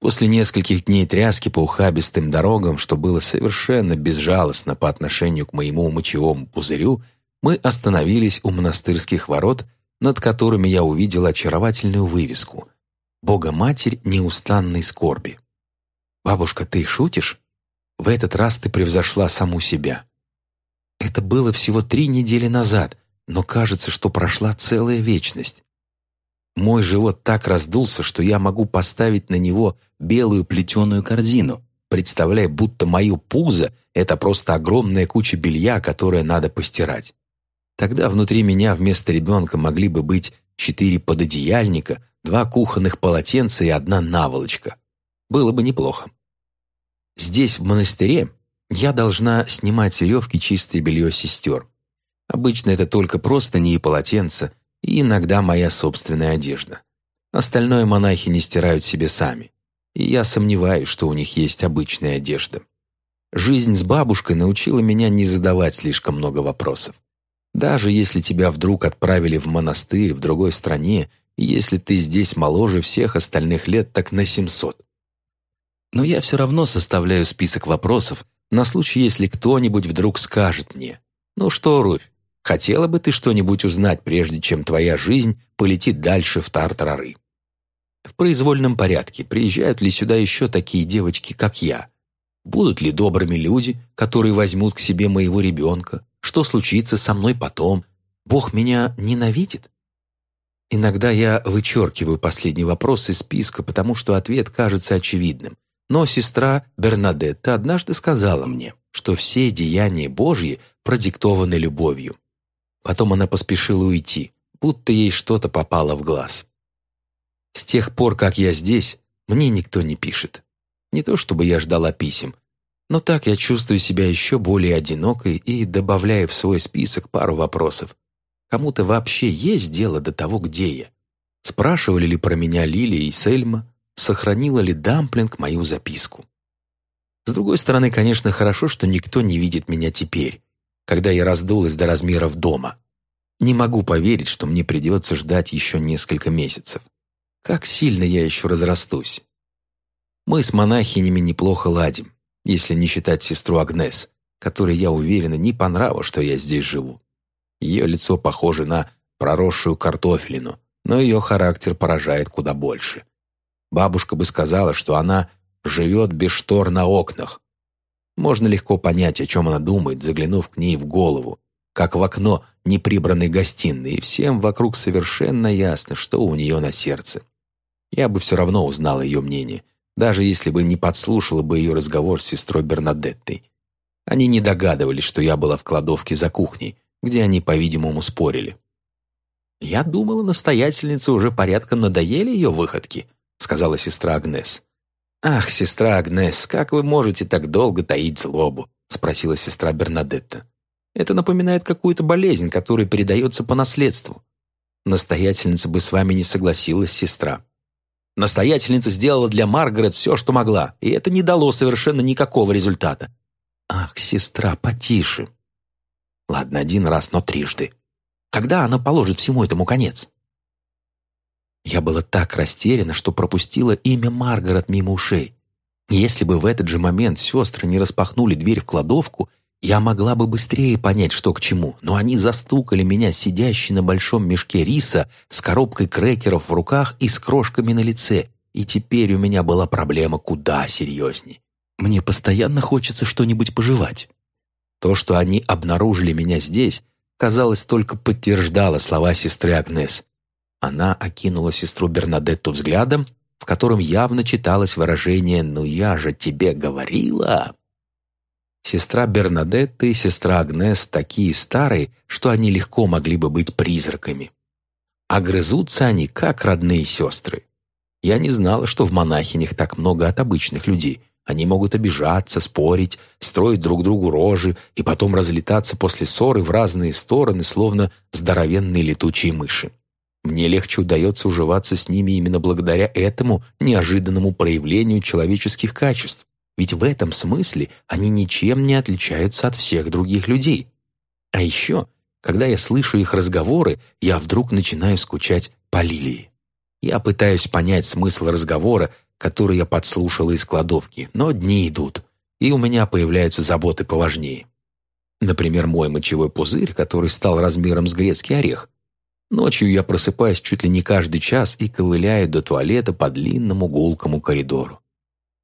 После нескольких дней тряски по ухабистым дорогам, что было совершенно безжалостно по отношению к моему мочевому пузырю, мы остановились у монастырских ворот, над которыми я увидел очаровательную вывеску «Бога-Матерь неустанной скорби». «Бабушка, ты шутишь? В этот раз ты превзошла саму себя». Это было всего три недели назад, но кажется, что прошла целая вечность. Мой живот так раздулся, что я могу поставить на него белую плетеную корзину, представляя, будто мое пузо — это просто огромная куча белья, которое надо постирать. Тогда внутри меня вместо ребенка могли бы быть четыре пододеяльника, два кухонных полотенца и одна наволочка. Было бы неплохо. Здесь, в монастыре, я должна снимать с веревки чистое белье сестер. Обычно это только простыни и полотенца, и иногда моя собственная одежда. Остальное монахи не стирают себе сами, и я сомневаюсь, что у них есть обычная одежда. Жизнь с бабушкой научила меня не задавать слишком много вопросов. Даже если тебя вдруг отправили в монастырь в другой стране, если ты здесь моложе всех остальных лет, так на 700. Но я все равно составляю список вопросов на случай, если кто-нибудь вдруг скажет мне, «Ну что, Руфь, Хотела бы ты что-нибудь узнать, прежде чем твоя жизнь полетит дальше в тартарары? В произвольном порядке приезжают ли сюда еще такие девочки, как я? Будут ли добрыми люди, которые возьмут к себе моего ребенка? Что случится со мной потом? Бог меня ненавидит? Иногда я вычеркиваю последний вопрос из списка, потому что ответ кажется очевидным. Но сестра Бернадетта однажды сказала мне, что все деяния Божьи продиктованы любовью. Потом она поспешила уйти, будто ей что-то попало в глаз. С тех пор, как я здесь, мне никто не пишет. Не то чтобы я ждала писем, но так я чувствую себя еще более одинокой и добавляю в свой список пару вопросов. Кому-то вообще есть дело до того, где я? Спрашивали ли про меня Лилия и Сельма? Сохранила ли Дамплинг мою записку? С другой стороны, конечно, хорошо, что никто не видит меня теперь когда я раздулась до размеров дома. Не могу поверить, что мне придется ждать еще несколько месяцев. Как сильно я еще разрастусь. Мы с монахинями неплохо ладим, если не считать сестру Агнес, которой, я уверена, не по нраву, что я здесь живу. Ее лицо похоже на проросшую картофелину, но ее характер поражает куда больше. Бабушка бы сказала, что она живет без штор на окнах, можно легко понять, о чем она думает, заглянув к ней в голову, как в окно неприбранной гостиной, и всем вокруг совершенно ясно, что у нее на сердце. Я бы все равно узнал ее мнение, даже если бы не подслушала бы ее разговор с сестрой Бернадеттой. Они не догадывались, что я была в кладовке за кухней, где они, по-видимому, спорили. «Я думала, настоятельнице уже порядком надоели ее выходки», сказала сестра Агнес. «Ах, сестра Агнес, как вы можете так долго таить злобу?» — спросила сестра Бернадетта. «Это напоминает какую-то болезнь, которая передается по наследству. Настоятельница бы с вами не согласилась, сестра». Настоятельница сделала для Маргарет все, что могла, и это не дало совершенно никакого результата. Ах, сестра, потише. Ладно, один раз, но трижды. Когда она положит всему этому конец? Я была так растеряна, что пропустила имя Маргарет мимо ушей. Если бы в этот же момент сестры не распахнули дверь в кладовку, я могла бы быстрее понять, что к чему, но они застукали меня, сидящей на большом мешке риса, с коробкой крекеров в руках и с крошками на лице, и теперь у меня была проблема куда серьезней. Мне постоянно хочется что-нибудь пожевать. То, что они обнаружили меня здесь, казалось, только подтверждало слова сестры Агнес. Она окинула сестру Бернадетту взглядом, в котором явно читалось выражение «Ну я же тебе говорила». Сестра Бернадетта и сестра Агнес такие старые, что они легко могли бы быть призраками. А грызутся они, как родные сестры. Я не знала, что в монахинях так много от обычных людей. Они могут обижаться, спорить, строить друг другу рожи и потом разлетаться после ссоры в разные стороны, словно здоровенные летучие мыши. Мне легче удается уживаться с ними именно благодаря этому неожиданному проявлению человеческих качеств. Ведь в этом смысле они ничем не отличаются от всех других людей. А еще, когда я слышу их разговоры, я вдруг начинаю скучать по Лилии. Я пытаюсь понять смысл разговора, который я подслушала из кладовки, но дни идут, и у меня появляются заботы поважнее. Например, мой мочевой пузырь, который стал размером с грецкий орех. Ночью я просыпаюсь чуть ли не каждый час и ковыляю до туалета по длинному гулкому коридору.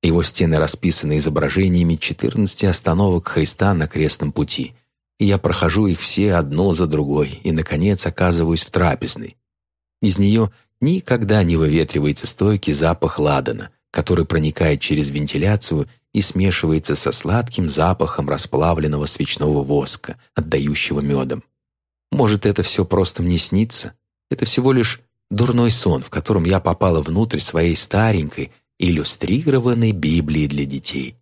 Его стены расписаны изображениями 14 остановок Христа на крестном пути. И я прохожу их все одно за другой и, наконец, оказываюсь в трапезной. Из нее никогда не выветривается стойкий запах ладана, который проникает через вентиляцию и смешивается со сладким запахом расплавленного свечного воска, отдающего медом. Может, это все просто мне снится? Это всего лишь дурной сон, в котором я попала внутрь своей старенькой, иллюстрированной Библии для детей.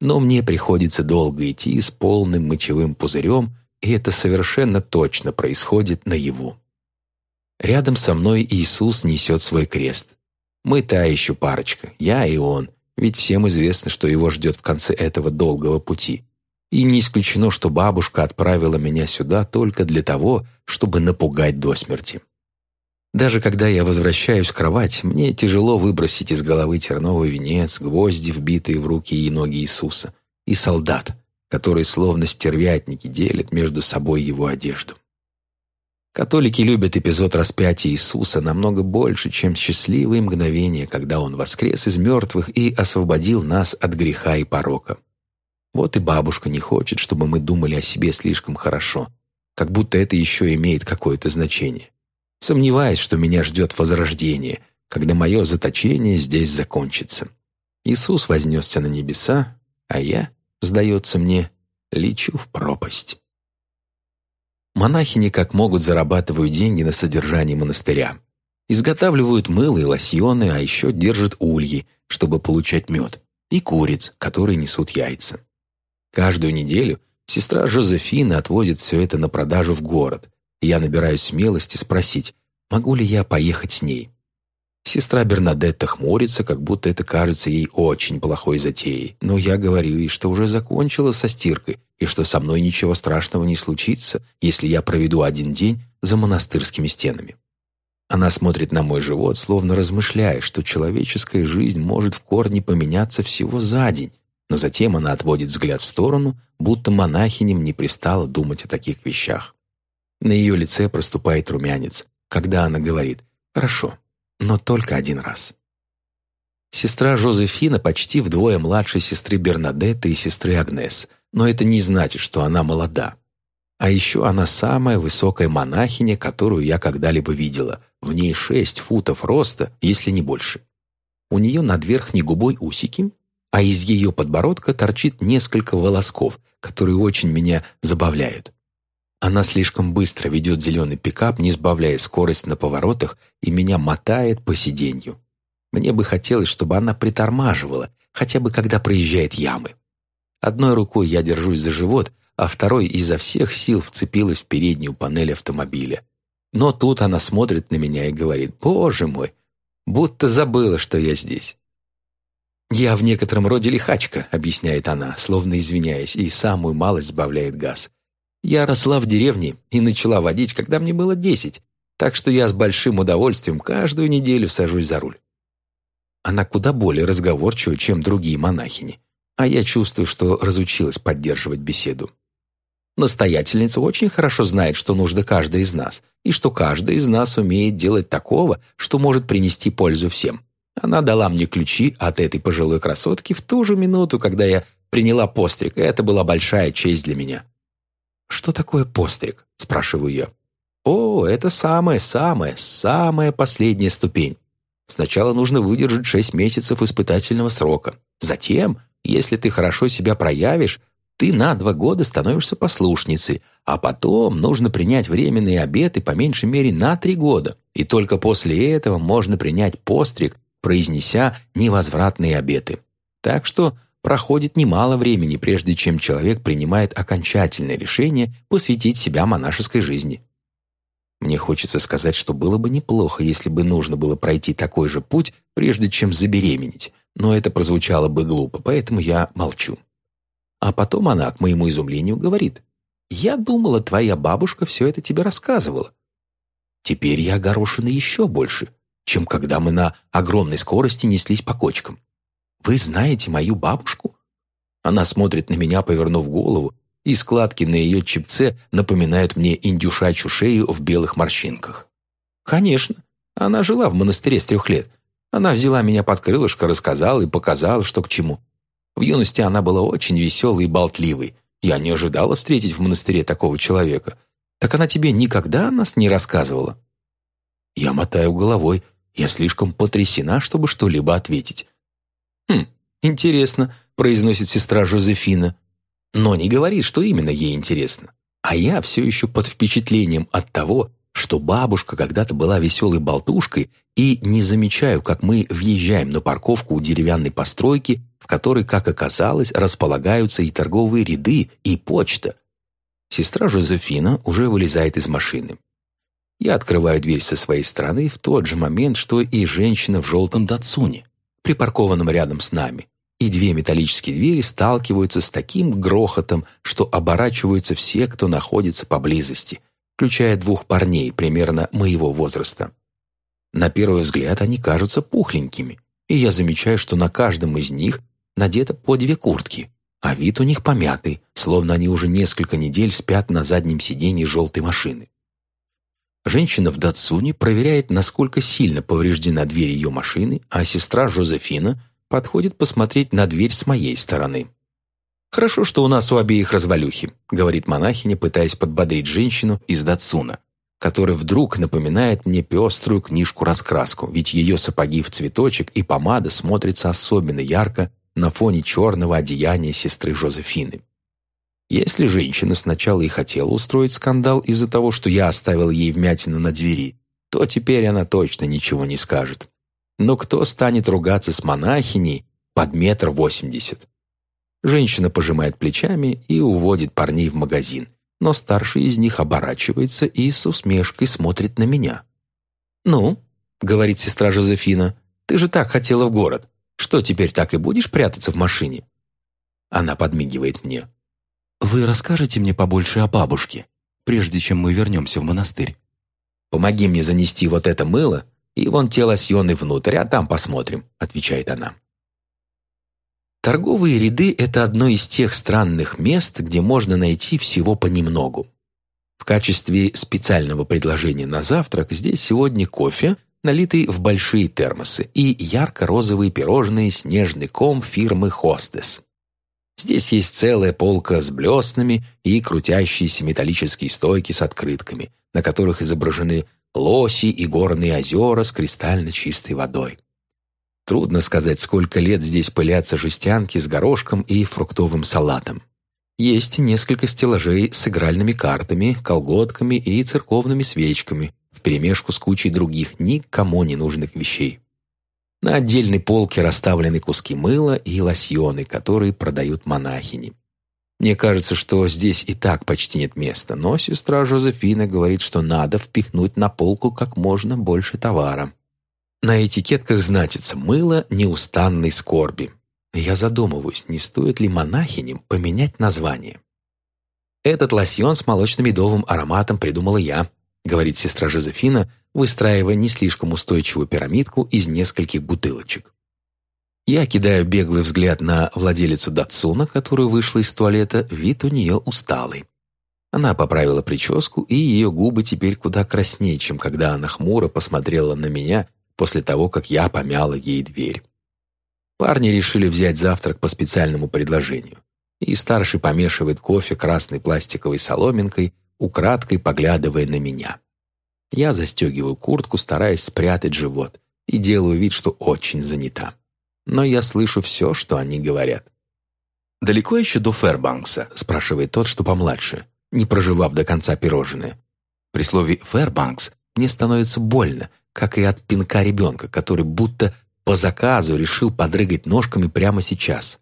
Но мне приходится долго идти с полным мочевым пузырем, и это совершенно точно происходит наяву. Рядом со мной Иисус несет свой крест. Мы та еще парочка, я и он, ведь всем известно, что его ждет в конце этого долгого пути. И не исключено, что бабушка отправила меня сюда только для того, чтобы напугать до смерти. Даже когда я возвращаюсь в кровать, мне тяжело выбросить из головы терновый венец, гвозди, вбитые в руки и ноги Иисуса, и солдат, который словно стервятники делят между собой его одежду. Католики любят эпизод распятия Иисуса намного больше, чем счастливые мгновения, когда Он воскрес из мертвых и освободил нас от греха и порока. Вот и бабушка не хочет, чтобы мы думали о себе слишком хорошо, как будто это еще имеет какое-то значение сомневаясь, что меня ждет возрождение, когда мое заточение здесь закончится. Иисус вознесся на небеса, а я, сдается мне, лечу в пропасть. Монахини как могут зарабатывают деньги на содержании монастыря. Изготавливают мыло и лосьоны, а еще держат ульи, чтобы получать мед, и куриц, которые несут яйца. Каждую неделю сестра Жозефина отвозит все это на продажу в город, я набираюсь смелости спросить, могу ли я поехать с ней. Сестра Бернадетта хмурится, как будто это кажется ей очень плохой затеей, но я говорю ей, что уже закончила со стиркой и что со мной ничего страшного не случится, если я проведу один день за монастырскими стенами. Она смотрит на мой живот, словно размышляя, что человеческая жизнь может в корне поменяться всего за день, но затем она отводит взгляд в сторону, будто монахиням не пристало думать о таких вещах. На ее лице проступает румянец, когда она говорит «Хорошо, но только один раз». Сестра Жозефина почти вдвое младше сестры Бернадетты и сестры Агнес, но это не значит, что она молода. А еще она самая высокая монахиня, которую я когда-либо видела. В ней шесть футов роста, если не больше. У нее над верхней губой усики, а из ее подбородка торчит несколько волосков, которые очень меня забавляют. Она слишком быстро ведет зеленый пикап, не сбавляя скорость на поворотах, и меня мотает по сиденью. Мне бы хотелось, чтобы она притормаживала, хотя бы когда проезжает ямы. Одной рукой я держусь за живот, а второй изо всех сил вцепилась в переднюю панель автомобиля. Но тут она смотрит на меня и говорит, «Боже мой, будто забыла, что я здесь. «Я в некотором роде лихачка», — объясняет она, словно извиняясь, и самую малость сбавляет газ. «Я росла в деревне и начала водить, когда мне было десять, так что я с большим удовольствием каждую неделю сажусь за руль». Она куда более разговорчива, чем другие монахини, а я чувствую, что разучилась поддерживать беседу. Настоятельница очень хорошо знает, что нужно каждый из нас, и что каждый из нас умеет делать такого, что может принести пользу всем. Она дала мне ключи от этой пожилой красотки в ту же минуту, когда я приняла постриг, и это была большая честь для меня. «Что такое постриг?» – спрашиваю я. «О, это самая-самая, самая последняя ступень. Сначала нужно выдержать шесть месяцев испытательного срока. Затем, если ты хорошо себя проявишь, ты на два года становишься послушницей, а потом нужно принять временные обеты по меньшей мере на три года, и только после этого можно принять постриг, произнеся невозвратные обеты. Так что проходит немало времени, прежде чем человек принимает окончательное решение посвятить себя монашеской жизни. Мне хочется сказать, что было бы неплохо, если бы нужно было пройти такой же путь, прежде чем забеременеть, но это прозвучало бы глупо, поэтому я молчу. А потом она, к моему изумлению, говорит, «Я думала, твоя бабушка все это тебе рассказывала». Теперь я огорошена еще больше, чем когда мы на огромной скорости неслись по кочкам. «Вы знаете мою бабушку?» Она смотрит на меня, повернув голову, и складки на ее чепце напоминают мне индюшачью шею в белых морщинках. «Конечно. Она жила в монастыре с трех лет. Она взяла меня под крылышко, рассказала и показала, что к чему. В юности она была очень веселой и болтливой. Я не ожидала встретить в монастыре такого человека. Так она тебе никогда о нас не рассказывала?» Я мотаю головой. Я слишком потрясена, чтобы что-либо ответить. «Хм, интересно», — произносит сестра Жозефина. Но не говорит, что именно ей интересно. А я все еще под впечатлением от того, что бабушка когда-то была веселой болтушкой, и не замечаю, как мы въезжаем на парковку у деревянной постройки, в которой, как оказалось, располагаются и торговые ряды, и почта. Сестра Жозефина уже вылезает из машины. Я открываю дверь со своей стороны в тот же момент, что и женщина в желтом датсуне, припаркованном рядом с нами, и две металлические двери сталкиваются с таким грохотом, что оборачиваются все, кто находится поблизости, включая двух парней примерно моего возраста. На первый взгляд они кажутся пухленькими, и я замечаю, что на каждом из них надето по две куртки, а вид у них помятый, словно они уже несколько недель спят на заднем сиденье желтой машины. Женщина в Датсуне проверяет, насколько сильно повреждена дверь ее машины, а сестра Жозефина подходит посмотреть на дверь с моей стороны. «Хорошо, что у нас у обеих развалюхи», — говорит монахиня, пытаясь подбодрить женщину из Датсуна, которая вдруг напоминает мне пеструю книжку-раскраску, ведь ее сапоги в цветочек и помада смотрятся особенно ярко на фоне черного одеяния сестры Жозефины. Если женщина сначала и хотела устроить скандал из-за того, что я оставил ей вмятину на двери, то теперь она точно ничего не скажет. Но кто станет ругаться с монахиней под метр восемьдесят? Женщина пожимает плечами и уводит парней в магазин, но старший из них оборачивается и с усмешкой смотрит на меня. «Ну», — говорит сестра Жозефина, — «ты же так хотела в город. Что, теперь так и будешь прятаться в машине?» Она подмигивает мне. «Вы расскажете мне побольше о бабушке, прежде чем мы вернемся в монастырь?» «Помоги мне занести вот это мыло и вон те лосьоны внутрь, а там посмотрим», — отвечает она. Торговые ряды – это одно из тех странных мест, где можно найти всего понемногу. В качестве специального предложения на завтрак здесь сегодня кофе, налитый в большие термосы, и ярко-розовые пирожные «Снежный ком» фирмы «Хостес». Здесь есть целая полка с блеснами и крутящиеся металлические стойки с открытками, на которых изображены лоси и горные озера с кристально чистой водой. Трудно сказать, сколько лет здесь пылятся жестянки с горошком и фруктовым салатом. Есть несколько стеллажей с игральными картами, колготками и церковными свечками, вперемешку с кучей других никому не нужных вещей. На отдельной полке расставлены куски мыла и лосьоны, которые продают монахини. Мне кажется, что здесь и так почти нет места, но сестра Жозефина говорит, что надо впихнуть на полку как можно больше товара. На этикетках значится «мыло неустанной скорби». Я задумываюсь, не стоит ли монахиням поменять название. «Этот лосьон с молочно-медовым ароматом придумала я», говорит сестра Жозефина, выстраивая не слишком устойчивую пирамидку из нескольких бутылочек. Я кидаю беглый взгляд на владелицу Датсуна, которая вышла из туалета, вид у нее усталый. Она поправила прическу, и ее губы теперь куда краснее, чем когда она хмуро посмотрела на меня после того, как я помяла ей дверь. Парни решили взять завтрак по специальному предложению, и старший помешивает кофе красной пластиковой соломинкой, украдкой поглядывая на меня. Я застегиваю куртку, стараясь спрятать живот, и делаю вид, что очень занята но я слышу все, что они говорят. «Далеко еще до Фэрбанкса?» – спрашивает тот, что помладше, не проживав до конца пирожное. При слове «Фэрбанкс» мне становится больно, как и от пинка ребенка, который будто по заказу решил подрыгать ножками прямо сейчас.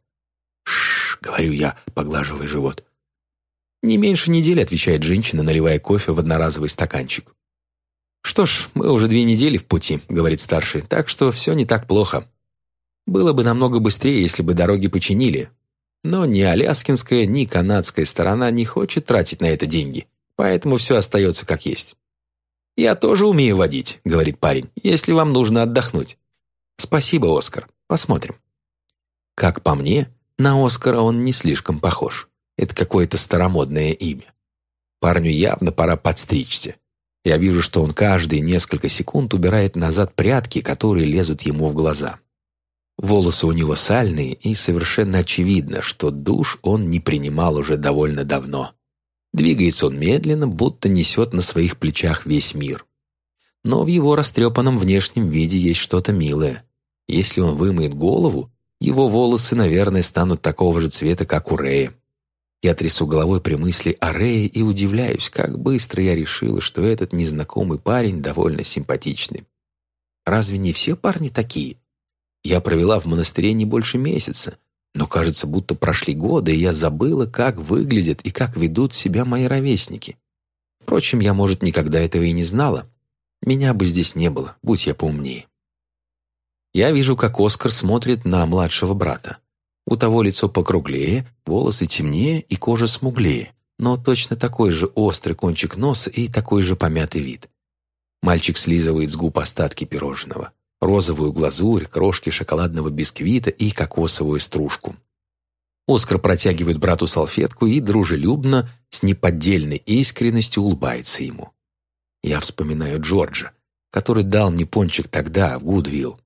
«Шш», — говорю я, поглаживая живот. «Не меньше недели», — отвечает женщина, наливая кофе в одноразовый стаканчик. «Что ж, мы уже две недели в пути», — говорит старший, «так что все не так плохо. Было бы намного быстрее, если бы дороги починили. Но ни аляскинская, ни канадская сторона не хочет тратить на это деньги, поэтому все остается как есть. «Я тоже умею водить», — говорит парень, — «если вам нужно отдохнуть». «Спасибо, Оскар. Посмотрим». Как по мне, на Оскара он не слишком похож. Это какое-то старомодное имя. Парню явно пора подстричься. Я вижу, что он каждые несколько секунд убирает назад прятки, которые лезут ему в глаза. Волосы у него сальные, и совершенно очевидно, что душ он не принимал уже довольно давно. Двигается он медленно, будто несет на своих плечах весь мир. Но в его растрепанном внешнем виде есть что-то милое. Если он вымоет голову, его волосы, наверное, станут такого же цвета, как у Рэя. Я трясу головой при мысли о Рэе и удивляюсь, как быстро я решила, что этот незнакомый парень довольно симпатичный. Разве не все парни такие? Я провела в монастыре не больше месяца, но кажется, будто прошли годы, и я забыла, как выглядят и как ведут себя мои ровесники. Впрочем, я, может, никогда этого и не знала. Меня бы здесь не было, будь я поумнее. Я вижу, как Оскар смотрит на младшего брата. У того лицо покруглее, волосы темнее и кожа смуглее, но точно такой же острый кончик носа и такой же помятый вид. Мальчик слизывает с губ остатки пирожного розовую глазурь, крошки шоколадного бисквита и кокосовую стружку. Оскар протягивает брату салфетку и дружелюбно, с неподдельной искренностью улыбается ему. Я вспоминаю Джорджа, который дал мне пончик тогда, в Гудвилл.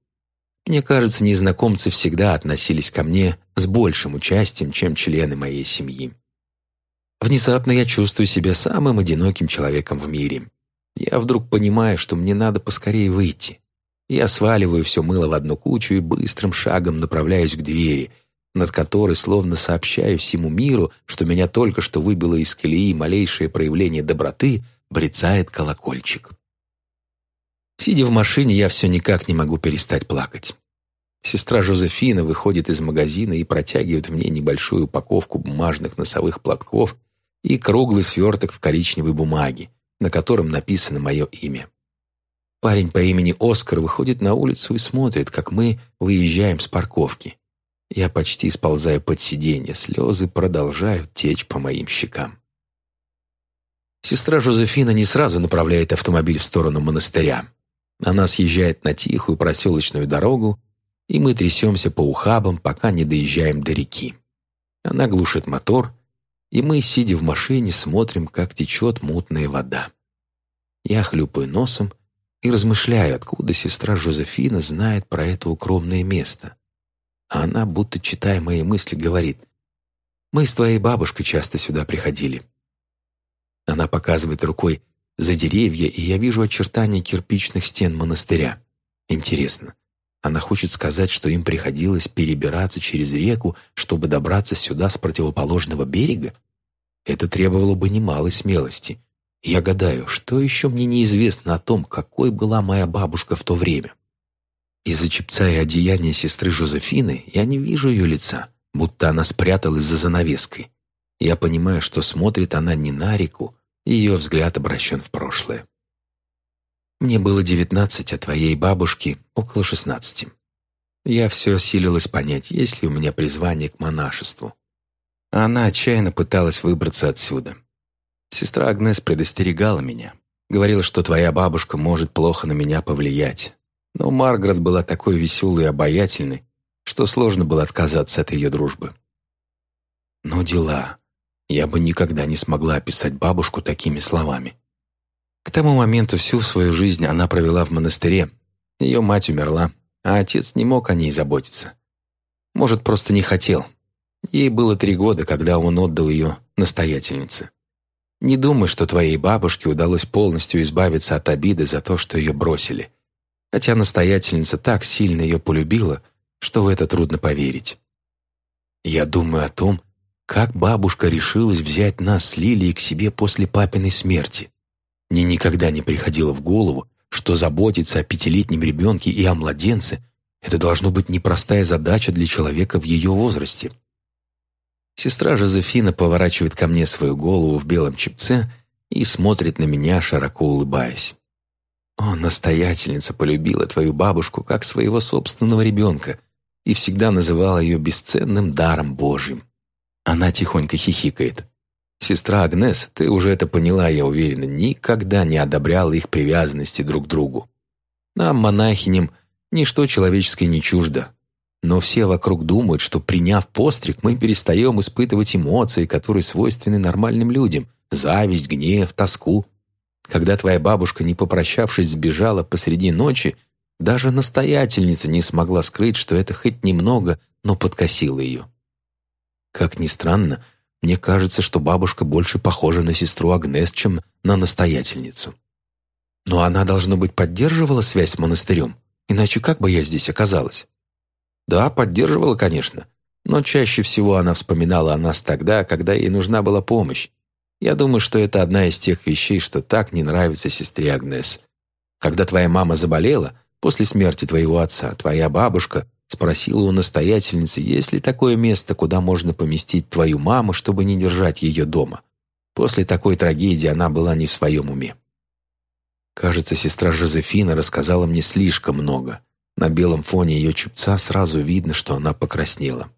Мне кажется, незнакомцы всегда относились ко мне с большим участием, чем члены моей семьи. Внезапно я чувствую себя самым одиноким человеком в мире. Я вдруг понимаю, что мне надо поскорее выйти. Я сваливаю все мыло в одну кучу и быстрым шагом направляюсь к двери, над которой словно сообщаю всему миру, что меня только что выбило из колеи малейшее проявление доброты, брецает колокольчик. Сидя в машине, я все никак не могу перестать плакать. Сестра Жозефина выходит из магазина и протягивает мне небольшую упаковку бумажных носовых платков и круглый сверток в коричневой бумаге, на котором написано мое имя. Парень по имени Оскар выходит на улицу и смотрит, как мы выезжаем с парковки. Я почти сползаю под сиденье, слезы продолжают течь по моим щекам. Сестра Жозефина не сразу направляет автомобиль в сторону монастыря. Она съезжает на тихую проселочную дорогу, и мы трясемся по ухабам, пока не доезжаем до реки. Она глушит мотор, и мы, сидя в машине, смотрим, как течет мутная вода. Я хлюпаю носом и размышляю, откуда сестра Жозефина знает про это укромное место. А она, будто читая мои мысли, говорит, «Мы с твоей бабушкой часто сюда приходили». Она показывает рукой за деревья, и я вижу очертания кирпичных стен монастыря. Интересно, она хочет сказать, что им приходилось перебираться через реку, чтобы добраться сюда с противоположного берега? Это требовало бы немалой смелости — я гадаю, что еще мне неизвестно о том, какой была моя бабушка в то время. Из-за чепца и одеяния сестры Жозефины я не вижу ее лица, будто она спряталась за занавеской. Я понимаю, что смотрит она не на реку, ее взгляд обращен в прошлое. Мне было девятнадцать, а твоей бабушке около шестнадцати. Я все осилилась понять, есть ли у меня призвание к монашеству. Она отчаянно пыталась выбраться отсюда. Сестра Агнес предостерегала меня. Говорила, что твоя бабушка может плохо на меня повлиять. Но Маргарет была такой веселой и обаятельной, что сложно было отказаться от ее дружбы. Но дела. Я бы никогда не смогла описать бабушку такими словами. К тому моменту всю свою жизнь она провела в монастыре. Ее мать умерла, а отец не мог о ней заботиться. Может, просто не хотел. Ей было три года, когда он отдал ее настоятельнице. Не думай, что твоей бабушке удалось полностью избавиться от обиды за то, что ее бросили. Хотя настоятельница так сильно ее полюбила, что в это трудно поверить. Я думаю о том, как бабушка решилась взять нас с Лилией к себе после папиной смерти. Мне никогда не приходило в голову, что заботиться о пятилетнем ребенке и о младенце – это должно быть непростая задача для человека в ее возрасте. Сестра Жозефина поворачивает ко мне свою голову в белом чепце и смотрит на меня, широко улыбаясь. «О, настоятельница полюбила твою бабушку как своего собственного ребенка и всегда называла ее бесценным даром Божьим». Она тихонько хихикает. Сестра Агнес, ты уже это поняла, я уверена, никогда не одобряла их привязанности друг к другу. Нам, монахиням, ничто человеческое не чуждо. Но все вокруг думают, что приняв постриг, мы перестаем испытывать эмоции, которые свойственны нормальным людям – зависть, гнев, тоску. Когда твоя бабушка, не попрощавшись, сбежала посреди ночи, даже настоятельница не смогла скрыть, что это хоть немного, но подкосило ее. Как ни странно, мне кажется, что бабушка больше похожа на сестру Агнес, чем на настоятельницу. Но она, должно быть, поддерживала связь с монастырем, иначе как бы я здесь оказалась? Да, поддерживала, конечно, но чаще всего она вспоминала о нас тогда, когда ей нужна была помощь. Я думаю, что это одна из тех вещей, что так не нравится сестре Агнес. Когда твоя мама заболела, после смерти твоего отца, твоя бабушка Спросила у настоятельницы, есть ли такое место, куда можно поместить твою маму, чтобы не держать ее дома. После такой трагедии она была не в своем уме. Кажется, сестра Жозефина рассказала мне слишком много. На белом фоне ее чепца сразу видно, что она покраснела.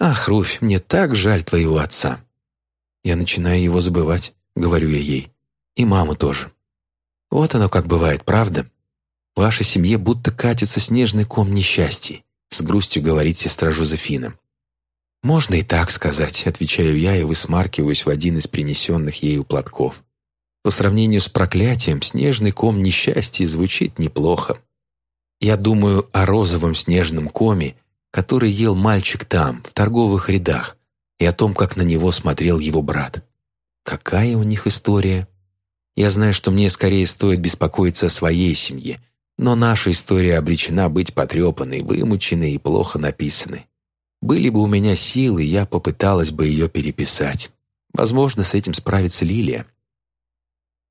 «Ах, Руфь, мне так жаль твоего отца!» Я начинаю его забывать, говорю я ей. И маму тоже. Вот оно как бывает, правда? Вашей семье будто катится снежный ком несчастий», — с грустью говорит сестра Жозефина. «Можно и так сказать», — отвечаю я и высмаркиваюсь в один из принесенных ею платков. По сравнению с проклятием, снежный ком несчастья звучит неплохо. Я думаю о розовом снежном коме, который ел мальчик там, в торговых рядах, и о том, как на него смотрел его брат. Какая у них история? Я знаю, что мне скорее стоит беспокоиться о своей семье — но наша история обречена быть потрепанной, вымученной и плохо написанной. Были бы у меня силы, я попыталась бы ее переписать. Возможно, с этим справится Лилия.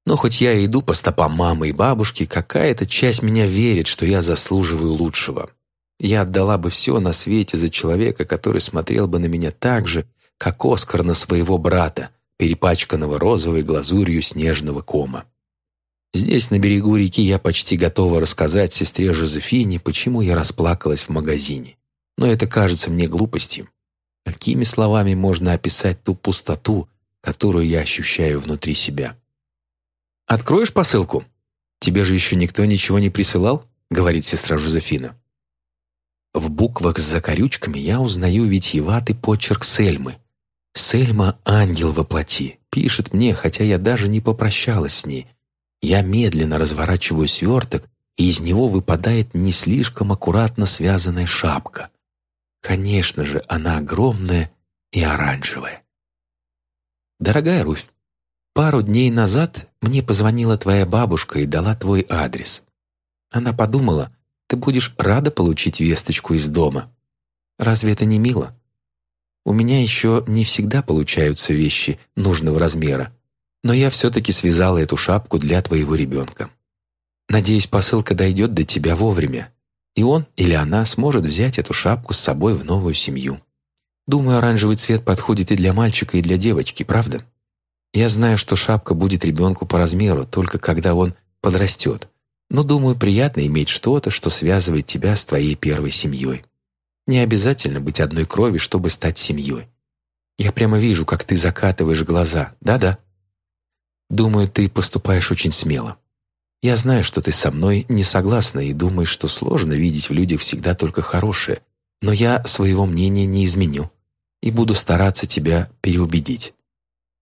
Но хоть я и иду по стопам мамы и бабушки, какая-то часть меня верит, что я заслуживаю лучшего. Я отдала бы все на свете за человека, который смотрел бы на меня так же, как Оскар на своего брата, перепачканного розовой глазурью снежного кома. Здесь, на берегу реки, я почти готова рассказать сестре Жозефине, почему я расплакалась в магазине. Но это кажется мне глупостью. Какими словами можно описать ту пустоту, которую я ощущаю внутри себя? «Откроешь посылку? Тебе же еще никто ничего не присылал?» — говорит сестра Жозефина. В буквах с закорючками я узнаю витьеватый почерк Сельмы. Сельма — ангел во плоти, пишет мне, хотя я даже не попрощалась с ней — я медленно разворачиваю сверток, и из него выпадает не слишком аккуратно связанная шапка. Конечно же, она огромная и оранжевая. Дорогая Руфь, пару дней назад мне позвонила твоя бабушка и дала твой адрес. Она подумала, ты будешь рада получить весточку из дома. Разве это не мило? У меня еще не всегда получаются вещи нужного размера, но я все-таки связала эту шапку для твоего ребенка. Надеюсь, посылка дойдет до тебя вовремя, и он или она сможет взять эту шапку с собой в новую семью. Думаю, оранжевый цвет подходит и для мальчика, и для девочки, правда? Я знаю, что шапка будет ребенку по размеру, только когда он подрастет, Но, думаю, приятно иметь что-то, что связывает тебя с твоей первой семьей. Не обязательно быть одной крови, чтобы стать семьей. Я прямо вижу, как ты закатываешь глаза. Да-да. Думаю, ты поступаешь очень смело. Я знаю, что ты со мной не согласна и думаешь, что сложно видеть в людях всегда только хорошее, но я своего мнения не изменю и буду стараться тебя переубедить.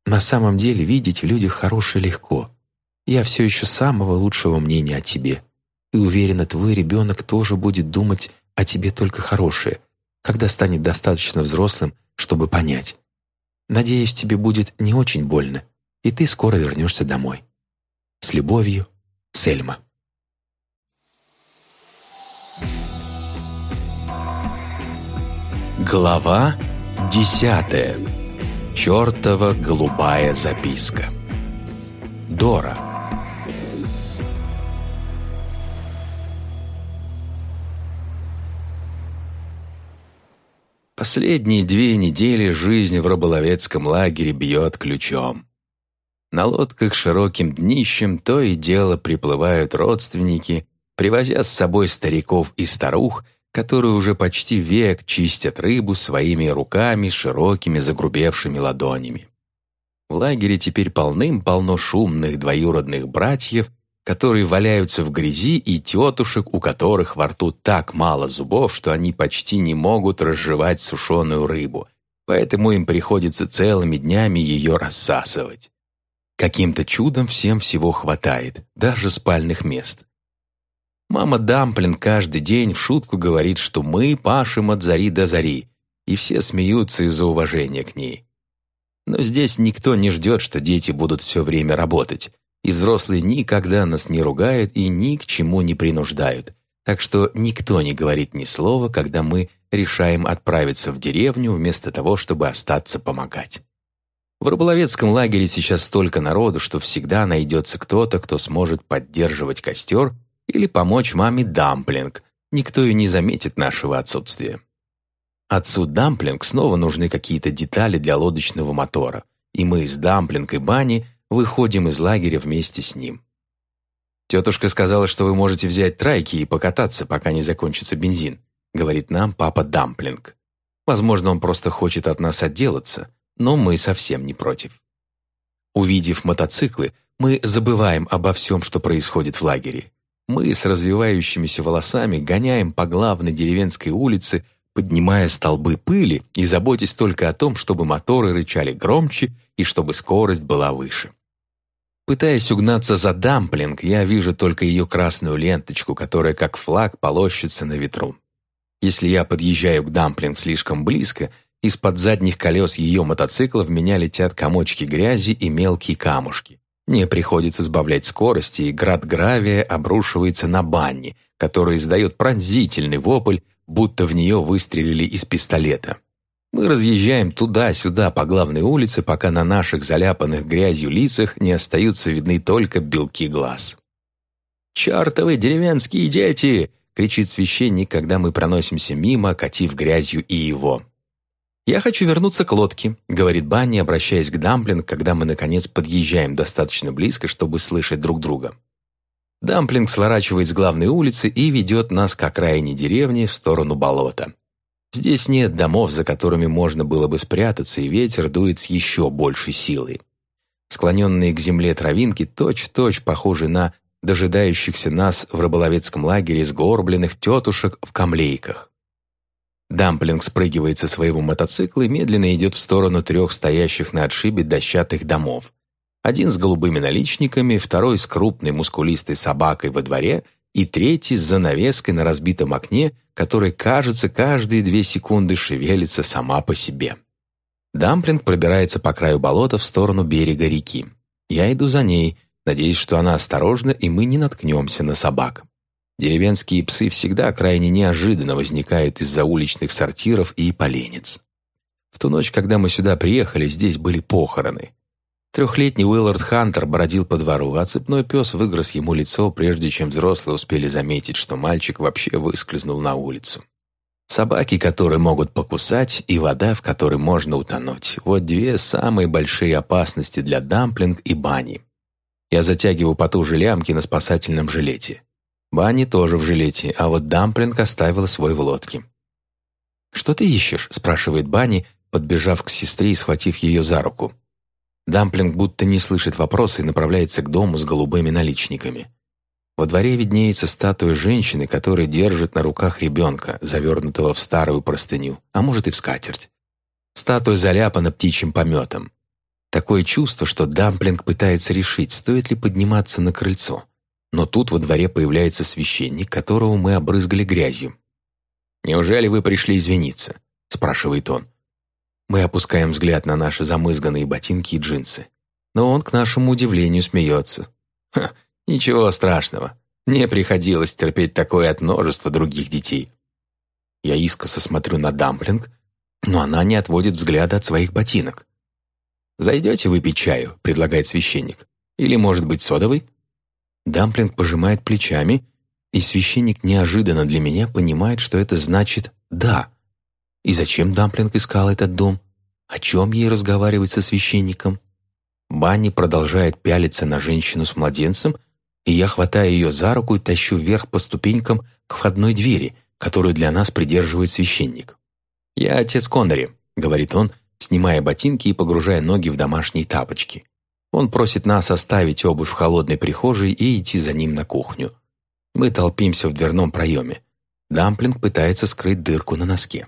На самом деле видеть в людях хорошее легко. Я все еще самого лучшего мнения о тебе. И уверена, твой ребенок тоже будет думать о тебе только хорошее, когда станет достаточно взрослым, чтобы понять. Надеюсь, тебе будет не очень больно, и ты скоро вернешься домой. С любовью, Сельма. Глава десятая. Чертова голубая записка. Дора. Последние две недели жизнь в рыболовецком лагере бьет ключом. На лодках широким днищем то и дело приплывают родственники, привозя с собой стариков и старух, которые уже почти век чистят рыбу своими руками широкими загрубевшими ладонями. В лагере теперь полным-полно шумных двоюродных братьев, которые валяются в грязи, и тетушек, у которых во рту так мало зубов, что они почти не могут разжевать сушеную рыбу, поэтому им приходится целыми днями ее рассасывать. Каким-то чудом всем всего хватает, даже спальных мест. Мама Дамплин каждый день в шутку говорит, что мы пашем от зари до зари, и все смеются из-за уважения к ней. Но здесь никто не ждет, что дети будут все время работать и взрослые никогда нас не ругают и ни к чему не принуждают. Так что никто не говорит ни слова, когда мы решаем отправиться в деревню вместо того, чтобы остаться помогать. В рыболовецком лагере сейчас столько народу, что всегда найдется кто-то, кто сможет поддерживать костер или помочь маме Дамплинг. Никто и не заметит нашего отсутствия. Отцу Дамплинг снова нужны какие-то детали для лодочного мотора, и мы с Дамплинг и Бани выходим из лагеря вместе с ним. «Тетушка сказала, что вы можете взять трайки и покататься, пока не закончится бензин», говорит нам папа Дамплинг. Возможно, он просто хочет от нас отделаться, но мы совсем не против. Увидев мотоциклы, мы забываем обо всем, что происходит в лагере. Мы с развивающимися волосами гоняем по главной деревенской улице, поднимая столбы пыли и заботясь только о том, чтобы моторы рычали громче и чтобы скорость была выше. Пытаясь угнаться за дамплинг, я вижу только ее красную ленточку, которая как флаг полощется на ветру. Если я подъезжаю к дамплинг слишком близко, из-под задних колес ее мотоцикла в меня летят комочки грязи и мелкие камушки. Мне приходится сбавлять скорости, и град гравия обрушивается на банни, который издает пронзительный вопль, будто в нее выстрелили из пистолета. Мы разъезжаем туда-сюда по главной улице, пока на наших заляпанных грязью лицах не остаются видны только белки глаз. «Чертовы деревенские дети!» — кричит священник, когда мы проносимся мимо, катив грязью и его. «Я хочу вернуться к лодке», — говорит Банни, обращаясь к Дамплинг, когда мы, наконец, подъезжаем достаточно близко, чтобы слышать друг друга. Дамплинг сворачивает с главной улицы и ведет нас к окраине деревни в сторону болота. Здесь нет домов, за которыми можно было бы спрятаться, и ветер дует с еще большей силой. Склоненные к земле травинки точь-в-точь похожи на дожидающихся нас в рыболовецком лагере сгорбленных тетушек в камлейках. Дамплинг спрыгивает со своего мотоцикла и медленно идет в сторону трех стоящих на отшибе дощатых домов. Один с голубыми наличниками, второй с крупной мускулистой собакой во дворе — и третий с занавеской на разбитом окне, которая, кажется, каждые две секунды шевелится сама по себе. Дамплинг пробирается по краю болота в сторону берега реки. Я иду за ней, надеясь, что она осторожна, и мы не наткнемся на собак. Деревенские псы всегда крайне неожиданно возникают из-за уличных сортиров и поленец. В ту ночь, когда мы сюда приехали, здесь были похороны. Трехлетний Уиллард Хантер бродил по двору, а цепной пес выгрыз ему лицо, прежде чем взрослые успели заметить, что мальчик вообще выскользнул на улицу. Собаки, которые могут покусать, и вода, в которой можно утонуть. Вот две самые большие опасности для дамплинг и бани. Я затягиваю потуже лямки на спасательном жилете. Банни тоже в жилете, а вот Дамплинг оставила свой в лодке. «Что ты ищешь?» – спрашивает Банни, подбежав к сестре и схватив ее за руку. Дамплинг будто не слышит вопроса и направляется к дому с голубыми наличниками. Во дворе виднеется статуя женщины, которая держит на руках ребенка, завернутого в старую простыню, а может и в скатерть. Статуя заляпана птичьим пометом. Такое чувство, что Дамплинг пытается решить, стоит ли подниматься на крыльцо. Но тут во дворе появляется священник, которого мы обрызгали грязью. «Неужели вы пришли извиниться?» – спрашивает он. Мы опускаем взгляд на наши замызганные ботинки и джинсы. Но он, к нашему удивлению, смеется. «Ха, ничего страшного. Мне приходилось терпеть такое от множества других детей». Я искоса смотрю на Дамплинг, но она не отводит взгляда от своих ботинок. «Зайдете выпить чаю?» – предлагает священник. «Или, может быть, содовый?» Дамплинг пожимает плечами, и священник неожиданно для меня понимает, что это значит «да». И зачем Дамплинг искал этот дом? О чем ей разговаривать со священником? Банни продолжает пялиться на женщину с младенцем, и я хватаю ее за руку и тащу вверх по ступенькам к входной двери, которую для нас придерживает священник. «Я отец Коннори», — говорит он, снимая ботинки и погружая ноги в домашние тапочки. Он просит нас оставить обувь в холодной прихожей и идти за ним на кухню. Мы толпимся в дверном проеме. Дамплинг пытается скрыть дырку на носке.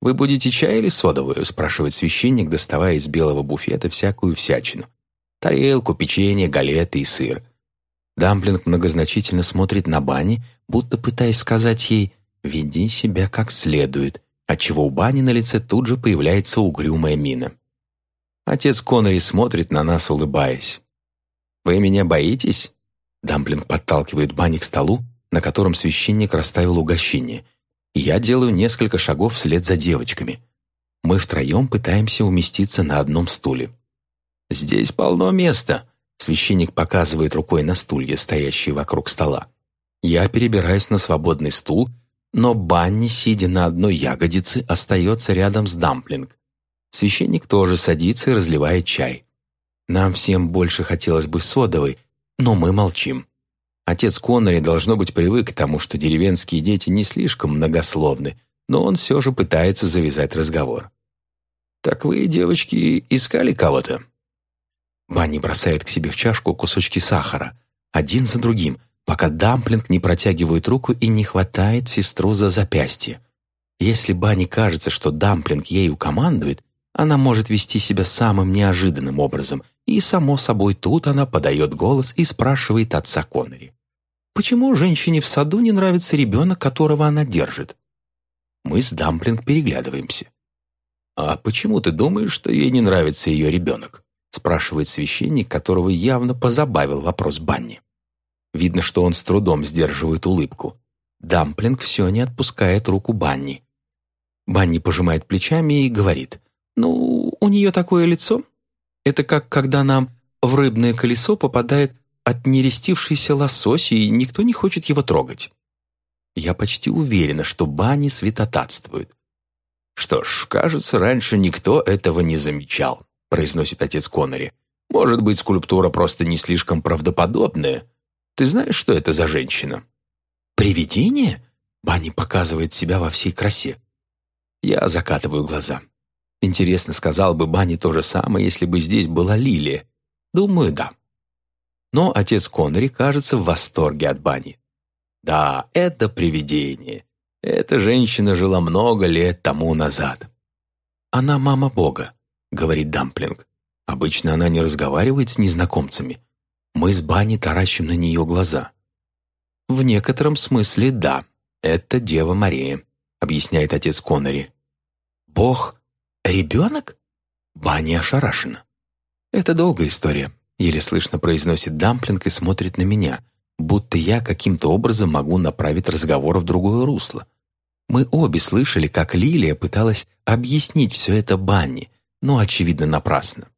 «Вы будете чай или содовую?» – спрашивает священник, доставая из белого буфета всякую всячину. Тарелку, печенье, галеты и сыр. Дамплинг многозначительно смотрит на Бани, будто пытаясь сказать ей «веди себя как следует», отчего у Бани на лице тут же появляется угрюмая мина. Отец Коннери смотрит на нас, улыбаясь. «Вы меня боитесь?» Дамплинг подталкивает Бани к столу, на котором священник расставил угощение – я делаю несколько шагов вслед за девочками. Мы втроем пытаемся уместиться на одном стуле. «Здесь полно места», — священник показывает рукой на стулья, стоящие вокруг стола. Я перебираюсь на свободный стул, но Банни, сидя на одной ягодице, остается рядом с Дамплинг. Священник тоже садится и разливает чай. Нам всем больше хотелось бы содовой, но мы молчим. Отец Коннори, должно быть, привык к тому, что деревенские дети не слишком многословны, но он все же пытается завязать разговор. «Так вы, девочки, искали кого-то?» Банни бросает к себе в чашку кусочки сахара, один за другим, пока Дамплинг не протягивает руку и не хватает сестру за запястье. Если Банни кажется, что Дамплинг ею командует, она может вести себя самым неожиданным образом, и, само собой, тут она подает голос и спрашивает отца Коннери. Почему женщине в саду не нравится ребенок, которого она держит? Мы с Дамплинг переглядываемся. «А почему ты думаешь, что ей не нравится ее ребенок?» спрашивает священник, которого явно позабавил вопрос Банни. Видно, что он с трудом сдерживает улыбку. Дамплинг все не отпускает руку Банни. Банни пожимает плечами и говорит, «Ну, у нее такое лицо. Это как когда нам в рыбное колесо попадает от нерестившейся лосось, и никто не хочет его трогать. Я почти уверена, что бани святотатствуют. «Что ж, кажется, раньше никто этого не замечал», произносит отец Коннори. «Может быть, скульптура просто не слишком правдоподобная? Ты знаешь, что это за женщина?» «Привидение?» Банни показывает себя во всей красе. Я закатываю глаза. Интересно, сказал бы Банни то же самое, если бы здесь была Лилия. Думаю, да. Но отец Коннери кажется в восторге от Бани. Да, это привидение. Эта женщина жила много лет тому назад. «Она мама Бога», — говорит Дамплинг. Обычно она не разговаривает с незнакомцами. Мы с Бани таращим на нее глаза. «В некотором смысле да, это Дева Мария», — объясняет отец Коннери. «Бог? Ребенок?» Бани ошарашена. «Это долгая история. Еле слышно произносит дамплинг и смотрит на меня, будто я каким-то образом могу направить разговор в другое русло. Мы обе слышали, как Лилия пыталась объяснить все это Банни, но, очевидно, напрасно.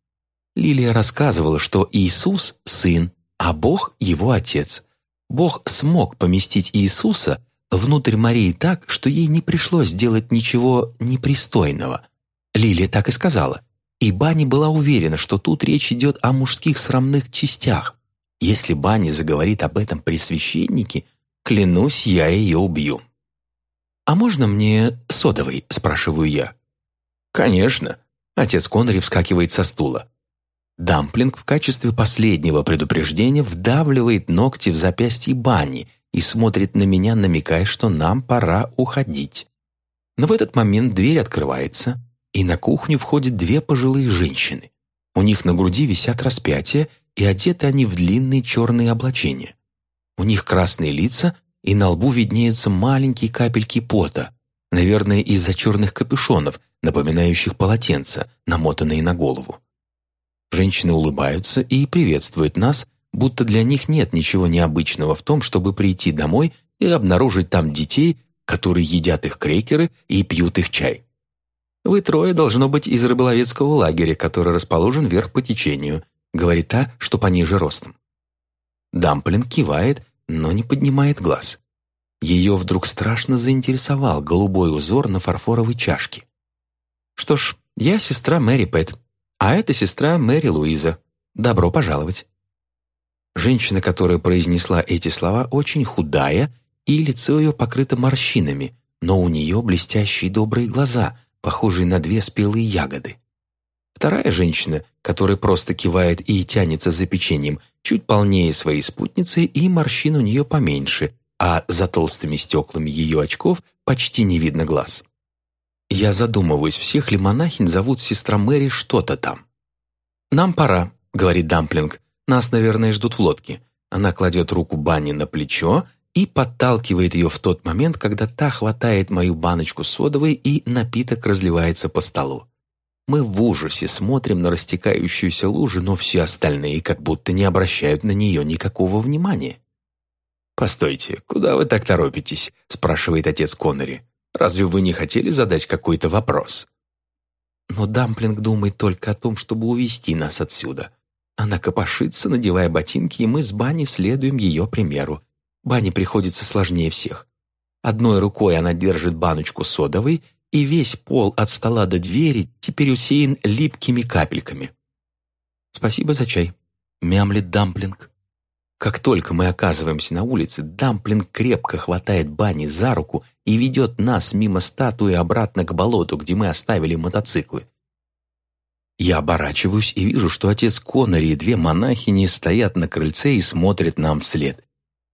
Лилия рассказывала, что Иисус – сын, а Бог – его отец. Бог смог поместить Иисуса внутрь Марии так, что ей не пришлось делать ничего непристойного. Лилия так и сказала – и Бани была уверена, что тут речь идет о мужских срамных частях. Если Бани заговорит об этом при священнике, Клянусь, я ее убью. «А можно мне содовый?» – спрашиваю я. «Конечно». Отец Коннори вскакивает со стула. Дамплинг в качестве последнего предупреждения вдавливает ногти в запястье Бани и смотрит на меня, намекая, что нам пора уходить. Но в этот момент дверь открывается, и на кухню входят две пожилые женщины. У них на груди висят распятия, и одеты они в длинные черные облачения. У них красные лица, и на лбу виднеются маленькие капельки пота, наверное, из-за черных капюшонов, напоминающих полотенца, намотанные на голову. Женщины улыбаются и приветствуют нас, будто для них нет ничего необычного в том, чтобы прийти домой и обнаружить там детей, которые едят их крекеры и пьют их чай. «Вы трое должно быть из рыболовецкого лагеря, который расположен вверх по течению», говорит та, что пониже ростом. Дамплин кивает, но не поднимает глаз. Ее вдруг страшно заинтересовал голубой узор на фарфоровой чашке. «Что ж, я сестра Мэри Пэт, а это сестра Мэри Луиза. Добро пожаловать». Женщина, которая произнесла эти слова, очень худая, и лицо ее покрыто морщинами, но у нее блестящие добрые глаза, похожие на две спелые ягоды. Вторая женщина, которая просто кивает и тянется за печеньем, чуть полнее своей спутницы, и морщин у нее поменьше, а за толстыми стеклами ее очков почти не видно глаз. Я задумываюсь, всех ли монахинь зовут сестра Мэри что-то там. «Нам пора», — говорит Дамплинг. «Нас, наверное, ждут в лодке». Она кладет руку Банни на плечо и подталкивает ее в тот момент, когда та хватает мою баночку содовой и напиток разливается по столу. Мы в ужасе смотрим на растекающуюся лужу, но все остальные как будто не обращают на нее никакого внимания. «Постойте, куда вы так торопитесь?» – спрашивает отец Коннери. «Разве вы не хотели задать какой-то вопрос?» Но Дамплинг думает только о том, чтобы увести нас отсюда. Она копошится, надевая ботинки, и мы с Банни следуем ее примеру. Бане приходится сложнее всех. Одной рукой она держит баночку содовой, и весь пол от стола до двери теперь усеян липкими капельками. «Спасибо за чай», — мямлит Дамплинг. Как только мы оказываемся на улице, Дамплинг крепко хватает Бани за руку и ведет нас мимо статуи обратно к болоту, где мы оставили мотоциклы. Я оборачиваюсь и вижу, что отец Коннори и две монахини стоят на крыльце и смотрят нам вслед.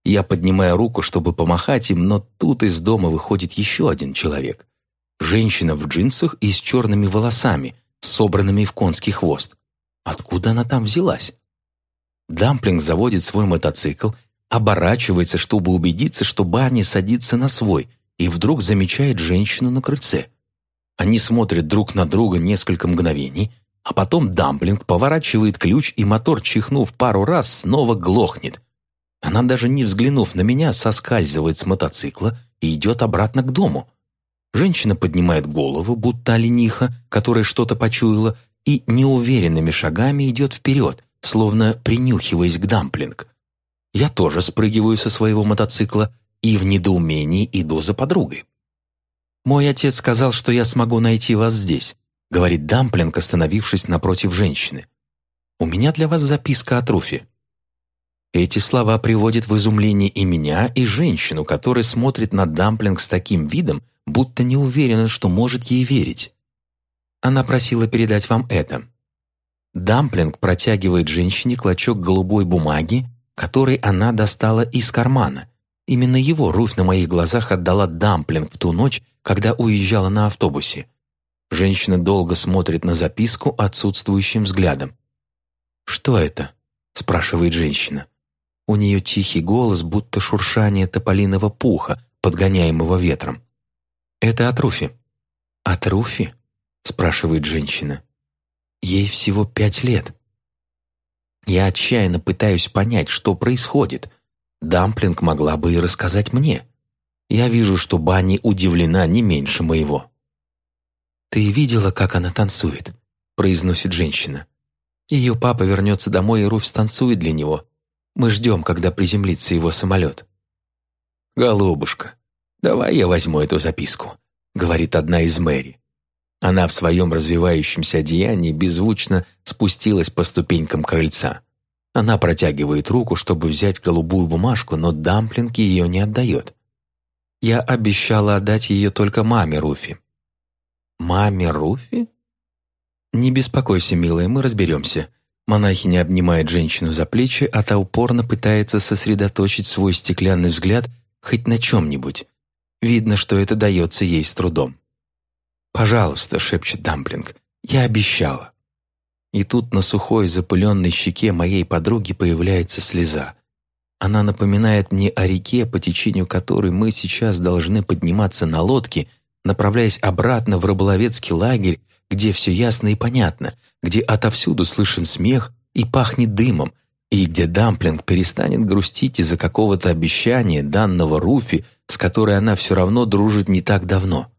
Я поднимаю руку, чтобы помахать им, но тут из дома выходит еще один человек. Женщина в джинсах и с черными волосами, собранными в конский хвост. Откуда она там взялась? Дамплинг заводит свой мотоцикл, оборачивается, чтобы убедиться, что Банни садится на свой, и вдруг замечает женщину на крыльце. Они смотрят друг на друга несколько мгновений, а потом Дамплинг поворачивает ключ, и мотор, чихнув пару раз, снова глохнет. Она даже не взглянув на меня, соскальзывает с мотоцикла и идет обратно к дому. Женщина поднимает голову, будто олениха, которая что-то почуяла, и неуверенными шагами идет вперед, словно принюхиваясь к дамплинг. Я тоже спрыгиваю со своего мотоцикла и в недоумении иду за подругой. «Мой отец сказал, что я смогу найти вас здесь», говорит Дамплинг, остановившись напротив женщины. «У меня для вас записка от Руфи». Эти слова приводят в изумление и меня, и женщину, которая смотрит на Дамплинг с таким видом, будто не уверена, что может ей верить. Она просила передать вам это. Дамплинг протягивает женщине клочок голубой бумаги, который она достала из кармана. Именно его Руфь на моих глазах отдала Дамплинг в ту ночь, когда уезжала на автобусе. Женщина долго смотрит на записку отсутствующим взглядом. «Что это?» – спрашивает женщина. У нее тихий голос, будто шуршание тополиного пуха, подгоняемого ветром. «Это от Руфи». «От Руфи?» – спрашивает женщина. «Ей всего пять лет». Я отчаянно пытаюсь понять, что происходит. Дамплинг могла бы и рассказать мне. Я вижу, что Банни удивлена не меньше моего. «Ты видела, как она танцует?» – произносит женщина. Ее папа вернется домой, и Руфь станцует для него. Мы ждем, когда приземлится его самолет. «Голубушка, давай я возьму эту записку», — говорит одна из Мэри. Она в своем развивающемся одеянии беззвучно спустилась по ступенькам крыльца. Она протягивает руку, чтобы взять голубую бумажку, но Дамплинг ее не отдает. Я обещала отдать ее только маме Руфи. Маме Руфи? Не беспокойся, милая, мы разберемся. Монахиня обнимает женщину за плечи, а та упорно пытается сосредоточить свой стеклянный взгляд хоть на чем-нибудь. Видно, что это дается ей с трудом. «Пожалуйста», — шепчет Дамплинг, — «я обещала». И тут на сухой запыленной щеке моей подруги появляется слеза. Она напоминает мне о реке, по течению которой мы сейчас должны подниматься на лодке, направляясь обратно в рыболовецкий лагерь, где все ясно и понятно, где отовсюду слышен смех и пахнет дымом, и где Дамплинг перестанет грустить из-за какого-то обещания, данного Руфи, с которой она все равно дружит не так давно.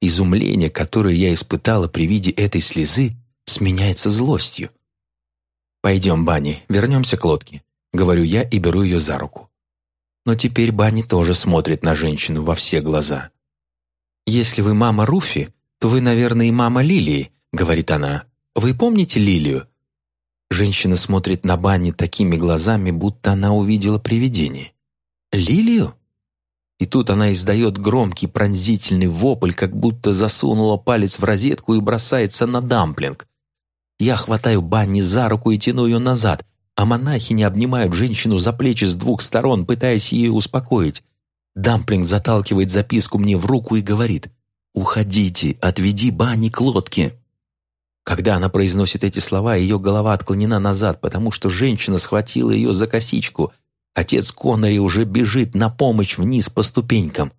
Изумление, которое я испытала при виде этой слезы, сменяется злостью. «Пойдем, Банни, вернемся к лодке», — говорю я и беру ее за руку. Но теперь Банни тоже смотрит на женщину во все глаза. «Если вы мама Руфи, то вы, наверное, и мама Лилии», — говорит она. «Вы помните Лилию?» Женщина смотрит на Банни такими глазами, будто она увидела привидение. «Лилию?» И тут она издает громкий пронзительный вопль, как будто засунула палец в розетку и бросается на дамплинг. Я хватаю Банни за руку и тяну ее назад, а монахини обнимают женщину за плечи с двух сторон, пытаясь ее успокоить. Дамплинг заталкивает записку мне в руку и говорит «Уходите, отведи Банни к лодке». Когда она произносит эти слова, ее голова отклонена назад, потому что женщина схватила ее за косичку. Отец Коннори уже бежит на помощь вниз по ступенькам.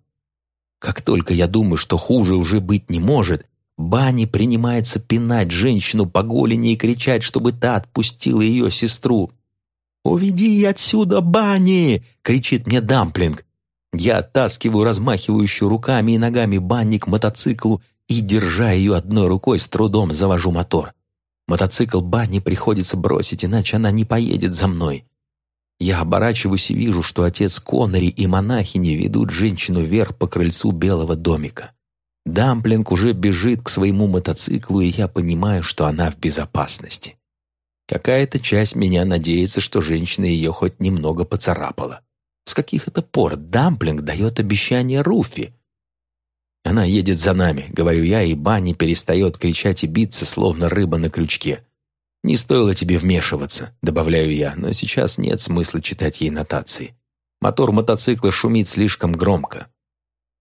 Как только я думаю, что хуже уже быть не может, Банни принимается пинать женщину по голени и кричать, чтобы та отпустила ее сестру. «Уведи отсюда, Банни!» — кричит мне Дамплинг. Я оттаскиваю размахивающую руками и ногами Банни к мотоциклу и, держа ее одной рукой, с трудом завожу мотор. Мотоцикл Банни приходится бросить, иначе она не поедет за мной. Я оборачиваюсь и вижу, что отец Коннери и монахини ведут женщину вверх по крыльцу белого домика. Дамплинг уже бежит к своему мотоциклу, и я понимаю, что она в безопасности. Какая-то часть меня надеется, что женщина ее хоть немного поцарапала. С каких это пор Дамплинг дает обещание Руфи? Она едет за нами, говорю я, и Банни перестает кричать и биться, словно рыба на крючке. Не стоило тебе вмешиваться, добавляю я, но сейчас нет смысла читать ей нотации. Мотор мотоцикла шумит слишком громко.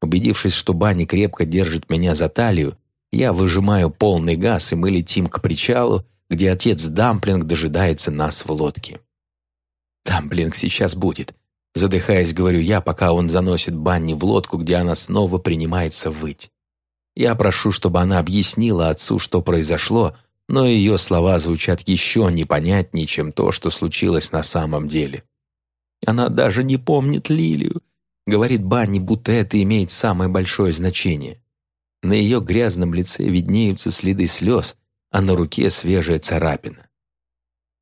Убедившись, что Банни крепко держит меня за талию, я выжимаю полный газ, и мы летим к причалу, где отец Дамплинг дожидается нас в лодке. «Дамплинг сейчас будет», — задыхаясь, говорю я, пока он заносит Банни в лодку, где она снова принимается выть. Я прошу, чтобы она объяснила отцу, что произошло, но ее слова звучат еще непонятнее, чем то, что случилось на самом деле. Она даже не помнит Лилию, Говорит Банни, будто это имеет самое большое значение. На ее грязном лице виднеются следы слез, а на руке свежая царапина.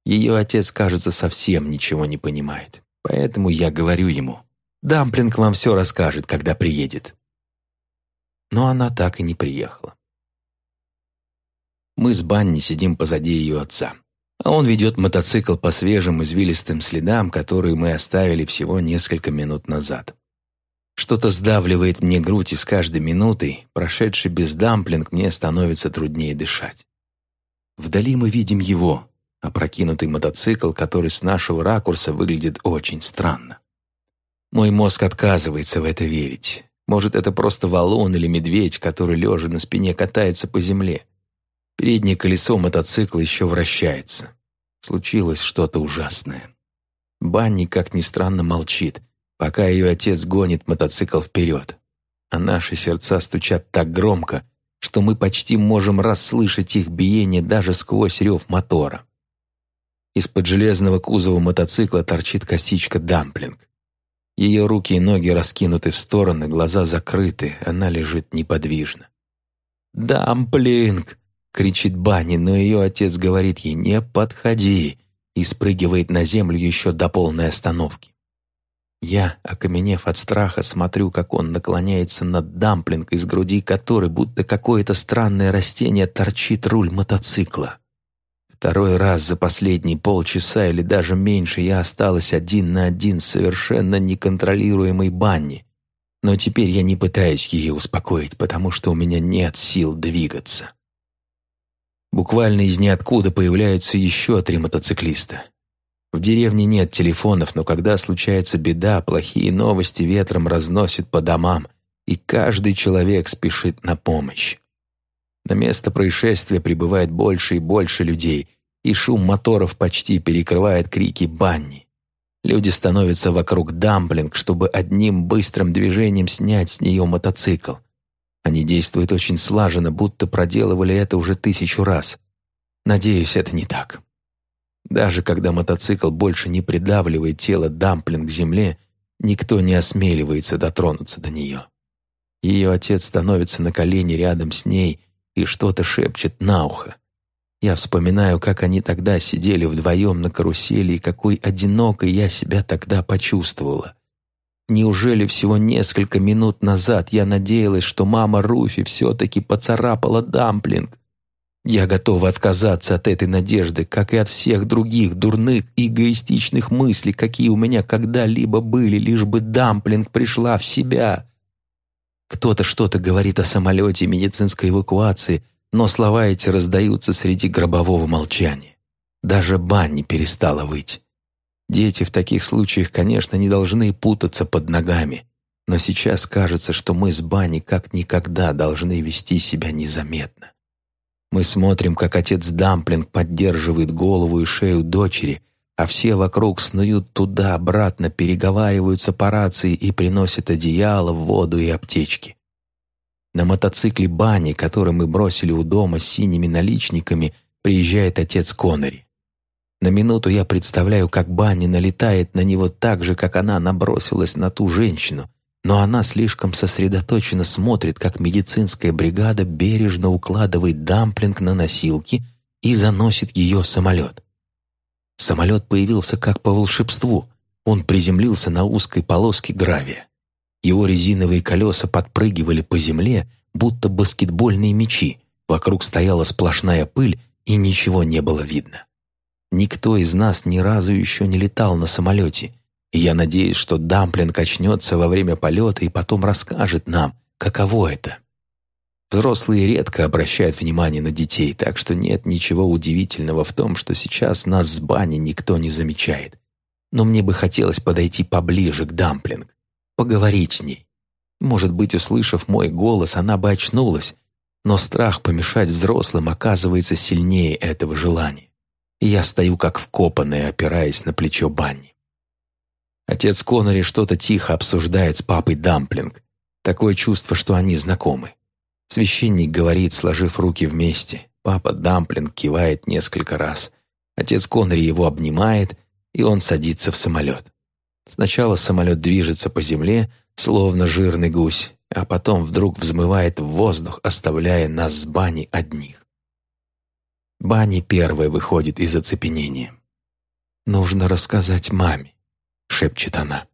Ее отец, кажется, совсем ничего не понимает. Поэтому я говорю ему, «Дамплинг вам все расскажет, когда приедет». Но она так и не приехала. Мы с Банни сидим позади ее отца, а он ведет мотоцикл по свежим извилистым следам, которые мы оставили всего несколько минут назад. Что-то сдавливает мне грудь, и с каждой минутой, прошедшей без дамплинг, мне становится труднее дышать. Вдали мы видим его, опрокинутый мотоцикл, который с нашего ракурса выглядит очень странно. Мой мозг отказывается в это верить. Может, это просто валун или медведь, который, лежа на спине, катается по земле. Переднее колесо мотоцикла еще вращается. Случилось что-то ужасное. Банни, как ни странно, молчит — пока ее отец гонит мотоцикл вперед. А наши сердца стучат так громко, что мы почти можем расслышать их биение даже сквозь рев мотора. Из-под железного кузова мотоцикла торчит косичка Дамплинг. Ее руки и ноги раскинуты в стороны, глаза закрыты, она лежит неподвижно. «Дамплинг!» — кричит Банни, но ее отец говорит ей «не подходи» и спрыгивает на землю еще до полной остановки. Я, окаменев от страха, смотрю, как он наклоняется над дамплинг, из груди которой будто какое-то странное растение торчит руль мотоцикла. Второй раз за последние полчаса или даже меньше я осталась один на один с совершенно неконтролируемой Банни. Но теперь я не пытаюсь ее успокоить, потому что у меня нет сил двигаться. Буквально из ниоткуда появляются еще три мотоциклиста. В деревне нет телефонов, но когда случается беда, плохие новости ветром разносят по домам, и каждый человек спешит на помощь. На место происшествия прибывает больше и больше людей, и шум моторов почти перекрывает крики Банни. Люди становятся вокруг дамплинг, чтобы одним быстрым движением снять с нее мотоцикл. Они действуют очень слаженно, будто проделывали это уже тысячу раз. Надеюсь, это не так. Даже когда мотоцикл больше не придавливает тело дамплинг к земле, никто не осмеливается дотронуться до нее. Ее отец становится на колени рядом с ней и что-то шепчет на ухо. Я вспоминаю, как они тогда сидели вдвоем на карусели и какой одинокой я себя тогда почувствовала. Неужели всего несколько минут назад я надеялась, что мама Руфи все-таки поцарапала дамплинг? Я готова отказаться от этой надежды, как и от всех других дурных и эгоистичных мыслей, какие у меня когда-либо были, лишь бы дамплинг пришла в себя. Кто-то что-то говорит о самолете и медицинской эвакуации, но слова эти раздаются среди гробового молчания. Даже Банни перестала выть. Дети в таких случаях, конечно, не должны путаться под ногами, но сейчас кажется, что мы с Банни как никогда должны вести себя незаметно. Мы смотрим, как отец Дамплинг поддерживает голову и шею дочери, а все вокруг снуют туда-обратно, переговариваются по рации и приносят одеяло, воду и аптечки. На мотоцикле Бани, который мы бросили у дома с синими наличниками, приезжает отец Коннери. На минуту я представляю, как Банни налетает на него так же, как она набросилась на ту женщину, но она слишком сосредоточенно смотрит, как медицинская бригада бережно укладывает дамплинг на носилки и заносит ее в самолет. Самолет появился как по волшебству. Он приземлился на узкой полоске гравия. Его резиновые колеса подпрыгивали по земле, будто баскетбольные мячи. Вокруг стояла сплошная пыль, и ничего не было видно. Никто из нас ни разу еще не летал на самолете, и я надеюсь, что Дамплинг очнется во время полета и потом расскажет нам, каково это. Взрослые редко обращают внимание на детей, так что нет ничего удивительного в том, что сейчас нас с бани никто не замечает. Но мне бы хотелось подойти поближе к Дамплинг, поговорить с ней. Может быть, услышав мой голос, она бы очнулась, но страх помешать взрослым оказывается сильнее этого желания. И я стою как вкопанный, опираясь на плечо Банни. Отец Коннори что-то тихо обсуждает с папой Дамплинг. Такое чувство, что они знакомы. Священник говорит, сложив руки вместе. Папа Дамплинг кивает несколько раз. Отец Коннери его обнимает, и он садится в самолет. Сначала самолет движется по земле, словно жирный гусь, а потом вдруг взмывает в воздух, оставляя нас с Бани одних. Бани первая выходит из оцепенения. «Нужно рассказать маме», — шепчет она.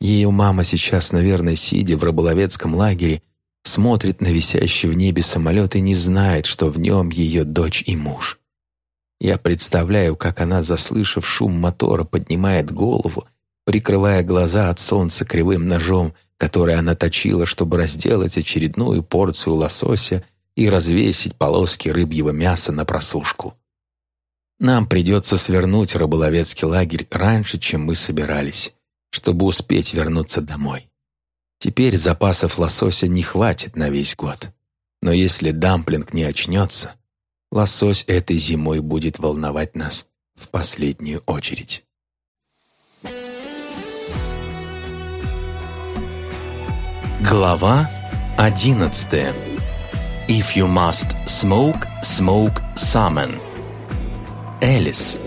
Ее мама сейчас, наверное, сидя в рыболовецком лагере, смотрит на висящий в небе самолет и не знает, что в нем ее дочь и муж. Я представляю, как она, заслышав шум мотора, поднимает голову, прикрывая глаза от солнца кривым ножом, который она точила, чтобы разделать очередную порцию лосося и развесить полоски рыбьего мяса на просушку. Нам придется свернуть рыболовецкий лагерь раньше, чем мы собирались, чтобы успеть вернуться домой. Теперь запасов лосося не хватит на весь год. Но если дамплинг не очнется, лосось этой зимой будет волновать нас в последнюю очередь. Глава 11. If you must smoke, smoke salmon. Элис.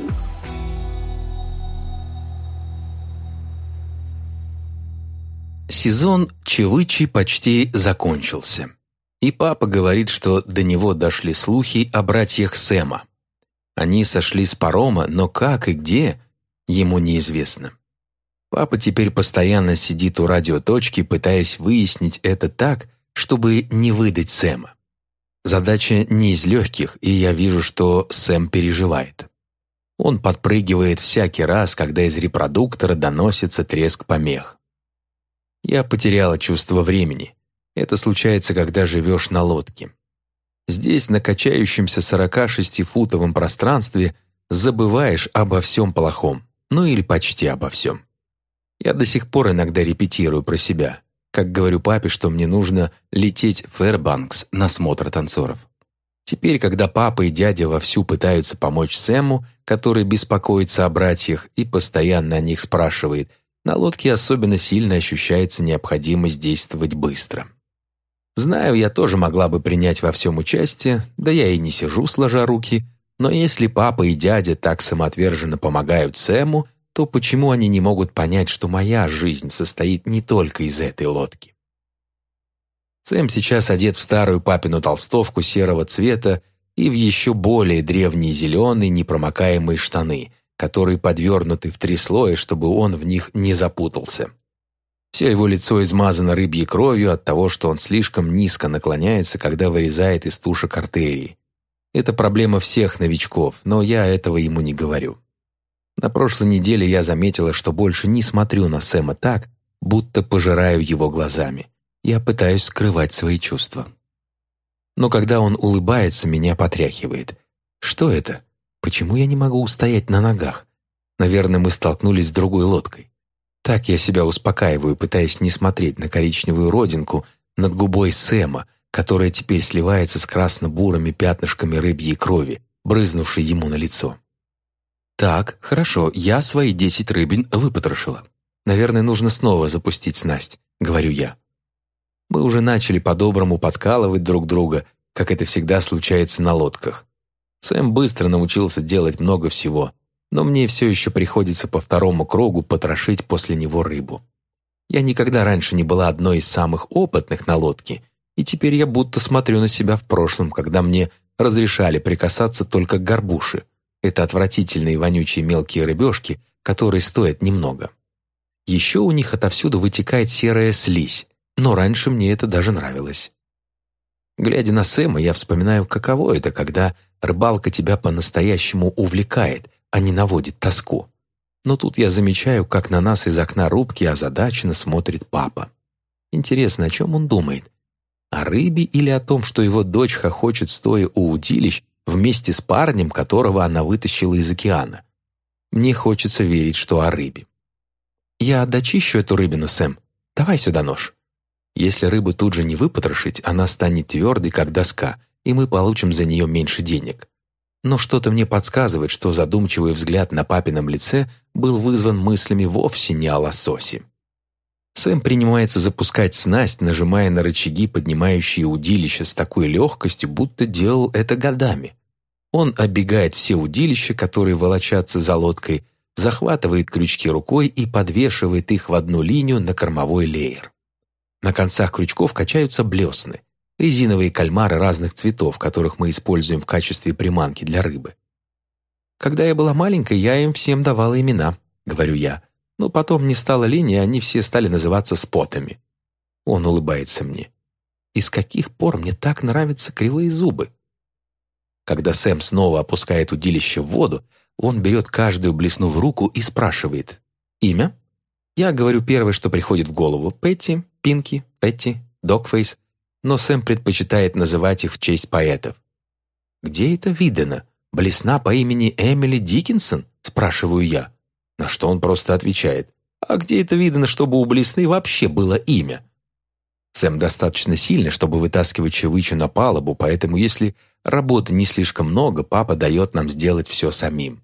Сезон Чевычи почти закончился. И папа говорит, что до него дошли слухи о братьях Сэма. Они сошли с парома, но как и где, ему неизвестно. Папа теперь постоянно сидит у радиоточки, пытаясь выяснить это так, чтобы не выдать Сэма. Задача не из легких, и я вижу, что Сэм переживает. Он подпрыгивает всякий раз, когда из репродуктора доносится треск помех. Я потеряла чувство времени. Это случается, когда живешь на лодке. Здесь, на качающемся 46-футовом пространстве, забываешь обо всем плохом, ну или почти обо всем. Я до сих пор иногда репетирую про себя, как говорю папе, что мне нужно лететь в Фэрбанкс на смотр танцоров. Теперь, когда папа и дядя вовсю пытаются помочь Сэму, который беспокоится о братьях и постоянно о них спрашивает, на лодке особенно сильно ощущается необходимость действовать быстро. Знаю, я тоже могла бы принять во всем участие, да я и не сижу сложа руки, но если папа и дядя так самоотверженно помогают Сэму, то почему они не могут понять, что моя жизнь состоит не только из этой лодки? Сэм сейчас одет в старую папину толстовку серого цвета и в еще более древние зеленые непромокаемые штаны, которые подвернуты в три слоя, чтобы он в них не запутался. Все его лицо измазано рыбьей кровью от того, что он слишком низко наклоняется, когда вырезает из тушек артерии. Это проблема всех новичков, но я этого ему не говорю. На прошлой неделе я заметила, что больше не смотрю на Сэма так, будто пожираю его глазами. Я пытаюсь скрывать свои чувства. Но когда он улыбается, меня потряхивает. Что это? Почему я не могу устоять на ногах? Наверное, мы столкнулись с другой лодкой. Так я себя успокаиваю, пытаясь не смотреть на коричневую родинку над губой Сэма, которая теперь сливается с красно-бурыми пятнышками рыбьей крови, брызнувшей ему на лицо. «Так, хорошо, я свои десять рыбин выпотрошила. Наверное, нужно снова запустить снасть», — говорю я. Мы уже начали по-доброму подкалывать друг друга, как это всегда случается на лодках. Сэм быстро научился делать много всего, но мне все еще приходится по второму кругу потрошить после него рыбу. Я никогда раньше не была одной из самых опытных на лодке, и теперь я будто смотрю на себя в прошлом, когда мне разрешали прикасаться только к горбуши. Это отвратительные вонючие мелкие рыбешки, которые стоят немного. Еще у них отовсюду вытекает серая слизь, но раньше мне это даже нравилось. Глядя на Сэма, я вспоминаю, каково это, когда рыбалка тебя по-настоящему увлекает, а не наводит тоску. Но тут я замечаю, как на нас из окна рубки озадаченно смотрит папа. Интересно, о чем он думает? О рыбе или о том, что его дочь хохочет стоя у удилищ вместе с парнем, которого она вытащила из океана? Мне хочется верить, что о рыбе. «Я дочищу эту рыбину, Сэм. Давай сюда нож». Если рыбу тут же не выпотрошить, она станет твердой, как доска, и мы получим за нее меньше денег но что-то мне подсказывает, что задумчивый взгляд на папином лице был вызван мыслями вовсе не о лососе. Сэм принимается запускать снасть, нажимая на рычаги, поднимающие удилище с такой легкостью, будто делал это годами. Он оббегает все удилища, которые волочатся за лодкой, захватывает крючки рукой и подвешивает их в одну линию на кормовой леер. На концах крючков качаются блесны резиновые кальмары разных цветов, которых мы используем в качестве приманки для рыбы. Когда я была маленькой, я им всем давала имена, говорю я. Но потом не стало лени, и они все стали называться спотами. Он улыбается мне. И с каких пор мне так нравятся кривые зубы? Когда Сэм снова опускает удилище в воду, он берет каждую блесну в руку и спрашивает. «Имя?» Я говорю первое, что приходит в голову. Петти, Пинки, Петти, Докфейс но Сэм предпочитает называть их в честь поэтов. «Где это видано? Блесна по имени Эмили Диккенсон?» – спрашиваю я. На что он просто отвечает. «А где это видано, чтобы у Блесны вообще было имя?» Сэм достаточно сильный, чтобы вытаскивать чевычу на палубу, поэтому если работы не слишком много, папа дает нам сделать все самим.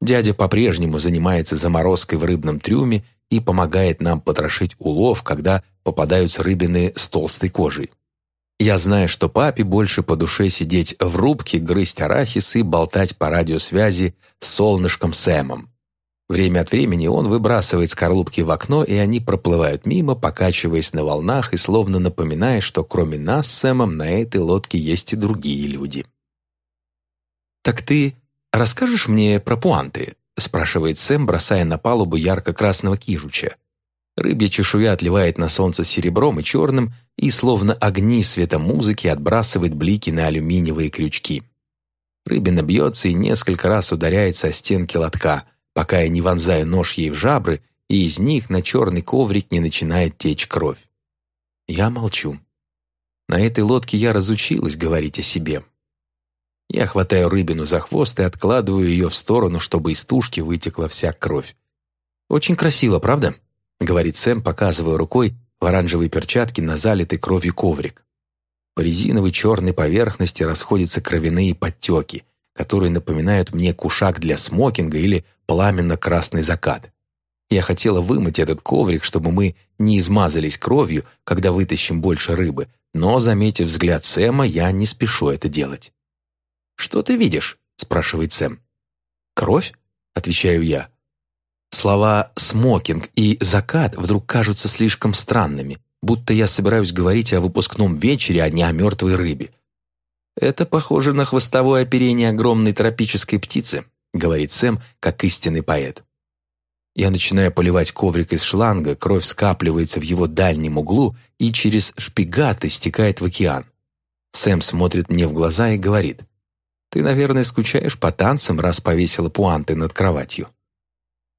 Дядя по-прежнему занимается заморозкой в рыбном трюме и помогает нам потрошить улов, когда попадаются рыбины с толстой кожей. Я знаю, что папе больше по душе сидеть в рубке, грызть арахис и болтать по радиосвязи с солнышком Сэмом. Время от времени он выбрасывает скорлупки в окно, и они проплывают мимо, покачиваясь на волнах и словно напоминая, что кроме нас с Сэмом на этой лодке есть и другие люди. «Так ты расскажешь мне про пуанты?» Спрашивает Сэм, бросая на палубу ярко-красного кижуча. Рыбья чешуя отливает на солнце серебром и черным и, словно огни света музыки, отбрасывает блики на алюминиевые крючки. Рыбина бьется и несколько раз ударяется о стенки лотка, пока я не вонзаю нож ей в жабры, и из них на черный коврик не начинает течь кровь. Я молчу. На этой лодке я разучилась говорить о себе. Я хватаю рыбину за хвост и откладываю ее в сторону, чтобы из тушки вытекла вся кровь. «Очень красиво, правда?» — говорит Сэм, показывая рукой в оранжевой перчатке на залитый кровью коврик. По резиновой черной поверхности расходятся кровяные подтеки, которые напоминают мне кушак для смокинга или пламенно-красный закат. Я хотела вымыть этот коврик, чтобы мы не измазались кровью, когда вытащим больше рыбы, но, заметив взгляд Сэма, я не спешу это делать. «Что ты видишь?» — спрашивает Сэм. «Кровь?» — отвечаю я. Слова «смокинг» и «закат» вдруг кажутся слишком странными, будто я собираюсь говорить о выпускном вечере, а не о мертвой рыбе. «Это похоже на хвостовое оперение огромной тропической птицы», говорит Сэм, как истинный поэт. Я начинаю поливать коврик из шланга, кровь скапливается в его дальнем углу и через шпигаты стекает в океан. Сэм смотрит мне в глаза и говорит, «Ты, наверное, скучаешь по танцам, раз повесила пуанты над кроватью».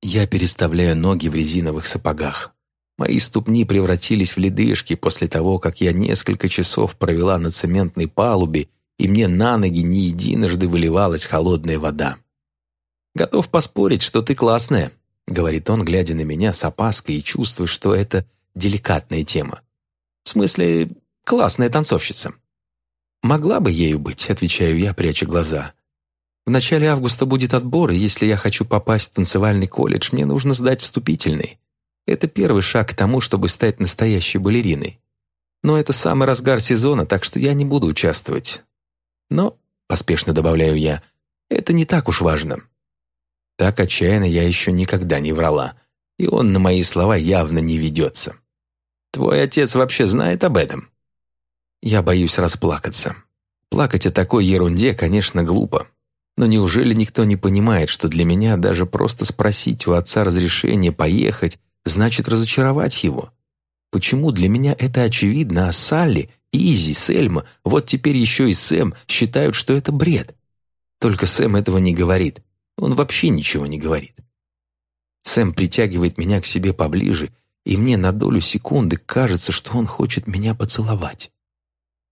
Я переставляю ноги в резиновых сапогах. Мои ступни превратились в ледышки после того, как я несколько часов провела на цементной палубе, и мне на ноги не единожды выливалась холодная вода. «Готов поспорить, что ты классная», — говорит он, глядя на меня с опаской и чувствуя, что это деликатная тема. «В смысле, классная танцовщица». «Могла бы ею быть», — отвечаю я, пряча глаза. «В начале августа будет отбор, и если я хочу попасть в танцевальный колледж, мне нужно сдать вступительный. Это первый шаг к тому, чтобы стать настоящей балериной. Но это самый разгар сезона, так что я не буду участвовать. Но, — поспешно добавляю я, — это не так уж важно. Так отчаянно я еще никогда не врала, и он на мои слова явно не ведется. Твой отец вообще знает об этом? Я боюсь расплакаться. Плакать о такой ерунде, конечно, глупо. Но неужели никто не понимает, что для меня даже просто спросить у отца разрешения поехать значит разочаровать его? Почему для меня это очевидно, а Салли, Изи, Сельма, вот теперь еще и Сэм считают, что это бред? Только Сэм этого не говорит. Он вообще ничего не говорит. Сэм притягивает меня к себе поближе, и мне на долю секунды кажется, что он хочет меня поцеловать.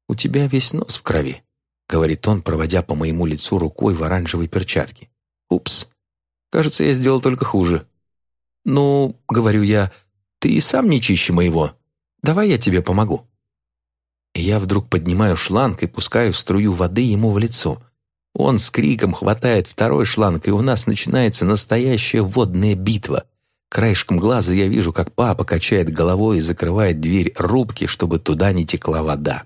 «У тебя весь нос в крови», — говорит он, проводя по моему лицу рукой в оранжевой перчатке. «Упс. Кажется, я сделал только хуже». «Ну, — говорю я, — ты и сам не чище моего. Давай я тебе помогу». Я вдруг поднимаю шланг и пускаю струю воды ему в лицо — он с криком хватает второй шланг, и у нас начинается настоящая водная битва. Краешком глаза я вижу, как папа качает головой и закрывает дверь рубки, чтобы туда не текла вода.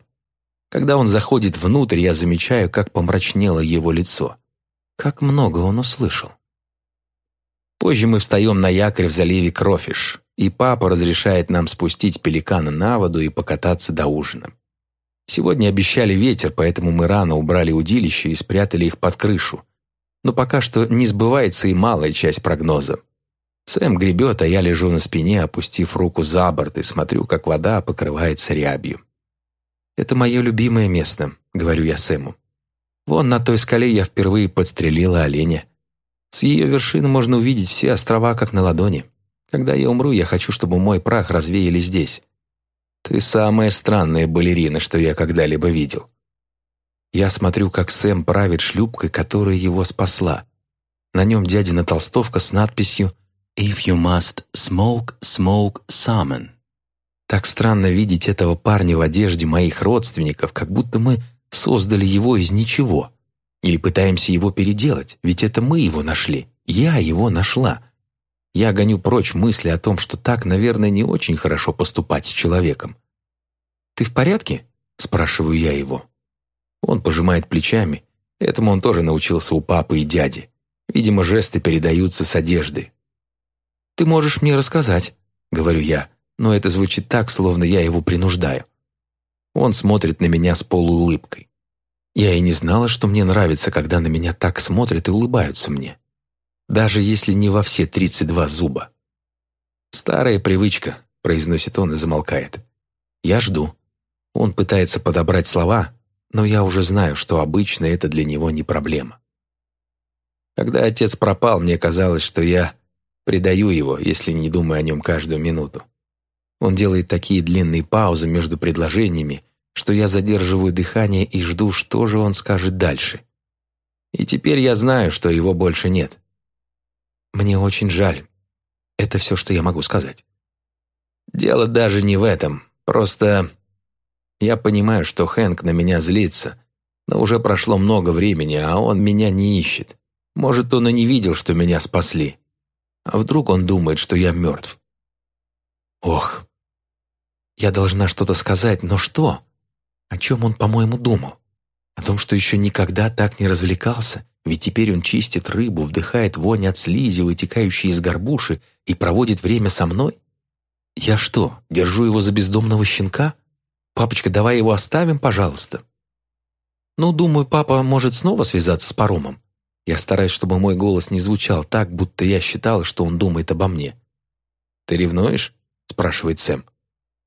Когда он заходит внутрь, я замечаю, как помрачнело его лицо. Как много он услышал. Позже мы встаем на якорь в заливе Крофиш, и папа разрешает нам спустить пеликана на воду и покататься до ужина. Сегодня обещали ветер, поэтому мы рано убрали удилища и спрятали их под крышу. Но пока что не сбывается и малая часть прогноза. Сэм гребет, а я лежу на спине, опустив руку за борт и смотрю, как вода покрывается рябью. «Это мое любимое место», — говорю я Сэму. «Вон на той скале я впервые подстрелила оленя. С ее вершины можно увидеть все острова, как на ладони. Когда я умру, я хочу, чтобы мой прах развеяли здесь. Ты самая странная балерина, что я когда-либо видел. Я смотрю, как Сэм правит шлюпкой, которая его спасла. На нем дядина толстовка с надписью «If you must smoke, smoke salmon». Так странно видеть этого парня в одежде моих родственников, как будто мы создали его из ничего. Или пытаемся его переделать, ведь это мы его нашли. Я его нашла. Я гоню прочь мысли о том, что так, наверное, не очень хорошо поступать с человеком. «Ты в порядке?» – спрашиваю я его. Он пожимает плечами. Этому он тоже научился у папы и дяди. Видимо, жесты передаются с одежды. «Ты можешь мне рассказать», — говорю я, но это звучит так, словно я его принуждаю. Он смотрит на меня с полуулыбкой. Я и не знала, что мне нравится, когда на меня так смотрят и улыбаются мне даже если не во все 32 зуба. Старая привычка, произносит он и замолкает. Я жду. Он пытается подобрать слова, но я уже знаю, что обычно это для него не проблема. Когда отец пропал, мне казалось, что я предаю его, если не думаю о нем каждую минуту. Он делает такие длинные паузы между предложениями, что я задерживаю дыхание и жду, что же он скажет дальше. И теперь я знаю, что его больше нет. Мне очень жаль. Это все, что я могу сказать. Дело даже не в этом. Просто я понимаю, что Хэнк на меня злится, но уже прошло много времени, а он меня не ищет. Может, он и не видел, что меня спасли. А вдруг он думает, что я мертв? Ох, я должна что-то сказать, но что? О чем он, по-моему, думал? О том, что еще никогда так не развлекался, ведь теперь он чистит рыбу, вдыхает вонь от слизи, вытекающей из горбуши, и проводит время со мной? Я что, держу его за бездомного щенка? Папочка, давай его оставим, пожалуйста. Ну, думаю, папа может снова связаться с паромом. Я стараюсь, чтобы мой голос не звучал так, будто я считала, что он думает обо мне. «Ты ревнуешь?» – спрашивает Сэм.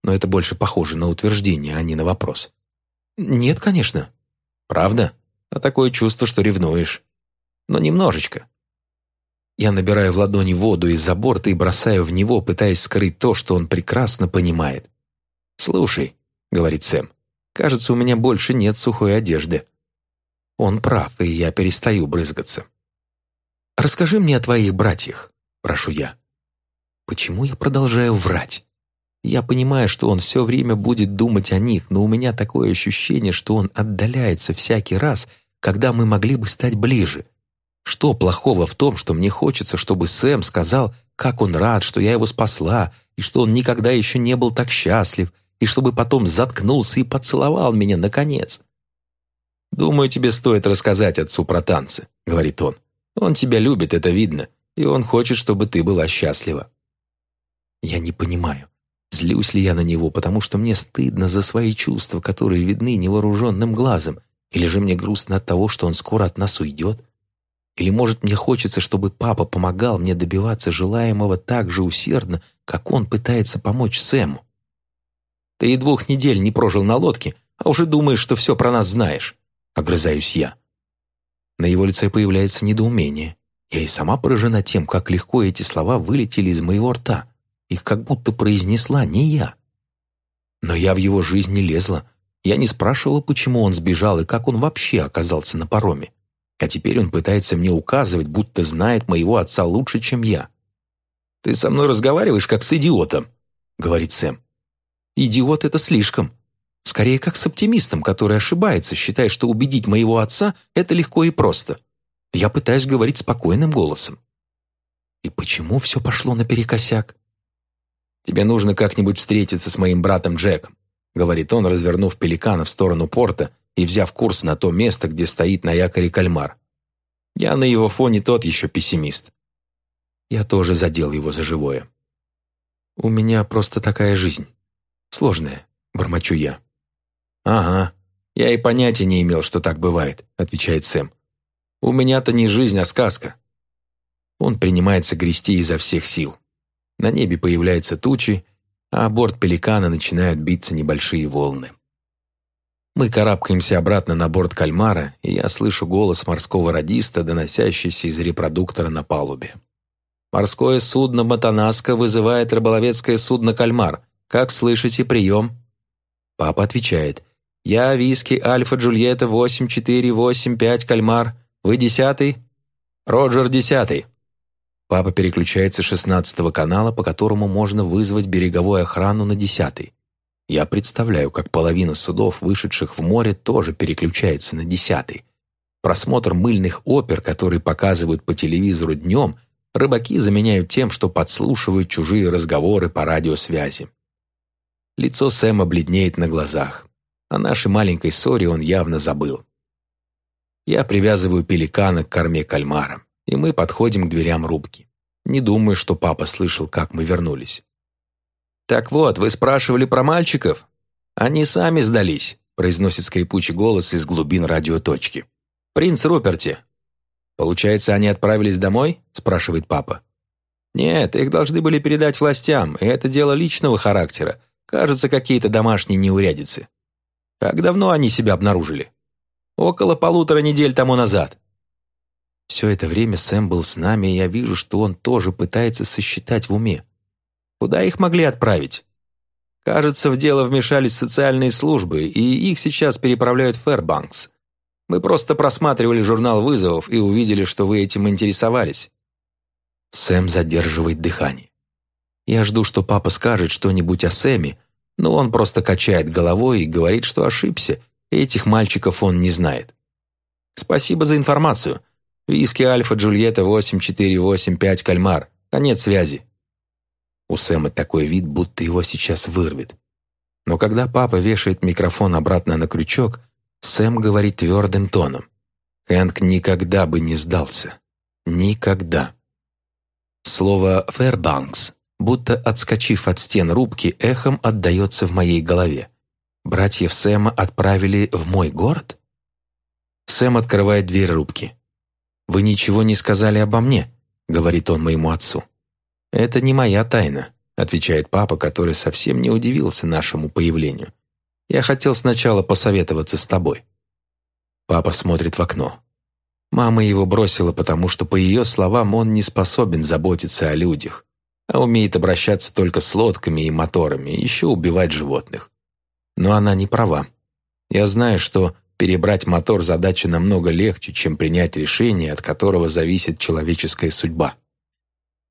Но это больше похоже на утверждение, а не на вопрос. «Нет, конечно». «Правда? А такое чувство, что ревнуешь. Но немножечко». Я набираю в ладони воду из-за борта и бросаю в него, пытаясь скрыть то, что он прекрасно понимает. «Слушай», — говорит Сэм, — «кажется, у меня больше нет сухой одежды». Он прав, и я перестаю брызгаться. «Расскажи мне о твоих братьях», — прошу я. Почему я продолжаю врать? Я понимаю, что он все время будет думать о них, но у меня такое ощущение, что он отдаляется всякий раз, когда мы могли бы стать ближе. Что плохого в том, что мне хочется, чтобы Сэм сказал, как он рад, что я его спасла, и что он никогда еще не был так счастлив, и чтобы потом заткнулся и поцеловал меня, наконец. «Думаю, тебе стоит рассказать отцу про танцы», — говорит он. «Он тебя любит, это видно, и он хочет, чтобы ты была счастлива». Я не понимаю, злюсь ли я на него, потому что мне стыдно за свои чувства, которые видны невооруженным глазом, или же мне грустно от того, что он скоро от нас уйдет. Или, может, мне хочется, чтобы папа помогал мне добиваться желаемого так же усердно, как он пытается помочь Сэму. Ты и двух недель не прожил на лодке, а уже думаешь, что все про нас знаешь. — огрызаюсь я. На его лице появляется недоумение. Я и сама поражена тем, как легко эти слова вылетели из моего рта. Их как будто произнесла не я. Но я в его жизнь не лезла. Я не спрашивала, почему он сбежал и как он вообще оказался на пароме. А теперь он пытается мне указывать, будто знает моего отца лучше, чем я. «Ты со мной разговариваешь, как с идиотом», — говорит Сэм. «Идиот — это слишком. Скорее, как с оптимистом, который ошибается, считая, что убедить моего отца – это легко и просто. Я пытаюсь говорить спокойным голосом. И почему все пошло наперекосяк? «Тебе нужно как-нибудь встретиться с моим братом Джеком», — говорит он, развернув пеликана в сторону порта и взяв курс на то место, где стоит на якоре кальмар. Я на его фоне тот еще пессимист. Я тоже задел его за живое. «У меня просто такая жизнь. Сложная», — бормочу я. «Ага, я и понятия не имел, что так бывает», — отвечает Сэм. «У меня-то не жизнь, а сказка». Он принимается грести изо всех сил. На небе появляются тучи, а борт пеликана начинают биться небольшие волны. Мы карабкаемся обратно на борт кальмара, и я слышу голос морского радиста, доносящийся из репродуктора на палубе. «Морское судно «Матанаска» вызывает рыболовецкое судно «Кальмар». Как слышите, прием?» Папа отвечает. «Я виски Альфа Джульетта 8485 Кальмар. Вы десятый?» «Роджер десятый». Папа переключается с шестнадцатого канала, по которому можно вызвать береговую охрану на десятый. Я представляю, как половина судов, вышедших в море, тоже переключается на десятый. Просмотр мыльных опер, которые показывают по телевизору днем, рыбаки заменяют тем, что подслушивают чужие разговоры по радиосвязи. Лицо Сэма бледнеет на глазах. О нашей маленькой ссоре он явно забыл. Я привязываю пеликана к корме кальмара, и мы подходим к дверям рубки. Не думаю, что папа слышал, как мы вернулись. «Так вот, вы спрашивали про мальчиков? Они сами сдались», произносит скрипучий голос из глубин радиоточки. «Принц Руперти». «Получается, они отправились домой?» спрашивает папа. Нет, их должны были передать властям, и это дело личного характера. Кажется, какие-то домашние неурядицы. Как давно они себя обнаружили? Около полутора недель тому назад. Все это время Сэм был с нами, и я вижу, что он тоже пытается сосчитать в уме. Куда их могли отправить? Кажется, в дело вмешались социальные службы, и их сейчас переправляют в Фэрбанкс. Мы просто просматривали журнал вызовов и увидели, что вы этим интересовались. Сэм задерживает дыхание. Я жду, что папа скажет что-нибудь о Сэме, но он просто качает головой и говорит, что ошибся, этих мальчиков он не знает. Спасибо за информацию. Виски Альфа Джульетта 8485 Кальмар. Конец связи. У Сэма такой вид, будто его сейчас вырвет. Но когда папа вешает микрофон обратно на крючок, Сэм говорит твердым тоном. Хэнк никогда бы не сдался. Никогда. Слово «Фэрбанкс», будто отскочив от стен рубки, эхом отдается в моей голове. Братьев Сэма отправили в мой город? Сэм открывает дверь рубки. «Вы ничего не сказали обо мне», — говорит он моему отцу. «Это не моя тайна», — отвечает папа, который совсем не удивился нашему появлению. «Я хотел сначала посоветоваться с тобой». Папа смотрит в окно. Мама его бросила, потому что, по ее словам, он не способен заботиться о людях, а умеет обращаться только с лодками и моторами, еще убивать животных. Но она не права. Я знаю, что перебрать мотор задача намного легче, чем принять решение, от которого зависит человеческая судьба.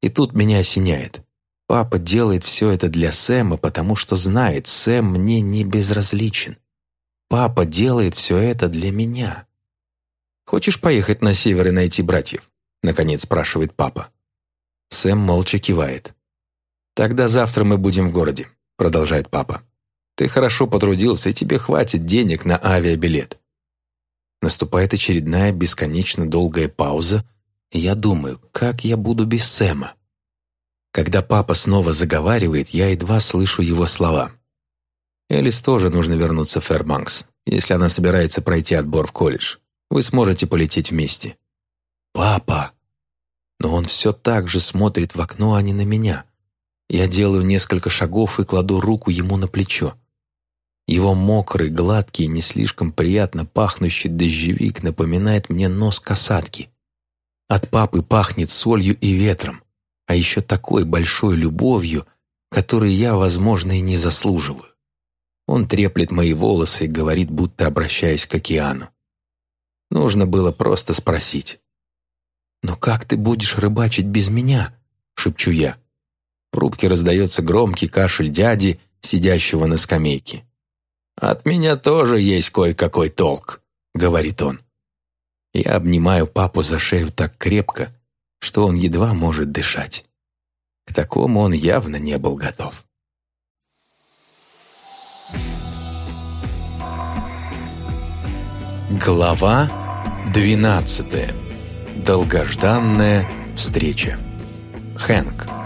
И тут меня осеняет. Папа делает все это для Сэма, потому что знает, Сэм мне не безразличен. Папа делает все это для меня. «Хочешь поехать на север и найти братьев?» — наконец спрашивает папа. Сэм молча кивает. «Тогда завтра мы будем в городе», — продолжает папа. «Ты хорошо потрудился, и тебе хватит денег на авиабилет». Наступает очередная бесконечно долгая пауза, и я думаю, как я буду без Сэма? Когда папа снова заговаривает, я едва слышу его слова. Элис тоже нужно вернуться в Фэрбанкс, если она собирается пройти отбор в колледж. Вы сможете полететь вместе». «Папа!» Но он все так же смотрит в окно, а не на меня. Я делаю несколько шагов и кладу руку ему на плечо. Его мокрый, гладкий, не слишком приятно пахнущий дождевик напоминает мне нос касатки. От папы пахнет солью и ветром, а еще такой большой любовью, которой я, возможно, и не заслуживаю. Он треплет мои волосы и говорит, будто обращаясь к океану. Нужно было просто спросить. «Но как ты будешь рыбачить без меня?» — шепчу я. В рубке раздается громкий кашель дяди, сидящего на скамейке. «От меня тоже есть кое-какой толк», — говорит он. Я обнимаю папу за шею так крепко, что он едва может дышать. К такому он явно не был готов. Глава 12. Долгожданная встреча. Хэнк.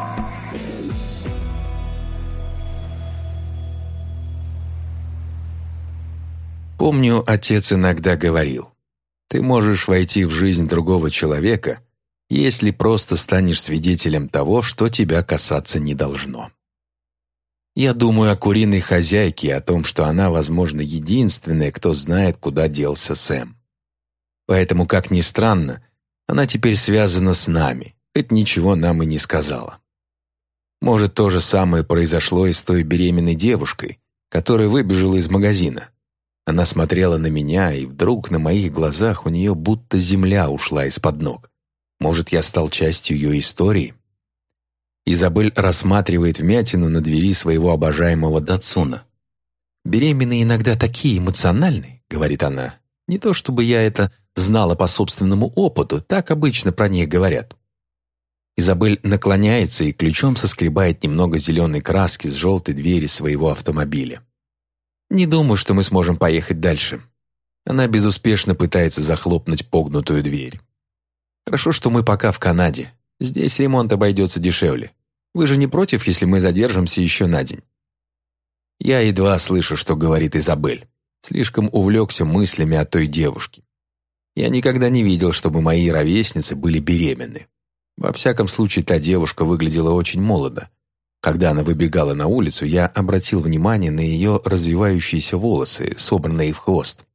Помню, отец иногда говорил, «Ты можешь войти в жизнь другого человека, если просто станешь свидетелем того, что тебя касаться не должно». Я думаю о куриной хозяйке и о том, что она, возможно, единственная, кто знает, куда делся Сэм. Поэтому, как ни странно, она теперь связана с нами, хоть ничего нам и не сказала. Может, то же самое произошло и с той беременной девушкой, которая выбежала из магазина. Она смотрела на меня, и вдруг на моих глазах у нее будто земля ушла из-под ног. Может, я стал частью ее истории? Изабель рассматривает вмятину на двери своего обожаемого Датсуна. «Беременные иногда такие эмоциональные», — говорит она. «Не то чтобы я это знала по собственному опыту, так обычно про них говорят». Изабель наклоняется и ключом соскребает немного зеленой краски с желтой двери своего автомобиля. «Не думаю, что мы сможем поехать дальше». Она безуспешно пытается захлопнуть погнутую дверь. «Хорошо, что мы пока в Канаде. Здесь ремонт обойдется дешевле. Вы же не против, если мы задержимся еще на день?» Я едва слышу, что говорит Изабель. Слишком увлекся мыслями о той девушке. Я никогда не видел, чтобы мои ровесницы были беременны. Во всяком случае, та девушка выглядела очень молодо. Когда она выбегала на улицу, я обратил внимание на ее развивающиеся волосы, собранные в хвост.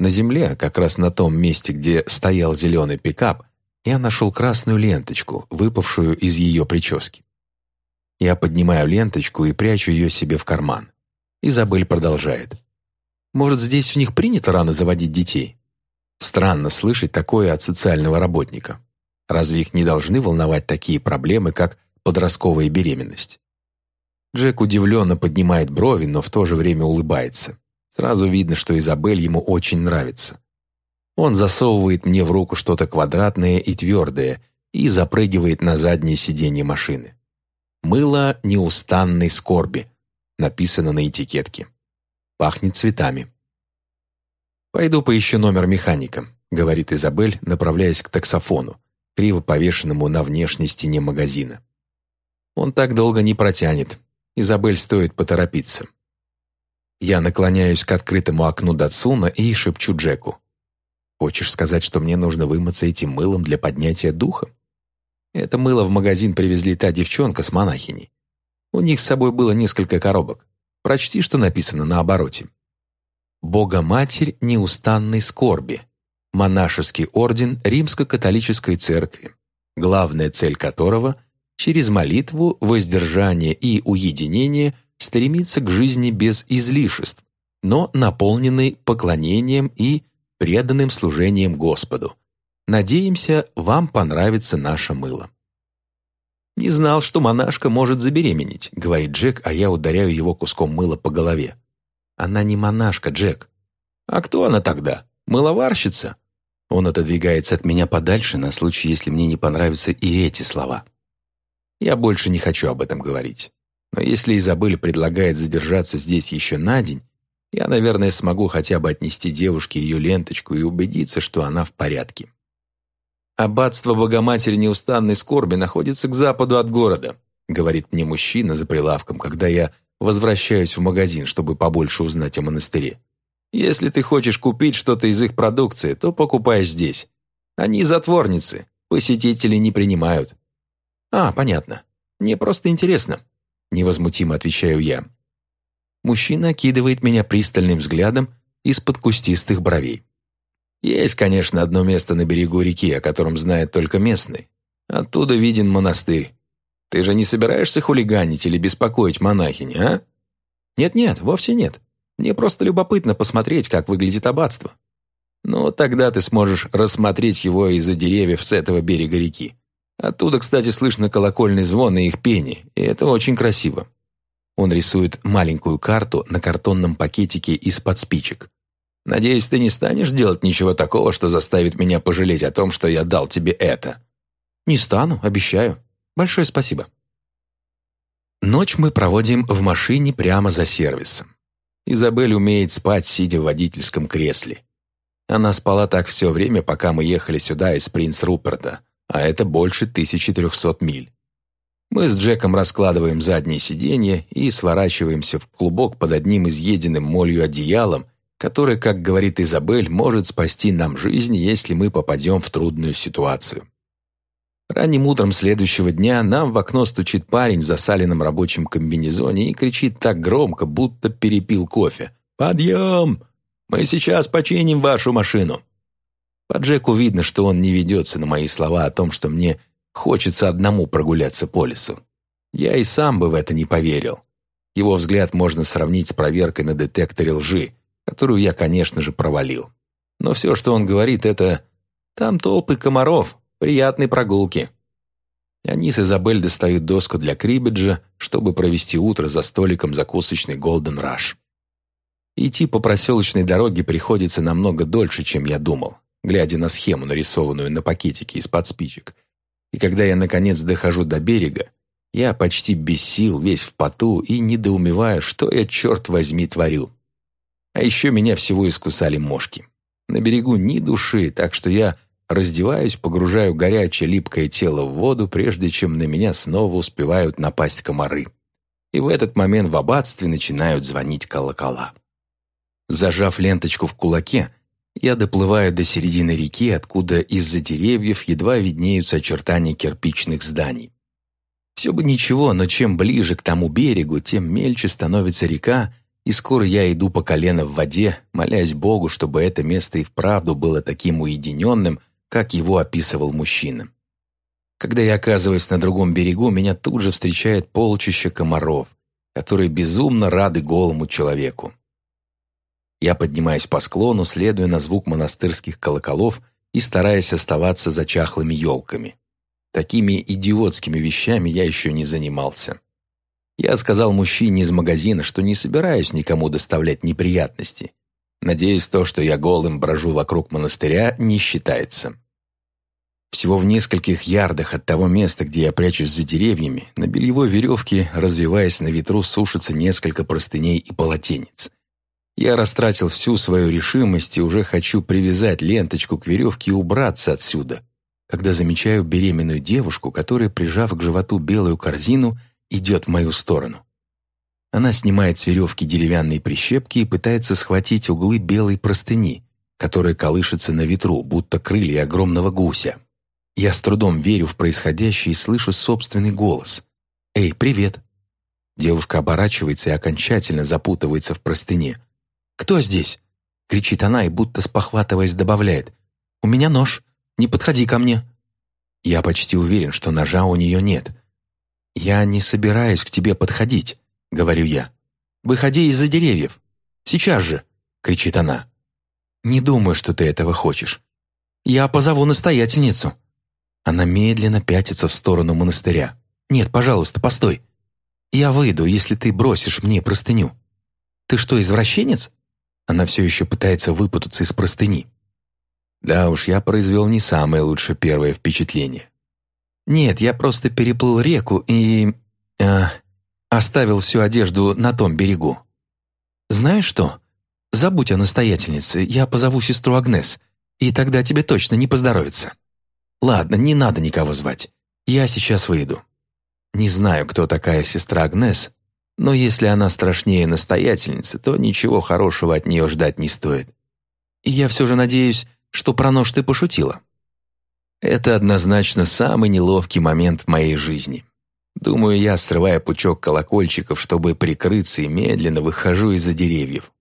На земле, как раз на том месте, где стоял зеленый пикап, я нашел красную ленточку, выпавшую из ее прически. Я поднимаю ленточку и прячу ее себе в карман. Изабель продолжает. «Может, здесь у них принято рано заводить детей?» Странно слышать такое от социального работника. Разве их не должны волновать такие проблемы, как подростковая беременность? Джек удивленно поднимает брови, но в то же время улыбается. Сразу видно, что Изабель ему очень нравится. Он засовывает мне в руку что-то квадратное и твердое и запрыгивает на заднее сиденье машины. «Мыло неустанной скорби», написано на этикетке. Пахнет цветами. «Пойду поищу номер механика», — говорит Изабель, направляясь к таксофону, криво повешенному на внешней стене магазина. «Он так долго не протянет. Изабель стоит поторопиться». Я наклоняюсь к открытому окну Датсуна и шепчу Джеку. Хочешь сказать, что мне нужно вымыться этим мылом для поднятия духа? Это мыло в магазин привезли та девчонка с монахиней. У них с собой было несколько коробок. Прочти, что написано на обороте. «Богоматерь неустанной скорби», монашеский орден Римско-католической церкви, главная цель которого – через молитву, воздержание и уединение стремиться к жизни без излишеств, но наполненной поклонением и преданным служением Господу. Надеемся, вам понравится наше мыло». «Не знал, что монашка может забеременеть», — говорит Джек, а я ударяю его куском мыла по голове. «Она не монашка, Джек». «А кто она тогда? Мыловарщица?» Он отодвигается от меня подальше на случай, если мне не понравятся и эти слова. Я больше не хочу об этом говорить. Но если Изабель предлагает задержаться здесь еще на день, я, наверное, смогу хотя бы отнести девушке ее ленточку и убедиться, что она в порядке. «Аббатство Богоматери Неустанной Скорби находится к западу от города», говорит мне мужчина за прилавком, когда я возвращаюсь в магазин, чтобы побольше узнать о монастыре. «Если ты хочешь купить что-то из их продукции, то покупай здесь. Они затворницы, посетители не принимают». «А, понятно. Мне просто интересно», — невозмутимо отвечаю я. Мужчина окидывает меня пристальным взглядом из-под кустистых бровей. Есть, конечно, одно место на берегу реки, о котором знает только местный. Оттуда виден монастырь. Ты же не собираешься хулиганить или беспокоить монахини, а? Нет-нет, вовсе нет. Мне просто любопытно посмотреть, как выглядит аббатство. Но тогда ты сможешь рассмотреть его из-за деревьев с этого берега реки. Оттуда, кстати, слышно колокольный звон и их пение, и это очень красиво. Он рисует маленькую карту на картонном пакетике из-под спичек. «Надеюсь, ты не станешь делать ничего такого, что заставит меня пожалеть о том, что я дал тебе это». «Не стану, обещаю. Большое спасибо». Ночь мы проводим в машине прямо за сервисом. Изабель умеет спать, сидя в водительском кресле. Она спала так все время, пока мы ехали сюда из Принц-Руперта, а это больше 1300 миль. Мы с Джеком раскладываем заднее сиденье и сворачиваемся в клубок под одним изъеденным молью одеялом, которое, как говорит Изабель, может спасти нам жизнь, если мы попадем в трудную ситуацию. Ранним утром следующего дня нам в окно стучит парень в засаленном рабочем комбинезоне и кричит так громко, будто перепил кофе. «Подъем! Мы сейчас починим вашу машину!» По Джеку видно, что он не ведется на мои слова о том, что мне Хочется одному прогуляться по лесу. Я и сам бы в это не поверил. Его взгляд можно сравнить с проверкой на детекторе лжи, которую я, конечно же, провалил. Но все, что он говорит, это «там толпы комаров, приятной прогулки». Они с Изабель достают доску для крибиджа, чтобы провести утро за столиком закусочной Golden Rush. Идти по проселочной дороге приходится намного дольше, чем я думал, глядя на схему, нарисованную на пакетике из-под спичек – и когда я, наконец, дохожу до берега, я почти без сил, весь в поту и недоумеваю, что я, черт возьми, творю. А еще меня всего искусали мошки. На берегу ни души, так что я раздеваюсь, погружаю горячее липкое тело в воду, прежде чем на меня снова успевают напасть комары. И в этот момент в аббатстве начинают звонить колокола. Зажав ленточку в кулаке, Я доплываю до середины реки, откуда из-за деревьев едва виднеются очертания кирпичных зданий. Все бы ничего, но чем ближе к тому берегу, тем мельче становится река, и скоро я иду по колено в воде, молясь Богу, чтобы это место и вправду было таким уединенным, как его описывал мужчина. Когда я оказываюсь на другом берегу, меня тут же встречает полчища комаров, которые безумно рады голому человеку. Я поднимаюсь по склону, следуя на звук монастырских колоколов и стараясь оставаться за чахлыми елками. Такими идиотскими вещами я еще не занимался. Я сказал мужчине из магазина, что не собираюсь никому доставлять неприятности. Надеюсь, то, что я голым брожу вокруг монастыря, не считается. Всего в нескольких ярдах от того места, где я прячусь за деревьями, на бельевой веревке, развиваясь на ветру, сушатся несколько простыней и полотенец. Я растратил всю свою решимость и уже хочу привязать ленточку к веревке и убраться отсюда, когда замечаю беременную девушку, которая, прижав к животу белую корзину, идет в мою сторону. Она снимает с веревки деревянные прищепки и пытается схватить углы белой простыни, которая колышется на ветру, будто крылья огромного гуся. Я с трудом верю в происходящее и слышу собственный голос. «Эй, привет!» Девушка оборачивается и окончательно запутывается в простыне. «Кто здесь?» — кричит она и, будто спохватываясь, добавляет. «У меня нож. Не подходи ко мне». Я почти уверен, что ножа у нее нет. «Я не собираюсь к тебе подходить», — говорю я. «Выходи из-за деревьев. Сейчас же!» — кричит она. «Не думаю, что ты этого хочешь. Я позову настоятельницу». Она медленно пятится в сторону монастыря. «Нет, пожалуйста, постой. Я выйду, если ты бросишь мне простыню». «Ты что, извращенец?» Она все еще пытается выпутаться из простыни. Да уж, я произвел не самое лучшее первое впечатление. Нет, я просто переплыл реку и... Э, оставил всю одежду на том берегу. Знаешь что? Забудь о настоятельнице, я позову сестру Агнес, и тогда тебе точно не поздоровится. Ладно, не надо никого звать. Я сейчас выйду. Не знаю, кто такая сестра Агнес, но если она страшнее настоятельницы, то ничего хорошего от нее ждать не стоит. И я все же надеюсь, что про нож ты пошутила. Это однозначно самый неловкий момент в моей жизни. Думаю, я срываю пучок колокольчиков, чтобы прикрыться, и медленно выхожу из-за деревьев.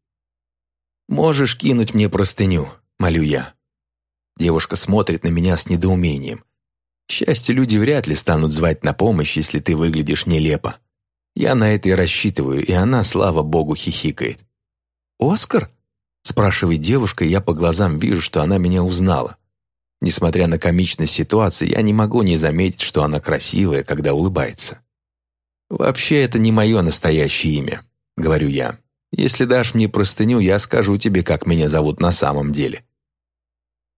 «Можешь кинуть мне простыню», — молю я. Девушка смотрит на меня с недоумением. К счастью, люди вряд ли станут звать на помощь, если ты выглядишь нелепо. Я на это и рассчитываю, и она, слава богу, хихикает. «Оскар?» – спрашивает девушка, и я по глазам вижу, что она меня узнала. Несмотря на комичность ситуации, я не могу не заметить, что она красивая, когда улыбается. «Вообще, это не мое настоящее имя», — говорю я. «Если дашь мне простыню, я скажу тебе, как меня зовут на самом деле».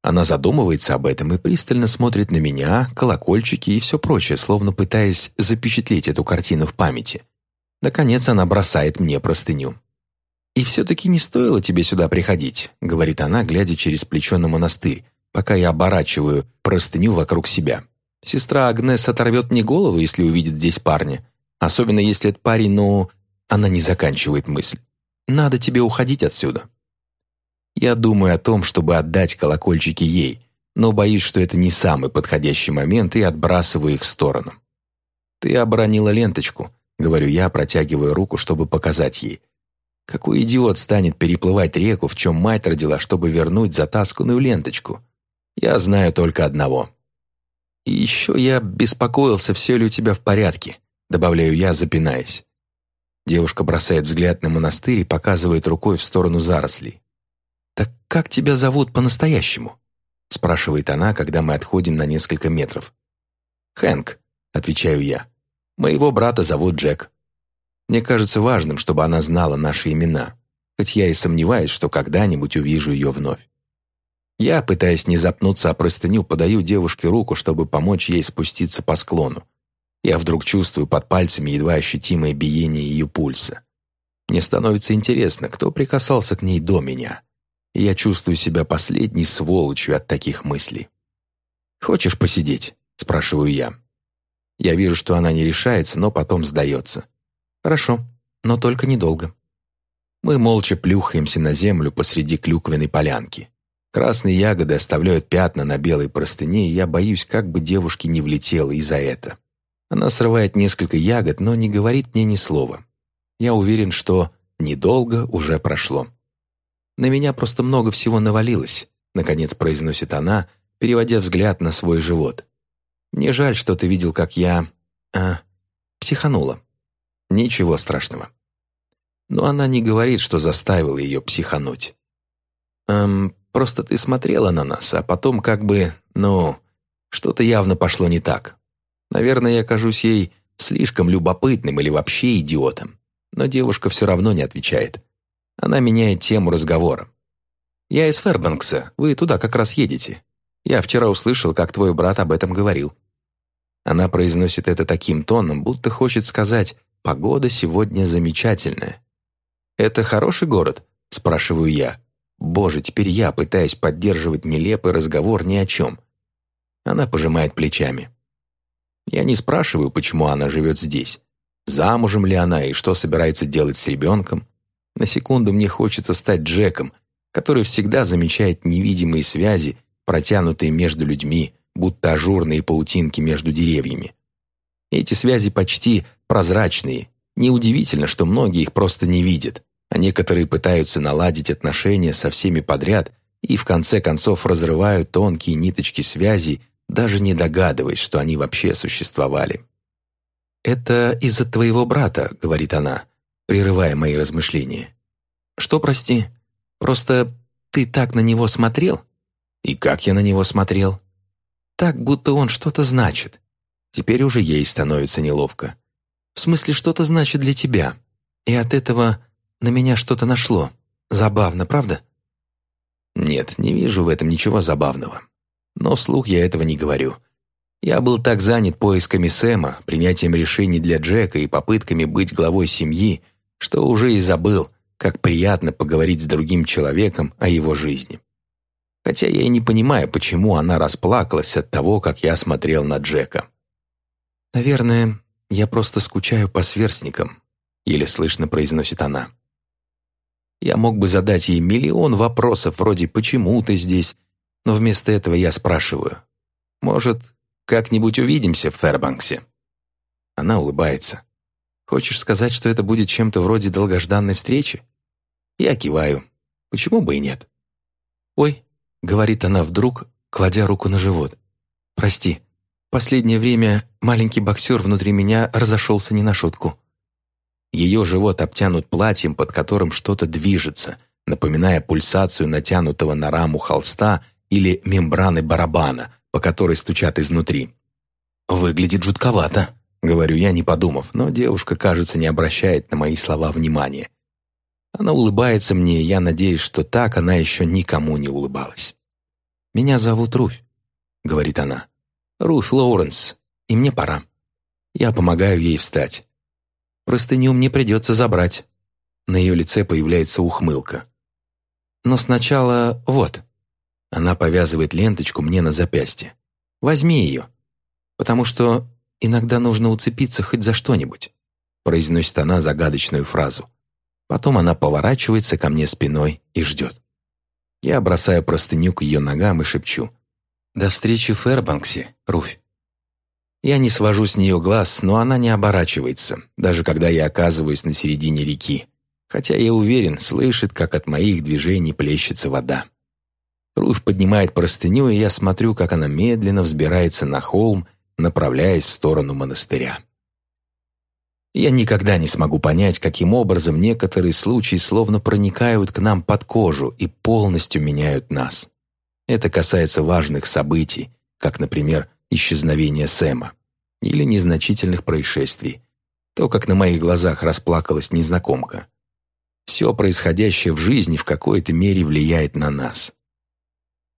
Она задумывается об этом и пристально смотрит на меня, колокольчики и все прочее, словно пытаясь запечатлеть эту картину в памяти. Наконец она бросает мне простыню. «И все-таки не стоило тебе сюда приходить», — говорит она, глядя через плечо на монастырь, пока я оборачиваю простыню вокруг себя. «Сестра Агнес оторвет мне голову, если увидит здесь парня. Особенно если этот парень, ну...» Она не заканчивает мысль. «Надо тебе уходить отсюда». Я думаю о том, чтобы отдать колокольчики ей, но боюсь, что это не самый подходящий момент и отбрасываю их в сторону. «Ты оборонила ленточку», — говорю я, протягивая руку, чтобы показать ей. Какой идиот станет переплывать реку, в чем мать родила, чтобы вернуть затасканную ленточку? Я знаю только одного. И еще я беспокоился, все ли у тебя в порядке, добавляю я, запинаясь. Девушка бросает взгляд на монастырь и показывает рукой в сторону зарослей. «Так как тебя зовут по-настоящему?» спрашивает она, когда мы отходим на несколько метров. «Хэнк», — отвечаю я. Моего брата зовут Джек. Мне кажется важным, чтобы она знала наши имена, хоть я и сомневаюсь, что когда-нибудь увижу ее вновь. Я, пытаясь не запнуться о простыню, подаю девушке руку, чтобы помочь ей спуститься по склону. Я вдруг чувствую под пальцами едва ощутимое биение ее пульса. Мне становится интересно, кто прикасался к ней до меня. Я чувствую себя последней сволочью от таких мыслей. «Хочешь посидеть?» – спрашиваю я. Я вижу, что она не решается, но потом сдается. Хорошо, но только недолго. Мы молча плюхаемся на землю посреди клюквенной полянки. Красные ягоды оставляют пятна на белой простыне, и я боюсь, как бы девушке не влетело и за это. Она срывает несколько ягод, но не говорит мне ни слова. Я уверен, что недолго уже прошло. На меня просто много всего навалилось, наконец произносит она, переводя взгляд на свой живот. Мне жаль, что ты видел, как я... А, психанула. Ничего страшного. Но она не говорит, что заставила ее психануть. Эм, просто ты смотрела на нас, а потом как бы, ну, что-то явно пошло не так. Наверное, я кажусь ей слишком любопытным или вообще идиотом. Но девушка все равно не отвечает. Она меняет тему разговора. «Я из Фербанкса. Вы туда как раз едете. Я вчера услышал, как твой брат об этом говорил». Она произносит это таким тоном, будто хочет сказать «погода сегодня замечательная». «Это хороший город?» – спрашиваю я. Боже, теперь я пытаюсь поддерживать нелепый разговор ни о чем. Она пожимает плечами. Я не спрашиваю, почему она живет здесь. Замужем ли она и что собирается делать с ребенком. На секунду мне хочется стать Джеком, который всегда замечает невидимые связи, протянутые между людьми, будто ажурные паутинки между деревьями. Эти связи почти прозрачные. Неудивительно, что многие их просто не видят а некоторые пытаются наладить отношения со всеми подряд и в конце концов разрывают тонкие ниточки связи, даже не догадываясь, что они вообще существовали. «Это из-за твоего брата», — говорит она, прерывая мои размышления. «Что, прости? Просто ты так на него смотрел?» «И как я на него смотрел?» «Так, будто он что-то значит. Теперь уже ей становится неловко. В смысле, что-то значит для тебя. И от этого на меня что-то нашло. Забавно, правда?» «Нет, не вижу в этом ничего забавного. Но вслух я этого не говорю. Я был так занят поисками Сэма, принятием решений для Джека и попытками быть главой семьи, что уже и забыл, как приятно поговорить с другим человеком о его жизни. Хотя я и не понимаю, почему она расплакалась от того, как я смотрел на Джека. «Наверное, я просто скучаю по сверстникам», — еле слышно произносит она. Я мог бы задать ей миллион вопросов вроде «почему ты здесь?», но вместо этого я спрашиваю «Может, как-нибудь увидимся в Фэрбанксе?» Она улыбается. «Хочешь сказать, что это будет чем-то вроде долгожданной встречи?» Я киваю. Почему бы и нет? «Ой», — говорит она вдруг, кладя руку на живот. «Прости, последнее время маленький боксер внутри меня разошелся не на шутку». Ее живот обтянут платьем, под которым что-то движется, напоминая пульсацию натянутого на раму холста или мембраны барабана, по которой стучат изнутри. «Выглядит жутковато», — говорю я, не подумав, но девушка, кажется, не обращает на мои слова внимания. Она улыбается мне, и я надеюсь, что так она еще никому не улыбалась. «Меня зовут Руфь», — говорит она. «Руфь Лоуренс, и мне пора». Я помогаю ей встать. Простыню мне придется забрать». На ее лице появляется ухмылка. «Но сначала вот». Она повязывает ленточку мне на запястье. «Возьми ее, потому что иногда нужно уцепиться хоть за что-нибудь», произносит она загадочную фразу. Потом она поворачивается ко мне спиной и ждет. Я бросаю простыню к ее ногам и шепчу. «До встречи в Фэрбанксе, Руфь». Я не свожу с нее глаз, но она не оборачивается, даже когда я оказываюсь на середине реки. Хотя я уверен, слышит, как от моих движений плещется вода. Руф поднимает простыню, и я смотрю, как она медленно взбирается на холм, направляясь в сторону монастыря. Я никогда не смогу понять, каким образом некоторые случаи словно проникают к нам под кожу и полностью меняют нас. Это касается важных событий, как, например, исчезновения Сэма или незначительных происшествий, то, как на моих глазах расплакалась незнакомка. Все происходящее в жизни в какой-то мере влияет на нас.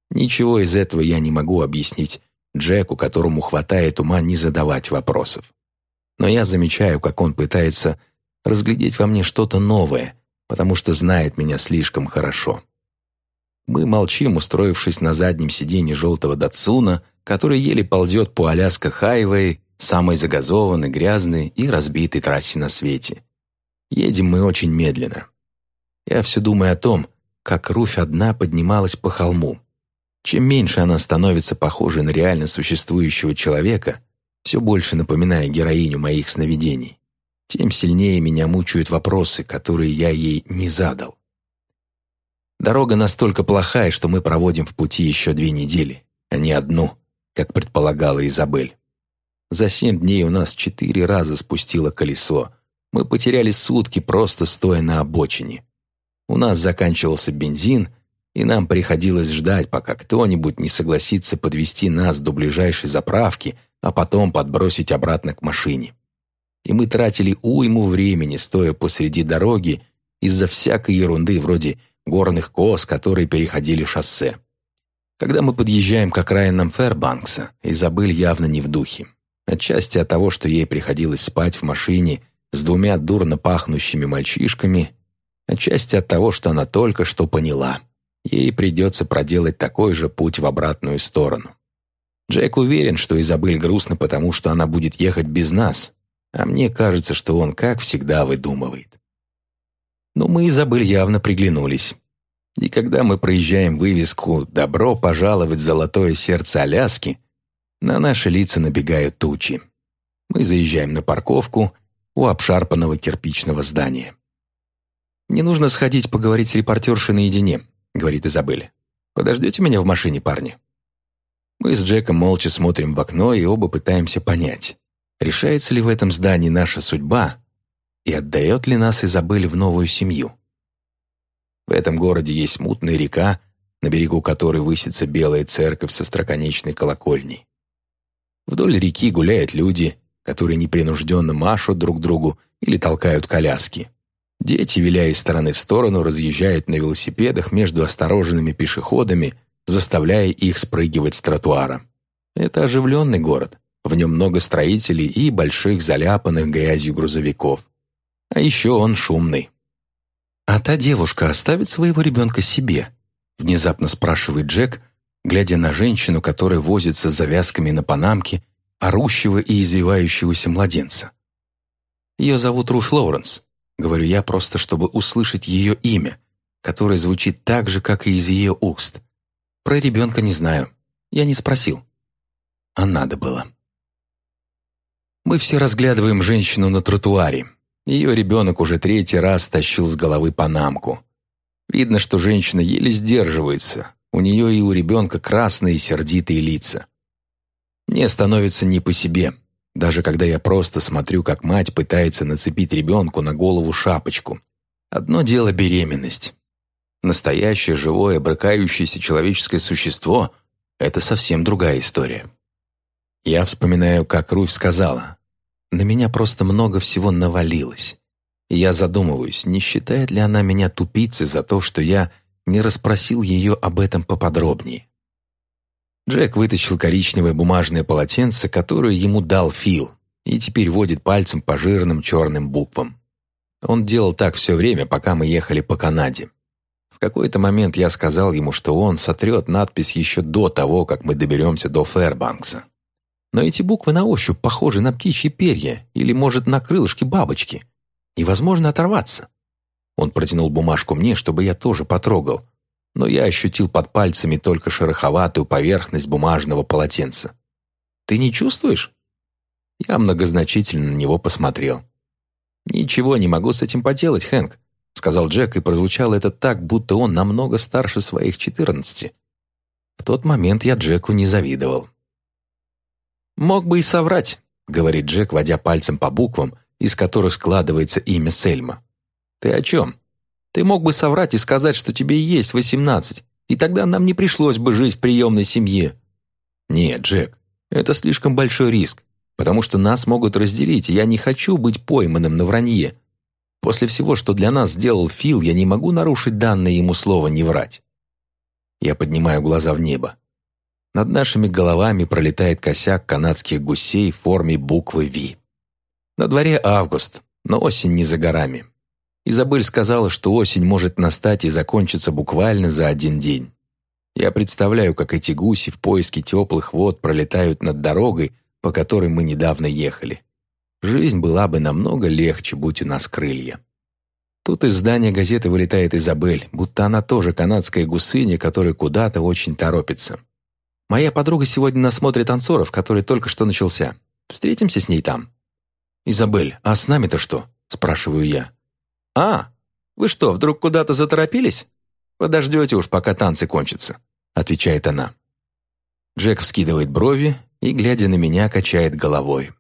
Ничего из этого я не могу объяснить Джеку, которому хватает ума не задавать вопросов. Но я замечаю, как он пытается разглядеть во мне что-то новое, потому что знает меня слишком хорошо. Мы молчим, устроившись на заднем сиденье желтого Датсуна, который еле ползет по Аляска-хайвей, самой загазованной, грязной и разбитой трассе на свете. Едем мы очень медленно. Я все думаю о том, как Руфь одна поднималась по холму. Чем меньше она становится похожей на реально существующего человека, все больше напоминая героиню моих сновидений, тем сильнее меня мучают вопросы, которые я ей не задал. Дорога настолько плохая, что мы проводим в пути еще две недели, а не одну, как предполагала Изабель. За семь дней у нас четыре раза спустило колесо. Мы потеряли сутки, просто стоя на обочине. У нас заканчивался бензин, и нам приходилось ждать, пока кто-нибудь не согласится подвести нас до ближайшей заправки, а потом подбросить обратно к машине. И мы тратили уйму времени, стоя посреди дороги, из-за всякой ерунды вроде горных коз, которые переходили шоссе. Когда мы подъезжаем к окраинам Фэрбанкса, Изабель явно не в духе. Отчасти от того, что ей приходилось спать в машине с двумя дурно пахнущими мальчишками, отчасти от того, что она только что поняла. Ей придется проделать такой же путь в обратную сторону. Джек уверен, что Изабель грустно, потому что она будет ехать без нас, а мне кажется, что он, как всегда, выдумывает. Но мы, Изабель, явно приглянулись. И когда мы проезжаем вывеску «Добро пожаловать в золотое сердце Аляски», на наши лица набегают тучи. Мы заезжаем на парковку у обшарпанного кирпичного здания. «Не нужно сходить поговорить с репортершей наедине», — говорит Изабель. «Подождете меня в машине, парни?» Мы с Джеком молча смотрим в окно и оба пытаемся понять, решается ли в этом здании наша судьба и отдает ли нас Изабель в новую семью. В этом городе есть мутная река, на берегу которой высится белая церковь со строконечной колокольней. Вдоль реки гуляют люди, которые непринужденно машут друг другу или толкают коляски. Дети, виляя из стороны в сторону, разъезжают на велосипедах между осторожными пешеходами, заставляя их спрыгивать с тротуара. Это оживленный город. В нем много строителей и больших заляпанных грязью грузовиков. А еще он шумный. «А та девушка оставит своего ребенка себе?» Внезапно спрашивает Джек, глядя на женщину, которая возится с завязками на панамке, орущего и извивающегося младенца. «Ее зовут Руф Лоуренс», — говорю я просто, чтобы услышать ее имя, которое звучит так же, как и из ее уст. Про ребенка не знаю. Я не спросил. А надо было. Мы все разглядываем женщину на тротуаре. Ее ребенок уже третий раз тащил с головы панамку. Видно, что женщина еле сдерживается. У нее и у ребенка красные сердитые лица. Мне становится не по себе, даже когда я просто смотрю, как мать пытается нацепить ребенку на голову шапочку. Одно дело беременность. Настоящее, живое, брыкающееся человеческое существо — это совсем другая история. Я вспоминаю, как Руфь сказала, на меня просто много всего навалилось. И я задумываюсь, не считает ли она меня тупицей за то, что я не расспросил ее об этом поподробнее. Джек вытащил коричневое бумажное полотенце, которое ему дал Фил, и теперь водит пальцем по жирным черным буквам. Он делал так все время, пока мы ехали по Канаде. Какой-то момент я сказал ему, что он сотрет надпись еще до того, как мы доберемся до Фэрбанкса. Но эти буквы на ощупь похожи на птичьи перья или, может, на крылышки бабочки. Невозможно оторваться. Он протянул бумажку мне, чтобы я тоже потрогал, но я ощутил под пальцами только шероховатую поверхность бумажного полотенца. «Ты не чувствуешь?» Я многозначительно на него посмотрел. «Ничего не могу с этим поделать, Хэнк», — сказал Джек, и прозвучало это так, будто он намного старше своих четырнадцати. В тот момент я Джеку не завидовал. «Мог бы и соврать», — говорит Джек, водя пальцем по буквам, из которых складывается имя Сельма. «Ты о чем? Ты мог бы соврать и сказать, что тебе есть восемнадцать, и тогда нам не пришлось бы жить в приемной семье». «Нет, Джек, это слишком большой риск, потому что нас могут разделить, и я не хочу быть пойманным на вранье. После всего, что для нас сделал Фил, я не могу нарушить данное ему слово «не врать». Я поднимаю глаза в небо. Над нашими головами пролетает косяк канадских гусей в форме буквы «Ви». На дворе август, но осень не за горами. Изабель сказала, что осень может настать и закончиться буквально за один день. Я представляю, как эти гуси в поиске теплых вод пролетают над дорогой, по которой мы недавно ехали. Жизнь была бы намного легче, будь у нас крылья. Тут из здания газеты вылетает Изабель, будто она тоже канадская гусыня, которая куда-то очень торопится. Моя подруга сегодня на смотре танцоров, который только что начался. Встретимся с ней там. «Изабель, а с нами-то что?» – спрашиваю я. «А, вы что, вдруг куда-то заторопились? Подождете уж, пока танцы кончатся», – отвечает она. Джек вскидывает брови и, глядя на меня, качает головой.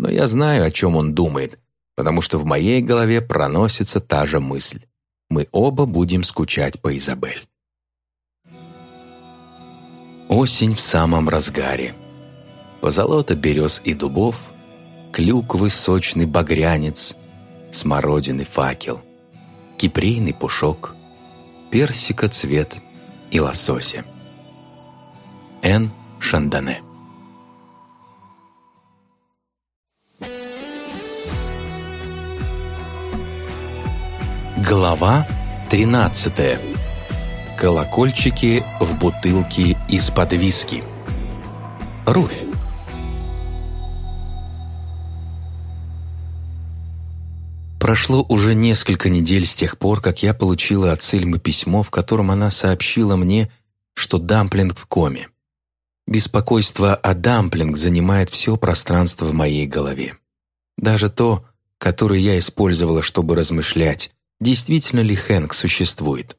Но я знаю, о чем он думает, потому что в моей голове проносится та же мысль. Мы оба будем скучать по Изабель. Осень в самом разгаре. Позолота берез и дубов, клюквы сочный багрянец, смородины факел, кипрейный пушок, персика цвет и лосося. Н. Шандане Глава 13. Колокольчики в бутылке из-под виски. Руфь. Прошло уже несколько недель с тех пор, как я получила от Сельмы письмо, в котором она сообщила мне, что дамплинг в коме. Беспокойство о дамплинг занимает все пространство в моей голове. Даже то, которое я использовала, чтобы размышлять, действительно ли Хэнк существует.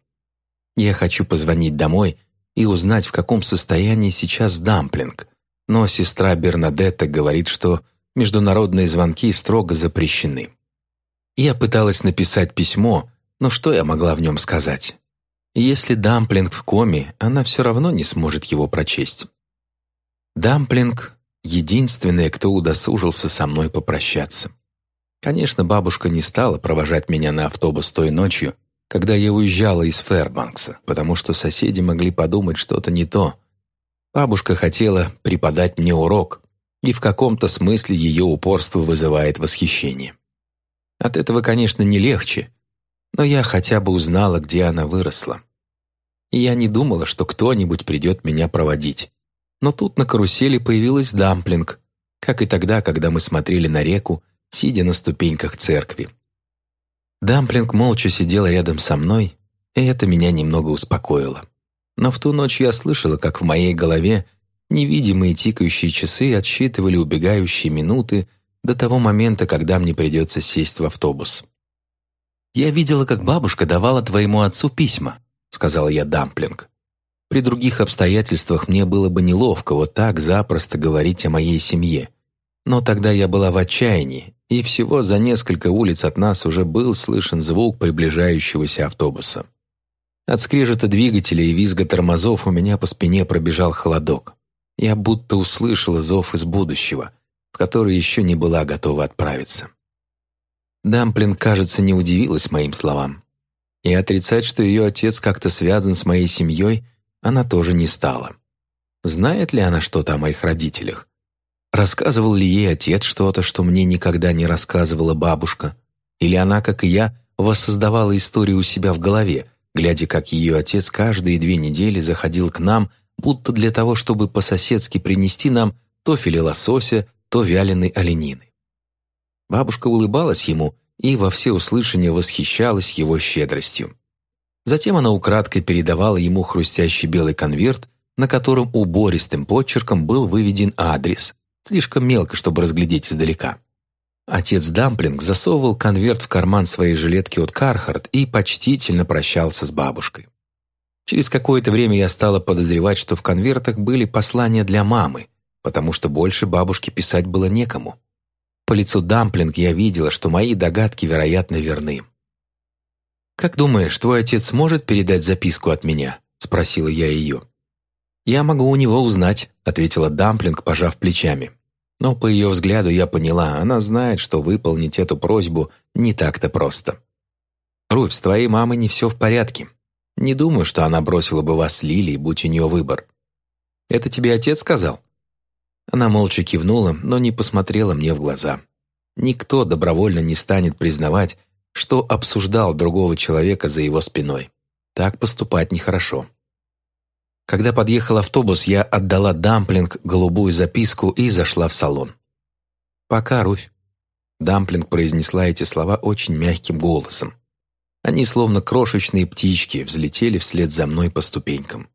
Я хочу позвонить домой и узнать, в каком состоянии сейчас дамплинг, но сестра Бернадетта говорит, что международные звонки строго запрещены. Я пыталась написать письмо, но что я могла в нем сказать? Если дамплинг в коме, она все равно не сможет его прочесть. Дамплинг — единственная, кто удосужился со мной попрощаться. Конечно, бабушка не стала провожать меня на автобус той ночью, когда я уезжала из Фэрбанкса, потому что соседи могли подумать что-то не то. Бабушка хотела преподать мне урок, и в каком-то смысле ее упорство вызывает восхищение. От этого, конечно, не легче, но я хотя бы узнала, где она выросла. И я не думала, что кто-нибудь придет меня проводить. Но тут на карусели появилась дамплинг, как и тогда, когда мы смотрели на реку сидя на ступеньках церкви. Дамплинг молча сидел рядом со мной, и это меня немного успокоило. Но в ту ночь я слышала, как в моей голове невидимые тикающие часы отсчитывали убегающие минуты до того момента, когда мне придется сесть в автобус. «Я видела, как бабушка давала твоему отцу письма», — сказала я Дамплинг. При других обстоятельствах мне было бы неловко вот так запросто говорить о моей семье. Но тогда я была в отчаянии, и всего за несколько улиц от нас уже был слышен звук приближающегося автобуса. От скрежета двигателя и визга тормозов у меня по спине пробежал холодок. Я будто услышала зов из будущего, в который еще не была готова отправиться. Дамплин, кажется, не удивилась моим словам. И отрицать, что ее отец как-то связан с моей семьей, она тоже не стала. Знает ли она что-то о моих родителях? Рассказывал ли ей отец что-то, что мне никогда не рассказывала бабушка? Или она, как и я, воссоздавала историю у себя в голове, глядя, как ее отец каждые две недели заходил к нам, будто для того, чтобы по-соседски принести нам то филе лосося, то вяленой оленины. Бабушка улыбалась ему и во всеуслышание восхищалась его щедростью. Затем она украдкой передавала ему хрустящий белый конверт, на котором убористым почерком был выведен адрес, слишком мелко, чтобы разглядеть издалека. Отец Дамплинг засовывал конверт в карман своей жилетки от Кархард и почтительно прощался с бабушкой. Через какое-то время я стала подозревать, что в конвертах были послания для мамы, потому что больше бабушке писать было некому. По лицу Дамплинг я видела, что мои догадки, вероятно, верны. «Как думаешь, твой отец сможет передать записку от меня?» – спросила я ее. «Я могу у него узнать», — ответила Дамплинг, пожав плечами. Но по ее взгляду я поняла, она знает, что выполнить эту просьбу не так-то просто. «Руфь, с твоей мамой не все в порядке. Не думаю, что она бросила бы вас с будь у нее выбор». «Это тебе отец сказал?» Она молча кивнула, но не посмотрела мне в глаза. Никто добровольно не станет признавать, что обсуждал другого человека за его спиной. Так поступать нехорошо. Когда подъехал автобус, я отдала Дамплинг голубую записку и зашла в салон. «Пока, Руфь». Дамплинг произнесла эти слова очень мягким голосом. Они, словно крошечные птички, взлетели вслед за мной по ступенькам.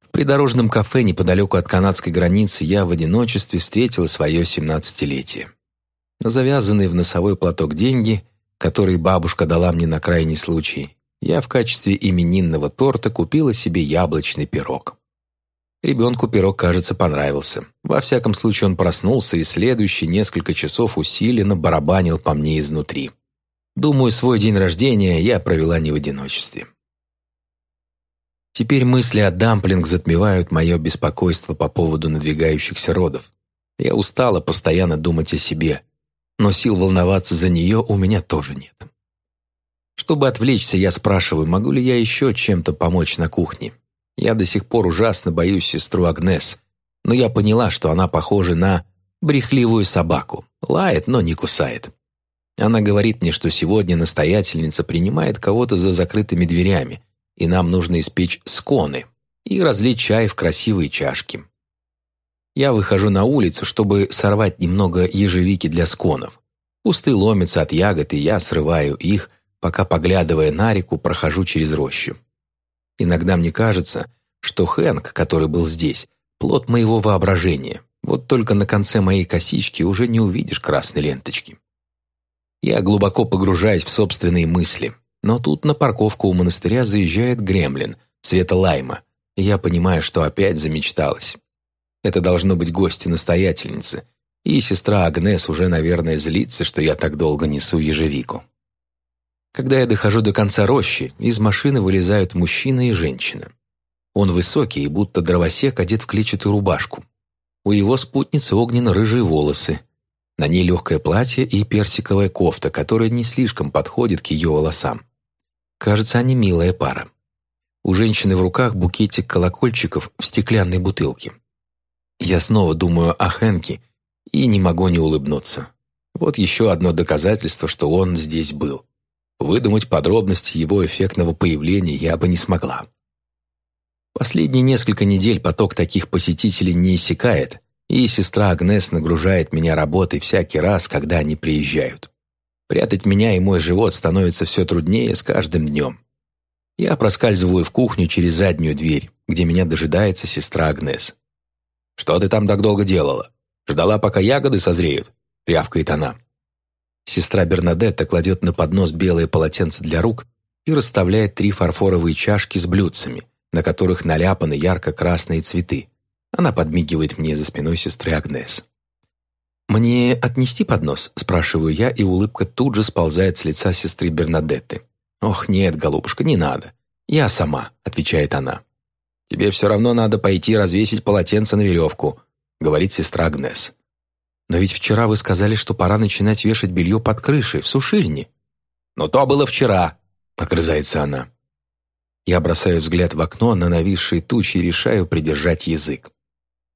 В придорожном кафе неподалеку от канадской границы я в одиночестве встретил свое семнадцатилетие. На завязанные в носовой платок деньги, которые бабушка дала мне на крайний случай, я в качестве именинного торта купила себе яблочный пирог. Ребенку пирог, кажется, понравился. Во всяком случае, он проснулся и следующие несколько часов усиленно барабанил по мне изнутри. Думаю, свой день рождения я провела не в одиночестве. Теперь мысли о дамплинг затмевают мое беспокойство по поводу надвигающихся родов. Я устала постоянно думать о себе, но сил волноваться за нее у меня тоже нет. Чтобы отвлечься, я спрашиваю, могу ли я еще чем-то помочь на кухне. Я до сих пор ужасно боюсь сестру Агнес, но я поняла, что она похожа на брехливую собаку. Лает, но не кусает. Она говорит мне, что сегодня настоятельница принимает кого-то за закрытыми дверями, и нам нужно испечь сконы и разлить чай в красивые чашки. Я выхожу на улицу, чтобы сорвать немного ежевики для сконов. Кусты ломятся от ягод, и я срываю их, пока, поглядывая на реку, прохожу через рощу. Иногда мне кажется, что Хэнк, который был здесь, плод моего воображения. Вот только на конце моей косички уже не увидишь красной ленточки. Я глубоко погружаюсь в собственные мысли. Но тут на парковку у монастыря заезжает гремлин, цвета лайма, и я понимаю, что опять замечталась. Это должно быть гости настоятельницы, и сестра Агнес уже, наверное, злится, что я так долго несу ежевику. Когда я дохожу до конца рощи, из машины вылезают мужчина и женщина. Он высокий и будто дровосек одет в клетчатую рубашку. У его спутницы огненно-рыжие волосы. На ней легкое платье и персиковая кофта, которая не слишком подходит к ее волосам. Кажется, они милая пара. У женщины в руках букетик колокольчиков в стеклянной бутылке. Я снова думаю о Хэнке и не могу не улыбнуться. Вот еще одно доказательство, что он здесь был. Выдумать подробности его эффектного появления я бы не смогла. Последние несколько недель поток таких посетителей не иссякает, и сестра Агнес нагружает меня работой всякий раз, когда они приезжают. Прятать меня и мой живот становится все труднее с каждым днем. Я проскальзываю в кухню через заднюю дверь, где меня дожидается сестра Агнес. «Что ты там так долго делала? Ждала, пока ягоды созреют?» — рявкает она. Сестра Бернадетта кладет на поднос белое полотенце для рук и расставляет три фарфоровые чашки с блюдцами, на которых наляпаны ярко-красные цветы. Она подмигивает мне за спиной сестры Агнес. «Мне отнести поднос?» – спрашиваю я, и улыбка тут же сползает с лица сестры Бернадетты. «Ох, нет, голубушка, не надо. Я сама», – отвечает она. «Тебе все равно надо пойти развесить полотенце на веревку», – говорит сестра Агнес. «Но ведь вчера вы сказали, что пора начинать вешать белье под крышей, в сушильне». «Но то было вчера», — огрызается она. Я бросаю взгляд в окно на нависшие тучи и решаю придержать язык.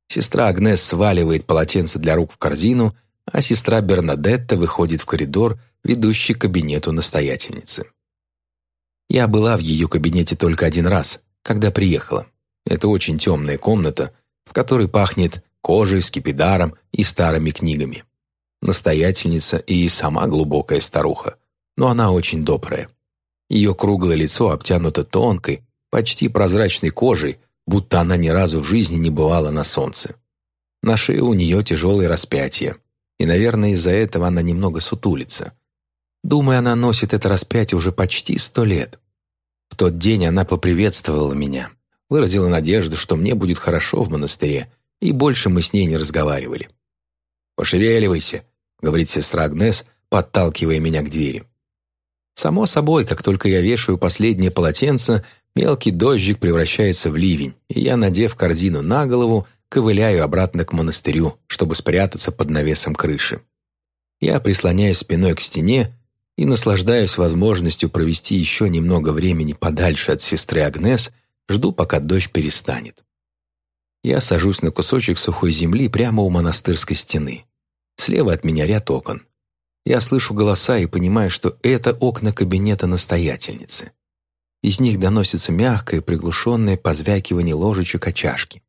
Сестра Агнес сваливает полотенце для рук в корзину, а сестра Бернадетта выходит в коридор, ведущий к кабинету настоятельницы. Я была в ее кабинете только один раз, когда приехала. Это очень темная комната, в которой пахнет кожей, скипидаром и старыми книгами. Настоятельница и сама глубокая старуха, но она очень добрая. Ее круглое лицо обтянуто тонкой, почти прозрачной кожей, будто она ни разу в жизни не бывала на солнце. На шее у нее тяжелое распятие, и, наверное, из-за этого она немного сутулится. Думаю, она носит это распятие уже почти сто лет. В тот день она поприветствовала меня, выразила надежду, что мне будет хорошо в монастыре, и больше мы с ней не разговаривали. «Пошевеливайся», — говорит сестра Агнес, подталкивая меня к двери. Само собой, как только я вешаю последнее полотенце, мелкий дождик превращается в ливень, и я, надев корзину на голову, ковыляю обратно к монастырю, чтобы спрятаться под навесом крыши. Я прислоняюсь спиной к стене и наслаждаюсь возможностью провести еще немного времени подальше от сестры Агнес, жду, пока дождь перестанет. Я сажусь на кусочек сухой земли прямо у монастырской стены. Слева от меня ряд окон. Я слышу голоса и понимаю, что это окна кабинета настоятельницы. Из них доносится мягкое, приглушенное позвякивание ложечек о чашке.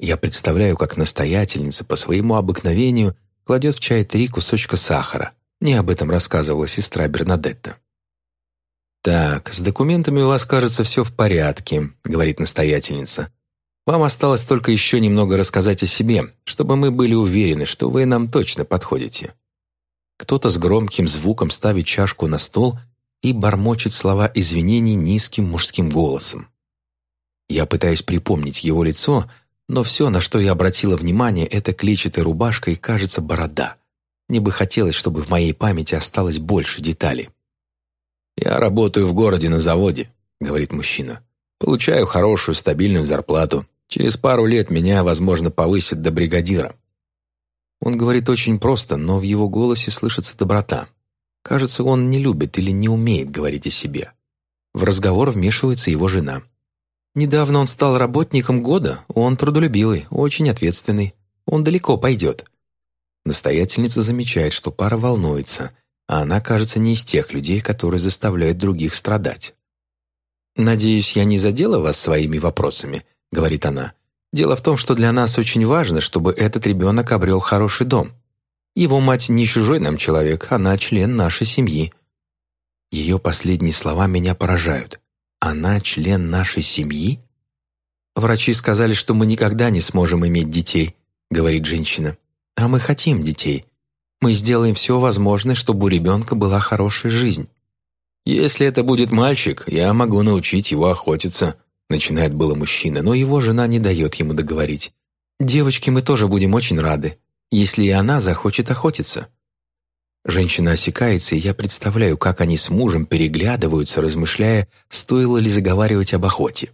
Я представляю, как настоятельница по своему обыкновению кладет в чай три кусочка сахара. Мне об этом рассказывала сестра Бернадетта. «Так, с документами у вас, кажется, все в порядке», — говорит настоятельница. «Вам осталось только еще немного рассказать о себе, чтобы мы были уверены, что вы нам точно подходите». Кто-то с громким звуком ставит чашку на стол и бормочет слова извинений низким мужским голосом. Я пытаюсь припомнить его лицо, но все, на что я обратила внимание, это клетчатая рубашка и, кажется, борода. Мне бы хотелось, чтобы в моей памяти осталось больше деталей. «Я работаю в городе на заводе», — говорит мужчина. «Получаю хорошую, стабильную зарплату. Через пару лет меня, возможно, повысят до бригадира». Он говорит очень просто, но в его голосе слышится доброта. Кажется, он не любит или не умеет говорить о себе. В разговор вмешивается его жена. Недавно он стал работником года, он трудолюбивый, очень ответственный. Он далеко пойдет. Настоятельница замечает, что пара волнуется, а она, кажется, не из тех людей, которые заставляют других страдать. «Надеюсь, я не задела вас своими вопросами», — говорит она. «Дело в том, что для нас очень важно, чтобы этот ребенок обрел хороший дом. Его мать не чужой нам человек, она член нашей семьи». Ее последние слова меня поражают. «Она член нашей семьи?» «Врачи сказали, что мы никогда не сможем иметь детей», — говорит женщина. «А мы хотим детей. Мы сделаем все возможное, чтобы у ребенка была хорошая жизнь». «Если это будет мальчик, я могу научить его охотиться», — начинает было мужчина, но его жена не дает ему договорить. «Девочке мы тоже будем очень рады, если и она захочет охотиться». Женщина осекается, и я представляю, как они с мужем переглядываются, размышляя, стоило ли заговаривать об охоте.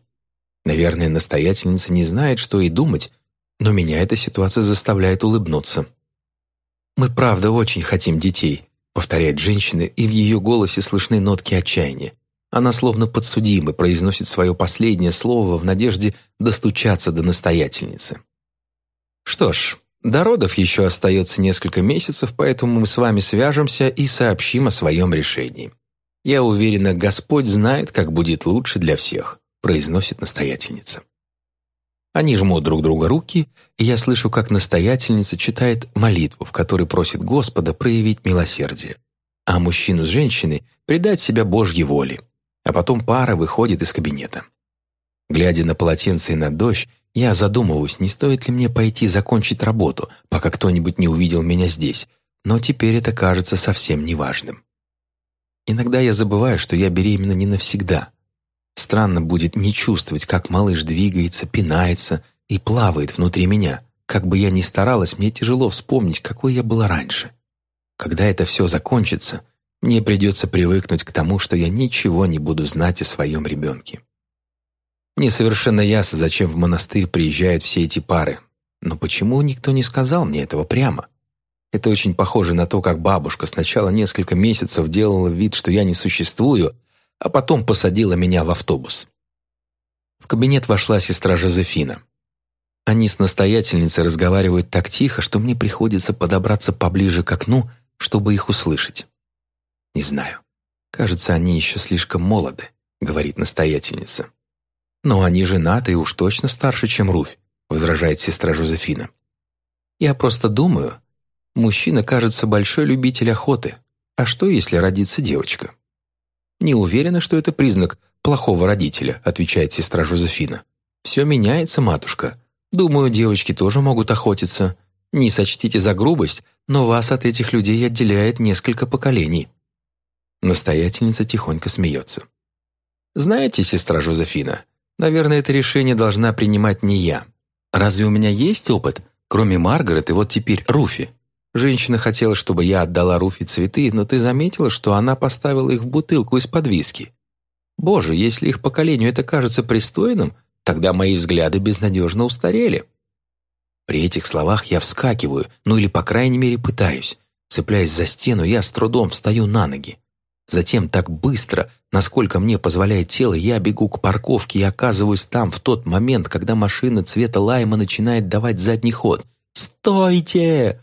Наверное, настоятельница не знает, что и думать, но меня эта ситуация заставляет улыбнуться. «Мы правда очень хотим детей», — повторяет женщина, и в ее голосе слышны нотки отчаяния. Она словно подсудимый произносит свое последнее слово в надежде достучаться до настоятельницы. «Что ж, до родов еще остается несколько месяцев, поэтому мы с вами свяжемся и сообщим о своем решении. Я уверена, Господь знает, как будет лучше для всех», произносит настоятельница. Они жмут друг друга руки, и я слышу, как настоятельница читает молитву, в которой просит Господа проявить милосердие, а мужчину с женщиной предать себя Божьей воле. А потом пара выходит из кабинета. Глядя на полотенце и на дождь, я задумываюсь, не стоит ли мне пойти закончить работу, пока кто-нибудь не увидел меня здесь, но теперь это кажется совсем неважным. Иногда я забываю, что я беременна не навсегда. Странно будет не чувствовать, как малыш двигается, пинается и плавает внутри меня. Как бы я ни старалась, мне тяжело вспомнить, какой я была раньше. Когда это все закончится, мне придется привыкнуть к тому, что я ничего не буду знать о своем ребенке. Мне совершенно ясно, зачем в монастырь приезжают все эти пары. Но почему никто не сказал мне этого прямо? Это очень похоже на то, как бабушка сначала несколько месяцев делала вид, что я не существую, а потом посадила меня в автобус. В кабинет вошла сестра Жозефина. Они с настоятельницей разговаривают так тихо, что мне приходится подобраться поближе к окну, чтобы их услышать. «Не знаю. Кажется, они еще слишком молоды», — говорит настоятельница. «Но они женаты и уж точно старше, чем Руфь», — возражает сестра Жозефина. «Я просто думаю, мужчина кажется большой любитель охоты. А что, если родится девочка?» «Не уверена, что это признак плохого родителя», — отвечает сестра Жозефина. «Все меняется, матушка. Думаю, девочки тоже могут охотиться. Не сочтите за грубость, но вас от этих людей отделяет несколько поколений». Настоятельница тихонько смеется. «Знаете, сестра Жозефина, Наверное, это решение должна принимать не я. Разве у меня есть опыт, кроме Маргарет и вот теперь Руфи? Женщина хотела, чтобы я отдала Руфи цветы, но ты заметила, что она поставила их в бутылку из-под виски. Боже, если их поколению это кажется пристойным, тогда мои взгляды безнадежно устарели. При этих словах я вскакиваю, ну или, по крайней мере, пытаюсь. Цепляясь за стену, я с трудом встаю на ноги. Затем так быстро, насколько мне позволяет тело, я бегу к парковке и оказываюсь там в тот момент, когда машина цвета лайма начинает давать задний ход. «Стойте!»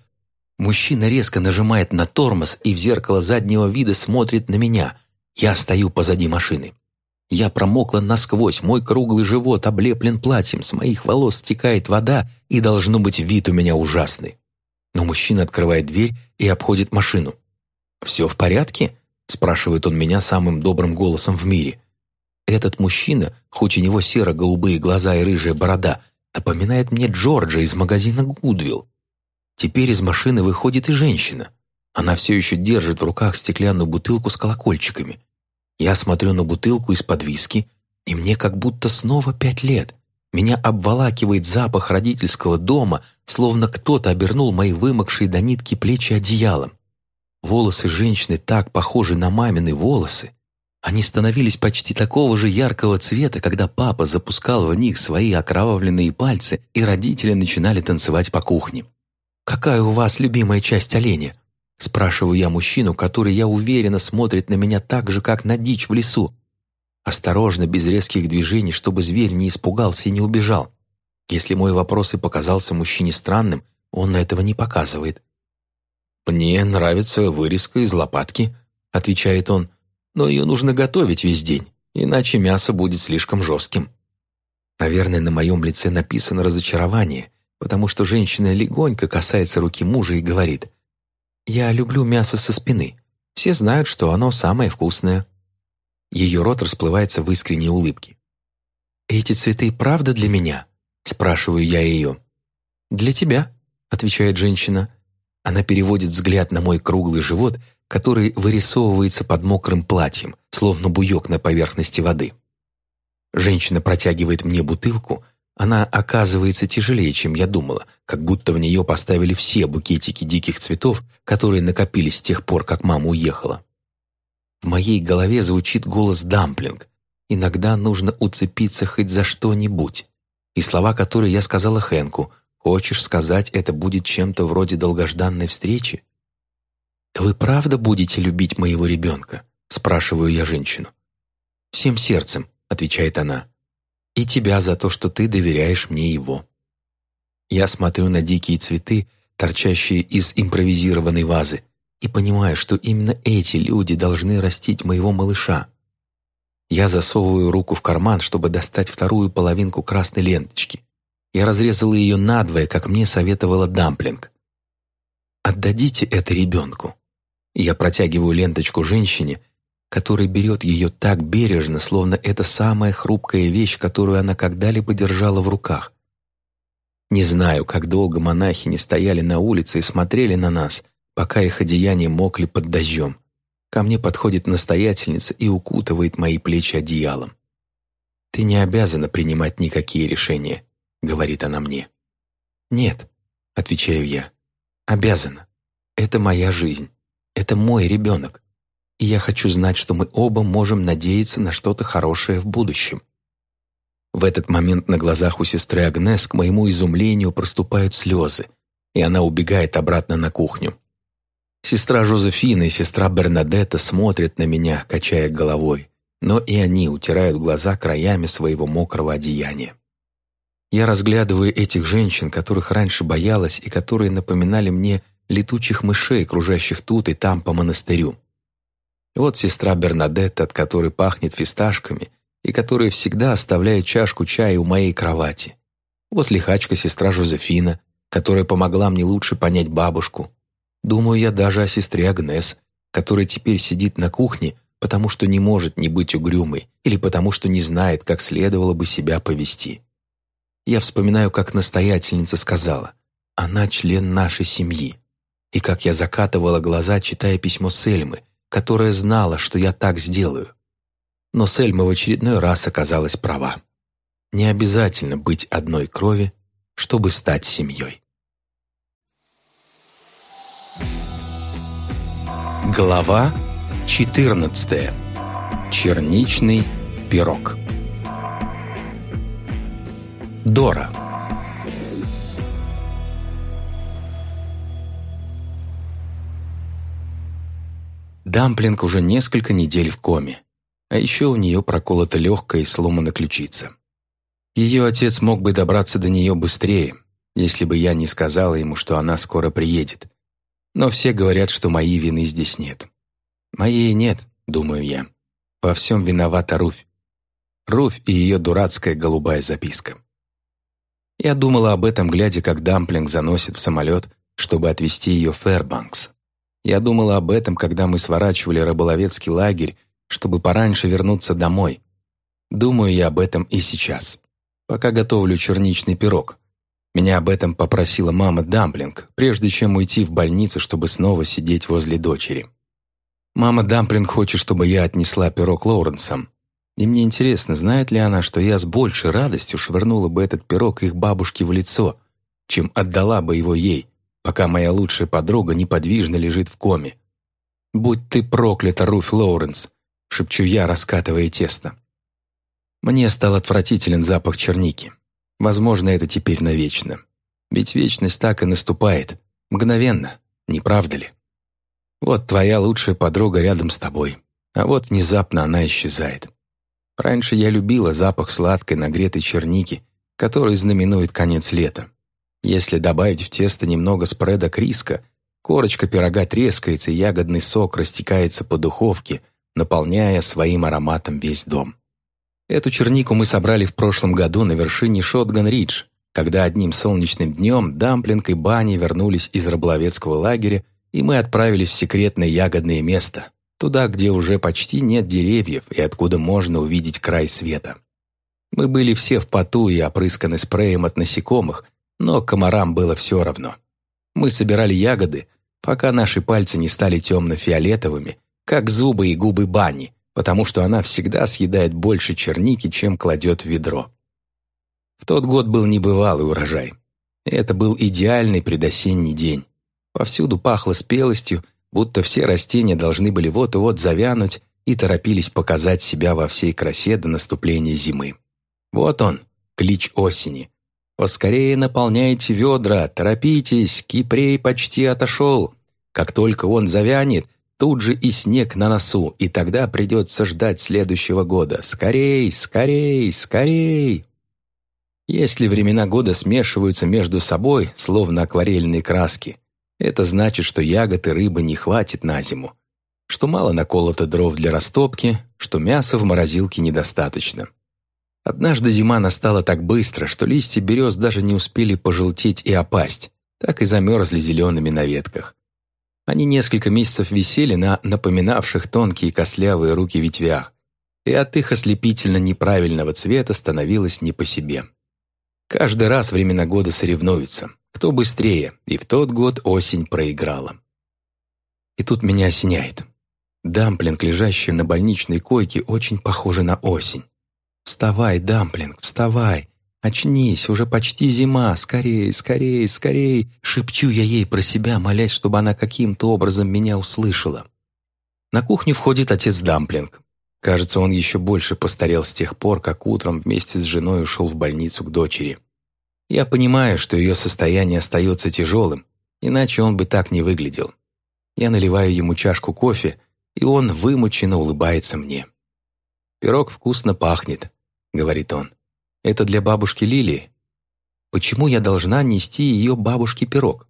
Мужчина резко нажимает на тормоз и в зеркало заднего вида смотрит на меня. Я стою позади машины. Я промокла насквозь, мой круглый живот облеплен платьем, с моих волос стекает вода, и должно быть вид у меня ужасный. Но мужчина открывает дверь и обходит машину. «Все в порядке?» Спрашивает он меня самым добрым голосом в мире. Этот мужчина, хоть у него серо-голубые глаза и рыжая борода, напоминает мне Джорджа из магазина «Гудвилл». Теперь из машины выходит и женщина. Она все еще держит в руках стеклянную бутылку с колокольчиками. Я смотрю на бутылку из-под виски, и мне как будто снова пять лет. Меня обволакивает запах родительского дома, словно кто-то обернул мои вымокшие до нитки плечи одеялом. Волосы женщины так похожи на мамины волосы. Они становились почти такого же яркого цвета, когда папа запускал в них свои окровавленные пальцы, и родители начинали танцевать по кухне. «Какая у вас любимая часть оленя?» Спрашиваю я мужчину, который, я уверена, смотрит на меня так же, как на дичь в лесу. Осторожно, без резких движений, чтобы зверь не испугался и не убежал. Если мой вопрос и показался мужчине странным, он этого не показывает. «Мне нравится вырезка из лопатки», — отвечает он, «но ее нужно готовить весь день, иначе мясо будет слишком жестким». Наверное, на моем лице написано разочарование, потому что женщина легонько касается руки мужа и говорит, «Я люблю мясо со спины. Все знают, что оно самое вкусное». Ее рот расплывается в искренней улыбке. «Эти цветы правда для меня?» – спрашиваю я ее. «Для тебя», – отвечает женщина. Она переводит взгляд на мой круглый живот, который вырисовывается под мокрым платьем, словно буек на поверхности воды. Женщина протягивает мне бутылку, она оказывается тяжелее, чем я думала, как будто в нее поставили все букетики диких цветов, которые накопились с тех пор, как мама уехала. В моей голове звучит голос Дамплинг. Иногда нужно уцепиться хоть за что-нибудь. И слова, которые я сказала Хэнку, «Хочешь сказать, это будет чем-то вроде долгожданной встречи?» «Вы правда будете любить моего ребенка?» – спрашиваю я женщину. «Всем сердцем», – отвечает она. «И тебя за то, что ты доверяешь мне его». Я смотрю на дикие цветы, торчащие из импровизированной вазы, и понимаю, что именно эти люди должны растить моего малыша. Я засовываю руку в карман, чтобы достать вторую половинку красной ленточки. Я разрезала ее надвое, как мне советовала Дамплинг. «Отдадите это ребенку». Я протягиваю ленточку женщине, которая берет ее так бережно, словно это самая хрупкая вещь, которую она когда-либо держала в руках. Не знаю, как долго монахи не стояли на улице и смотрели на нас, пока их одеяния мокли под дождем. Ко мне подходит настоятельница и укутывает мои плечи одеялом. «Ты не обязана принимать никакие решения», — говорит она мне. «Нет», — отвечаю я, — «обязана. Это моя жизнь. Это мой ребенок. И я хочу знать, что мы оба можем надеяться на что-то хорошее в будущем». В этот момент на глазах у сестры Агнес к моему изумлению проступают слезы, и она убегает обратно на кухню. Сестра Жозефина и сестра Бернадетта смотрят на меня, качая головой, но и они утирают глаза краями своего мокрого одеяния. Я разглядываю этих женщин, которых раньше боялась и которые напоминали мне летучих мышей, кружащих тут и там по монастырю. Вот сестра Бернадетта, от которой пахнет фисташками и которая всегда оставляет чашку чая у моей кровати. Вот лихачка сестра Жозефина, которая помогла мне лучше понять бабушку, Думаю я даже о сестре Агнес, которая теперь сидит на кухне, потому что не может не быть угрюмой или потому что не знает, как следовало бы себя повести. Я вспоминаю, как настоятельница сказала, она член нашей семьи, и как я закатывала глаза, читая письмо Сельмы, которая знала, что я так сделаю. Но Сельма в очередной раз оказалась права. Не обязательно быть одной крови, чтобы стать семьей. Глава 14. Черничный пирог. Дора. Дамплинг уже несколько недель в коме, а еще у нее проколота легкая и сломана ключица. Ее отец мог бы добраться до нее быстрее, если бы я не сказала ему, что она скоро приедет, но все говорят, что моей вины здесь нет. Моей нет, думаю я. Во всем виновата Руфь. Руфь и ее дурацкая голубая записка. Я думала об этом, глядя, как Дамплинг заносит в самолет, чтобы отвезти ее в Фэрбанкс. Я думала об этом, когда мы сворачивали рыболовецкий лагерь, чтобы пораньше вернуться домой. Думаю я об этом и сейчас, пока готовлю черничный пирог. Меня об этом попросила мама Дамплинг, прежде чем уйти в больницу, чтобы снова сидеть возле дочери. Мама Дамплинг хочет, чтобы я отнесла пирог Лоуренсам. И мне интересно, знает ли она, что я с большей радостью швырнула бы этот пирог их бабушке в лицо, чем отдала бы его ей, пока моя лучшая подруга неподвижно лежит в коме. «Будь ты проклята, Руф Лоуренс!» — шепчу я, раскатывая тесто. Мне стал отвратителен запах черники. Возможно, это теперь навечно. Ведь вечность так и наступает. Мгновенно, не правда ли? Вот твоя лучшая подруга рядом с тобой, а вот внезапно она исчезает. Раньше я любила запах сладкой нагретой черники, который знаменует конец лета. Если добавить в тесто немного спреда криска, корочка пирога трескается и ягодный сок растекается по духовке, наполняя своим ароматом весь дом. Эту чернику мы собрали в прошлом году на вершине Шотган-Ридж, когда одним солнечным днем Дамплинг и Банни вернулись из рыболовецкого лагеря, и мы отправились в секретное ягодное место, туда, где уже почти нет деревьев и откуда можно увидеть край света. Мы были все в поту и опрысканы спреем от насекомых, но комарам было все равно. Мы собирали ягоды, пока наши пальцы не стали темно-фиолетовыми, как зубы и губы бани, потому что она всегда съедает больше черники, чем кладет в ведро. В тот год был небывалый урожай. Это был идеальный предосенний день. Повсюду пахло спелостью, будто все растения должны были вот-вот завянуть и торопились показать себя во всей красе до наступления зимы. Вот он, клич осени, Поскорее наполняйте ведра, торопитесь, Кипрей почти отошел. Как только он завянет, тут же и снег на носу, и тогда придется ждать следующего года. Скорей, скорей, скорей! Если времена года смешиваются между собой, словно акварельные краски, это значит, что ягод и рыбы не хватит на зиму, что мало наколото дров для растопки, что мяса в морозилке недостаточно. Однажды зима настала так быстро, что листья берез даже не успели пожелтеть и опасть, так и замерзли зелеными на ветках. Они несколько месяцев висели на напоминавших тонкие костлявые руки ветвях, и от их ослепительно неправильного цвета становилось не по себе. Каждый раз времена года соревнуются, кто быстрее, и в тот год осень проиграла. И тут меня осеняет. Дамплинг, лежащий на больничной койке, очень похожа на осень. «Вставай, Дамплинг, вставай! Очнись, уже почти зима! Скорей, скорей, скорей!» Шепчу я ей про себя, молясь, чтобы она каким-то образом меня услышала. На кухню входит отец Дамплинг. Кажется, он еще больше постарел с тех пор, как утром вместе с женой ушел в больницу к дочери. Я понимаю, что ее состояние остается тяжелым, иначе он бы так не выглядел. Я наливаю ему чашку кофе, и он вымученно улыбается мне. «Пирог вкусно пахнет», — говорит он. «Это для бабушки Лилии. Почему я должна нести ее бабушке пирог?»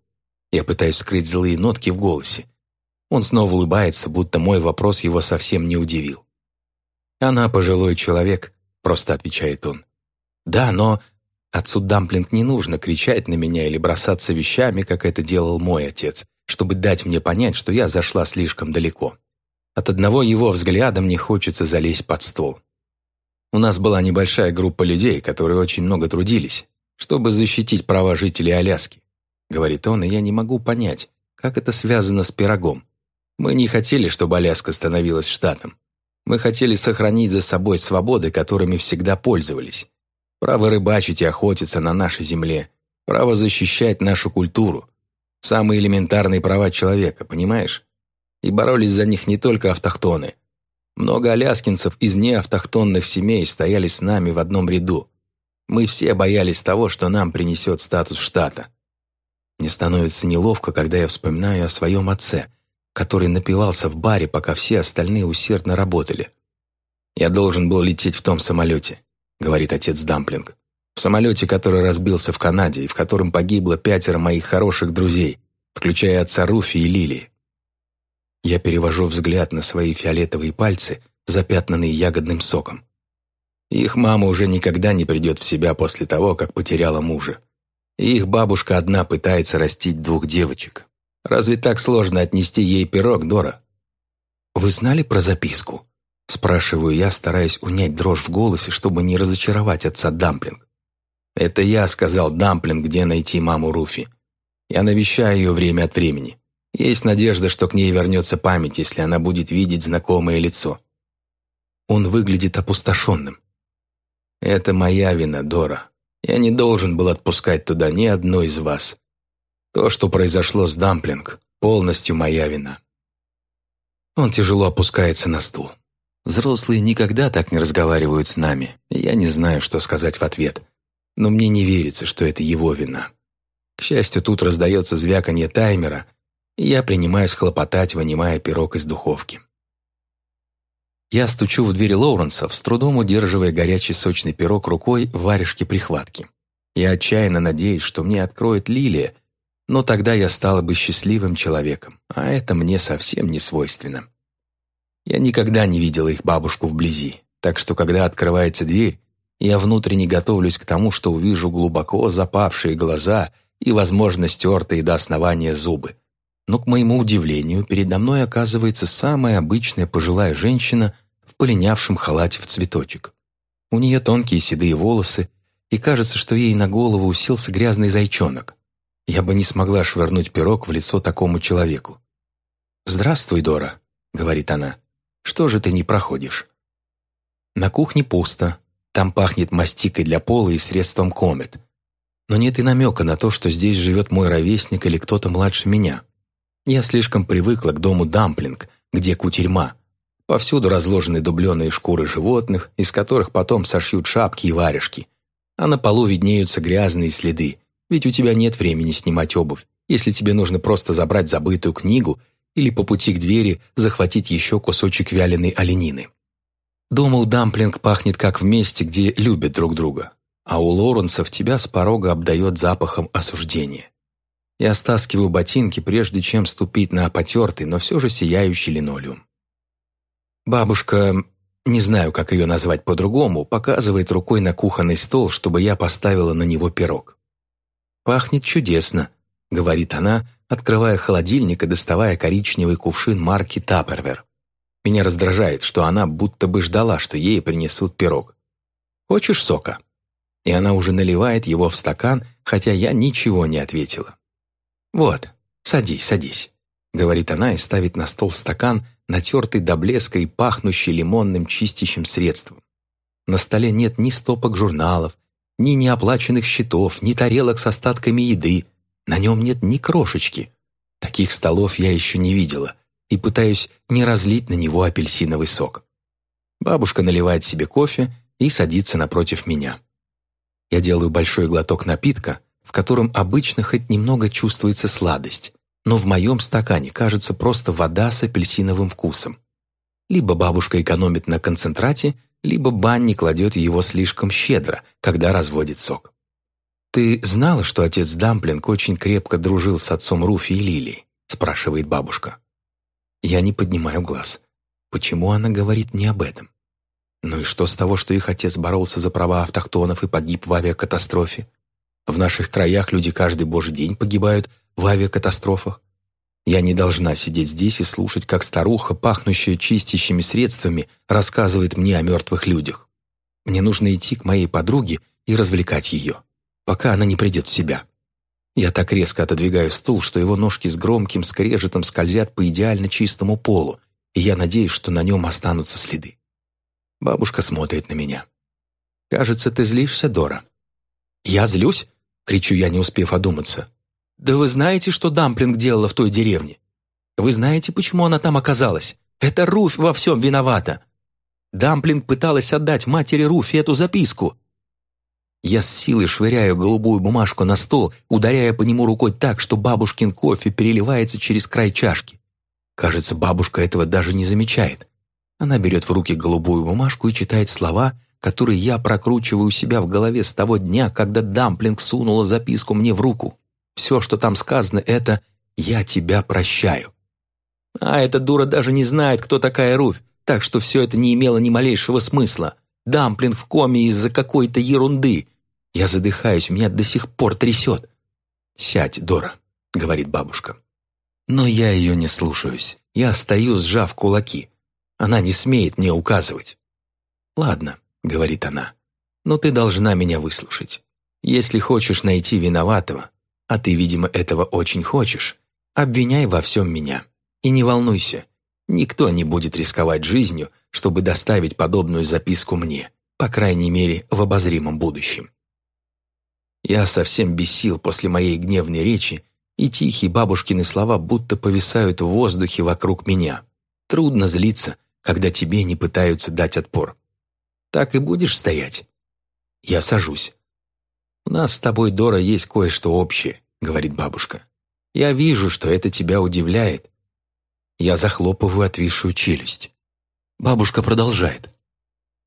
Я пытаюсь скрыть злые нотки в голосе. Он снова улыбается, будто мой вопрос его совсем не удивил. «Она пожилой человек», — просто отвечает он. «Да, но отцу Дамплинг не нужно кричать на меня или бросаться вещами, как это делал мой отец, чтобы дать мне понять, что я зашла слишком далеко. От одного его взгляда мне хочется залезть под стол. У нас была небольшая группа людей, которые очень много трудились, чтобы защитить права жителей Аляски. Говорит он, и я не могу понять, как это связано с пирогом. Мы не хотели, чтобы Аляска становилась штатом. Мы хотели сохранить за собой свободы, которыми всегда пользовались. Право рыбачить и охотиться на нашей земле. Право защищать нашу культуру. Самые элементарные права человека, понимаешь? и боролись за них не только автохтоны. Много аляскинцев из неавтохтонных семей стояли с нами в одном ряду. Мы все боялись того, что нам принесет статус штата. Мне становится неловко, когда я вспоминаю о своем отце, который напивался в баре, пока все остальные усердно работали. «Я должен был лететь в том самолете», — говорит отец Дамплинг. «В самолете, который разбился в Канаде и в котором погибло пятеро моих хороших друзей, включая отца Руфи и Лили. Я перевожу взгляд на свои фиолетовые пальцы, запятнанные ягодным соком. Их мама уже никогда не придет в себя после того, как потеряла мужа. И их бабушка одна пытается растить двух девочек. Разве так сложно отнести ей пирог, Дора?» «Вы знали про записку?» Спрашиваю я, стараясь унять дрожь в голосе, чтобы не разочаровать отца Дамплинг. «Это я сказал Дамплинг, где найти маму Руфи. Я навещаю ее время от времени. Есть надежда, что к ней вернется память, если она будет видеть знакомое лицо. Он выглядит опустошенным. Это моя вина, Дора. Я не должен был отпускать туда ни одной из вас. То, что произошло с Дамплинг, полностью моя вина. Он тяжело опускается на стул. Взрослые никогда так не разговаривают с нами, я не знаю, что сказать в ответ. Но мне не верится, что это его вина. К счастью, тут раздается звяканье таймера, и я принимаюсь хлопотать, вынимая пирог из духовки. Я стучу в дверь Лоуренсов, с трудом удерживая горячий сочный пирог рукой в варежке прихватки. Я отчаянно надеюсь, что мне откроет Лилия, но тогда я стала бы счастливым человеком, а это мне совсем не свойственно. Я никогда не видела их бабушку вблизи, так что когда открывается дверь, я внутренне готовлюсь к тому, что увижу глубоко запавшие глаза и, возможно, стертые до основания зубы. Но, к моему удивлению, передо мной оказывается самая обычная пожилая женщина в полинявшем халате в цветочек. У нее тонкие седые волосы, и кажется, что ей на голову уселся грязный зайчонок. Я бы не смогла швырнуть пирог в лицо такому человеку. «Здравствуй, Дора», — говорит она. «Что же ты не проходишь?» На кухне пусто. Там пахнет мастикой для пола и средством комет но нет и намека на то, что здесь живет мой ровесник или кто-то младше меня. Я слишком привыкла к дому Дамплинг, где кутерьма. Повсюду разложены дубленые шкуры животных, из которых потом сошьют шапки и варежки. А на полу виднеются грязные следы, ведь у тебя нет времени снимать обувь, если тебе нужно просто забрать забытую книгу или по пути к двери захватить еще кусочек вяленой оленины. Дома у Дамплинг пахнет как в месте, где любят друг друга а у Лоренсов тебя с порога обдает запахом осуждения. Я стаскиваю ботинки, прежде чем ступить на потертый, но все же сияющий линолеум. Бабушка, не знаю, как ее назвать по-другому, показывает рукой на кухонный стол, чтобы я поставила на него пирог. «Пахнет чудесно», — говорит она, открывая холодильник и доставая коричневый кувшин марки Таппервер. Меня раздражает, что она будто бы ждала, что ей принесут пирог. «Хочешь сока?» и она уже наливает его в стакан, хотя я ничего не ответила. «Вот, садись, садись», — говорит она и ставит на стол стакан, натертый до блеска и пахнущий лимонным чистящим средством. На столе нет ни стопок журналов, ни неоплаченных счетов, ни тарелок с остатками еды. На нем нет ни крошечки. Таких столов я еще не видела и пытаюсь не разлить на него апельсиновый сок. Бабушка наливает себе кофе и садится напротив меня. Я делаю большой глоток напитка, в котором обычно хоть немного чувствуется сладость, но в моем стакане кажется просто вода с апельсиновым вкусом. Либо бабушка экономит на концентрате, либо Банни кладет его слишком щедро, когда разводит сок. «Ты знала, что отец Дамплинг очень крепко дружил с отцом Руфи и Лилией?» спрашивает бабушка. Я не поднимаю глаз. Почему она говорит не об этом? Ну и что с того, что их отец боролся за права автохтонов и погиб в авиакатастрофе? В наших краях люди каждый божий день погибают в авиакатастрофах. Я не должна сидеть здесь и слушать, как старуха, пахнущая чистящими средствами, рассказывает мне о мертвых людях. Мне нужно идти к моей подруге и развлекать ее, пока она не придет в себя. Я так резко отодвигаю стул, что его ножки с громким скрежетом скользят по идеально чистому полу, и я надеюсь, что на нем останутся следы. Бабушка смотрит на меня. «Кажется, ты злишься, Дора». «Я злюсь?» — кричу я, не успев одуматься. «Да вы знаете, что Дамплинг делала в той деревне? Вы знаете, почему она там оказалась? Это Руфь во всем виновата. Дамплинг пыталась отдать матери Руфи эту записку. Я с силой швыряю голубую бумажку на стол, ударяя по нему рукой так, что бабушкин кофе переливается через край чашки. Кажется, бабушка этого даже не замечает. Она берет в руки голубую бумажку и читает слова, которые я прокручиваю у себя в голове с того дня, когда Дамплинг сунула записку мне в руку. Все, что там сказано, это «Я тебя прощаю». А эта дура даже не знает, кто такая Руфь, так что все это не имело ни малейшего смысла. Дамплинг в коме из-за какой-то ерунды. Я задыхаюсь, меня до сих пор трясет. «Сядь, Дора», — говорит бабушка. Но я ее не слушаюсь. Я стою, сжав кулаки. Она не смеет мне указывать. «Ладно», — говорит она, — «но ты должна меня выслушать. Если хочешь найти виноватого, а ты, видимо, этого очень хочешь, обвиняй во всем меня. И не волнуйся, никто не будет рисковать жизнью, чтобы доставить подобную записку мне, по крайней мере, в обозримом будущем. Я совсем без сил после моей гневной речи, и тихие бабушкины слова будто повисают в воздухе вокруг меня. Трудно злиться, когда тебе не пытаются дать отпор. Так и будешь стоять? Я сажусь. «У нас с тобой, Дора, есть кое-что общее», — говорит бабушка. «Я вижу, что это тебя удивляет». Я захлопываю отвисшую челюсть. Бабушка продолжает.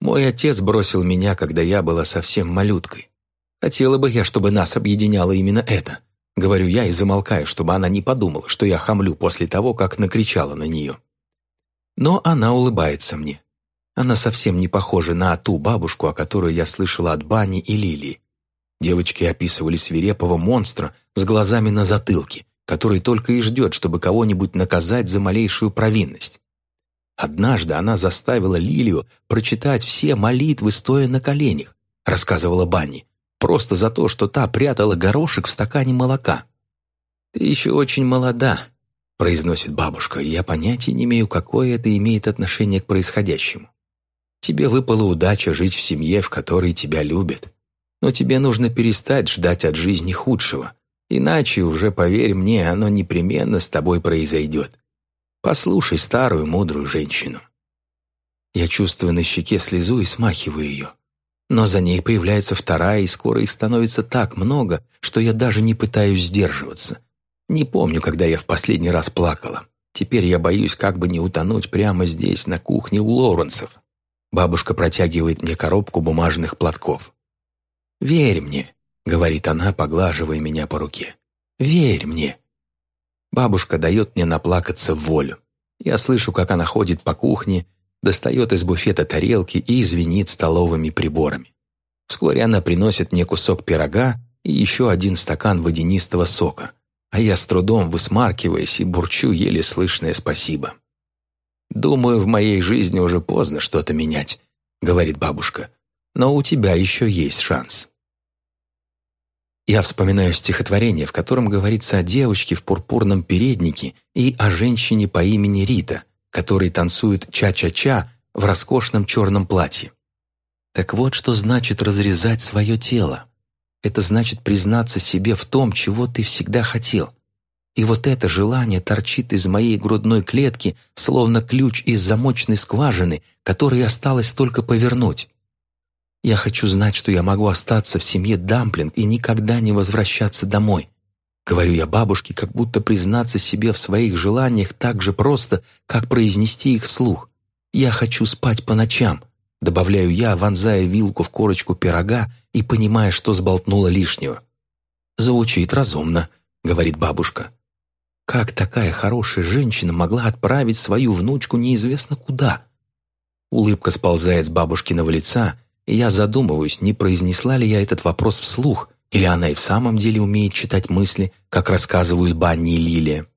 «Мой отец бросил меня, когда я была совсем малюткой. Хотела бы я, чтобы нас объединяло именно это. Говорю я и замолкаю, чтобы она не подумала, что я хамлю после того, как накричала на нее. Но она улыбается мне. Она совсем не похожа на ту бабушку, о которой я слышала от Бани и Лилии. Девочки описывали свирепого монстра с глазами на затылке, который только и ждет, чтобы кого-нибудь наказать за малейшую провинность. Однажды она заставила Лилию прочитать все молитвы, стоя на коленях, рассказывала Банни, просто за то, что та прятала горошек в стакане молока. «Ты еще очень молода», — произносит бабушка, я понятия не имею, какое это имеет отношение к происходящему. Тебе выпала удача жить в семье, в которой тебя любят. Но тебе нужно перестать ждать от жизни худшего. Иначе, уже поверь мне, оно непременно с тобой произойдет. Послушай старую мудрую женщину. Я чувствую на щеке слезу и смахиваю ее. Но за ней появляется вторая, и скоро их становится так много, что я даже не пытаюсь сдерживаться. Не помню, когда я в последний раз плакала. Теперь я боюсь как бы не утонуть прямо здесь, на кухне у Лоуренсов. Бабушка протягивает мне коробку бумажных платков. «Верь мне», — говорит она, поглаживая меня по руке. «Верь мне». Бабушка дает мне наплакаться в волю. Я слышу, как она ходит по кухне, достает из буфета тарелки и звенит столовыми приборами. Вскоре она приносит мне кусок пирога и еще один стакан водянистого сока, а я с трудом высмаркиваясь и бурчу еле слышное спасибо. «Думаю, в моей жизни уже поздно что-то менять», — говорит бабушка. «Но у тебя еще есть шанс». Я вспоминаю стихотворение, в котором говорится о девочке в пурпурном переднике и о женщине по имени Рита, которая танцует ча-ча-ча в роскошном черном платье. Так вот, что значит разрезать свое тело. Это значит признаться себе в том, чего ты всегда хотел, и вот это желание торчит из моей грудной клетки, словно ключ из замочной скважины, который осталось только повернуть. Я хочу знать, что я могу остаться в семье Дамплинг и никогда не возвращаться домой. Говорю я бабушке, как будто признаться себе в своих желаниях так же просто, как произнести их вслух. Я хочу спать по ночам, добавляю я, вонзая вилку в корочку пирога и понимая, что сболтнула лишнего. «Звучит разумно», — говорит бабушка. Как такая хорошая женщина могла отправить свою внучку неизвестно куда? Улыбка сползает с бабушкиного лица, и я задумываюсь, не произнесла ли я этот вопрос вслух, или она и в самом деле умеет читать мысли, как рассказывают Банни и Лилия.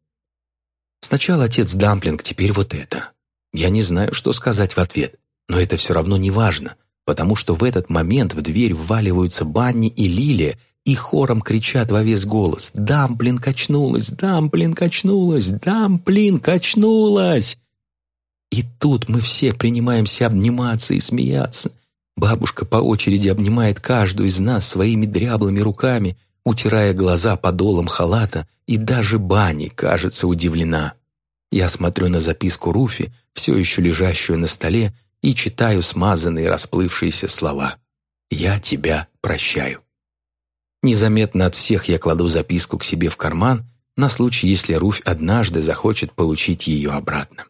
Сначала отец Дамплинг, теперь вот это. Я не знаю, что сказать в ответ, но это все равно не важно, потому что в этот момент в дверь вваливаются Банни и Лилия и хором кричат во весь голос «Дамплин качнулась! Дамплин качнулась! Дамплин качнулась!» И тут мы все принимаемся обниматься и смеяться. Бабушка по очереди обнимает каждую из нас своими дряблыми руками, утирая глаза подолом халата, и даже Бани, кажется, удивлена. Я смотрю на записку Руфи, все еще лежащую на столе, и читаю смазанные расплывшиеся слова. «Я тебя прощаю». Незаметно от всех я кладу записку к себе в карман на случай, если Руфь однажды захочет получить ее обратно.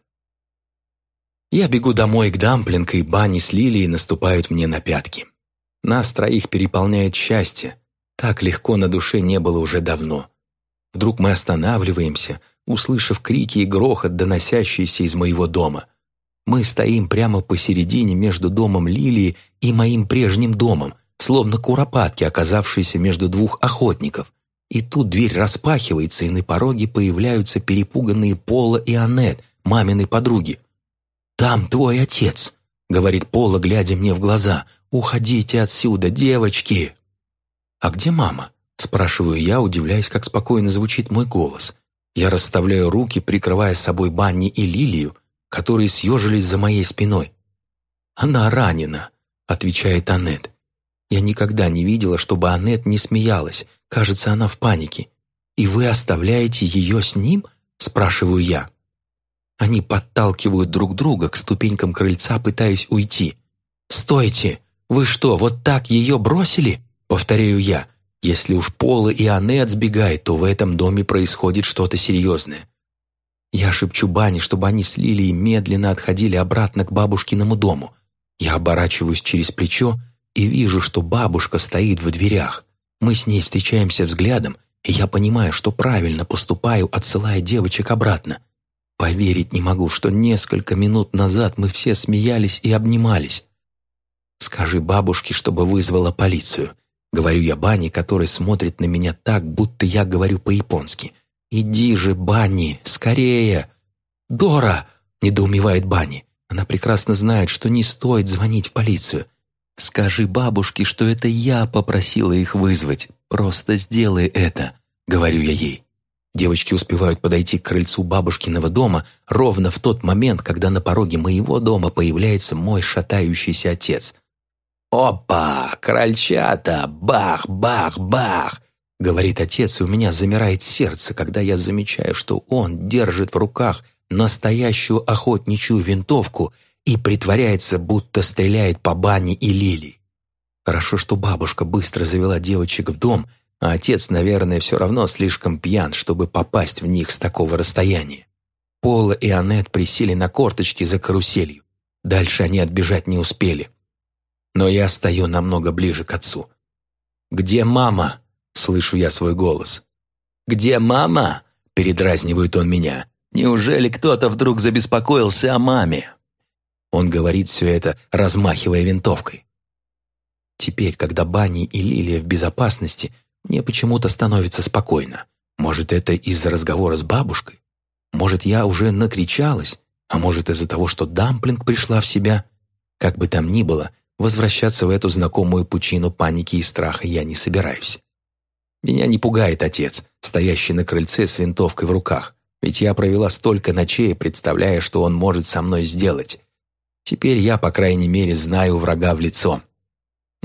Я бегу домой к Дамплинг, и Банни с Лилией наступают мне на пятки. Нас троих переполняет счастье. Так легко на душе не было уже давно. Вдруг мы останавливаемся, услышав крики и грохот, доносящиеся из моего дома. Мы стоим прямо посередине между домом Лилии и моим прежним домом, словно куропатки, оказавшиеся между двух охотников. И тут дверь распахивается, и на пороге появляются перепуганные Пола и Аннет, маминой подруги. «Там твой отец», — говорит Пола, глядя мне в глаза. «Уходите отсюда, девочки!» «А где мама?» — спрашиваю я, удивляясь, как спокойно звучит мой голос. Я расставляю руки, прикрывая собой Банни и Лилию, которые съежились за моей спиной. «Она ранена», — отвечает Аннет. Я никогда не видела, чтобы Аннет не смеялась. Кажется, она в панике. «И вы оставляете ее с ним?» – спрашиваю я. Они подталкивают друг друга к ступенькам крыльца, пытаясь уйти. «Стойте! Вы что, вот так ее бросили?» – повторяю я. Если уж Пола и Аннет сбегают, то в этом доме происходит что-то серьезное. Я шепчу Бане, чтобы они с Лилией медленно отходили обратно к бабушкиному дому. Я оборачиваюсь через плечо и вижу, что бабушка стоит в дверях. Мы с ней встречаемся взглядом, и я понимаю, что правильно поступаю, отсылая девочек обратно. Поверить не могу, что несколько минут назад мы все смеялись и обнимались. «Скажи бабушке, чтобы вызвала полицию», — говорю я Бане, который смотрит на меня так, будто я говорю по-японски. «Иди же, Банни, скорее!» «Дора!» — недоумевает Банни. Она прекрасно знает, что не стоит звонить в полицию. «Скажи бабушке, что это я попросила их вызвать. Просто сделай это», — говорю я ей. Девочки успевают подойти к крыльцу бабушкиного дома ровно в тот момент, когда на пороге моего дома появляется мой шатающийся отец. «Опа! Крольчата! Бах, бах, бах!» — говорит отец, и у меня замирает сердце, когда я замечаю, что он держит в руках настоящую охотничью винтовку — и притворяется, будто стреляет по бане и лилии. Хорошо, что бабушка быстро завела девочек в дом, а отец, наверное, все равно слишком пьян, чтобы попасть в них с такого расстояния. Пола и Аннет присели на корточки за каруселью. Дальше они отбежать не успели. Но я стою намного ближе к отцу. «Где мама?» — слышу я свой голос. «Где мама?» — передразнивает он меня. «Неужели кто-то вдруг забеспокоился о маме?» Он говорит все это, размахивая винтовкой. Теперь, когда Банни и Лилия в безопасности, мне почему-то становится спокойно. Может, это из-за разговора с бабушкой? Может, я уже накричалась? А может, из-за того, что Дамплинг пришла в себя? Как бы там ни было, возвращаться в эту знакомую пучину паники и страха я не собираюсь. Меня не пугает отец, стоящий на крыльце с винтовкой в руках, ведь я провела столько ночей, представляя, что он может со мной сделать. Теперь я, по крайней мере, знаю врага в лицо.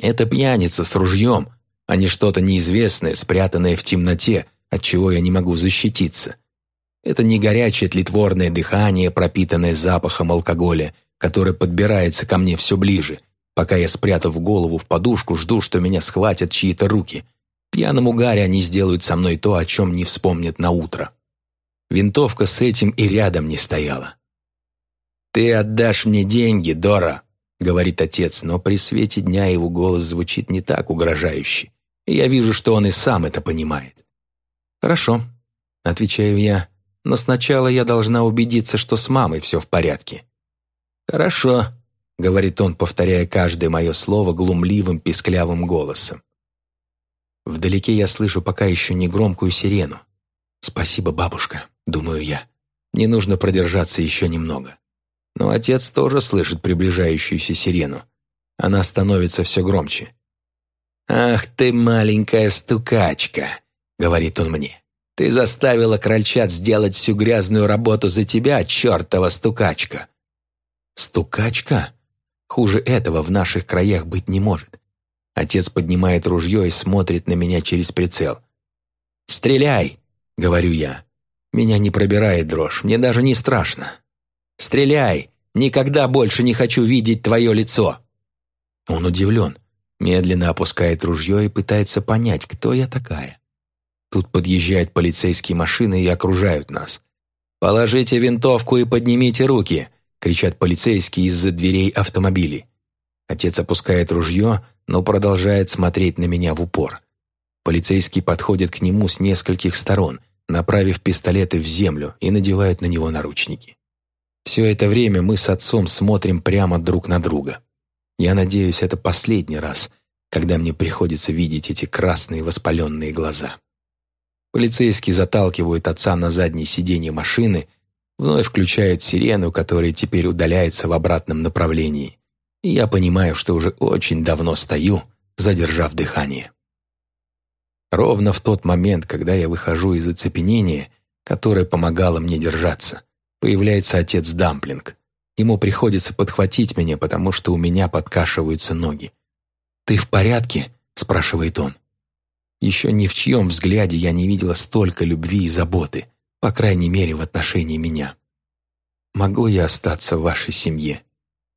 Это пьяница с ружьем, а не что-то неизвестное, спрятанное в темноте, от чего я не могу защититься. Это не горячее тлетворное дыхание, пропитанное запахом алкоголя, которое подбирается ко мне все ближе, пока я, спрятав голову в подушку, жду, что меня схватят чьи-то руки. Пьяному Гарри они сделают со мной то, о чем не вспомнят на утро. Винтовка с этим и рядом не стояла. «Ты отдашь мне деньги, Дора», — говорит отец, но при свете дня его голос звучит не так угрожающе, и я вижу, что он и сам это понимает. «Хорошо», — отвечаю я, «но сначала я должна убедиться, что с мамой все в порядке». «Хорошо», — говорит он, повторяя каждое мое слово глумливым писклявым голосом. Вдалеке я слышу пока еще не громкую сирену. «Спасибо, бабушка», — думаю я. «Не нужно продержаться еще немного». Но отец тоже слышит приближающуюся сирену. Она становится все громче. «Ах ты, маленькая стукачка!» — говорит он мне. «Ты заставила крольчат сделать всю грязную работу за тебя, чертова стукачка!» «Стукачка? Хуже этого в наших краях быть не может». Отец поднимает ружье и смотрит на меня через прицел. «Стреляй!» — говорю я. Меня не пробирает дрожь, мне даже не страшно. Стреляй! Никогда больше не хочу видеть твое лицо!» Он удивлен, медленно опускает ружье и пытается понять, кто я такая. Тут подъезжают полицейские машины и окружают нас. «Положите винтовку и поднимите руки!» — кричат полицейские из-за дверей автомобилей. Отец опускает ружье, но продолжает смотреть на меня в упор. Полицейский подходит к нему с нескольких сторон, направив пистолеты в землю и надевают на него наручники. Все это время мы с отцом смотрим прямо друг на друга. Я надеюсь, это последний раз, когда мне приходится видеть эти красные воспаленные глаза. Полицейские заталкивают отца на заднее сиденье машины, вновь включают сирену, которая теперь удаляется в обратном направлении. И я понимаю, что уже очень давно стою, задержав дыхание. Ровно в тот момент, когда я выхожу из оцепенения, которое помогало мне держаться, появляется отец Дамплинг. Ему приходится подхватить меня, потому что у меня подкашиваются ноги. «Ты в порядке?» – спрашивает он. Еще ни в чьем взгляде я не видела столько любви и заботы, по крайней мере, в отношении меня. Могу я остаться в вашей семье?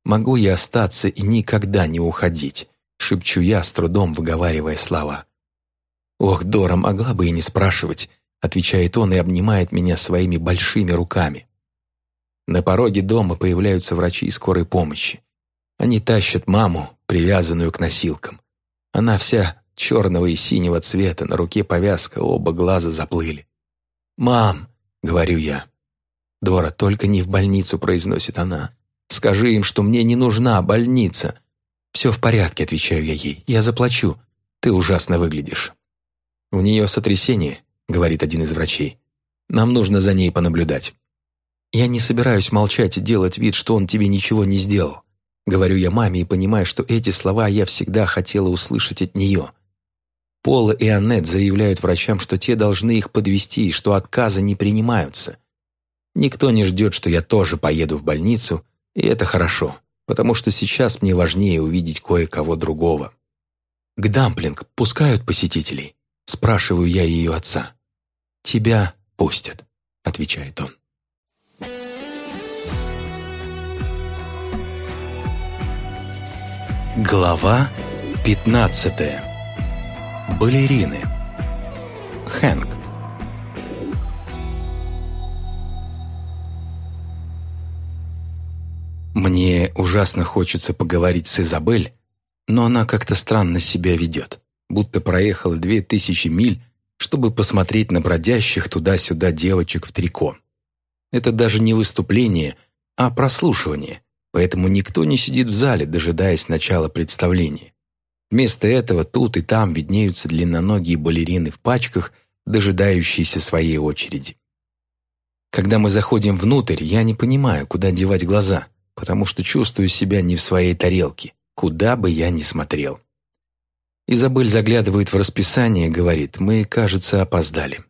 Могу я остаться и никогда не уходить? Шепчу я, с трудом выговаривая слова. «Ох, Дора, могла бы и не спрашивать», отвечает он и обнимает меня своими большими руками. На пороге дома появляются врачи скорой помощи. Они тащат маму, привязанную к носилкам. Она вся черного и синего цвета, на руке повязка, оба глаза заплыли. «Мам!» — говорю я. «Дора, только не в больницу», — произносит она. «Скажи им, что мне не нужна больница». «Все в порядке», — отвечаю я ей. «Я заплачу. Ты ужасно выглядишь». «У нее сотрясение», — говорит один из врачей. «Нам нужно за ней понаблюдать». «Я не собираюсь молчать и делать вид, что он тебе ничего не сделал», — говорю я маме и понимаю, что эти слова я всегда хотела услышать от нее. Пола и Аннет заявляют врачам, что те должны их подвести и что отказы не принимаются. Никто не ждет, что я тоже поеду в больницу, и это хорошо, потому что сейчас мне важнее увидеть кое-кого другого. «К Дамплинг пускают посетителей?» – спрашиваю я ее отца. «Тебя пустят», – отвечает он. Глава пятнадцатая Балерины. Хэнк. Мне ужасно хочется поговорить с Изабель, но она как-то странно себя ведет, будто проехала две тысячи миль, чтобы посмотреть на бродящих туда-сюда девочек в трико. Это даже не выступление, а прослушивание, поэтому никто не сидит в зале, дожидаясь начала представления. Вместо этого тут и там виднеются длинноногие балерины в пачках, дожидающиеся своей очереди. Когда мы заходим внутрь, я не понимаю, куда девать глаза, потому что чувствую себя не в своей тарелке, куда бы я ни смотрел. Изабель заглядывает в расписание и говорит, мы, кажется, опоздали.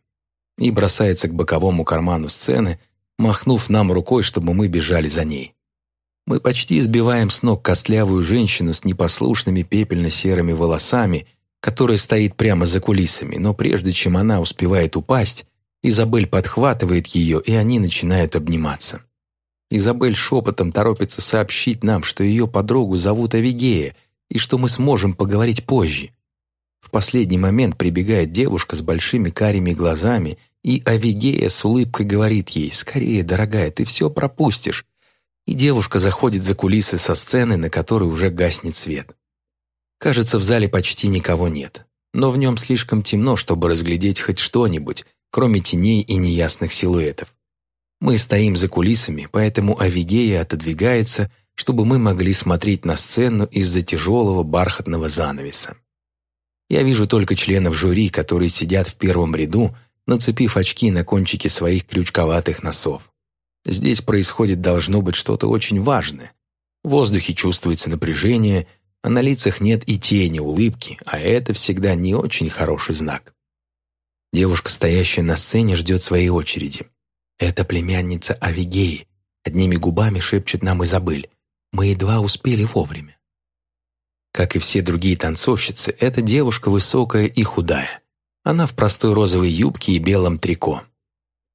И бросается к боковому карману сцены, махнув нам рукой, чтобы мы бежали за ней. Мы почти сбиваем с ног костлявую женщину с непослушными пепельно-серыми волосами, которая стоит прямо за кулисами, но прежде чем она успевает упасть, Изабель подхватывает ее, и они начинают обниматься. Изабель шепотом торопится сообщить нам, что ее подругу зовут Авигея, и что мы сможем поговорить позже. В последний момент прибегает девушка с большими карими глазами, и Авигея с улыбкой говорит ей, «Скорее, дорогая, ты все пропустишь и девушка заходит за кулисы со сцены, на которой уже гаснет свет. Кажется, в зале почти никого нет, но в нем слишком темно, чтобы разглядеть хоть что-нибудь, кроме теней и неясных силуэтов. Мы стоим за кулисами, поэтому Авигея отодвигается, чтобы мы могли смотреть на сцену из-за тяжелого бархатного занавеса. Я вижу только членов жюри, которые сидят в первом ряду, нацепив очки на кончики своих крючковатых носов. Здесь происходит должно быть что-то очень важное. В воздухе чувствуется напряжение, а на лицах нет и тени улыбки, а это всегда не очень хороший знак. Девушка, стоящая на сцене, ждет своей очереди. Это племянница Авигеи. Одними губами шепчет нам Изабель. Мы едва успели вовремя. Как и все другие танцовщицы, эта девушка высокая и худая. Она в простой розовой юбке и белом трико.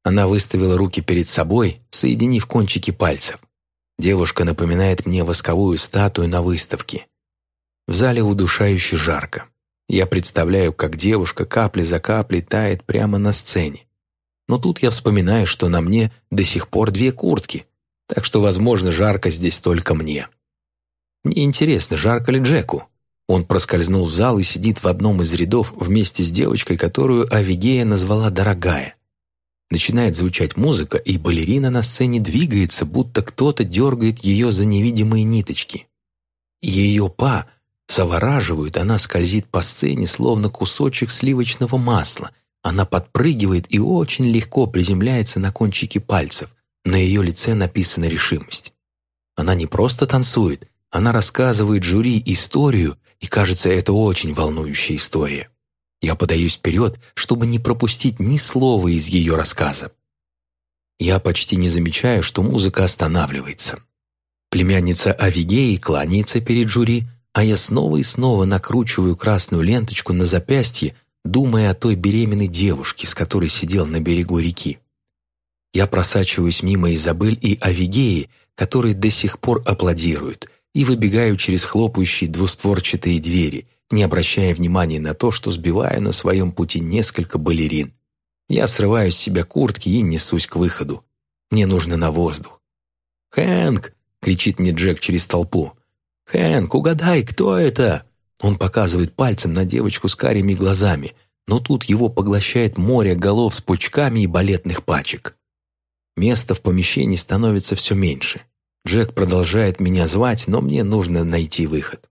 Она выставила руки перед собой, соединив кончики пальцев. Девушка напоминает мне восковую статую на выставке. В зале удушающе жарко. Я представляю, как девушка капли за каплей тает прямо на сцене. Но тут я вспоминаю, что на мне до сих пор две куртки, так что, возможно, жарко здесь только мне. Мне интересно, жарко ли Джеку? Он проскользнул в зал и сидит в одном из рядов вместе с девочкой, которую Авигея назвала «дорогая». Начинает звучать музыка, и балерина на сцене двигается, будто кто-то дергает ее за невидимые ниточки. Ее па завораживают, она скользит по сцене, словно кусочек сливочного масла, Она подпрыгивает и очень легко приземляется на кончики пальцев. На ее лице написана решимость. Она не просто танцует, она рассказывает жюри историю, и кажется, это очень волнующая история. Я подаюсь вперед, чтобы не пропустить ни слова из ее рассказа. Я почти не замечаю, что музыка останавливается. Племянница Авигеи кланяется перед жюри, а я снова и снова накручиваю красную ленточку на запястье, думая о той беременной девушке, с которой сидел на берегу реки. Я просачиваюсь мимо Изабель и Авигеи, которые до сих пор аплодируют, и выбегаю через хлопающие двустворчатые двери, не обращая внимания на то, что сбиваю на своем пути несколько балерин. Я срываю с себя куртки и несусь к выходу. Мне нужно на воздух. «Хэнк!» — кричит мне Джек через толпу. «Хэнк, угадай, кто это?» Он показывает пальцем на девочку с карими глазами, но тут его поглощает море голов с пучками и балетных пачек. Места в помещении становится все меньше. Джек продолжает меня звать, но мне нужно найти выход.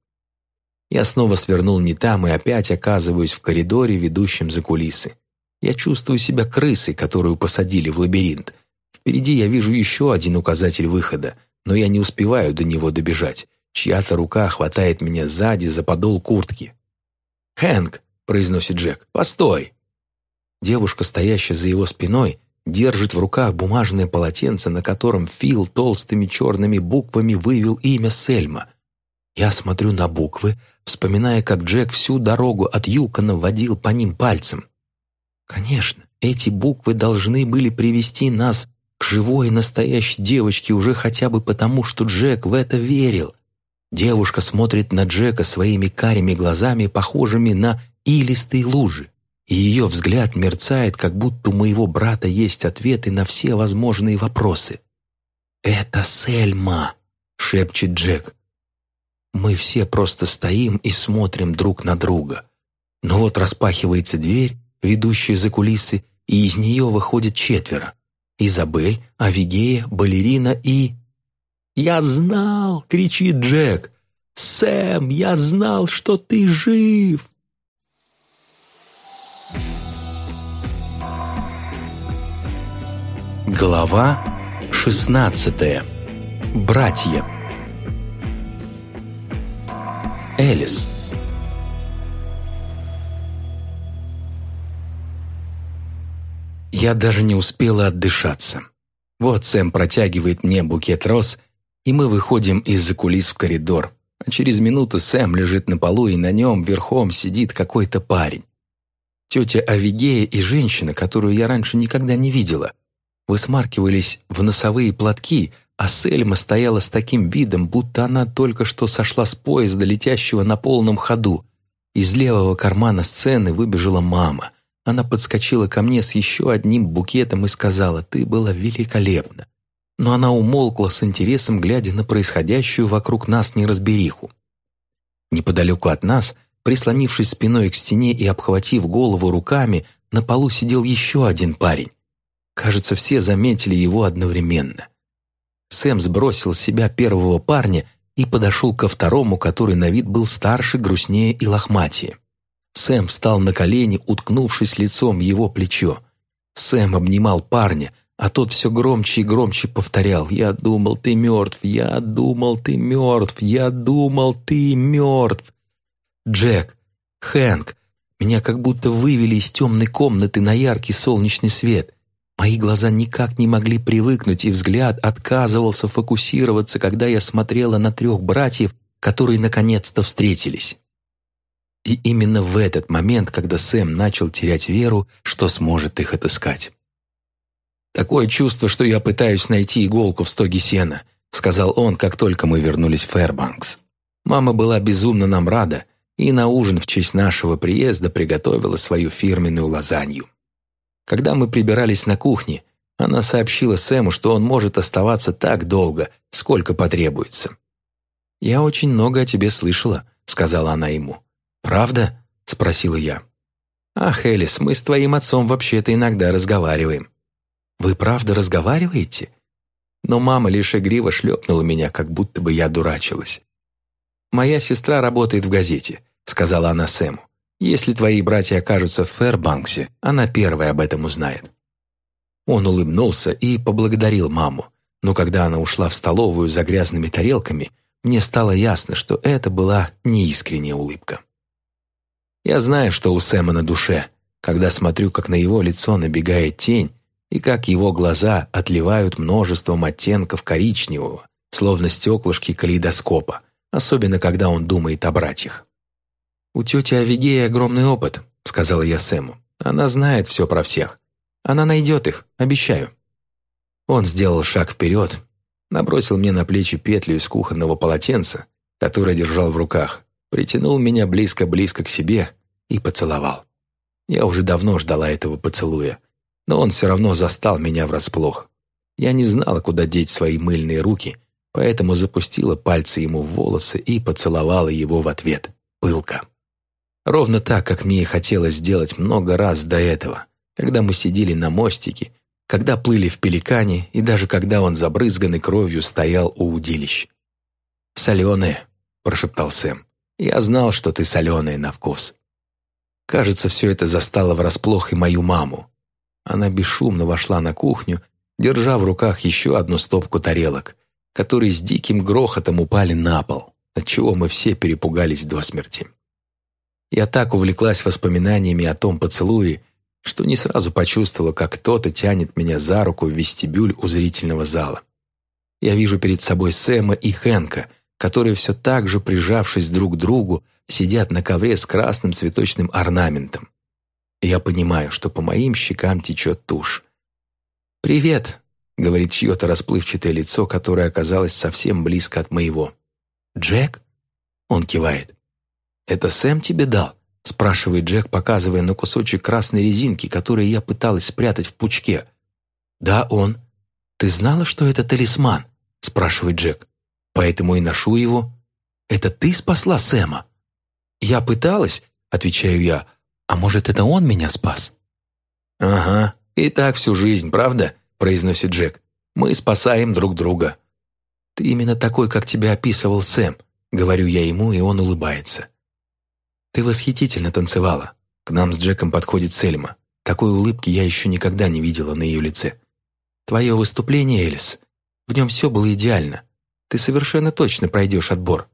Я снова свернул не там и опять оказываюсь в коридоре, ведущем за кулисы. Я чувствую себя крысой, которую посадили в лабиринт. Впереди я вижу еще один указатель выхода, но я не успеваю до него добежать. Чья-то рука хватает меня сзади за подол куртки. «Хэнк!» — произносит Джек. «Постой!» Девушка, стоящая за его спиной, держит в руках бумажное полотенце, на котором Фил толстыми черными буквами вывел имя Сельма. Я смотрю на буквы, вспоминая, как Джек всю дорогу от Юкона водил по ним пальцем. Конечно, эти буквы должны были привести нас к живой настоящей девочке уже хотя бы потому, что Джек в это верил. Девушка смотрит на Джека своими карими глазами, похожими на илистые лужи и ее взгляд мерцает, как будто у моего брата есть ответы на все возможные вопросы. «Это Сельма!» — шепчет Джек. Мы все просто стоим и смотрим друг на друга. Но вот распахивается дверь, ведущая за кулисы, и из нее выходит четверо. Изабель, Авигея, балерина и... «Я знал!» — кричит Джек. «Сэм, я знал, что ты жив!» Глава 16. Братья. Элис. Я даже не успела отдышаться. Вот Сэм протягивает мне букет роз, и мы выходим из-за кулис в коридор. А через минуту Сэм лежит на полу, и на нем верхом сидит какой-то парень. Тетя Авигея и женщина, которую я раньше никогда не видела, высмаркивались в носовые платки, а Сельма стояла с таким видом, будто она только что сошла с поезда, летящего на полном ходу. Из левого кармана сцены выбежала мама. Она подскочила ко мне с еще одним букетом и сказала, «Ты была великолепна». Но она умолкла с интересом, глядя на происходящую вокруг нас неразбериху. Неподалеку от нас Прислонившись спиной к стене и обхватив голову руками, на полу сидел еще один парень. Кажется, все заметили его одновременно. Сэм сбросил с себя первого парня и подошел ко второму, который на вид был старше, грустнее и лохматее. Сэм встал на колени, уткнувшись лицом в его плечо. Сэм обнимал парня, а тот все громче и громче повторял «Я думал, ты мертв! Я думал, ты мертв! Я думал, ты мертв!» Джек, Хэнк, меня как будто вывели из темной комнаты на яркий солнечный свет. Мои глаза никак не могли привыкнуть, и взгляд отказывался фокусироваться, когда я смотрела на трех братьев, которые наконец-то встретились. И именно в этот момент, когда Сэм начал терять веру, что сможет их отыскать. «Такое чувство, что я пытаюсь найти иголку в стоге сена», сказал он, как только мы вернулись в Фэрбанкс. Мама была безумно нам рада, и на ужин в честь нашего приезда приготовила свою фирменную лазанью. Когда мы прибирались на кухне, она сообщила Сэму, что он может оставаться так долго, сколько потребуется. «Я очень много о тебе слышала», — сказала она ему. «Правда?» — спросила я. «Ах, Элис, мы с твоим отцом вообще-то иногда разговариваем». «Вы правда разговариваете?» Но мама лишь игриво шлепнула меня, как будто бы я дурачилась. «Моя сестра работает в газете», — сказала она Сэму. Если твои братья окажутся в Фэрбанксе, она первая об этом узнает». Он улыбнулся и поблагодарил маму, но когда она ушла в столовую за грязными тарелками, мне стало ясно, что это была неискренняя улыбка. Я знаю, что у Сэма на душе, когда смотрю, как на его лицо набегает тень, и как его глаза отливают множеством оттенков коричневого, словно стеклышки калейдоскопа, особенно когда он думает о братьях. «У тети Авигеи огромный опыт», — сказала я Сэму. «Она знает все про всех. Она найдет их, обещаю». Он сделал шаг вперед, набросил мне на плечи петлю из кухонного полотенца, которое держал в руках, притянул меня близко-близко к себе и поцеловал. Я уже давно ждала этого поцелуя, но он все равно застал меня врасплох. Я не знала, куда деть свои мыльные руки, поэтому запустила пальцы ему в волосы и поцеловала его в ответ, пылко. Ровно так, как мне и хотелось сделать много раз до этого, когда мы сидели на мостике, когда плыли в пеликане и даже когда он забрызганный кровью стоял у удилищ. «Соленые», — прошептал Сэм. «Я знал, что ты соленая на вкус». Кажется, все это застало врасплох и мою маму. Она бесшумно вошла на кухню, держа в руках еще одну стопку тарелок, которые с диким грохотом упали на пол, отчего мы все перепугались до смерти. Я так увлеклась воспоминаниями о том поцелуе, что не сразу почувствовала, как кто-то тянет меня за руку в вестибюль у зрительного зала. Я вижу перед собой Сэма и Хэнка, которые все так же, прижавшись друг к другу, сидят на ковре с красным цветочным орнаментом. я понимаю, что по моим щекам течет тушь. «Привет», — говорит чье-то расплывчатое лицо, которое оказалось совсем близко от моего. «Джек?» — он кивает. «Это Сэм тебе дал?» — спрашивает Джек, показывая на кусочек красной резинки, который я пыталась спрятать в пучке. «Да, он». «Ты знала, что это талисман?» — спрашивает Джек. «Поэтому и ношу его». «Это ты спасла Сэма?» «Я пыталась», — отвечаю я. «А может, это он меня спас?» «Ага, и так всю жизнь, правда?» — произносит Джек. «Мы спасаем друг друга». «Ты именно такой, как тебя описывал Сэм», — говорю я ему, и он улыбается. «Ты восхитительно танцевала». К нам с Джеком подходит Сельма. Такой улыбки я еще никогда не видела на ее лице. «Твое выступление, Элис, в нем все было идеально. Ты совершенно точно пройдешь отбор».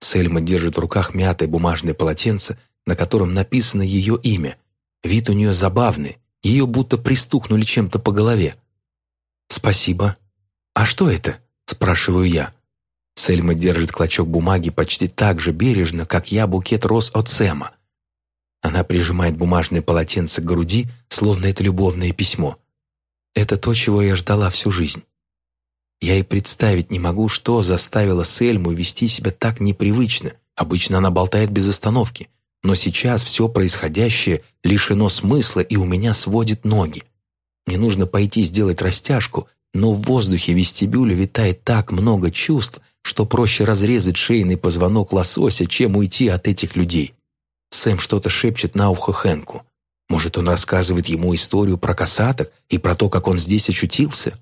Сельма держит в руках мятое бумажное полотенце, на котором написано ее имя. Вид у нее забавный, ее будто пристукнули чем-то по голове. «Спасибо. А что это?» – спрашиваю я. Сельма держит клочок бумаги почти так же бережно, как я букет роз от Сэма. Она прижимает бумажное полотенце к груди, словно это любовное письмо. Это то, чего я ждала всю жизнь. Я и представить не могу, что заставило Сельму вести себя так непривычно. Обычно она болтает без остановки. Но сейчас все происходящее лишено смысла, и у меня сводит ноги. Мне нужно пойти сделать растяжку, но в воздухе вестибюля витает так много чувств, что проще разрезать шейный позвонок лосося, чем уйти от этих людей. Сэм что-то шепчет на ухо Хэнку. Может, он рассказывает ему историю про косаток и про то, как он здесь очутился?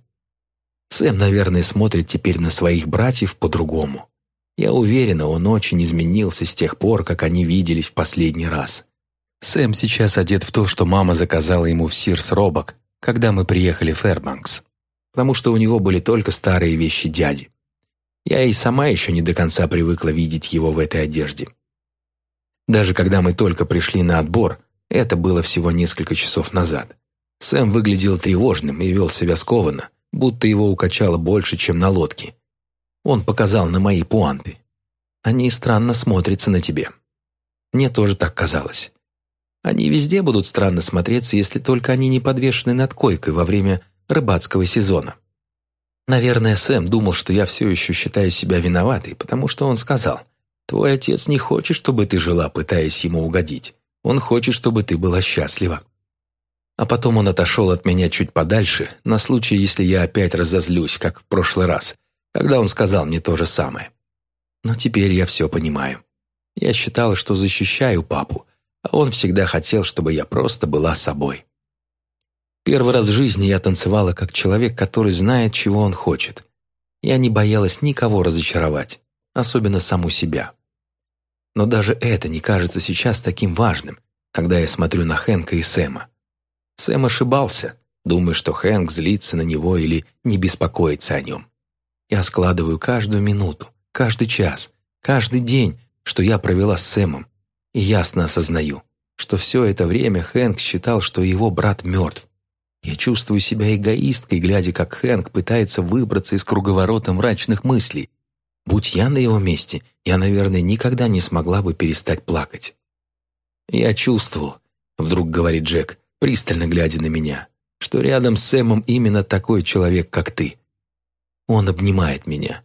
Сэм, наверное, смотрит теперь на своих братьев по-другому. Я уверена, он очень изменился с тех пор, как они виделись в последний раз. Сэм сейчас одет в то, что мама заказала ему в Сирс Робок, когда мы приехали в Фэрбанкс, потому что у него были только старые вещи дяди. Я и сама еще не до конца привыкла видеть его в этой одежде. Даже когда мы только пришли на отбор, это было всего несколько часов назад. Сэм выглядел тревожным и вел себя скованно, будто его укачало больше, чем на лодке. Он показал на мои пуанты. Они странно смотрятся на тебе. Мне тоже так казалось. Они везде будут странно смотреться, если только они не подвешены над койкой во время рыбацкого сезона. Наверное, Сэм думал, что я все еще считаю себя виноватой, потому что он сказал, «Твой отец не хочет, чтобы ты жила, пытаясь ему угодить. Он хочет, чтобы ты была счастлива». А потом он отошел от меня чуть подальше, на случай, если я опять разозлюсь, как в прошлый раз, когда он сказал мне то же самое. Но теперь я все понимаю. Я считала, что защищаю папу, а он всегда хотел, чтобы я просто была собой. Первый раз в жизни я танцевала как человек, который знает, чего он хочет. Я не боялась никого разочаровать, особенно саму себя. Но даже это не кажется сейчас таким важным, когда я смотрю на Хэнка и Сэма. Сэм ошибался, думая, что Хэнк злится на него или не беспокоится о нем. Я складываю каждую минуту, каждый час, каждый день, что я провела с Сэмом, и ясно осознаю, что все это время Хэнк считал, что его брат мертв. Я чувствую себя эгоисткой, глядя, как Хэнк пытается выбраться из круговорота мрачных мыслей. Будь я на его месте, я, наверное, никогда не смогла бы перестать плакать. «Я чувствовал», — вдруг говорит Джек, пристально глядя на меня, «что рядом с Сэмом именно такой человек, как ты. Он обнимает меня.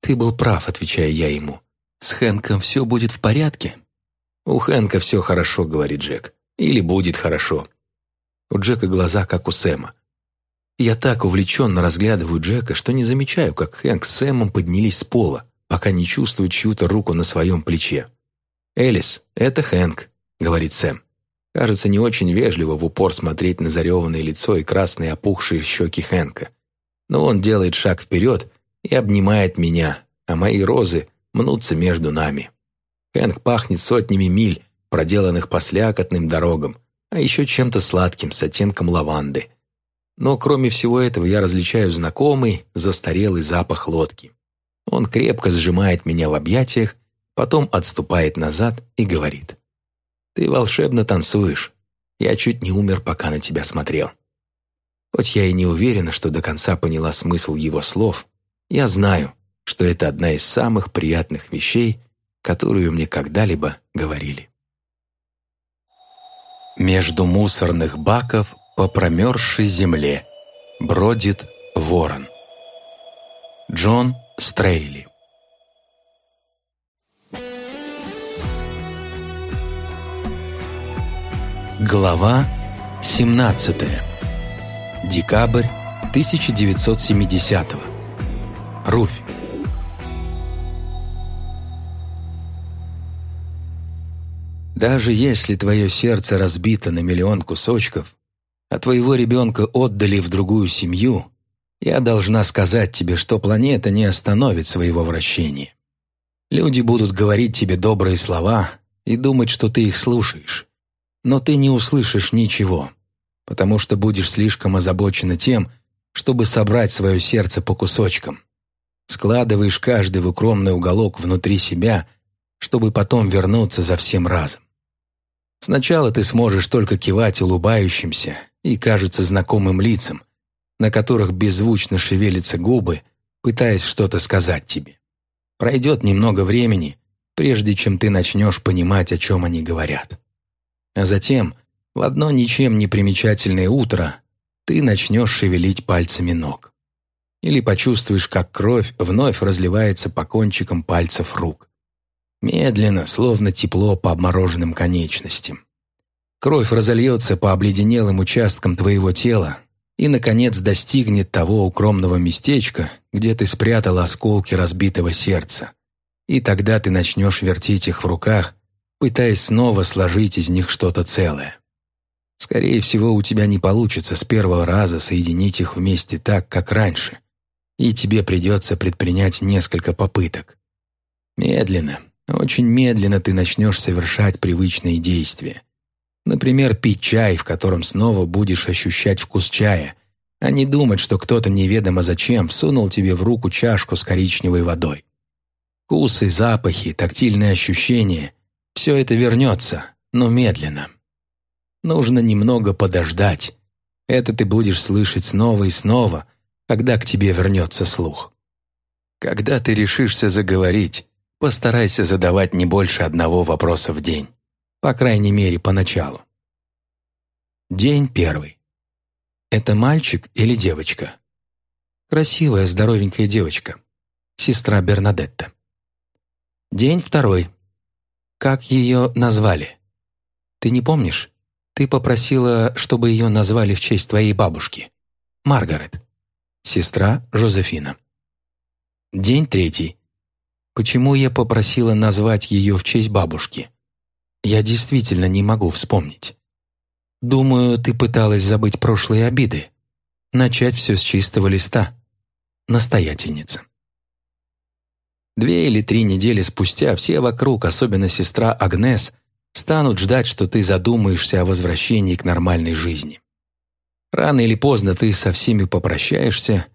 Ты был прав, отвечаю я ему. С Хэнком все будет в порядке?» «У Хэнка все хорошо», — говорит Джек. «Или будет хорошо». У Джека глаза, как у Сэма. Я так увлеченно разглядываю Джека, что не замечаю, как Хэнк с Сэмом поднялись с пола, пока не чувствую чью-то руку на своем плече. «Элис, это Хэнк», — говорит Сэм. Кажется, не очень вежливо в упор смотреть на зареванное лицо и красные опухшие щеки Хэнка. Но он делает шаг вперед и обнимает меня, а мои розы мнутся между нами. Хэнк пахнет сотнями миль, проделанных по слякотным дорогам, а еще чем-то сладким с оттенком лаванды. Но кроме всего этого я различаю знакомый, застарелый запах лодки. Он крепко сжимает меня в объятиях, потом отступает назад и говорит. «Ты волшебно танцуешь. Я чуть не умер, пока на тебя смотрел». Хоть я и не уверена, что до конца поняла смысл его слов, я знаю, что это одна из самых приятных вещей, которую мне когда-либо говорили. Между мусорных баков по промерзшей земле бродит ворон. Джон Стрейли Глава 17. Декабрь 1970. Руфь. Даже если твое сердце разбито на миллион кусочков, а твоего ребенка отдали в другую семью, я должна сказать тебе, что планета не остановит своего вращения. Люди будут говорить тебе добрые слова и думать, что ты их слушаешь. Но ты не услышишь ничего, потому что будешь слишком озабочена тем, чтобы собрать свое сердце по кусочкам. Складываешь каждый в укромный уголок внутри себя, чтобы потом вернуться за всем разом. Сначала ты сможешь только кивать улыбающимся и, кажется, знакомым лицам, на которых беззвучно шевелятся губы, пытаясь что-то сказать тебе. Пройдет немного времени, прежде чем ты начнешь понимать, о чем они говорят. А затем, в одно ничем не примечательное утро, ты начнешь шевелить пальцами ног. Или почувствуешь, как кровь вновь разливается по кончикам пальцев рук. Медленно, словно тепло по обмороженным конечностям. Кровь разольется по обледенелым участкам твоего тела и, наконец, достигнет того укромного местечка, где ты спрятал осколки разбитого сердца. И тогда ты начнешь вертеть их в руках, пытаясь снова сложить из них что-то целое. Скорее всего, у тебя не получится с первого раза соединить их вместе так, как раньше, и тебе придется предпринять несколько попыток. Медленно, очень медленно ты начнешь совершать привычные действия. Например, пить чай, в котором снова будешь ощущать вкус чая, а не думать, что кто-то неведомо зачем всунул тебе в руку чашку с коричневой водой. Вкусы, запахи, тактильные ощущения — все это вернется, но медленно. Нужно немного подождать. Это ты будешь слышать снова и снова, когда к тебе вернется слух. Когда ты решишься заговорить, постарайся задавать не больше одного вопроса в день. По крайней мере, поначалу. День первый. Это мальчик или девочка? Красивая, здоровенькая девочка. Сестра Бернадетта. День второй. Как ее назвали? Ты не помнишь? Ты попросила, чтобы ее назвали в честь твоей бабушки. Маргарет. Сестра Жозефина. День третий. Почему я попросила назвать ее в честь бабушки? Я действительно не могу вспомнить. Думаю, ты пыталась забыть прошлые обиды. Начать все с чистого листа. Настоятельница. Две или три недели спустя все вокруг, особенно сестра Агнес, станут ждать, что ты задумаешься о возвращении к нормальной жизни. Рано или поздно ты со всеми попрощаешься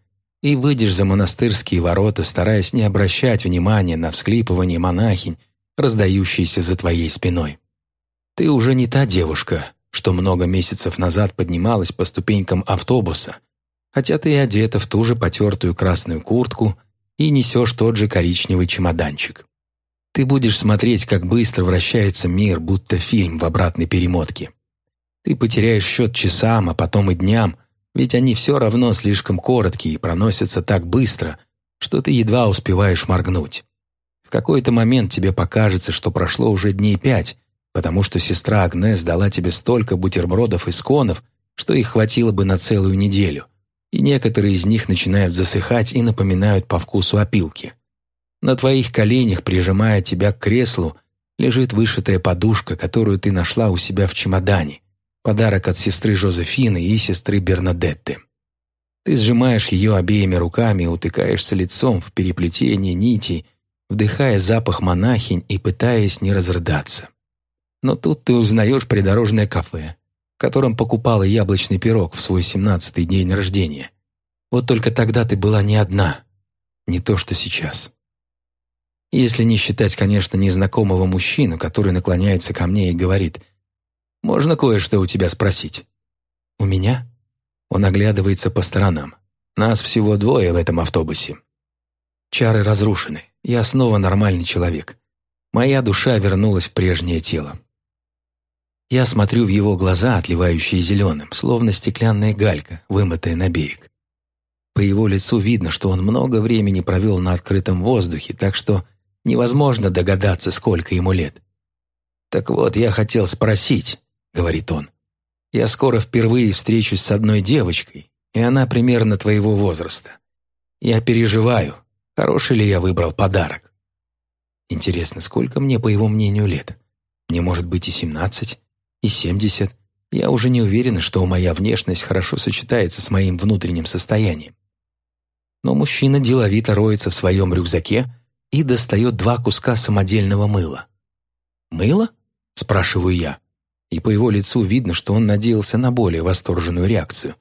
и выйдешь за монастырские ворота, стараясь не обращать внимания на всклипывание монахинь, раздающиеся за твоей спиной. Ты уже не та девушка, что много месяцев назад поднималась по ступенькам автобуса, хотя ты и одета в ту же потертую красную куртку и несешь тот же коричневый чемоданчик. Ты будешь смотреть, как быстро вращается мир, будто фильм в обратной перемотке. Ты потеряешь счет часам, а потом и дням, ведь они все равно слишком короткие и проносятся так быстро, что ты едва успеваешь моргнуть. В какой-то момент тебе покажется, что прошло уже дней пять, потому что сестра Агнес дала тебе столько бутербродов и сконов, что их хватило бы на целую неделю, и некоторые из них начинают засыхать и напоминают по вкусу опилки. На твоих коленях, прижимая тебя к креслу, лежит вышитая подушка, которую ты нашла у себя в чемодане, подарок от сестры Жозефины и сестры Бернадетты. Ты сжимаешь ее обеими руками и утыкаешься лицом в переплетение нитей, вдыхая запах монахинь и пытаясь не разрыдаться. Но тут ты узнаешь придорожное кафе, в котором покупала яблочный пирог в свой семнадцатый день рождения. Вот только тогда ты была не одна, не то что сейчас. Если не считать, конечно, незнакомого мужчину, который наклоняется ко мне и говорит «Можно кое-что у тебя спросить?» «У меня?» Он оглядывается по сторонам. «Нас всего двое в этом автобусе. Чары разрушены. Я снова нормальный человек. Моя душа вернулась в прежнее тело. Я смотрю в его глаза, отливающие зеленым, словно стеклянная галька, вымытая на берег. По его лицу видно, что он много времени провел на открытом воздухе, так что невозможно догадаться, сколько ему лет. «Так вот, я хотел спросить», — говорит он. «Я скоро впервые встречусь с одной девочкой, и она примерно твоего возраста. Я переживаю, хороший ли я выбрал подарок. Интересно, сколько мне, по его мнению, лет? Мне может быть и семнадцать, и 70, я уже не уверена, что моя внешность хорошо сочетается с моим внутренним состоянием. Но мужчина деловито роется в своем рюкзаке и достает два куска самодельного мыла. «Мыло?» – спрашиваю я. И по его лицу видно, что он надеялся на более восторженную реакцию.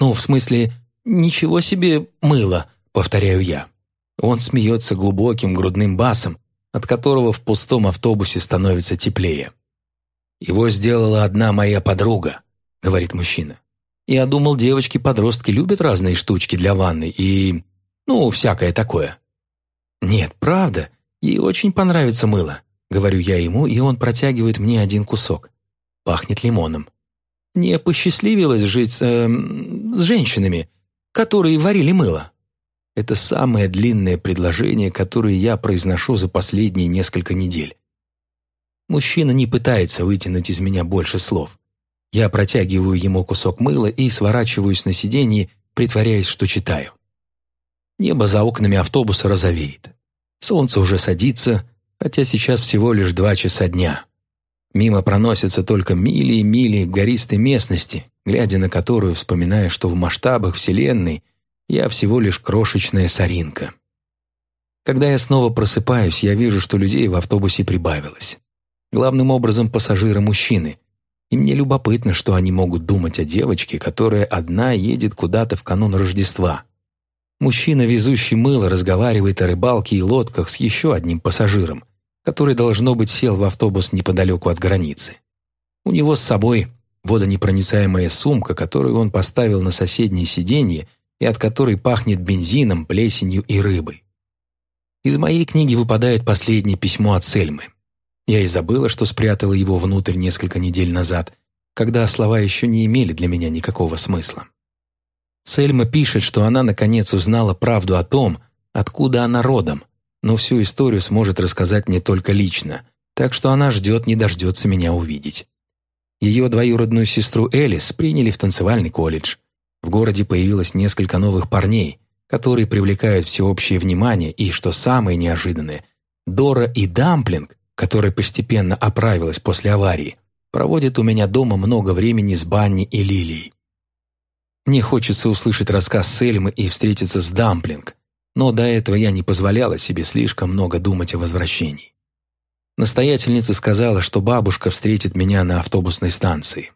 «Ну, в смысле, ничего себе мыло», – повторяю я. Он смеется глубоким грудным басом, от которого в пустом автобусе становится теплее. «Его сделала одна моя подруга», — говорит мужчина. «Я думал, девочки-подростки любят разные штучки для ванны и... ну, всякое такое». «Нет, правда, ей очень понравится мыло», — говорю я ему, и он протягивает мне один кусок. Пахнет лимоном. «Не посчастливилось жить э, с женщинами, которые варили мыло». Это самое длинное предложение, которое я произношу за последние несколько недель. Мужчина не пытается вытянуть из меня больше слов. Я протягиваю ему кусок мыла и сворачиваюсь на сиденье, притворяясь, что читаю. Небо за окнами автобуса розовеет. Солнце уже садится, хотя сейчас всего лишь два часа дня. Мимо проносятся только мили и мили гористой местности, глядя на которую, вспоминая, что в масштабах Вселенной я всего лишь крошечная соринка. Когда я снова просыпаюсь, я вижу, что людей в автобусе прибавилось. Главным образом пассажиры-мужчины. И мне любопытно, что они могут думать о девочке, которая одна едет куда-то в канун Рождества. Мужчина, везущий мыло, разговаривает о рыбалке и лодках с еще одним пассажиром, который, должно быть, сел в автобус неподалеку от границы. У него с собой водонепроницаемая сумка, которую он поставил на соседнее сиденье и от которой пахнет бензином, плесенью и рыбой. Из моей книги выпадает последнее письмо от Сельмы. Я и забыла, что спрятала его внутрь несколько недель назад, когда слова еще не имели для меня никакого смысла. Сельма пишет, что она наконец узнала правду о том, откуда она родом, но всю историю сможет рассказать мне только лично, так что она ждет, не дождется меня увидеть. Ее двоюродную сестру Элис приняли в танцевальный колледж. В городе появилось несколько новых парней, которые привлекают всеобщее внимание, и, что самое неожиданное, Дора и Дамплинг которая постепенно оправилась после аварии, проводит у меня дома много времени с Банни и Лилией. Мне хочется услышать рассказ Сельмы и встретиться с Дамплинг, но до этого я не позволяла себе слишком много думать о возвращении. Настоятельница сказала, что бабушка встретит меня на автобусной станции.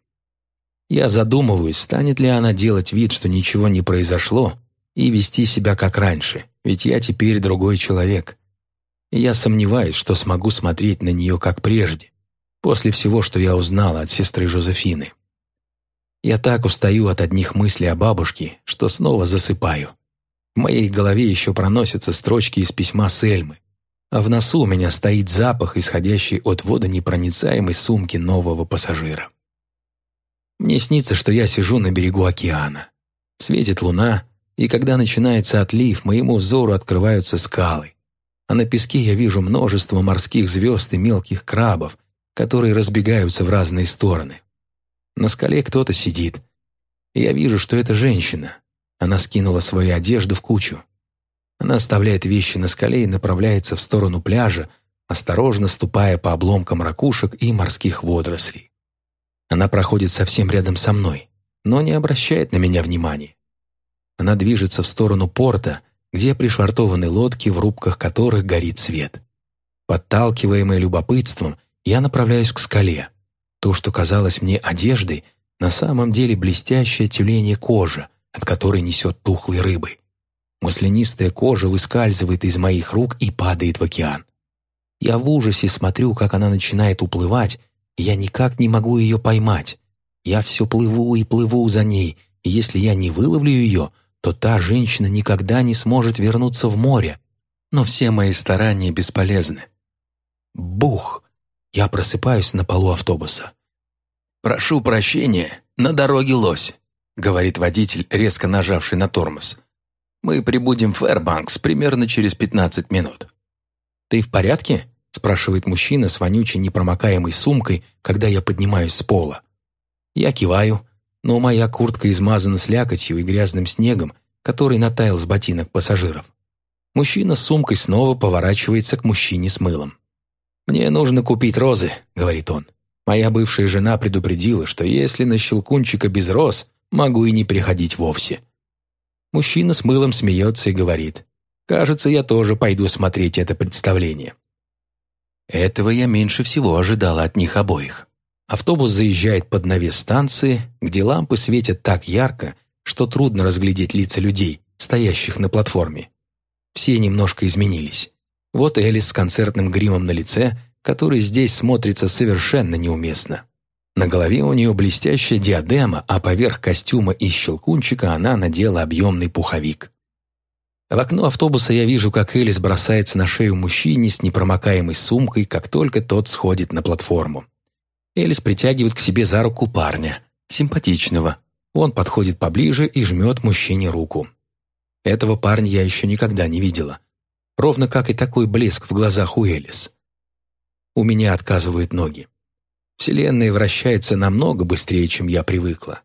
Я задумываюсь, станет ли она делать вид, что ничего не произошло, и вести себя как раньше, ведь я теперь другой человек. Я сомневаюсь, что смогу смотреть на нее как прежде, после всего, что я узнала от сестры Жозефины. Я так устаю от одних мыслей о бабушке, что снова засыпаю. В моей голове еще проносятся строчки из письма Сельмы, а в носу у меня стоит запах, исходящий от водонепроницаемой сумки нового пассажира. Мне снится, что я сижу на берегу океана. Светит луна, и когда начинается отлив, моему взору открываются скалы. А на песке я вижу множество морских звезд и мелких крабов, которые разбегаются в разные стороны. На скале кто-то сидит. Я вижу, что это женщина. Она скинула свою одежду в кучу. Она оставляет вещи на скале и направляется в сторону пляжа, осторожно ступая по обломкам ракушек и морских водорослей. Она проходит совсем рядом со мной, но не обращает на меня внимания. Она движется в сторону порта, где пришвартованы лодки, в рубках которых горит свет. Подталкиваемый любопытством, я направляюсь к скале. То, что казалось мне одеждой, на самом деле блестящая тюленья кожа, от которой несет тухлой рыбой. Маслянистая кожа выскальзывает из моих рук и падает в океан. Я в ужасе смотрю, как она начинает уплывать, я никак не могу ее поймать. Я все плыву и плыву за ней, и если я не выловлю ее, то та женщина никогда не сможет вернуться в море. Но все мои старания бесполезны. Бух! Я просыпаюсь на полу автобуса. «Прошу прощения, на дороге лось», — говорит водитель, резко нажавший на тормоз. «Мы прибудем в Фэрбанкс примерно через 15 минут». «Ты в порядке?» — спрашивает мужчина с вонючей непромокаемой сумкой, когда я поднимаюсь с пола. Я киваю, но моя куртка измазана слякотью и грязным снегом, который натаял с ботинок пассажиров. Мужчина с сумкой снова поворачивается к мужчине с мылом. «Мне нужно купить розы», — говорит он. «Моя бывшая жена предупредила, что если на щелкунчика без роз, могу и не приходить вовсе». Мужчина с мылом смеется и говорит. «Кажется, я тоже пойду смотреть это представление». Этого я меньше всего ожидала от них обоих. Автобус заезжает под навес станции, где лампы светят так ярко, что трудно разглядеть лица людей, стоящих на платформе. Все немножко изменились. Вот Элис с концертным гримом на лице, который здесь смотрится совершенно неуместно. На голове у нее блестящая диадема, а поверх костюма из щелкунчика она надела объемный пуховик. В окно автобуса я вижу, как Элис бросается на шею мужчине с непромокаемой сумкой, как только тот сходит на платформу. Элис притягивает к себе за руку парня, симпатичного. Он подходит поближе и жмет мужчине руку. Этого парня я еще никогда не видела. Ровно как и такой блеск в глазах у Элис. У меня отказывают ноги. Вселенная вращается намного быстрее, чем я привыкла.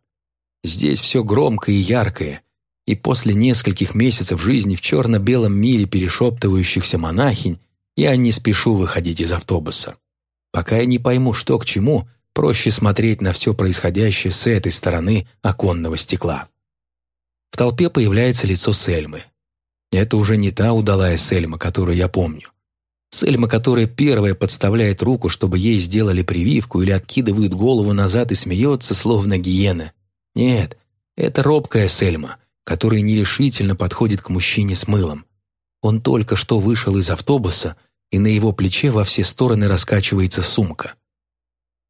Здесь все громкое и яркое, и после нескольких месяцев жизни в черно-белом мире перешептывающихся монахинь я не спешу выходить из автобуса. Пока я не пойму, что к чему, проще смотреть на все происходящее с этой стороны оконного стекла. В толпе появляется лицо Сельмы. Это уже не та удалая Сельма, которую я помню. Сельма, которая первая подставляет руку, чтобы ей сделали прививку или откидывает голову назад и смеется, словно гиена. Нет, это робкая Сельма, которая нерешительно подходит к мужчине с мылом. Он только что вышел из автобуса – и на его плече во все стороны раскачивается сумка.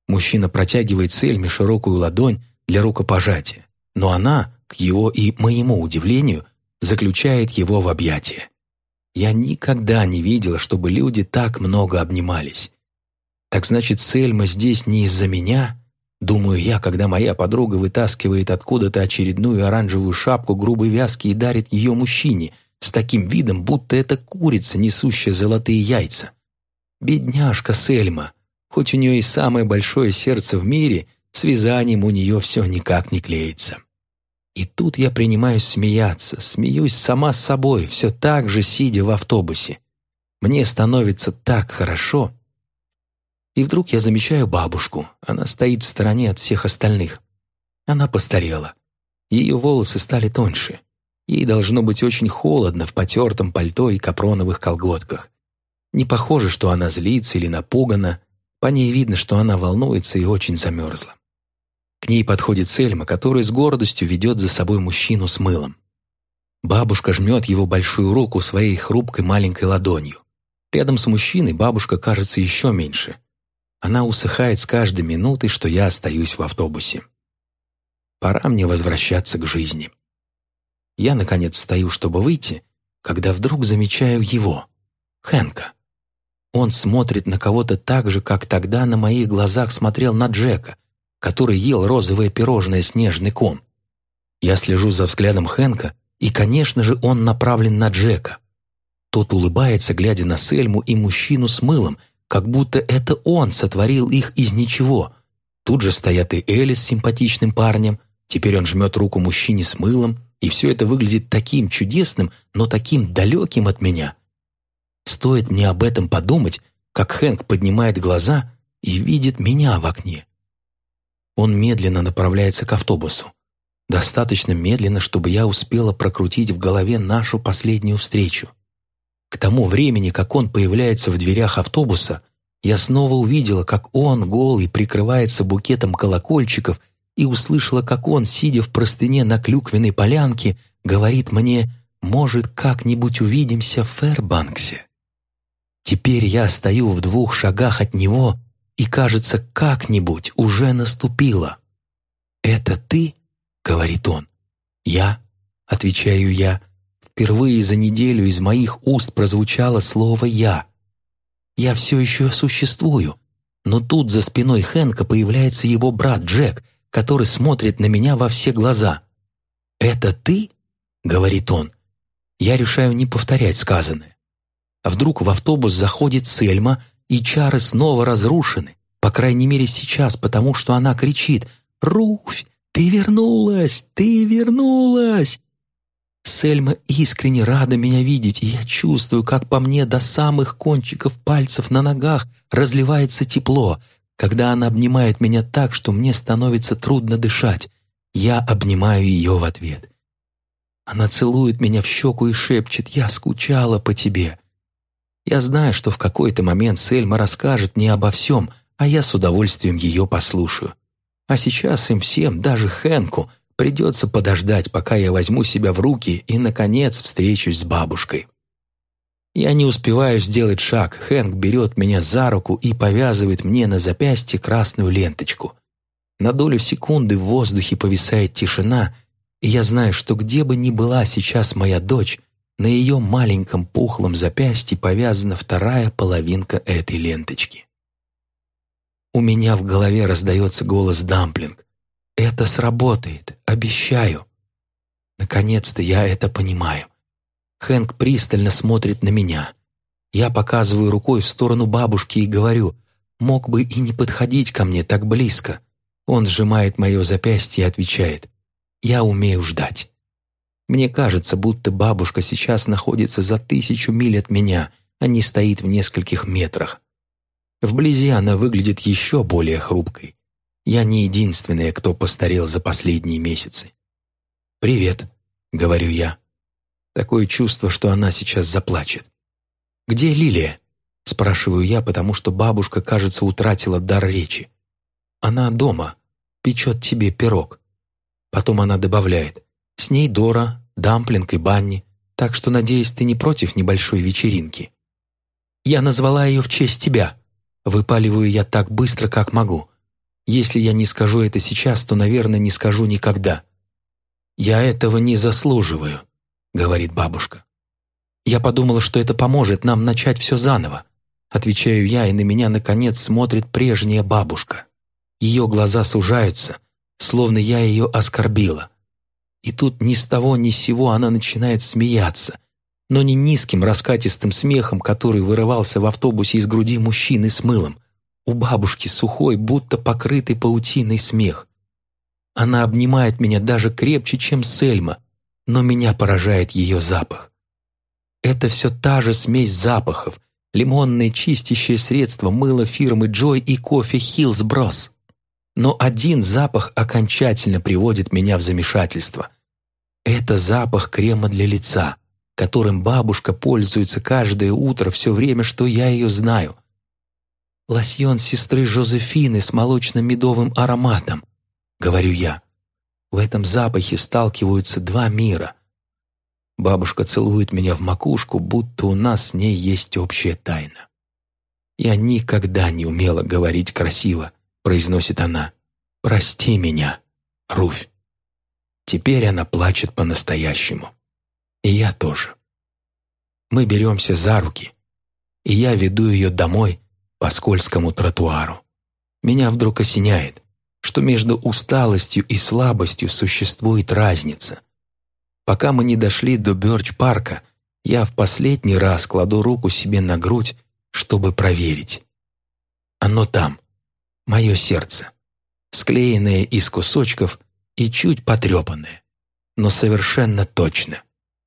Мужчина протягивает Сельме широкую ладонь для рукопожатия, но она, к его и моему удивлению, заключает его в объятия. Я никогда не видела, чтобы люди так много обнимались. Так значит, Сельма здесь не из-за меня? Думаю я, когда моя подруга вытаскивает откуда-то очередную оранжевую шапку грубой вязки и дарит ее мужчине, с таким видом, будто это курица, несущая золотые яйца. Бедняжка Сельма, хоть у нее и самое большое сердце в мире, с вязанием у нее все никак не клеится. И тут я принимаюсь смеяться, смеюсь сама с собой, все так же сидя в автобусе. Мне становится так хорошо. И вдруг я замечаю бабушку. Она стоит в стороне от всех остальных. Она постарела. Ее волосы стали тоньше. Ей должно быть очень холодно в потертом пальто и капроновых колготках. Не похоже, что она злится или напугана. По ней видно, что она волнуется и очень замерзла. К ней подходит Сельма, которая с гордостью ведет за собой мужчину с мылом. Бабушка жмет его большую руку своей хрупкой маленькой ладонью. Рядом с мужчиной бабушка кажется еще меньше. Она усыхает с каждой минутой, что я остаюсь в автобусе. Пора мне возвращаться к жизни. Я, наконец, встаю, чтобы выйти, когда вдруг замечаю его, Хэнка. Он смотрит на кого-то так же, как тогда на моих глазах смотрел на Джека, который ел розовое пирожное «Снежный ком». Я слежу за взглядом Хэнка, и, конечно же, он направлен на Джека. Тот улыбается, глядя на Сельму и мужчину с мылом, как будто это он сотворил их из ничего. Тут же стоят и Элли с симпатичным парнем, теперь он жмет руку мужчине с мылом, и все это выглядит таким чудесным, но таким далеким от меня. Стоит мне об этом подумать, как Хэнк поднимает глаза и видит меня в окне. Он медленно направляется к автобусу. Достаточно медленно, чтобы я успела прокрутить в голове нашу последнюю встречу. К тому времени, как он появляется в дверях автобуса, я снова увидела, как он, голый, прикрывается букетом колокольчиков и услышала, как он, сидя в простыне на клюквенной полянке, говорит мне «Может, как-нибудь увидимся в Фэрбанксе?» Теперь я стою в двух шагах от него, и, кажется, как-нибудь уже наступило. «Это ты?» — говорит он. «Я?» — отвечаю я. Впервые за неделю из моих уст прозвучало слово «я». Я все еще существую, но тут за спиной Хэнка появляется его брат Джек, который смотрит на меня во все глаза. «Это ты?» — говорит он. Я решаю не повторять сказанное. А вдруг в автобус заходит Сельма, и чары снова разрушены, по крайней мере сейчас, потому что она кричит «Руфь, ты вернулась! Ты вернулась!» Сельма искренне рада меня видеть, и я чувствую, как по мне до самых кончиков пальцев на ногах разливается тепло, когда она обнимает меня так, что мне становится трудно дышать. Я обнимаю ее в ответ. Она целует меня в щеку и шепчет «Я скучала по тебе». Я знаю, что в какой-то момент Сельма расскажет мне обо всем, а я с удовольствием ее послушаю. А сейчас им всем, даже Хэнку, придется подождать, пока я возьму себя в руки и, наконец, встречусь с бабушкой. Я не успеваю сделать шаг, Хэнк берет меня за руку и повязывает мне на запястье красную ленточку. На долю секунды в воздухе повисает тишина, и я знаю, что где бы ни была сейчас моя дочь, на ее маленьком пухлом запястье повязана вторая половинка этой ленточки. У меня в голове раздается голос Дамплинг. «Это сработает, обещаю». Наконец-то я это понимаю. Хэнк пристально смотрит на меня. Я показываю рукой в сторону бабушки и говорю, «Мог бы и не подходить ко мне так близко». Он сжимает мое запястье и отвечает, «Я умею ждать». Мне кажется, будто бабушка сейчас находится за тысячу миль от меня, а не стоит в нескольких метрах. Вблизи она выглядит еще более хрупкой. Я не единственная, кто постарел за последние месяцы. «Привет», — говорю я. Такое чувство, что она сейчас заплачет. «Где Лилия?» — спрашиваю я, потому что бабушка, кажется, утратила дар речи. «Она дома, печет тебе пирог». Потом она добавляет, «С ней Дора, Дамплинг и Банни, так что, надеюсь, ты не против небольшой вечеринки. Я назвала ее в честь тебя. Выпаливаю я так быстро, как могу. Если я не скажу это сейчас, то, наверное, не скажу никогда. «Я этого не заслуживаю», — говорит бабушка. «Я подумала, что это поможет нам начать все заново», — отвечаю я, и на меня, наконец, смотрит прежняя бабушка. Ее глаза сужаются, словно я ее оскорбила. И тут ни с того ни с сего она начинает смеяться, но не низким раскатистым смехом, который вырывался в автобусе из груди мужчины с мылом. У бабушки сухой, будто покрытый паутиной смех. Она обнимает меня даже крепче, чем Сельма, но меня поражает ее запах. Это все та же смесь запахов, лимонное чистящее средство, мыло фирмы Джой и кофе Брос. Но один запах окончательно приводит меня в замешательство. Это запах крема для лица, которым бабушка пользуется каждое утро все время, что я ее знаю. Лосьон сестры Жозефины с молочно-медовым ароматом, говорю я. В этом запахе сталкиваются два мира. Бабушка целует меня в макушку, будто у нас с ней есть общая тайна. «Я никогда не умела говорить красиво», — произносит она. «Прости меня, Руфь». Теперь она плачет по-настоящему. И я тоже. Мы беремся за руки, и я веду ее домой по скользкому тротуару. Меня вдруг осеняет, что между усталостью и слабостью существует разница. Пока мы не дошли до Бёрч-парка, я в последний раз кладу руку себе на грудь, чтобы проверить. Оно там, мое сердце, склеенное из кусочков и чуть потрепанное, но совершенно точно,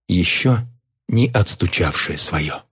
еще не отстучавшее свое.